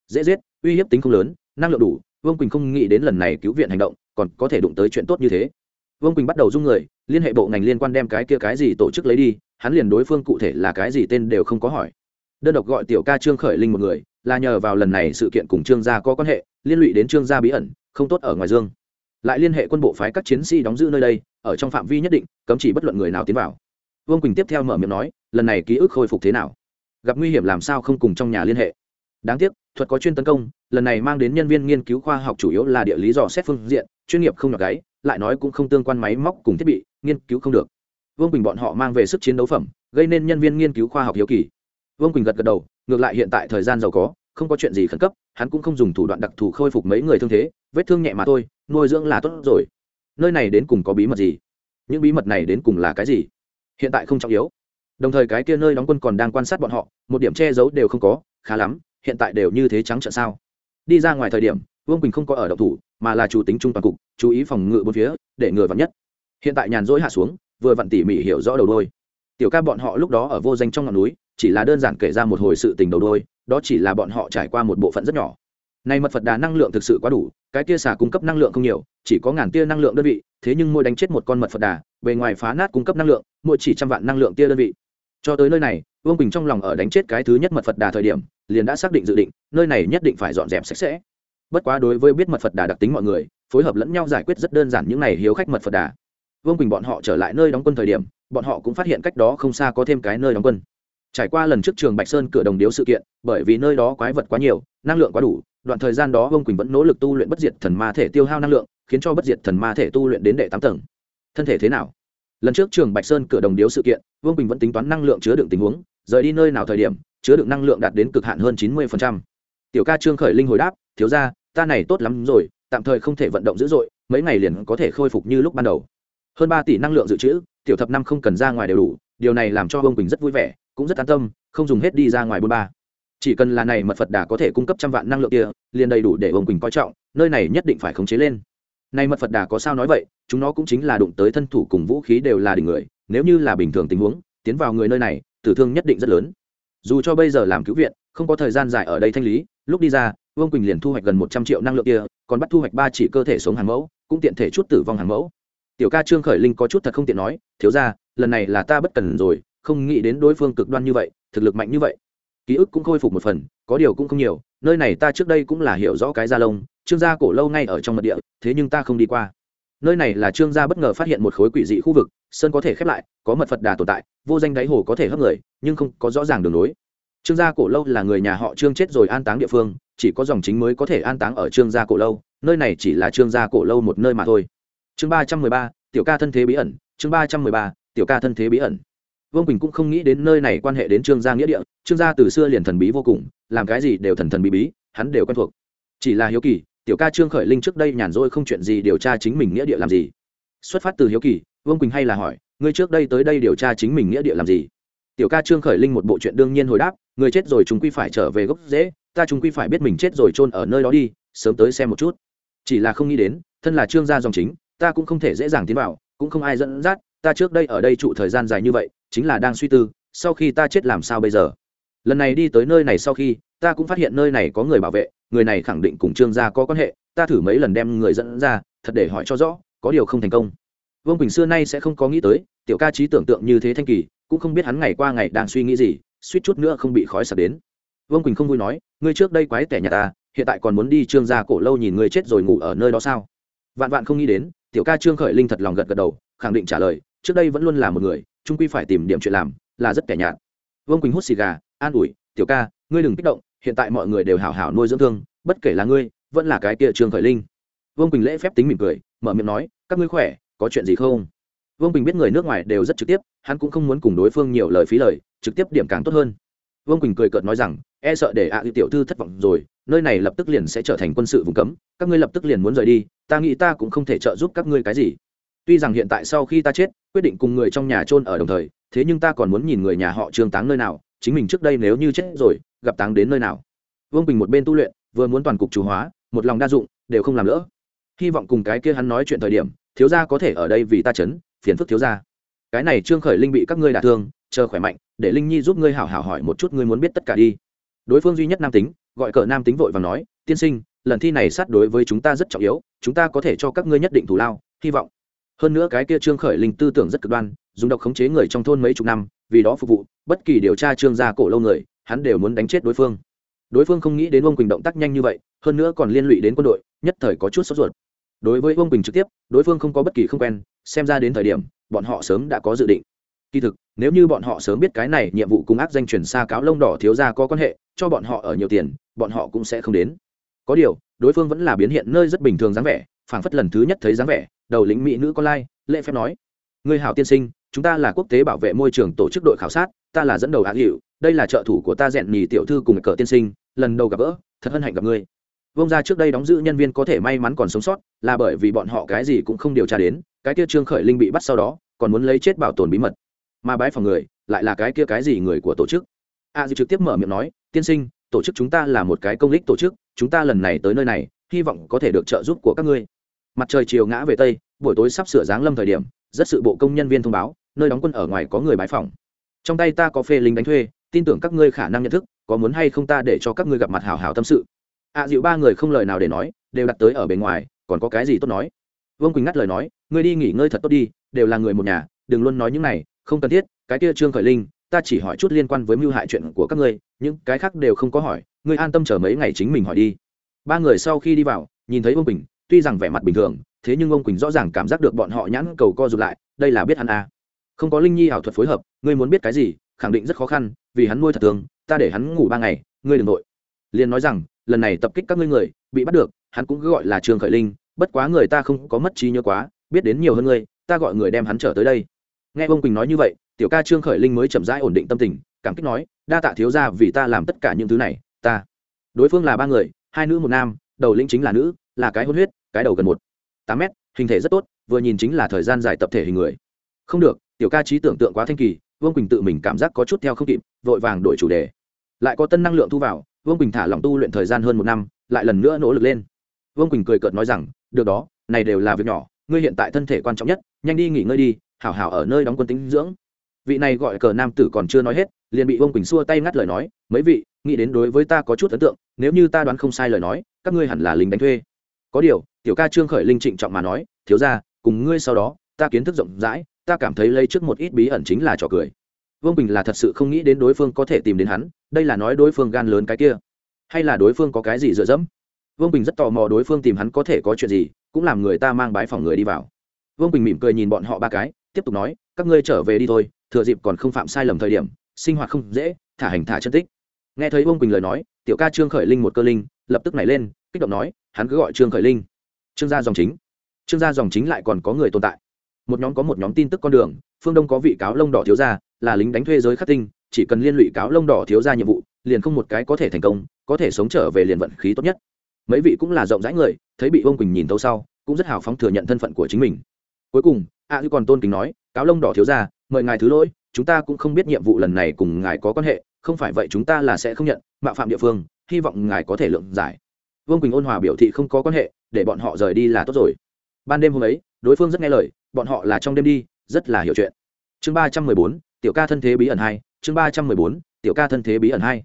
dễ giết uy hiếp tính không lớn năng lượng đủ vương quỳnh không nghĩ đến lần này cứu viện hành động còn có thể đụng tới chuyện tốt như thế vương quỳnh bắt đầu dung người liên hệ bộ ngành liên quan đem cái kia cái gì tổ chức lấy đi hắn liền đối phương cụ thể là cái gì tên đều không có hỏi đơn độc gọi tiểu ca trương khởi linh một người là nhờ vào lần này sự kiện cùng trương gia có quan hệ liên lụy đến trương gia bí ẩn không tốt ở ngoài dương lại liên hệ quân bộ phái các chiến sĩ đóng giữ nơi đây ở trong phạm vi nhất định cấm chỉ bất luận người nào tiến vào vương quỳnh tiếp theo mở miệng nói lần này ký ức khôi phục thế nào gặp nguy hiểm làm sao không cùng trong nhà liên hệ. Đáng tiếc, thuật có chuyên tấn công, lần này mang đến nhân viên nghiên cứu khoa học chủ yếu là địa lý dò xét phương diện, chuyên nghiệp không nhỏ gáy, lại nói cũng không tương quan máy móc cùng thiết bị, nghiên cứu không được. Vương quỳnh bọn họ mang về sức chiến đấu phẩm, gây nên nhân viên nghiên cứu khoa học hiếu kỳ. Vương quỳnh gật gật đầu, ngược lại hiện tại thời gian giàu có, không có chuyện gì khẩn cấp, hắn cũng không dùng thủ đoạn đặc thù khôi phục mấy người thương thế, vết thương nhẹ mà thôi, nuôi dưỡng là tốt rồi. Nơi này đến cùng có bí mật gì? Những bí mật này đến cùng là cái gì? Hiện tại không trọng yếu đồng thời cái kia nơi đóng quân còn đang quan sát bọn họ, một điểm che giấu đều không có, khá lắm, hiện tại đều như thế trắng trợn sao? Đi ra ngoài thời điểm, vương quỳnh không có ở động thủ, mà là chủ tính trung toàn cục, chú ý phòng ngự bốn phía, để ngừa vặn nhất. Hiện tại nhàn rỗi hạ xuống, vừa vặn tỉ mỉ hiểu rõ đầu đôi tiểu ca bọn họ lúc đó ở vô danh trong ngọn núi, chỉ là đơn giản kể ra một hồi sự tình đầu đôi đó chỉ là bọn họ trải qua một bộ phận rất nhỏ. Này mật phật đà năng lượng thực sự quá đủ, cái tia xả cung cấp năng lượng không nhiều, chỉ có ngàn tia năng lượng đơn vị, thế nhưng mỗi đánh chết một con mật phật đà, bề ngoài phá nát cung cấp năng lượng, mỗi chỉ trăm vạn năng lượng tia đơn vị cho tới nơi này, vương bình trong lòng ở đánh chết cái thứ nhất mật phật đà thời điểm, liền đã xác định dự định, nơi này nhất định phải dọn dẹp sạch sẽ. Bất quá đối với biết mật phật đà đặc tính mọi người, phối hợp lẫn nhau giải quyết rất đơn giản những này hiếu khách mật phật đà. Vương quỳnh bọn họ trở lại nơi đóng quân thời điểm, bọn họ cũng phát hiện cách đó không xa có thêm cái nơi đóng quân. Trải qua lần trước trường bạch sơn cửa đồng điếu sự kiện, bởi vì nơi đó quái vật quá nhiều, năng lượng quá đủ, đoạn thời gian đó vương quỳnh vẫn nỗ lực tu luyện bất diệt thần ma thể tiêu hao năng lượng, khiến cho bất diệt thần ma thể tu luyện đến đệ tám tầng. Thân thể thế nào? Lần trước trường bạch sơn cửa đồng điếu sự kiện, vương quỳnh vẫn tính toán năng lượng chứa đựng tình huống, rời đi nơi nào thời điểm, chứa đựng năng lượng đạt đến cực hạn hơn chín mươi tiểu ca trương khởi linh hồi đáp, thiếu ra ta này tốt lắm rồi, tạm thời không thể vận động dữ dội, mấy ngày liền có thể khôi phục như lúc ban đầu. Hơn ba tỷ năng lượng dự trữ, tiểu thập năm không cần ra ngoài đều đủ, điều này làm cho Vương quỳnh rất vui vẻ, cũng rất an tâm, không dùng hết đi ra ngoài bôn ba. Chỉ cần là này mật phật đà có thể cung cấp trăm vạn năng lượng kia, liền đầy đủ để Vương quỳnh coi trọng, nơi này nhất định phải khống chế lên này mật phật đà có sao nói vậy, chúng nó cũng chính là đụng tới thân thủ cùng vũ khí đều là đỉnh người, nếu như là bình thường tình huống, tiến vào người nơi này, tử thương nhất định rất lớn. Dù cho bây giờ làm cứu viện, không có thời gian dài ở đây thanh lý, lúc đi ra, vương quỳnh liền thu hoạch gần một trăm triệu năng lượng kia, còn bắt thu hoạch ba chỉ cơ thể sống hàng mẫu, cũng tiện thể chút tử vong hàng mẫu. Tiểu ca trương khởi linh có chút thật không tiện nói, thiếu ra lần này là ta bất cần rồi, không nghĩ đến đối phương cực đoan như vậy, thực lực mạnh như vậy. Ký ức cũng khôi phục một phần, có điều cũng không nhiều nơi này ta trước đây cũng là hiểu rõ cái gia lông, trương gia cổ lâu ngay ở trong mật địa, thế nhưng ta không đi qua. Nơi này là trương gia bất ngờ phát hiện một khối quỷ dị khu vực, sơn có thể khép lại, có mật phật đà tồn tại, vô danh đáy hồ có thể hấp người, nhưng không có rõ ràng đường lối. Trương gia cổ lâu là người nhà họ trương chết rồi an táng địa phương, chỉ có dòng chính mới có thể an táng ở trương gia cổ lâu, nơi này chỉ là trương gia cổ lâu một nơi mà thôi. Chương ba trăm mười ba, tiểu ca thân thế bí ẩn, chương ba trăm mười ba, tiểu ca thân thế bí ẩn vương quỳnh cũng không nghĩ đến nơi này quan hệ đến trương gia nghĩa địa trương gia từ xưa liền thần bí vô cùng làm cái gì đều thần thần bí bí hắn đều quen thuộc chỉ là hiếu kỳ tiểu ca trương khởi linh trước đây nhàn rỗi không chuyện gì điều tra chính mình nghĩa địa làm gì xuất phát từ hiếu kỳ vương quỳnh hay là hỏi ngươi trước đây tới đây điều tra chính mình nghĩa địa làm gì tiểu ca trương khởi linh một bộ chuyện đương nhiên hồi đáp người chết rồi chúng quy phải trở về gốc dễ ta chúng quy phải biết mình chết rồi chôn ở nơi đó đi sớm tới xem một chút chỉ là không nghĩ đến thân là trương gia dòng chính ta cũng không thể dễ dàng tiến vào cũng không ai dẫn dắt ta trước đây ở đây trụ thời gian dài như vậy chính là đang suy tư, sau khi ta chết làm sao bây giờ? Lần này đi tới nơi này sau khi, ta cũng phát hiện nơi này có người bảo vệ, người này khẳng định cùng trương gia có quan hệ, ta thử mấy lần đem người dẫn ra, thật để hỏi cho rõ, có điều không thành công. Vương quỳnh xưa nay sẽ không có nghĩ tới, tiểu ca trí tưởng tượng như thế thanh kỳ, cũng không biết hắn ngày qua ngày đang suy nghĩ gì, suýt chút nữa không bị khói sập đến. Vương quỳnh không vui nói, ngươi trước đây quái tẻ nhà ta, hiện tại còn muốn đi trương gia cổ lâu nhìn ngươi chết rồi ngủ ở nơi đó sao? Vạn vạn không nghĩ đến, tiểu ca trương khởi linh thật lòng gật gật đầu, khẳng định trả lời, trước đây vẫn luôn là một người trung quy phải tìm điểm chuyện làm, là rất kẻ nhạt. Vương quỳnh hút xì gà, an ủi, tiểu ca, ngươi đừng kích động, hiện tại mọi người đều hảo hảo nuôi dưỡng thương, bất kể là ngươi, vẫn là cái kia trương khởi linh. Vương quỳnh lễ phép tính mỉm cười, mở miệng nói, các ngươi khỏe, có chuyện gì không? Vương quỳnh biết người nước ngoài đều rất trực tiếp, hắn cũng không muốn cùng đối phương nhiều lời phí lời, trực tiếp điểm càng tốt hơn. Vương quỳnh cười cợt nói rằng e sợ để ạ à tiểu thư thất vọng rồi, nơi này lập tức liền sẽ trở thành quân sự vùng cấm, các ngươi lập tức liền muốn rời đi, ta nghĩ ta cũng không thể trợ giúp các ngươi cái gì tuy rằng hiện tại sau khi ta chết, quyết định cùng người trong nhà chôn ở đồng thời, thế nhưng ta còn muốn nhìn người nhà họ trương táng nơi nào, chính mình trước đây nếu như chết rồi, gặp táng đến nơi nào. Vương bình một bên tu luyện, vừa muốn toàn cục chủ hóa, một lòng đa dụng, đều không làm lỡ. Hy vọng cùng cái kia hắn nói chuyện thời điểm, thiếu gia có thể ở đây vì ta chấn, phiền phức thiếu gia. Cái này trương khởi linh bị các ngươi đả thương, chờ khỏe mạnh, để linh nhi giúp ngươi hảo hảo hỏi một chút ngươi muốn biết tất cả đi. Đối phương duy nhất nam tính, gọi cờ nam tính vội và nói, tiên sinh, lần thi này sát đối với chúng ta rất trọng yếu, chúng ta có thể cho các ngươi nhất định thù lao, hy vọng hơn nữa cái kia trương khởi linh tư tưởng rất cực đoan, dùng độc khống chế người trong thôn mấy chục năm, vì đó phục vụ, bất kỳ điều tra trương gia cổ lâu người, hắn đều muốn đánh chết đối phương. Đối phương không nghĩ đến ông quỳnh động tác nhanh như vậy, hơn nữa còn liên lụy đến quân đội, nhất thời có chút sốt ruột. Đối với ông quỳnh trực tiếp, đối phương không có bất kỳ không quen, xem ra đến thời điểm, bọn họ sớm đã có dự định. Kỳ thực, nếu như bọn họ sớm biết cái này nhiệm vụ cùng ác danh chuyển xa cáo lông đỏ thiếu ra có quan hệ, cho bọn họ ở nhiều tiền, bọn họ cũng sẽ không đến. Có điều, đối phương vẫn là biến hiện nơi rất bình thường dáng vẻ, phảng phất lần thứ nhất thấy dáng vẻ đầu lĩnh mỹ nữ con lai lễ phép nói người hảo tiên sinh chúng ta là quốc tế bảo vệ môi trường tổ chức đội khảo sát ta là dẫn đầu hạ hiệu đây là trợ thủ của ta rèn nhì tiểu thư cùng cờ tiên sinh lần đầu gặp gỡ thật hân hạnh gặp ngươi. Vông ra trước đây đóng giữ nhân viên có thể may mắn còn sống sót là bởi vì bọn họ cái gì cũng không điều tra đến cái kia trương khởi linh bị bắt sau đó còn muốn lấy chết bảo tồn bí mật. Mà bái phòng người lại là cái kia cái gì người của tổ chức? A à, trực tiếp mở miệng nói tiên sinh tổ chức chúng ta là một cái công lích tổ chức chúng ta lần này tới nơi này hy vọng có thể được trợ giúp của các ngươi mặt trời chiều ngã về tây buổi tối sắp sửa giáng lâm thời điểm rất sự bộ công nhân viên thông báo nơi đóng quân ở ngoài có người bãi phòng trong tay ta có phê lính đánh thuê tin tưởng các ngươi khả năng nhận thức có muốn hay không ta để cho các ngươi gặp mặt hào hào tâm sự. Ạ à, dịu ba người không lời nào để nói đều đặt tới ở bên ngoài còn có cái gì tốt nói? Vương quỳnh ngắt lời nói ngươi đi nghỉ ngơi thật tốt đi đều là người một nhà đừng luôn nói những này không cần thiết cái kia trương khởi linh ta chỉ hỏi chút liên quan với mưu hại chuyện của các ngươi những cái khác đều không có hỏi ngươi an tâm chờ mấy ngày chính mình hỏi đi. Ba người sau khi đi vào nhìn thấy vương quỳnh tuy rằng vẻ mặt bình thường thế nhưng ông quỳnh rõ ràng cảm giác được bọn họ nhãn cầu co rụt lại đây là biết hắn à. không có linh nhi ảo thuật phối hợp ngươi muốn biết cái gì khẳng định rất khó khăn vì hắn nuôi thật tường, ta để hắn ngủ ba ngày ngươi đừng nội liền nói rằng lần này tập kích các ngươi người bị bắt được hắn cũng cứ gọi là trường khởi linh bất quá người ta không có mất trí nhớ quá biết đến nhiều hơn ngươi ta gọi người đem hắn trở tới đây. Nghe ông quỳnh nói như vậy tiểu ca trương khởi linh mới chậm rãi ổn định tâm tình cảm kích nói đa tạ thiếu ra vì ta làm tất cả những thứ này ta. Đối phương là ba người hai nữ một nam đầu lĩnh chính là nữ là cái hôn huyết cái đầu gần một, tám mét, hình thể rất tốt, vừa nhìn chính là thời gian dài tập thể hình người. Không được, tiểu ca trí tưởng tượng quá thanh kỳ, vương quỳnh tự mình cảm giác có chút theo không kịp, vội vàng đổi chủ đề. Lại có tân năng lượng thu vào, vương quỳnh thả lòng tu luyện thời gian hơn một năm, lại lần nữa nỗ lực lên. Vương quỳnh cười cợt nói rằng, được đó, này đều là việc nhỏ, ngươi hiện tại thân thể quan trọng nhất, nhanh đi nghỉ ngơi đi, hảo hảo ở nơi đóng quân tính dưỡng. Vị này gọi cờ nam tử còn chưa nói hết, liền bị vương quỳnh xua tay ngắt lời nói, mấy vị, nghĩ đến đối với ta có chút ấn tượng, nếu như ta đoán không sai lời nói, các ngươi hẳn là lính đánh thuê. Có điều tiểu ca trương khởi linh trịnh trọng mà nói, thiếu ra cùng ngươi sau đó, ta kiến thức rộng rãi, ta cảm thấy lây trước một ít bí ẩn chính là trò cười. Vương bình là thật sự không nghĩ đến đối phương có thể tìm đến hắn, đây là nói đối phương gan lớn cái kia. Hay là đối phương có cái gì dựa dẫm? Vương bình rất tò mò đối phương tìm hắn có thể có chuyện gì, cũng làm người ta mang bái phòng người đi vào. Vương bình mỉm cười nhìn bọn họ ba cái, tiếp tục nói, các ngươi trở về đi thôi, thừa dịp còn không phạm sai lầm thời điểm, sinh hoạt không dễ, thả hành thả chân tích. Nghe thấy vương bình lời nói, tiểu ca trương khởi linh một cơ linh, lập tức nảy lên, kích động nói, hắn cứ gọi trương khởi linh trương gia dòng chính. Trương gia dòng chính lại còn có người tồn tại. Một nhóm có một nhóm tin tức con đường phương đông có vị cáo lông đỏ thiếu gia là lính đánh thuê giới khắc tinh chỉ cần liên lụy cáo lông đỏ thiếu gia nhiệm vụ liền không một cái có thể thành công có thể sống trở về liền vận khí tốt nhất. Mấy vị cũng là rộng rãi người thấy bị ông quỳnh nhìn thấu sau cũng rất hào phóng thừa nhận thân phận của chính mình. Cuối cùng a à, còn tôn kính nói cáo lông đỏ thiếu gia mời ngài thứ lỗi chúng ta cũng không biết nhiệm vụ lần này cùng ngài có quan hệ không phải vậy chúng ta là sẽ không nhận mạo phạm địa phương hy vọng ngài có thể lượng giải vương quỳnh ôn hòa biểu thị không có quan hệ, để bọn họ rời đi là tốt rồi. Ban đêm hôm ấy, đối phương rất nghe lời, bọn họ là trong đêm đi, rất là hiểu chuyện. Chương ba trăm mười bốn, tiểu ca thân thế bí ẩn hai, chương ba trăm mười bốn, tiểu ca thân thế bí ẩn hai.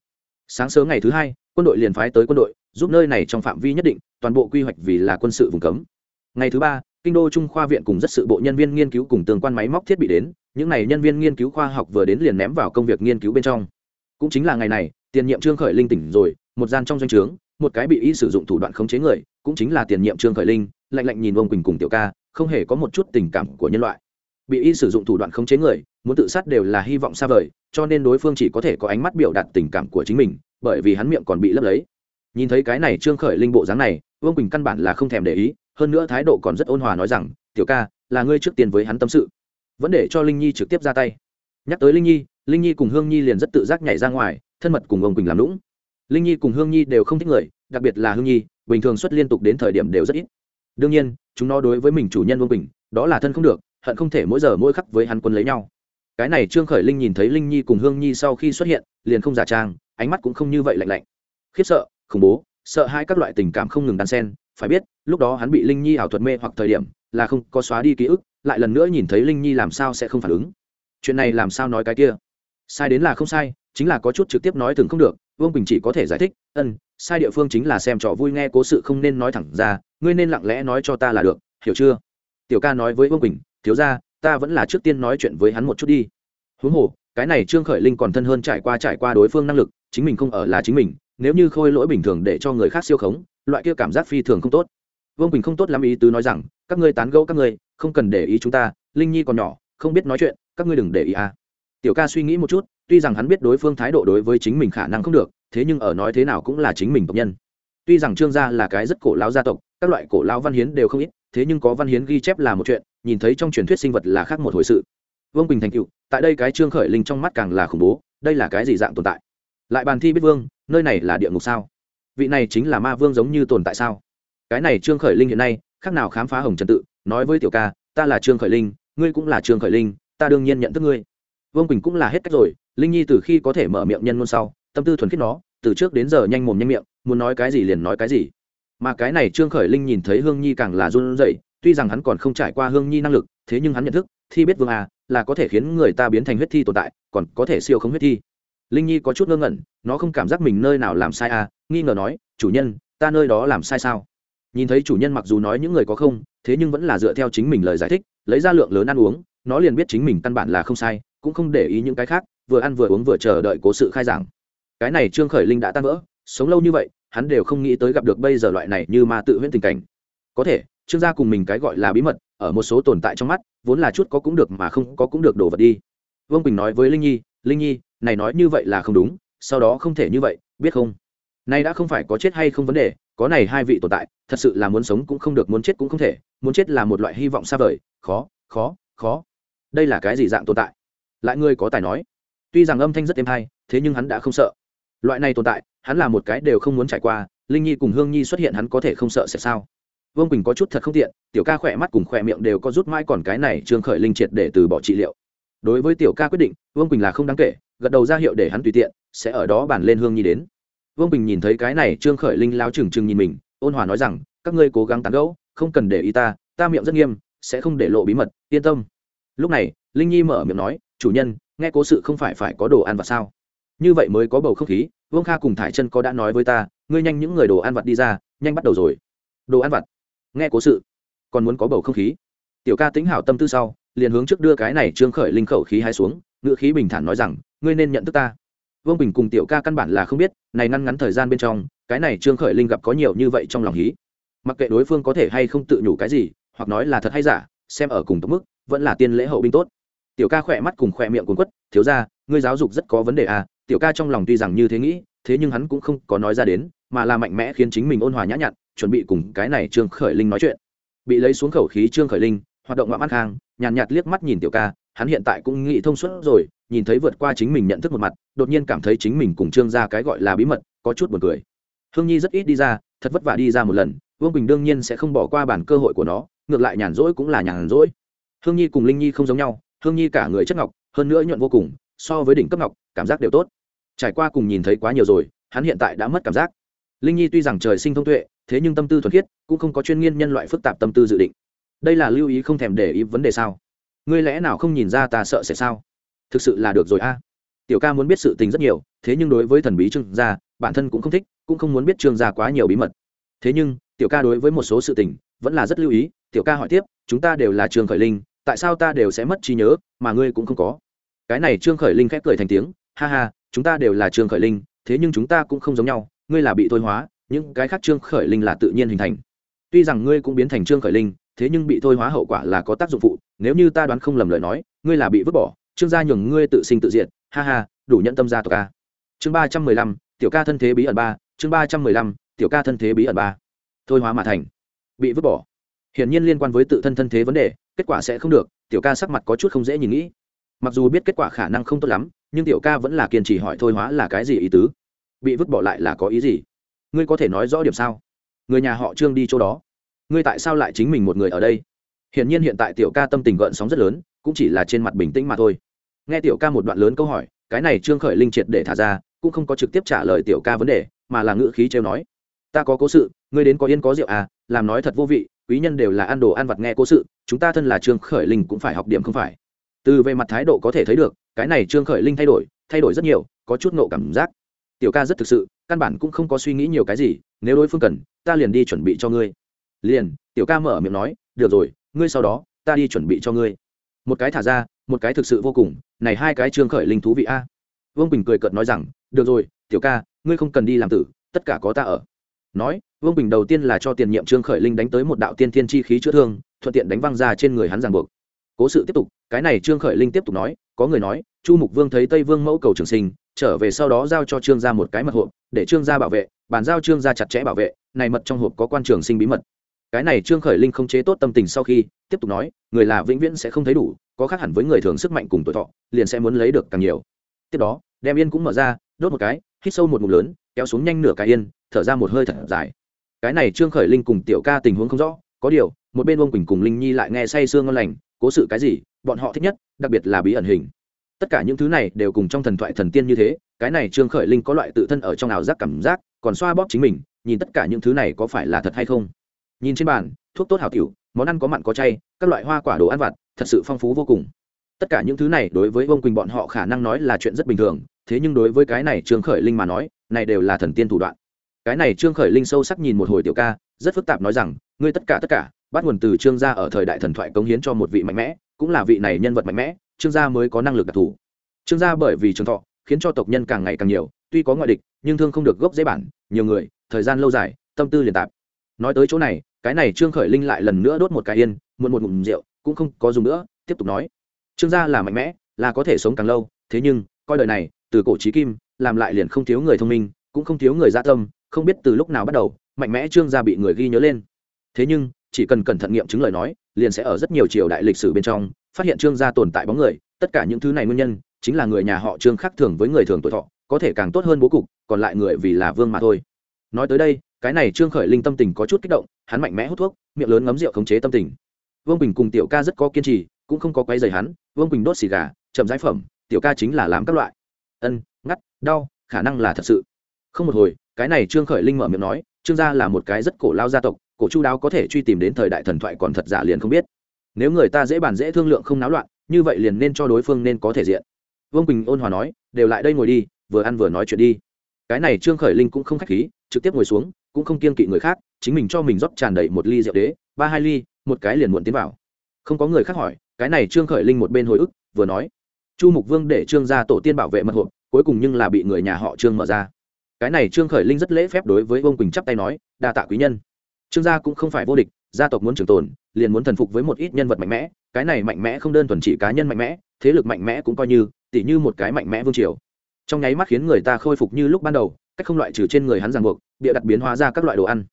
Sáng sớm ngày thứ hai, quân đội liền phái tới quân đội, giúp nơi này trong phạm vi nhất định, toàn bộ quy hoạch vì là quân sự vùng cấm. Ngày thứ ba, kinh đô trung khoa viện cùng rất sự bộ nhân viên nghiên cứu cùng tương quan máy móc thiết bị đến, những n à y nhân viên nghiên cứu khoa học vừa đến liền ném vào công việc nghiên cứu bên trong. Cũng chính là ngày này, tiền nhiệm trương khởi linh tỉnh rồi, một gian trong doanh trướng một cái bị y sử dụng thủ đoạn khống chế người, cũng chính là tiền nhiệm trương khởi linh, lạnh lạnh nhìn ông quỳnh cùng tiểu ca, không hề có một chút tình cảm của nhân loại. Bị y sử dụng thủ đoạn khống chế người, muốn tự sát đều là hy vọng xa vời, cho nên đối phương chỉ có thể có ánh mắt biểu đạt tình cảm của chính mình, bởi vì hắn miệng còn bị lấp lấy. Nhìn thấy cái này trương khởi linh bộ dáng này, vương quỳnh căn bản là không thèm để ý, hơn nữa thái độ còn rất ôn hòa nói rằng, tiểu ca, là ngươi trước tiên với hắn tâm sự. Vẫn để cho linh nhi trực tiếp ra tay. Nhắc tới linh nhi linh nhi cùng hương nhi liền rất tự giác nhảy ra ngoài, thân mật cùng ông quỳnh làm lũng linh nhi cùng hương nhi đều không thích người đặc biệt là hương nhi bình thường xuất liên tục đến thời điểm đều rất ít. Đương nhiên chúng nó đối với mình chủ nhân vương Bình, đó là thân không được hận không thể mỗi giờ mỗi khắc với hắn quân lấy nhau. Cái này trương khởi linh nhìn thấy linh nhi cùng hương nhi sau khi xuất hiện liền không giả trang ánh mắt cũng không như vậy lạnh lạnh. Khiếp sợ khủng bố sợ hai các loại tình cảm không ngừng đan sen phải biết lúc đó hắn bị linh nhi ảo thuật mê hoặc thời điểm là không có xóa đi ký ức lại lần nữa nhìn thấy linh nhi làm sao sẽ không phản ứng. Chuyện này làm sao nói cái kia? Sai đến là không sai, chính là có chút trực tiếp nói thường không được, vương quỳnh chỉ có thể giải thích, ân, sai địa phương chính là xem trò vui nghe cố sự không nên nói thẳng ra, ngươi nên lặng lẽ nói cho ta là được, hiểu chưa? Tiểu ca nói với vương quỳnh, thiếu ra ta vẫn là trước tiên nói chuyện với hắn một chút đi. Huống hồ, cái này trương khởi linh còn thân hơn trải qua trải qua đối phương năng lực, chính mình không ở là chính mình, nếu như khôi lỗi bình thường để cho người khác siêu khống, loại kia cảm giác phi thường không tốt. Vương quỳnh không tốt lắm ý tứ nói rằng, các ngươi tán gẫu các ngươi, không cần để ý chúng ta, linh nhi còn nhỏ, không biết nói chuyện, các ngươi đừng để ý à tiểu ca suy nghĩ một chút, tuy rằng hắn biết đối phương thái độ đối với chính mình khả năng không được, thế nhưng ở nói thế nào cũng là chính mình tộc nhân. Tuy rằng trương gia là cái rất cổ lão gia tộc, các loại cổ lão văn hiến đều không ít, thế nhưng có văn hiến ghi chép là một chuyện, nhìn thấy trong truyền thuyết sinh vật là khác một hồi sự. Vương bình thành cựu tại đây cái trương khởi linh trong mắt càng là khủng bố, đây là cái gì dạng tồn tại? Lại bàn thi biết vương, nơi này là địa ngục sao? Vị này chính là ma vương giống như tồn tại sao? Cái này trương khởi linh hiện nay, khác nào khám phá hồng trần tự, nói với tiểu ca, ta là trương khởi linh, ngươi cũng là trương khởi linh, ta đương nhiên nhận thức ngươi vương quỳnh cũng là hết cách rồi linh nhi từ khi có thể mở miệng nhân ngôn sau tâm tư thuần khiết nó từ trước đến giờ nhanh mồm nhanh miệng muốn nói cái gì liền nói cái gì mà cái này trương khởi linh nhìn thấy hương nhi càng là run rẩy, tuy rằng hắn còn không trải qua hương nhi năng lực thế nhưng hắn nhận thức thi biết vương à là có thể khiến người ta biến thành huyết thi tồn tại còn có thể siêu không huyết thi linh nhi có chút ngơ ngẩn nó không cảm giác mình nơi nào làm sai à nghi ngờ nói chủ nhân ta nơi đó làm sai sao nhìn thấy chủ nhân mặc dù nói những người có không thế nhưng vẫn là dựa theo chính mình lời giải thích lấy ra lượng lớn ăn uống nó liền biết chính mình căn bản là không sai cũng không để ý những cái khác, vừa ăn vừa uống vừa chờ đợi cố sự khai giảng. Cái này trương khởi linh đã tan vỡ, sống lâu như vậy, hắn đều không nghĩ tới gặp được bây giờ loại này như ma tự huyễn tình cảnh. Có thể, trương gia cùng mình cái gọi là bí mật, ở một số tồn tại trong mắt, vốn là chút có cũng được mà không có cũng được đổ vật đi. Vương quỳnh nói với linh nhi linh nhi, này nói như vậy là không đúng, sau đó không thể như vậy, biết không? Nay đã không phải có chết hay không vấn đề, có này hai vị tồn tại, thật sự là muốn sống cũng không được, muốn chết cũng không thể, muốn chết là một loại hy vọng xa vời, khó khó khó. Đây là cái gì dạng tồn tại? Lại ngươi có tài nói. Tuy rằng âm thanh rất êm hay, thế nhưng hắn đã không sợ. Loại này tồn tại, hắn là một cái đều không muốn trải qua, linh nhi cùng hương nhi xuất hiện hắn có thể không sợ sẽ sao? Vương quỳnh có chút thật không tiện, tiểu ca khỏe mắt cùng khỏe miệng đều có rút mãi còn cái này trương khởi linh triệt để từ bỏ trị liệu. Đối với tiểu ca quyết định, vương quỳnh là không đáng kể, gật đầu ra hiệu để hắn tùy tiện, sẽ ở đó bàn lên hương nhi đến. Vương quỳnh nhìn thấy cái này trương khởi linh lao trừng trừng nhìn mình, ôn hòa nói rằng, các ngươi cố gắng tán gẫu, không cần để ý ta ta miệng rất nghiêm, sẽ không để lộ bí mật, yên tâm. Lúc này, linh nhi mở miệng nói chủ nhân, nghe cố sự không phải phải có đồ ăn vặt sao? Như vậy mới có bầu không khí, vương kha cùng thải chân có đã nói với ta, ngươi nhanh những người đồ ăn vặt đi ra, nhanh bắt đầu rồi. Đồ ăn vặt? Nghe cố sự. Còn muốn có bầu không khí? Tiểu ca tính hảo tâm tư sau, liền hướng trước đưa cái này trương khởi linh khẩu khí hai xuống, ngữ khí bình thản nói rằng, ngươi nên nhận thức ta. Vương bình cùng tiểu ca căn bản là không biết, này ngăn ngắn thời gian bên trong, cái này trương khởi linh gặp có nhiều như vậy trong lòng hí. Mặc kệ đối phương có thể hay không tự nhủ cái gì, hoặc nói là thật hay giả, xem ở cùng tốc mức, vẫn là tiên lễ hậu binh tốt tiểu ca khỏe mắt cùng khỏe miệng cuốn quất thiếu ra ngươi giáo dục rất có vấn đề à tiểu ca trong lòng tuy rằng như thế nghĩ thế nhưng hắn cũng không có nói ra đến mà là mạnh mẽ khiến chính mình ôn hòa nhã nhặn chuẩn bị cùng cái này trương khởi linh nói chuyện. Bị lấy xuống khẩu khí trương khởi linh hoạt động ngoạm ăn khang nhàn nhạt, nhạt liếc mắt nhìn tiểu ca hắn hiện tại cũng nghĩ thông suốt rồi nhìn thấy vượt qua chính mình nhận thức một mặt đột nhiên cảm thấy chính mình cùng trương ra cái gọi là bí mật có chút buồn cười. Hương nhi rất ít đi ra thật vất vả đi ra một lần vương bình đương nhiên sẽ không bỏ qua bản cơ hội của nó ngược lại nhàn rỗi cũng là nhàn rỗi. Hương nhi cùng linh nhi không giống nhau hương nhi cả người chất ngọc, hơn nữa nhuận vô cùng, so với đỉnh cấp ngọc, cảm giác đều tốt. Trải qua cùng nhìn thấy quá nhiều rồi, hắn hiện tại đã mất cảm giác. Linh nhi tuy rằng trời sinh thông tuệ, thế nhưng tâm tư thuần khiết, cũng không có chuyên nghiên nhân loại phức tạp tâm tư dự định. Đây là lưu ý không thèm để ý vấn đề sao? Ngươi lẽ nào không nhìn ra ta sợ sẽ sao? Thực sự là được rồi a. Tiểu ca muốn biết sự tình rất nhiều, thế nhưng đối với thần bí trương gia, bản thân cũng không thích, cũng không muốn biết trương gia quá nhiều bí mật. Thế nhưng, tiểu ca đối với một số sự tình, vẫn là rất lưu ý. Tiểu ca hỏi tiếp, chúng ta đều là trương khởi linh tại sao ta đều sẽ mất trí nhớ, mà ngươi cũng không có? Cái này trương khởi linh khép cười thành tiếng, ha ha, chúng ta đều là trương khởi linh, thế nhưng chúng ta cũng không giống nhau, ngươi là bị thôi hóa, những cái khác trương khởi linh là tự nhiên hình thành. Tuy rằng ngươi cũng biến thành trương khởi linh, thế nhưng bị thôi hóa hậu quả là có tác dụng phụ, nếu như ta đoán không lầm lời nói, ngươi là bị vứt bỏ, trương gia nhường ngươi tự sinh tự diệt, ha ha, đủ nhận tâm gia tộc ca chương ba trăm mười lăm, tiểu ca thân thế bí ẩn ba, chương ba trăm mười lăm, tiểu ca thân thế bí ẩn ba. Thôi hóa mà thành. Bị vứt bỏ. Hiển nhiên liên quan với tự thân thân thế vấn đề kết quả sẽ không được, tiểu ca sắc mặt có chút không dễ nhìn nghĩ. Mặc dù biết kết quả khả năng không tốt lắm, nhưng tiểu ca vẫn là kiên trì hỏi thôi hóa là cái gì ý tứ? Bị vứt bỏ lại là có ý gì? Ngươi có thể nói rõ điểm sao? Người nhà họ trương đi chỗ đó. Ngươi tại sao lại chính mình một người ở đây? Hiển nhiên hiện tại tiểu ca tâm tình gợn sóng rất lớn, cũng chỉ là trên mặt bình tĩnh mà thôi. Nghe tiểu ca một đoạn lớn câu hỏi, cái này trương khởi linh triệt để thả ra, cũng không có trực tiếp trả lời tiểu ca vấn đề, mà là ngữ khí trêu nói. Ta có cố sự, ngươi đến có yên có rượu à làm nói thật vô vị quý nhân đều là ăn đồ ăn vặt nghe cố sự, chúng ta thân là trương khởi linh cũng phải học điểm không phải. Từ về mặt thái độ có thể thấy được, cái này trương khởi linh thay đổi thay đổi rất nhiều, có chút nộ cảm giác. Tiểu ca rất thực sự, căn bản cũng không có suy nghĩ nhiều cái gì, nếu đối phương cần, ta liền đi chuẩn bị cho ngươi. Liền, tiểu ca mở miệng nói, được rồi, ngươi sau đó, ta đi chuẩn bị cho ngươi. Một cái thả ra, một cái thực sự vô cùng, này hai cái trương khởi linh thú vị a. Vương bình cười cợt nói rằng, được rồi, tiểu ca, ngươi không cần đi làm tử, tất cả có ta ở nói, vương bình đầu tiên là cho tiền nhiệm trương khởi linh đánh tới một đạo tiên thiên chi khí chữa thương, thuận tiện đánh văng ra trên người hắn ràng buộc. Cố sự tiếp tục, cái này trương khởi linh tiếp tục nói, có người nói, chu mục vương thấy tây vương mẫu cầu trường sinh, trở về sau đó giao cho trương gia một cái mật hộp, để trương gia bảo vệ, bàn giao trương gia chặt chẽ bảo vệ, này mật trong hộp có quan trường sinh bí mật. Cái này trương khởi linh không chế tốt tâm tình sau khi, tiếp tục nói, người là vĩnh viễn sẽ không thấy đủ, có khác hẳn với người thường sức mạnh cùng tuổi thọ, liền sẽ muốn lấy được càng nhiều. Tiếp đó, đem yên cũng mở ra đốt một cái, hít sâu một ngụm lớn, kéo xuống nhanh nửa cái yên, thở ra một hơi thật dài. Cái này trương khởi linh cùng tiểu ca tình huống không rõ, có điều, một bên ông quỳnh cùng linh nhi lại nghe say sương ngon lành, cố sự cái gì, bọn họ thích nhất, đặc biệt là bí ẩn hình. Tất cả những thứ này đều cùng trong thần thoại thần tiên như thế, cái này trương khởi linh có loại tự thân ở trong ảo giác cảm giác, còn xoa bóp chính mình, nhìn tất cả những thứ này có phải là thật hay không? Nhìn trên bàn, thuốc tốt hảo tiểu, món ăn có mặn có chay, các loại hoa quả đồ ăn vặt, thật sự phong phú vô cùng. Tất cả những thứ này đối với ông quỳnh bọn họ khả năng nói là chuyện rất bình thường thế nhưng đối với cái này trương khởi linh mà nói, này đều là thần tiên thủ đoạn. Cái này trương khởi linh sâu sắc nhìn một hồi tiểu ca, rất phức tạp nói rằng, ngươi tất cả tất cả, bắt nguồn từ trương gia ở thời đại thần thoại cống hiến cho một vị mạnh mẽ, cũng là vị này nhân vật mạnh mẽ, trương gia mới có năng lực đặc thù. Trương gia bởi vì trường thọ, khiến cho tộc nhân càng ngày càng nhiều, tuy có ngoại địch, nhưng thương không được gốc dễ bản, nhiều người, thời gian lâu dài, tâm tư liền tạp. Nói tới chỗ này, cái này trương khởi linh lại lần nữa đốt một cái yên, muộn một ngụm rượu, cũng không có dùng nữa, tiếp tục nói. Trương gia là mạnh mẽ, là có thể sống càng lâu, thế nhưng coi đời này, từ cổ trí kim, làm lại liền không thiếu người thông minh, cũng không thiếu người gia tâm, không biết từ lúc nào bắt đầu, mạnh mẽ trương gia bị người ghi nhớ lên. Thế nhưng, chỉ cần cẩn thận nghiệm chứng lời nói, liền sẽ ở rất nhiều triều đại lịch sử bên trong, phát hiện trương gia tồn tại bóng người, tất cả những thứ này nguyên nhân, chính là người nhà họ trương khác thường với người thường tuổi thọ, có thể càng tốt hơn bố cục, còn lại người vì là vương mà thôi. Nói tới đây, cái này trương khởi linh tâm tình có chút kích động, hắn mạnh mẽ hút thuốc, miệng lớn ngấm rượu khống chế tâm tình. Vương bình cùng tiểu ca rất có kiên trì, cũng không có quay dày hắn, vương bình đốt xì gà, chậm giải phẩm tiểu ca chính là làm các loại. Ân, ngắt, đau, khả năng là thật sự. Không một hồi, cái này trương khởi linh mở miệng nói, trương gia là một cái rất cổ lao gia tộc, cổ chu đáo có thể truy tìm đến thời đại thần thoại còn thật giả liền không biết. Nếu người ta dễ bàn dễ thương lượng không náo loạn, như vậy liền nên cho đối phương nên có thể diện. Vương bình ôn hòa nói, đều lại đây ngồi đi, vừa ăn vừa nói chuyện đi. Cái này trương khởi linh cũng không khách khí, trực tiếp ngồi xuống, cũng không kiên kỵ người khác, chính mình cho mình rót tràn đầy một ly rượu đế, ba hai ly, một cái liền muộn tiến vào. Không có người khác hỏi, cái này trương khởi linh một bên hồi ức, vừa nói chu mục vương để trương gia tổ tiên bảo vệ mật hộp, cuối cùng nhưng là bị người nhà họ trương mở ra. Cái này trương khởi linh rất lễ phép đối với ông quỳnh chắp tay nói, đa tạ quý nhân. Trương gia cũng không phải vô địch, gia tộc muốn trường tồn, liền muốn thần phục với một ít nhân vật mạnh mẽ, cái này mạnh mẽ không đơn thuần chỉ cá nhân mạnh mẽ, thế lực mạnh mẽ cũng coi như, tỉ như một cái mạnh mẽ vương triều. Trong nháy mắt khiến người ta khôi phục như lúc ban đầu, cách không loại trừ trên người hắn ràng buộc, bịa đặt biến hóa ra các loại đồ ăn.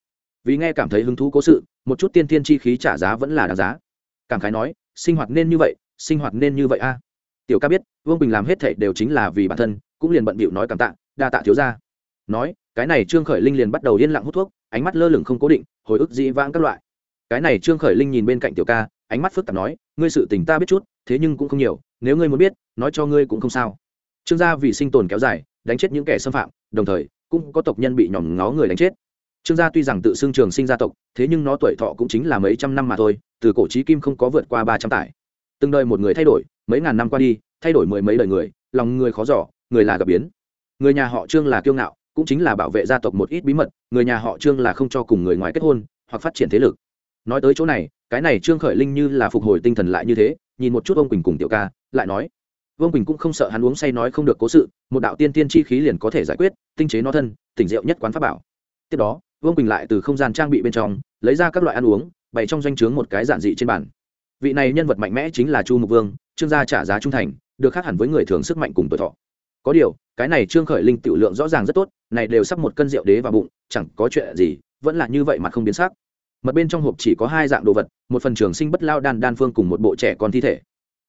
Vì nghe cảm thấy hứng thú cố sự, một chút tiên tiên chi khí trả giá vẫn là đáng giá. Cảm khái nói, sinh hoạt nên như vậy, sinh hoạt nên như vậy a tiểu ca biết, vương bình làm hết thệ đều chính là vì bản thân, cũng liền bận bịu nói cảm tạ, đa tạ thiếu ra nói, cái này trương khởi linh liền bắt đầu yên lặng hút thuốc, ánh mắt lơ lửng không cố định, hồi ức dĩ vãng các loại. Cái này trương khởi linh nhìn bên cạnh tiểu ca, ánh mắt phức tạp nói, ngươi sự tình ta biết chút, thế nhưng cũng không nhiều, nếu ngươi muốn biết, nói cho ngươi cũng không sao. Trương gia vì sinh tồn kéo dài, đánh chết những kẻ xâm phạm, đồng thời, cũng có tộc nhân bị nhỏm ngó người đánh chết. Trương gia tuy rằng tự xưng trường sinh gia tộc, thế nhưng nó tuổi thọ cũng chính là mấy trăm năm mà thôi, từ cổ trí kim không có vượt qua ba trăm tải. Từng đời một người thay đổi mấy ngàn năm qua đi, thay đổi mười mấy đời người, lòng người khó giỏ người là gặp biến. Người nhà họ trương là kiêu ngạo, cũng chính là bảo vệ gia tộc một ít bí mật, người nhà họ trương là không cho cùng người ngoài kết hôn, hoặc phát triển thế lực. Nói tới chỗ này, cái này trương khởi linh như là phục hồi tinh thần lại như thế, nhìn một chút ông quỳnh cùng tiểu ca, lại nói, vương quỳnh cũng không sợ hắn uống say nói không được cố sự, một đạo tiên tiên chi khí liền có thể giải quyết, tinh chế nó thân, tỉnh rượu nhất quán pháp bảo. Tiếp đó, vương quỳnh lại từ không gian trang bị bên trong, lấy ra các loại ăn uống, bày trong danh o chướng một cái giản dị trên bàn. Vị này nhân vật mạnh mẽ chính là chu mục vương trương gia trả giá trung thành, được khác hẳn với người thường sức mạnh cùng tuổi thọ. Có điều, cái này trương khởi linh tiểu lượng rõ ràng rất tốt, này đều sắp một cân rượu đế vào bụng, chẳng có chuyện gì, vẫn là như vậy mà không biến sắc. Mật bên trong hộp chỉ có hai dạng đồ vật, một phần trường sinh bất lao đan đan phương cùng một bộ trẻ con thi thể.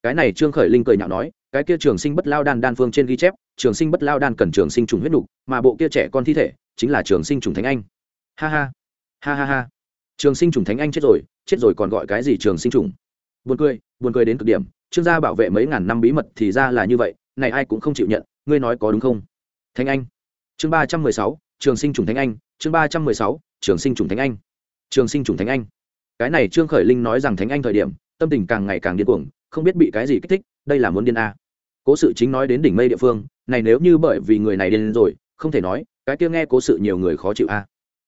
Cái này trương khởi linh cười nhạo nói, cái kia trường sinh bất lao đan đan phương trên ghi chép, trường sinh bất lao đan cần trường sinh trùng huyết nục, mà bộ kia trẻ con thi thể chính là trường sinh trùng thánh anh. Ha ha ha ha ha. Trường sinh trùng thánh anh chết rồi chết rồi còn gọi cái gì trường sinh trùng? Buồn cười buồn cười đến cực điểm trương gia bảo vệ mấy ngàn năm bí mật thì ra là như vậy, này ai cũng không chịu nhận, ngươi nói có đúng không? Thánh anh. Chương ba trăm mười sáu, trường sinh trùng thánh anh, chương ba trăm mười sáu, trường sinh trùng thánh anh. Trường sinh trùng thánh anh. Cái này trương khởi linh nói rằng thánh anh thời điểm, tâm tình càng ngày càng điên cuồng, không biết bị cái gì kích thích, đây là muốn điên a. Cố sự chính nói đến đỉnh mây địa phương, này nếu như bởi vì người này điên rồi, không thể nói, cái kia nghe cố sự nhiều người khó chịu a.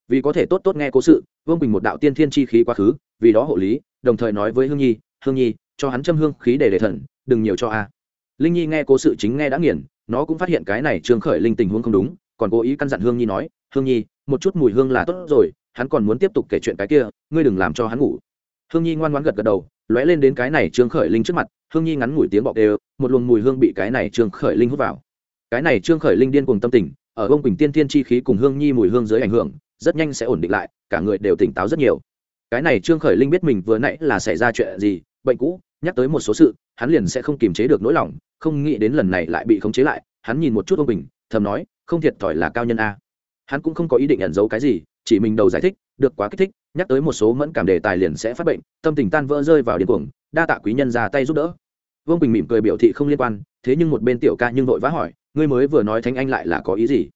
Vì có thể tốt tốt nghe cố sự, vương bình một đạo tiên thiên chi khí quá khứ, vì đó hộ lý, đồng thời nói với hương nhi hương nhi cho hắn châm hương khí để để thần, đừng nhiều cho a. Linh nhi nghe cố sự chính nghe đã nghiền, nó cũng phát hiện cái này trương khởi linh tình huống không đúng, còn cố ý căn dặn hương nhi nói, hương nhi, một chút mùi hương là tốt rồi, hắn còn muốn tiếp tục kể chuyện cái kia, ngươi đừng làm cho hắn ngủ. Hương nhi ngoan ngoãn gật gật đầu, lóe lên đến cái này trương khởi linh trước mặt, hương nhi ngắn ngủi tiếng bọc đều, một luồng mùi hương bị cái này trương khởi linh hút vào. Cái này trương khởi linh điên cuồng tâm tình, ở ông quỳnh tiên tiên chi khí cùng hương nhi mùi hương dưới ảnh hưởng, rất nhanh sẽ ổn định lại, cả người đều tỉnh táo rất nhiều. Cái này trương khởi linh biết mình vừa nãy là xảy ra chuyện gì bệnh cũ, nhắc tới một số sự, hắn liền sẽ không kiềm chế được nỗi lòng, không nghĩ đến lần này lại bị khống chế lại, hắn nhìn một chút ông bình, thầm nói, không thiệt thòi là cao nhân a. Hắn cũng không có ý định ẩn giấu cái gì, chỉ mình đầu giải thích, được quá kích thích, nhắc tới một số mẫn cảm đề tài liền sẽ phát bệnh, tâm tình tan vỡ rơi vào điên cuồng, đa tạ quý nhân ra tay giúp đỡ. Vương bình mỉm cười biểu thị không liên quan, thế nhưng một bên tiểu ca nhưng vội vã hỏi, ngươi mới vừa nói thánh anh lại là có ý gì?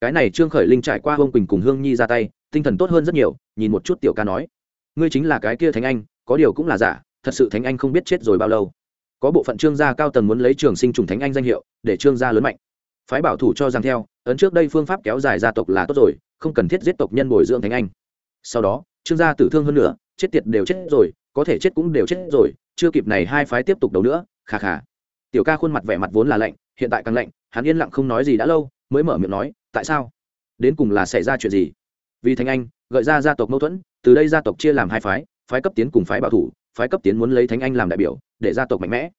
Cái này trương khởi linh trải qua vương quỳnh cùng hương nhi ra tay, tinh thần tốt hơn rất nhiều, nhìn một chút tiểu ca nói, ngươi chính là cái kia thánh anh, có điều cũng là giả thật sự thánh anh không biết chết rồi bao lâu. Có bộ phận trương gia cao tầng muốn lấy trường sinh trùng thánh anh danh hiệu để trương gia lớn mạnh. Phái bảo thủ cho rằng theo, ấn trước đây phương pháp kéo dài gia tộc là tốt rồi, không cần thiết giết tộc nhân bồi dưỡng thánh anh. Sau đó, trương gia tử thương hơn nữa, chết tiệt đều chết rồi, có thể chết cũng đều chết rồi, chưa kịp này hai phái tiếp tục đấu nữa khà khà tiểu ca khuôn mặt vẻ mặt vốn là lạnh, hiện tại càng lạnh, hắn yên lặng không nói gì đã lâu, mới mở miệng nói, tại sao? Đến cùng là xảy ra chuyện gì? Vì thánh anh, gợi ra gia tộc mâu thuẫn, từ đây gia tộc chia làm hai phái phái cấp tiến cùng phái bảo thủ phái cấp tiến muốn lấy thánh anh làm đại biểu, để gia tộc mạnh mẽ.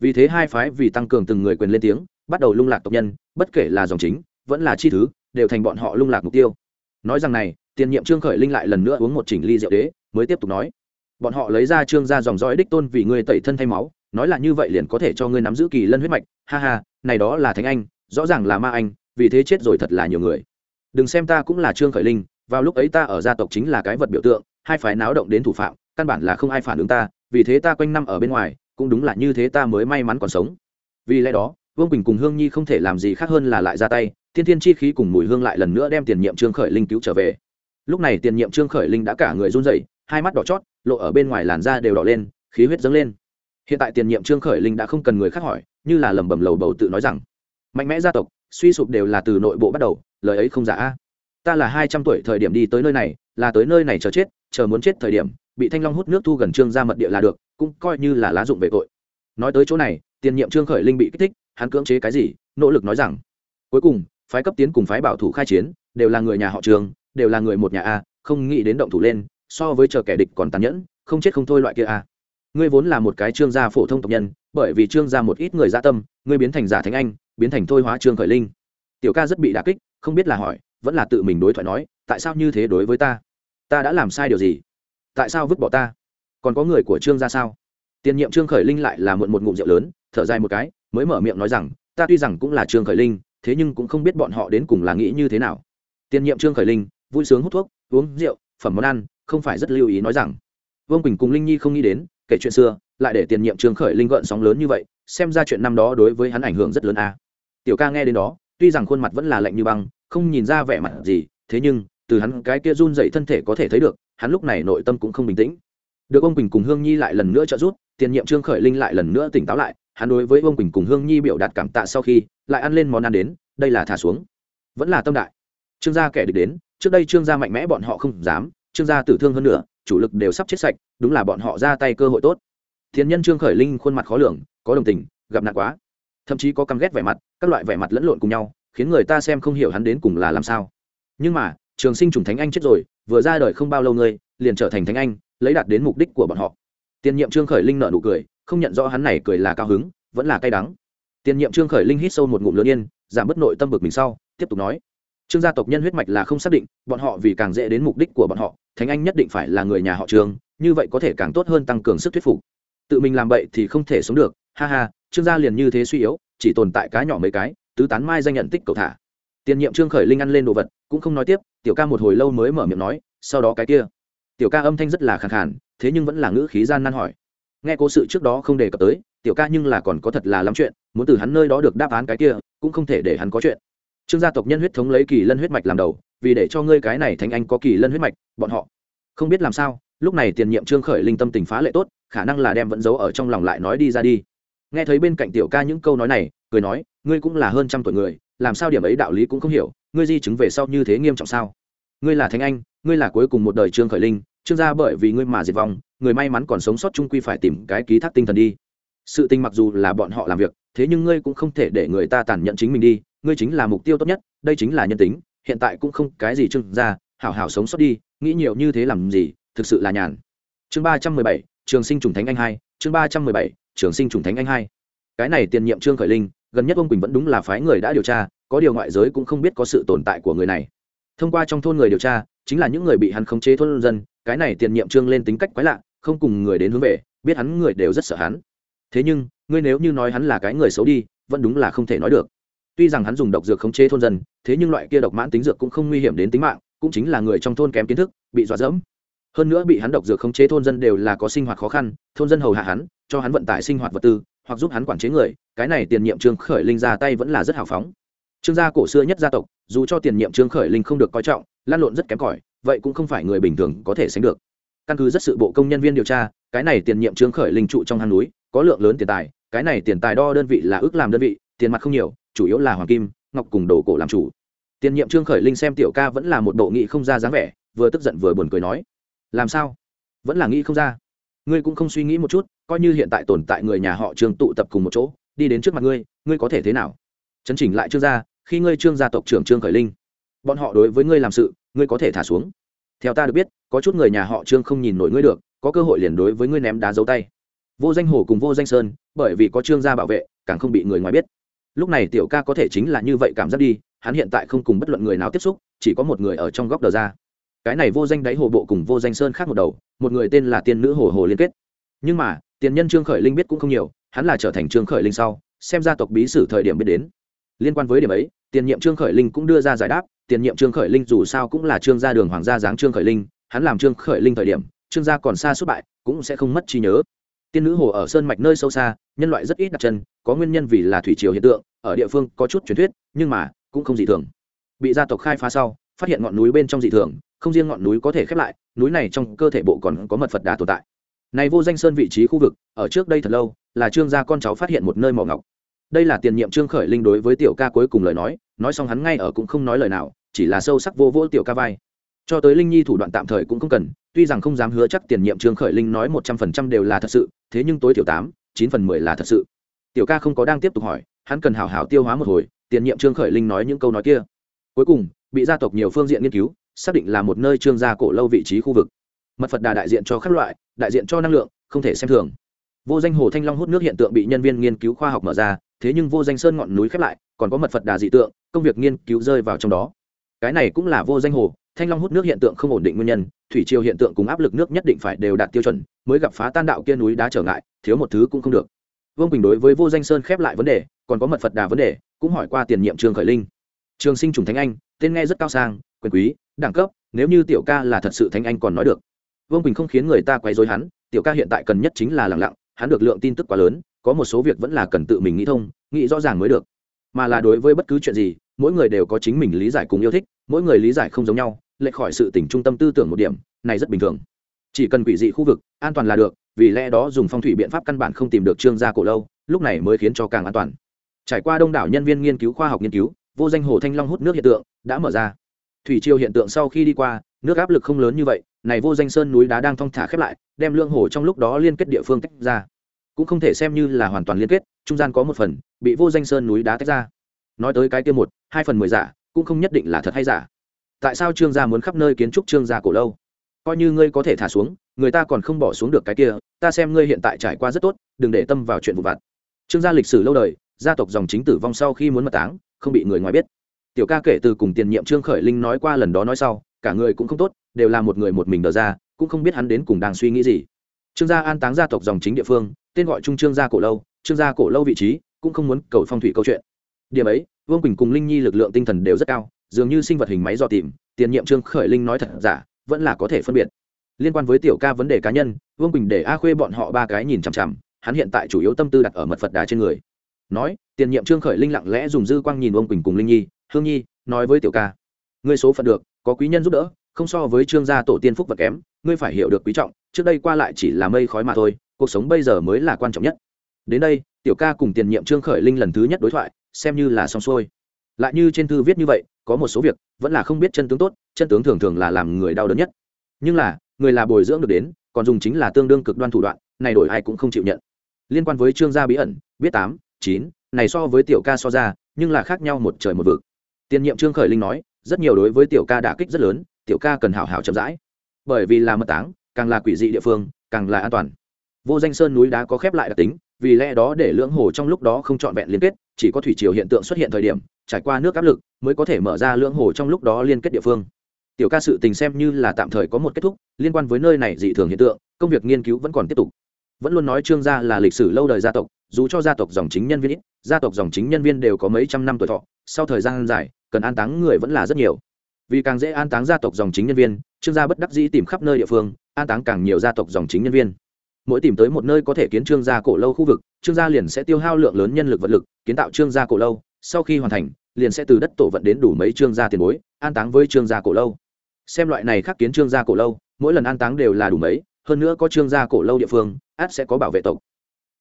Vì thế hai phái vì tăng cường từng người quyền lên tiếng, bắt đầu lung lạc tộc nhân, bất kể là dòng chính, vẫn là chi thứ, đều thành bọn họ lung lạc mục tiêu. Nói rằng này, tiền nhiệm trương khởi linh lại lần nữa uống một chỉnh ly rượu đế, mới tiếp tục nói, bọn họ lấy ra trương ra dòng dõi đích tôn vì ngươi tẩy thân thay máu, nói là như vậy liền có thể cho ngươi nắm giữ kỳ lân huyết mạch. Ha ha, này đó là thánh anh, rõ ràng là ma anh, vì thế chết rồi thật là nhiều người. Đừng xem ta cũng là trương khởi linh, vào lúc ấy ta ở gia tộc chính là cái vật biểu tượng hai phái náo động đến thủ phạm, căn bản là không ai phản ứng ta, vì thế ta quanh năm ở bên ngoài, cũng đúng là như thế ta mới may mắn còn sống. Vì lẽ đó, vương quỳnh cùng hương nhi không thể làm gì khác hơn là lại ra tay, thiên thiên chi khí cùng mùi hương lại lần nữa đem tiền nhiệm trương khởi linh cứu trở về. Lúc này tiền nhiệm trương khởi linh đã cả người run rẩy, hai mắt đỏ chót, lộ ở bên ngoài làn da đều đỏ lên, khí huyết dâng lên. Hiện tại tiền nhiệm trương khởi linh đã không cần người khác hỏi, như là lẩm bẩm lầu bầu tự nói rằng, mạnh mẽ gia tộc, suy sụp đều là từ nội bộ bắt đầu, lời ấy không giả ta là hai trăm tuổi thời điểm đi tới nơi này, là tới nơi này chờ chết, chờ muốn chết thời điểm, bị thanh long hút nước thu gần trương ra mật địa là được, cũng coi như là lá dụng về tội. Nói tới chỗ này, tiền nhiệm trương khởi linh bị kích thích, hắn cưỡng chế cái gì, nỗ lực nói rằng, cuối cùng, phái cấp tiến cùng phái bảo thủ khai chiến, đều là người nhà họ trường đều là người một nhà a, không nghĩ đến động thủ lên, so với chờ kẻ địch còn tàn nhẫn, không chết không thôi loại kia a. Ngươi vốn là một cái trương gia phổ thông tộc nhân, bởi vì trương gia một ít người gia tâm, ngươi biến thành giả thánh anh, biến thành thôi hóa trương khởi linh. Tiểu ca rất bị đả kích, không biết là hỏi vẫn là tự mình đối thoại nói, tại sao như thế đối với ta? Ta đã làm sai điều gì? Tại sao vứt bỏ ta? Còn có người của trương gia sao? Tiền nhiệm trương khởi linh lại là muộn một ngụm rượu lớn, thở dài một cái, mới mở miệng nói rằng, ta tuy rằng cũng là trương khởi linh, thế nhưng cũng không biết bọn họ đến cùng là nghĩ như thế nào. Tiền nhiệm trương khởi linh, vui sướng hút thuốc, uống rượu, phẩm món ăn, không phải rất lưu ý nói rằng, vương quỳnh cùng linh nhi không nghĩ đến, kể chuyện xưa, lại để tiền nhiệm trương khởi linh gợn sóng lớn như vậy, xem ra chuyện năm đó đối với hắn ảnh hưởng rất lớn a. À. tiểu ca nghe đến đó, tuy rằng khuôn mặt vẫn là lạnh như băng không nhìn ra vẻ mặt gì, thế nhưng, từ hắn cái kia run dậy thân thể có thể thấy được, hắn lúc này nội tâm cũng không bình tĩnh. Được ông quỳnh cùng hương nhi lại lần nữa trợ giúp, tiền nhiệm trương khởi linh lại lần nữa tỉnh táo lại, hắn đối với ông quỳnh cùng hương nhi biểu đạt cảm tạ sau khi, lại ăn lên món ăn đến, đây là thả xuống. Vẫn là tâm đại. Trương gia kẻ địch đến, trước đây trương gia mạnh mẽ bọn họ không dám, trương gia tử thương hơn nữa, chủ lực đều sắp chết sạch, đúng là bọn họ ra tay cơ hội tốt. Thiên nhân trương khởi linh khuôn mặt khó lường, có đồng tình, gặp nạn quá. Thậm chí có căm ghét vẻ mặt, các loại vẻ mặt lẫn lộn cùng nhau khiến người ta xem không hiểu hắn đến cùng là làm sao. Nhưng mà, trường sinh trùng thánh anh chết rồi, vừa ra đời không bao lâu ngươi, liền trở thành thánh anh, lấy đạt đến mục đích của bọn họ. Tiền nhiệm trương khởi linh nợ nụ cười, không nhận rõ hắn này cười là cao hứng, vẫn là cay đắng. Tiền nhiệm trương khởi linh hít sâu một ngụm lớn yên, giảm bớt nội tâm bực mình sau, tiếp tục nói. Trương gia tộc nhân huyết mạch là không xác định, bọn họ vì càng dễ đến mục đích của bọn họ, thánh anh nhất định phải là người nhà họ trường như vậy có thể càng tốt hơn tăng cường sức thuyết phục. Tự mình làm vậy thì không thể sống được, ha ha, trương gia liền như thế suy yếu, chỉ tồn tại cá nhỏ mấy cái tứ tán mai danh nhận tích cầu thả. Tiền nhiệm trương khởi linh ăn lên đồ vật, cũng không nói tiếp, tiểu ca một hồi lâu mới mở miệng nói, sau đó cái kia. Tiểu ca âm thanh rất là khẳng khàn, thế nhưng vẫn là ngữ khí gian nan hỏi. Nghe cố sự trước đó không đề cập tới, tiểu ca nhưng là còn có thật là lắm chuyện, muốn từ hắn nơi đó được đáp án cái kia, cũng không thể để hắn có chuyện. Trương gia tộc nhân huyết thống lấy kỳ lân huyết mạch làm đầu, vì để cho ngươi cái này thành anh có kỳ lân huyết mạch, bọn họ. Không biết làm sao, lúc này tiền nhiệm trương khởi linh tâm tình phá lệ tốt, khả năng là đem vẫn giấu ở trong lòng lại nói đi ra đi. Nghe thấy bên cạnh tiểu ca những câu nói này, cười nói ngươi cũng là hơn trăm tuổi người, làm sao điểm ấy đạo lý cũng không hiểu, ngươi di chứng về sau như thế nghiêm trọng sao? Ngươi là thánh anh, ngươi là cuối cùng một đời trương khởi linh, trương gia bởi vì ngươi mà diệt vong, người may mắn còn sống sót trung quy phải tìm cái ký thác tinh thần đi. Sự tình mặc dù là bọn họ làm việc, thế nhưng ngươi cũng không thể để người ta tàn nhẫn chính mình đi, ngươi chính là mục tiêu tốt nhất, đây chính là nhân tính, hiện tại cũng không cái gì trương gia, hảo hảo sống sót đi, nghĩ nhiều như thế làm gì, thực sự là nhàn. Chương ba trăm mười bảy, trường sinh trùng thánh anh hai, chương ba trăm mười bảy, trường sinh trùng thánh anh hai. Cái này tiền nhiệm trương khởi linh gần nhất ông quỳnh vẫn đúng là phái người đã điều tra có điều ngoại giới cũng không biết có sự tồn tại của người này thông qua trong thôn người điều tra chính là những người bị hắn khống chế thôn dân cái này tiền nhiệm trương lên tính cách quái lạ không cùng người đến hướng về biết hắn người đều rất sợ hắn thế nhưng ngươi nếu như nói hắn là cái người xấu đi vẫn đúng là không thể nói được tuy rằng hắn dùng độc dược khống chế thôn dân thế nhưng loại kia độc mãn tính dược cũng không nguy hiểm đến tính mạng cũng chính là người trong thôn kém kiến thức bị dọa dẫm hơn nữa bị hắn độc dược khống chế thôn dân đều là có sinh hoạt khó khăn thôn dân hầu hạ hắn cho hắn vận tải sinh hoạt vật tư hoặc giúp hắn quản chế người, cái này tiền nhiệm trương khởi linh ra tay vẫn là rất hào phóng. Trương gia cổ xưa nhất gia tộc, dù cho tiền nhiệm trương khởi linh không được coi trọng, lan lộn rất kém cỏi, vậy cũng không phải người bình thường có thể sánh được. Căn cứ rất sự bộ công nhân viên điều tra, cái này tiền nhiệm trương khởi linh trụ trong hang núi, có lượng lớn tiền tài, cái này tiền tài đo đơn vị là ước làm đơn vị, tiền mặt không nhiều, chủ yếu là hoàng kim, ngọc cùng đồ cổ làm chủ. Tiền nhiệm trương khởi linh xem tiểu ca vẫn là một bộ nghị không ra dáng vẻ, vừa tức giận vừa buồn cười nói, làm sao? Vẫn là nghĩ không ra? Ngươi cũng không suy nghĩ một chút coi như hiện tại tồn tại người nhà họ trương tụ tập cùng một chỗ, đi đến trước mặt ngươi ngươi có thể thế nào? Chấn chỉnh lại trương gia, khi ngươi trương gia tộc trưởng trương khởi linh, bọn họ đối với ngươi làm sự, ngươi có thể thả xuống. Theo ta được biết, có chút người nhà họ trương không nhìn nổi ngươi được, có cơ hội liền đối với ngươi ném đá dấu tay. Vô danh hồ cùng vô danh sơn, bởi vì có trương gia bảo vệ, càng không bị người ngoài biết. Lúc này tiểu ca có thể chính là như vậy cảm giác đi, hắn hiện tại không cùng bất luận người nào tiếp xúc, chỉ có một người ở trong góc đờ ra. Cái này vô danh đáy hồ bộ cùng vô danh sơn khác một đầu, một người tên là tiên nữ hồ hồ liên kết. Nhưng mà tiền nhân trương khởi linh biết cũng không nhiều, hắn là trở thành trương khởi linh sau, xem gia tộc bí sử thời điểm biết đến. Liên quan với điểm ấy, tiền nhiệm trương khởi linh cũng đưa ra giải đáp, tiền nhiệm trương khởi linh dù sao cũng là trương gia đường hoàng gia giáng trương khởi linh, hắn làm trương khởi linh thời điểm, trương gia còn xa suốt bại, cũng sẽ không mất trí nhớ. Tiên nữ hồ ở sơn mạch nơi sâu xa, nhân loại rất ít đặt chân, có nguyên nhân vì là thủy triều hiện tượng, ở địa phương có chút truyền thuyết, nhưng mà, cũng không dị thường. Bị gia tộc khai phá sau, phát hiện ngọn núi bên trong dị thường, không riêng ngọn núi có thể khép lại, núi này trong cơ thể bộ còn có mật phật đá tồn tại này vô danh sơn vị trí khu vực, ở trước đây thật lâu, là trương gia con cháu phát hiện một nơi mỏ ngọc. Đây là tiền nhiệm trương khởi linh đối với tiểu ca cuối cùng lời nói nói xong hắn ngay ở cũng không nói lời nào, chỉ là sâu sắc vô vô tiểu ca vai. Cho tới linh nhi thủ đoạn tạm thời cũng không cần, tuy rằng không dám hứa chắc tiền nhiệm trương khởi linh nói một trăm phần trăm đều là thật sự, thế nhưng tối thiểu tám, chín phần mười là thật sự. Tiểu ca không có đang tiếp tục hỏi, hắn cần hào hào tiêu hóa một hồi, tiền nhiệm trương khởi linh nói những câu nói kia. Cuối cùng, bị gia tộc nhiều phương diện nghiên cứu, xác định là một nơi trương gia cổ lâu vị trí khu vực mật phật đà đại diện cho các loại, đại diện cho năng lượng, không thể xem thường. Vô danh hồ thanh long hút nước hiện tượng bị nhân viên nghiên cứu khoa học mở ra, thế nhưng vô danh sơn ngọn núi khép lại, còn có mật phật đà dị tượng, công việc nghiên cứu rơi vào trong đó. Cái này cũng là vô danh hồ thanh long hút nước hiện tượng không ổn định nguyên nhân, thủy triều hiện tượng cùng áp lực nước nhất định phải đều đạt tiêu chuẩn, mới gặp phá tan đạo kia núi đá trở ngại, thiếu một thứ cũng không được. Vương quỳnh đối với vô danh sơn khép lại vấn đề, còn có mật phật đà vấn đề, cũng hỏi qua tiền nhiệm trường khởi linh. Trường sinh trùng thánh anh, tên nghe rất cao sang, quyền quý, đẳng cấp, nếu như tiểu ca là thật sự thánh anh còn nói được vương quỳnh không khiến người ta quấy dối hắn, tiểu ca hiện tại cần nhất chính là lặng lặng, hắn được lượng tin tức quá lớn, có một số việc vẫn là cần tự mình nghĩ thông, nghĩ rõ ràng mới được. Mà là đối với bất cứ chuyện gì, mỗi người đều có chính mình lý giải cùng yêu thích, mỗi người lý giải không giống nhau, lệch khỏi sự tỉnh trung tâm tư tưởng một điểm, này rất bình thường. Chỉ cần quỷ dị khu vực, an toàn là được, vì lẽ đó dùng phong thủy biện pháp căn bản không tìm được trương gia cổ lâu, lúc này mới khiến cho càng an toàn. Trải qua đông đảo nhân viên nghiên cứu khoa học nghiên cứu, vô danh hồ thanh long hút nước hiện tượng đã mở ra. Thủy triều hiện tượng sau khi đi qua, nước áp lực không lớn như vậy này vô danh sơn núi đá đang thong thả khép lại, đem lương hồ trong lúc đó liên kết địa phương tách ra. Cũng không thể xem như là hoàn toàn liên kết, trung gian có một phần, bị vô danh sơn núi đá tách ra. Nói tới cái kia một, hai phần mười giả, cũng không nhất định là thật hay giả. Tại sao trương gia muốn khắp nơi kiến trúc trương gia cổ lâu? Coi như ngươi có thể thả xuống, người ta còn không bỏ xuống được cái kia, ta xem ngươi hiện tại trải qua rất tốt, đừng để tâm vào chuyện vụ vặt. Trương gia lịch sử lâu đời, gia tộc dòng chính tử vong sau khi muốn mật táng, không bị người ngoài biết. Tiểu ca kể từ cùng tiền nhiệm trương khởi linh nói qua lần đó nói sau, cả người cũng không tốt đều là một người một mình đờ ra, cũng không biết hắn đến cùng đang suy nghĩ gì. Trương gia an táng gia tộc dòng chính địa phương, tên gọi trung trương gia cổ lâu, trương gia cổ lâu vị trí, cũng không muốn cầu phong thủy câu chuyện. Điểm ấy, vương quỳnh cùng linh nhi lực lượng tinh thần đều rất cao, dường như sinh vật hình máy dò tìm, tiền nhiệm trương khởi linh nói thật giả, vẫn là có thể phân biệt. Liên quan với tiểu ca vấn đề cá nhân, vương quỳnh để a khuê bọn họ ba cái nhìn chằm chằm, hắn hiện tại chủ yếu tâm tư đặt ở mật phật đà trên người. Nói, tiền nhiệm trương khởi linh lặng lẽ dùng dư quang nhìn vương quỳnh cùng linh nhi, hương nhi, nói với tiểu ca, ngươi số phận được, có quý nhân giúp đỡ không so với trương gia tổ tiên phúc vật kém, ngươi phải hiểu được quý trọng, trước đây qua lại chỉ là mây khói mà thôi, cuộc sống bây giờ mới là quan trọng nhất. Đến đây, tiểu ca cùng tiền nhiệm trương khởi linh lần thứ nhất đối thoại, xem như là xong xuôi. Lại như trên thư viết như vậy, có một số việc, vẫn là không biết chân tướng tốt, chân tướng thường thường là làm người đau đớn nhất. Nhưng là, người là bồi dưỡng được đến, còn dùng chính là tương đương cực đoan thủ đoạn, này đổi ai cũng không chịu nhận. Liên quan với trương gia bí ẩn, biết tám, chín, này so với tiểu ca so ra, nhưng là khác nhau một trời một vực. Tiền nhiệm trương khởi linh nói, rất nhiều đối với tiểu ca đả kích rất lớn tiểu ca cần hảo hảo chậm rãi. Bởi vì là mật táng, càng là quỷ dị địa phương, càng là an toàn. Vô danh sơn núi đá có khép lại đặc tính, vì lẽ đó để lưỡng hồ trong lúc đó không trọn vẹn liên kết, chỉ có thủy triều hiện tượng xuất hiện thời điểm, trải qua nước áp lực, mới có thể mở ra lưỡng hồ trong lúc đó liên kết địa phương. Tiểu ca sự tình xem như là tạm thời có một kết thúc, liên quan với nơi này dị thường hiện tượng, công việc nghiên cứu vẫn còn tiếp tục. Vẫn luôn nói trương gia là lịch sử lâu đời gia tộc, dù cho gia tộc dòng chính nhân viên ít, gia tộc dòng chính nhân viên đều có mấy trăm năm tuổi thọ, sau thời gian dài, cần an táng người vẫn là rất nhiều vì càng dễ an táng gia tộc dòng chính nhân viên, trương gia bất đắc dĩ tìm khắp nơi địa phương, an táng càng nhiều gia tộc dòng chính nhân viên. Mỗi tìm tới một nơi có thể kiến trương gia cổ lâu khu vực, trương gia liền sẽ tiêu hao lượng lớn nhân lực vật lực, kiến tạo trương gia cổ lâu, sau khi hoàn thành, liền sẽ từ đất tổ vận đến đủ mấy trương gia tiền bối, an táng với trương gia cổ lâu. Xem loại này khác kiến trương gia cổ lâu, mỗi lần an táng đều là đủ mấy, hơn nữa có trương gia cổ lâu địa phương át sẽ có bảo vệ tộc.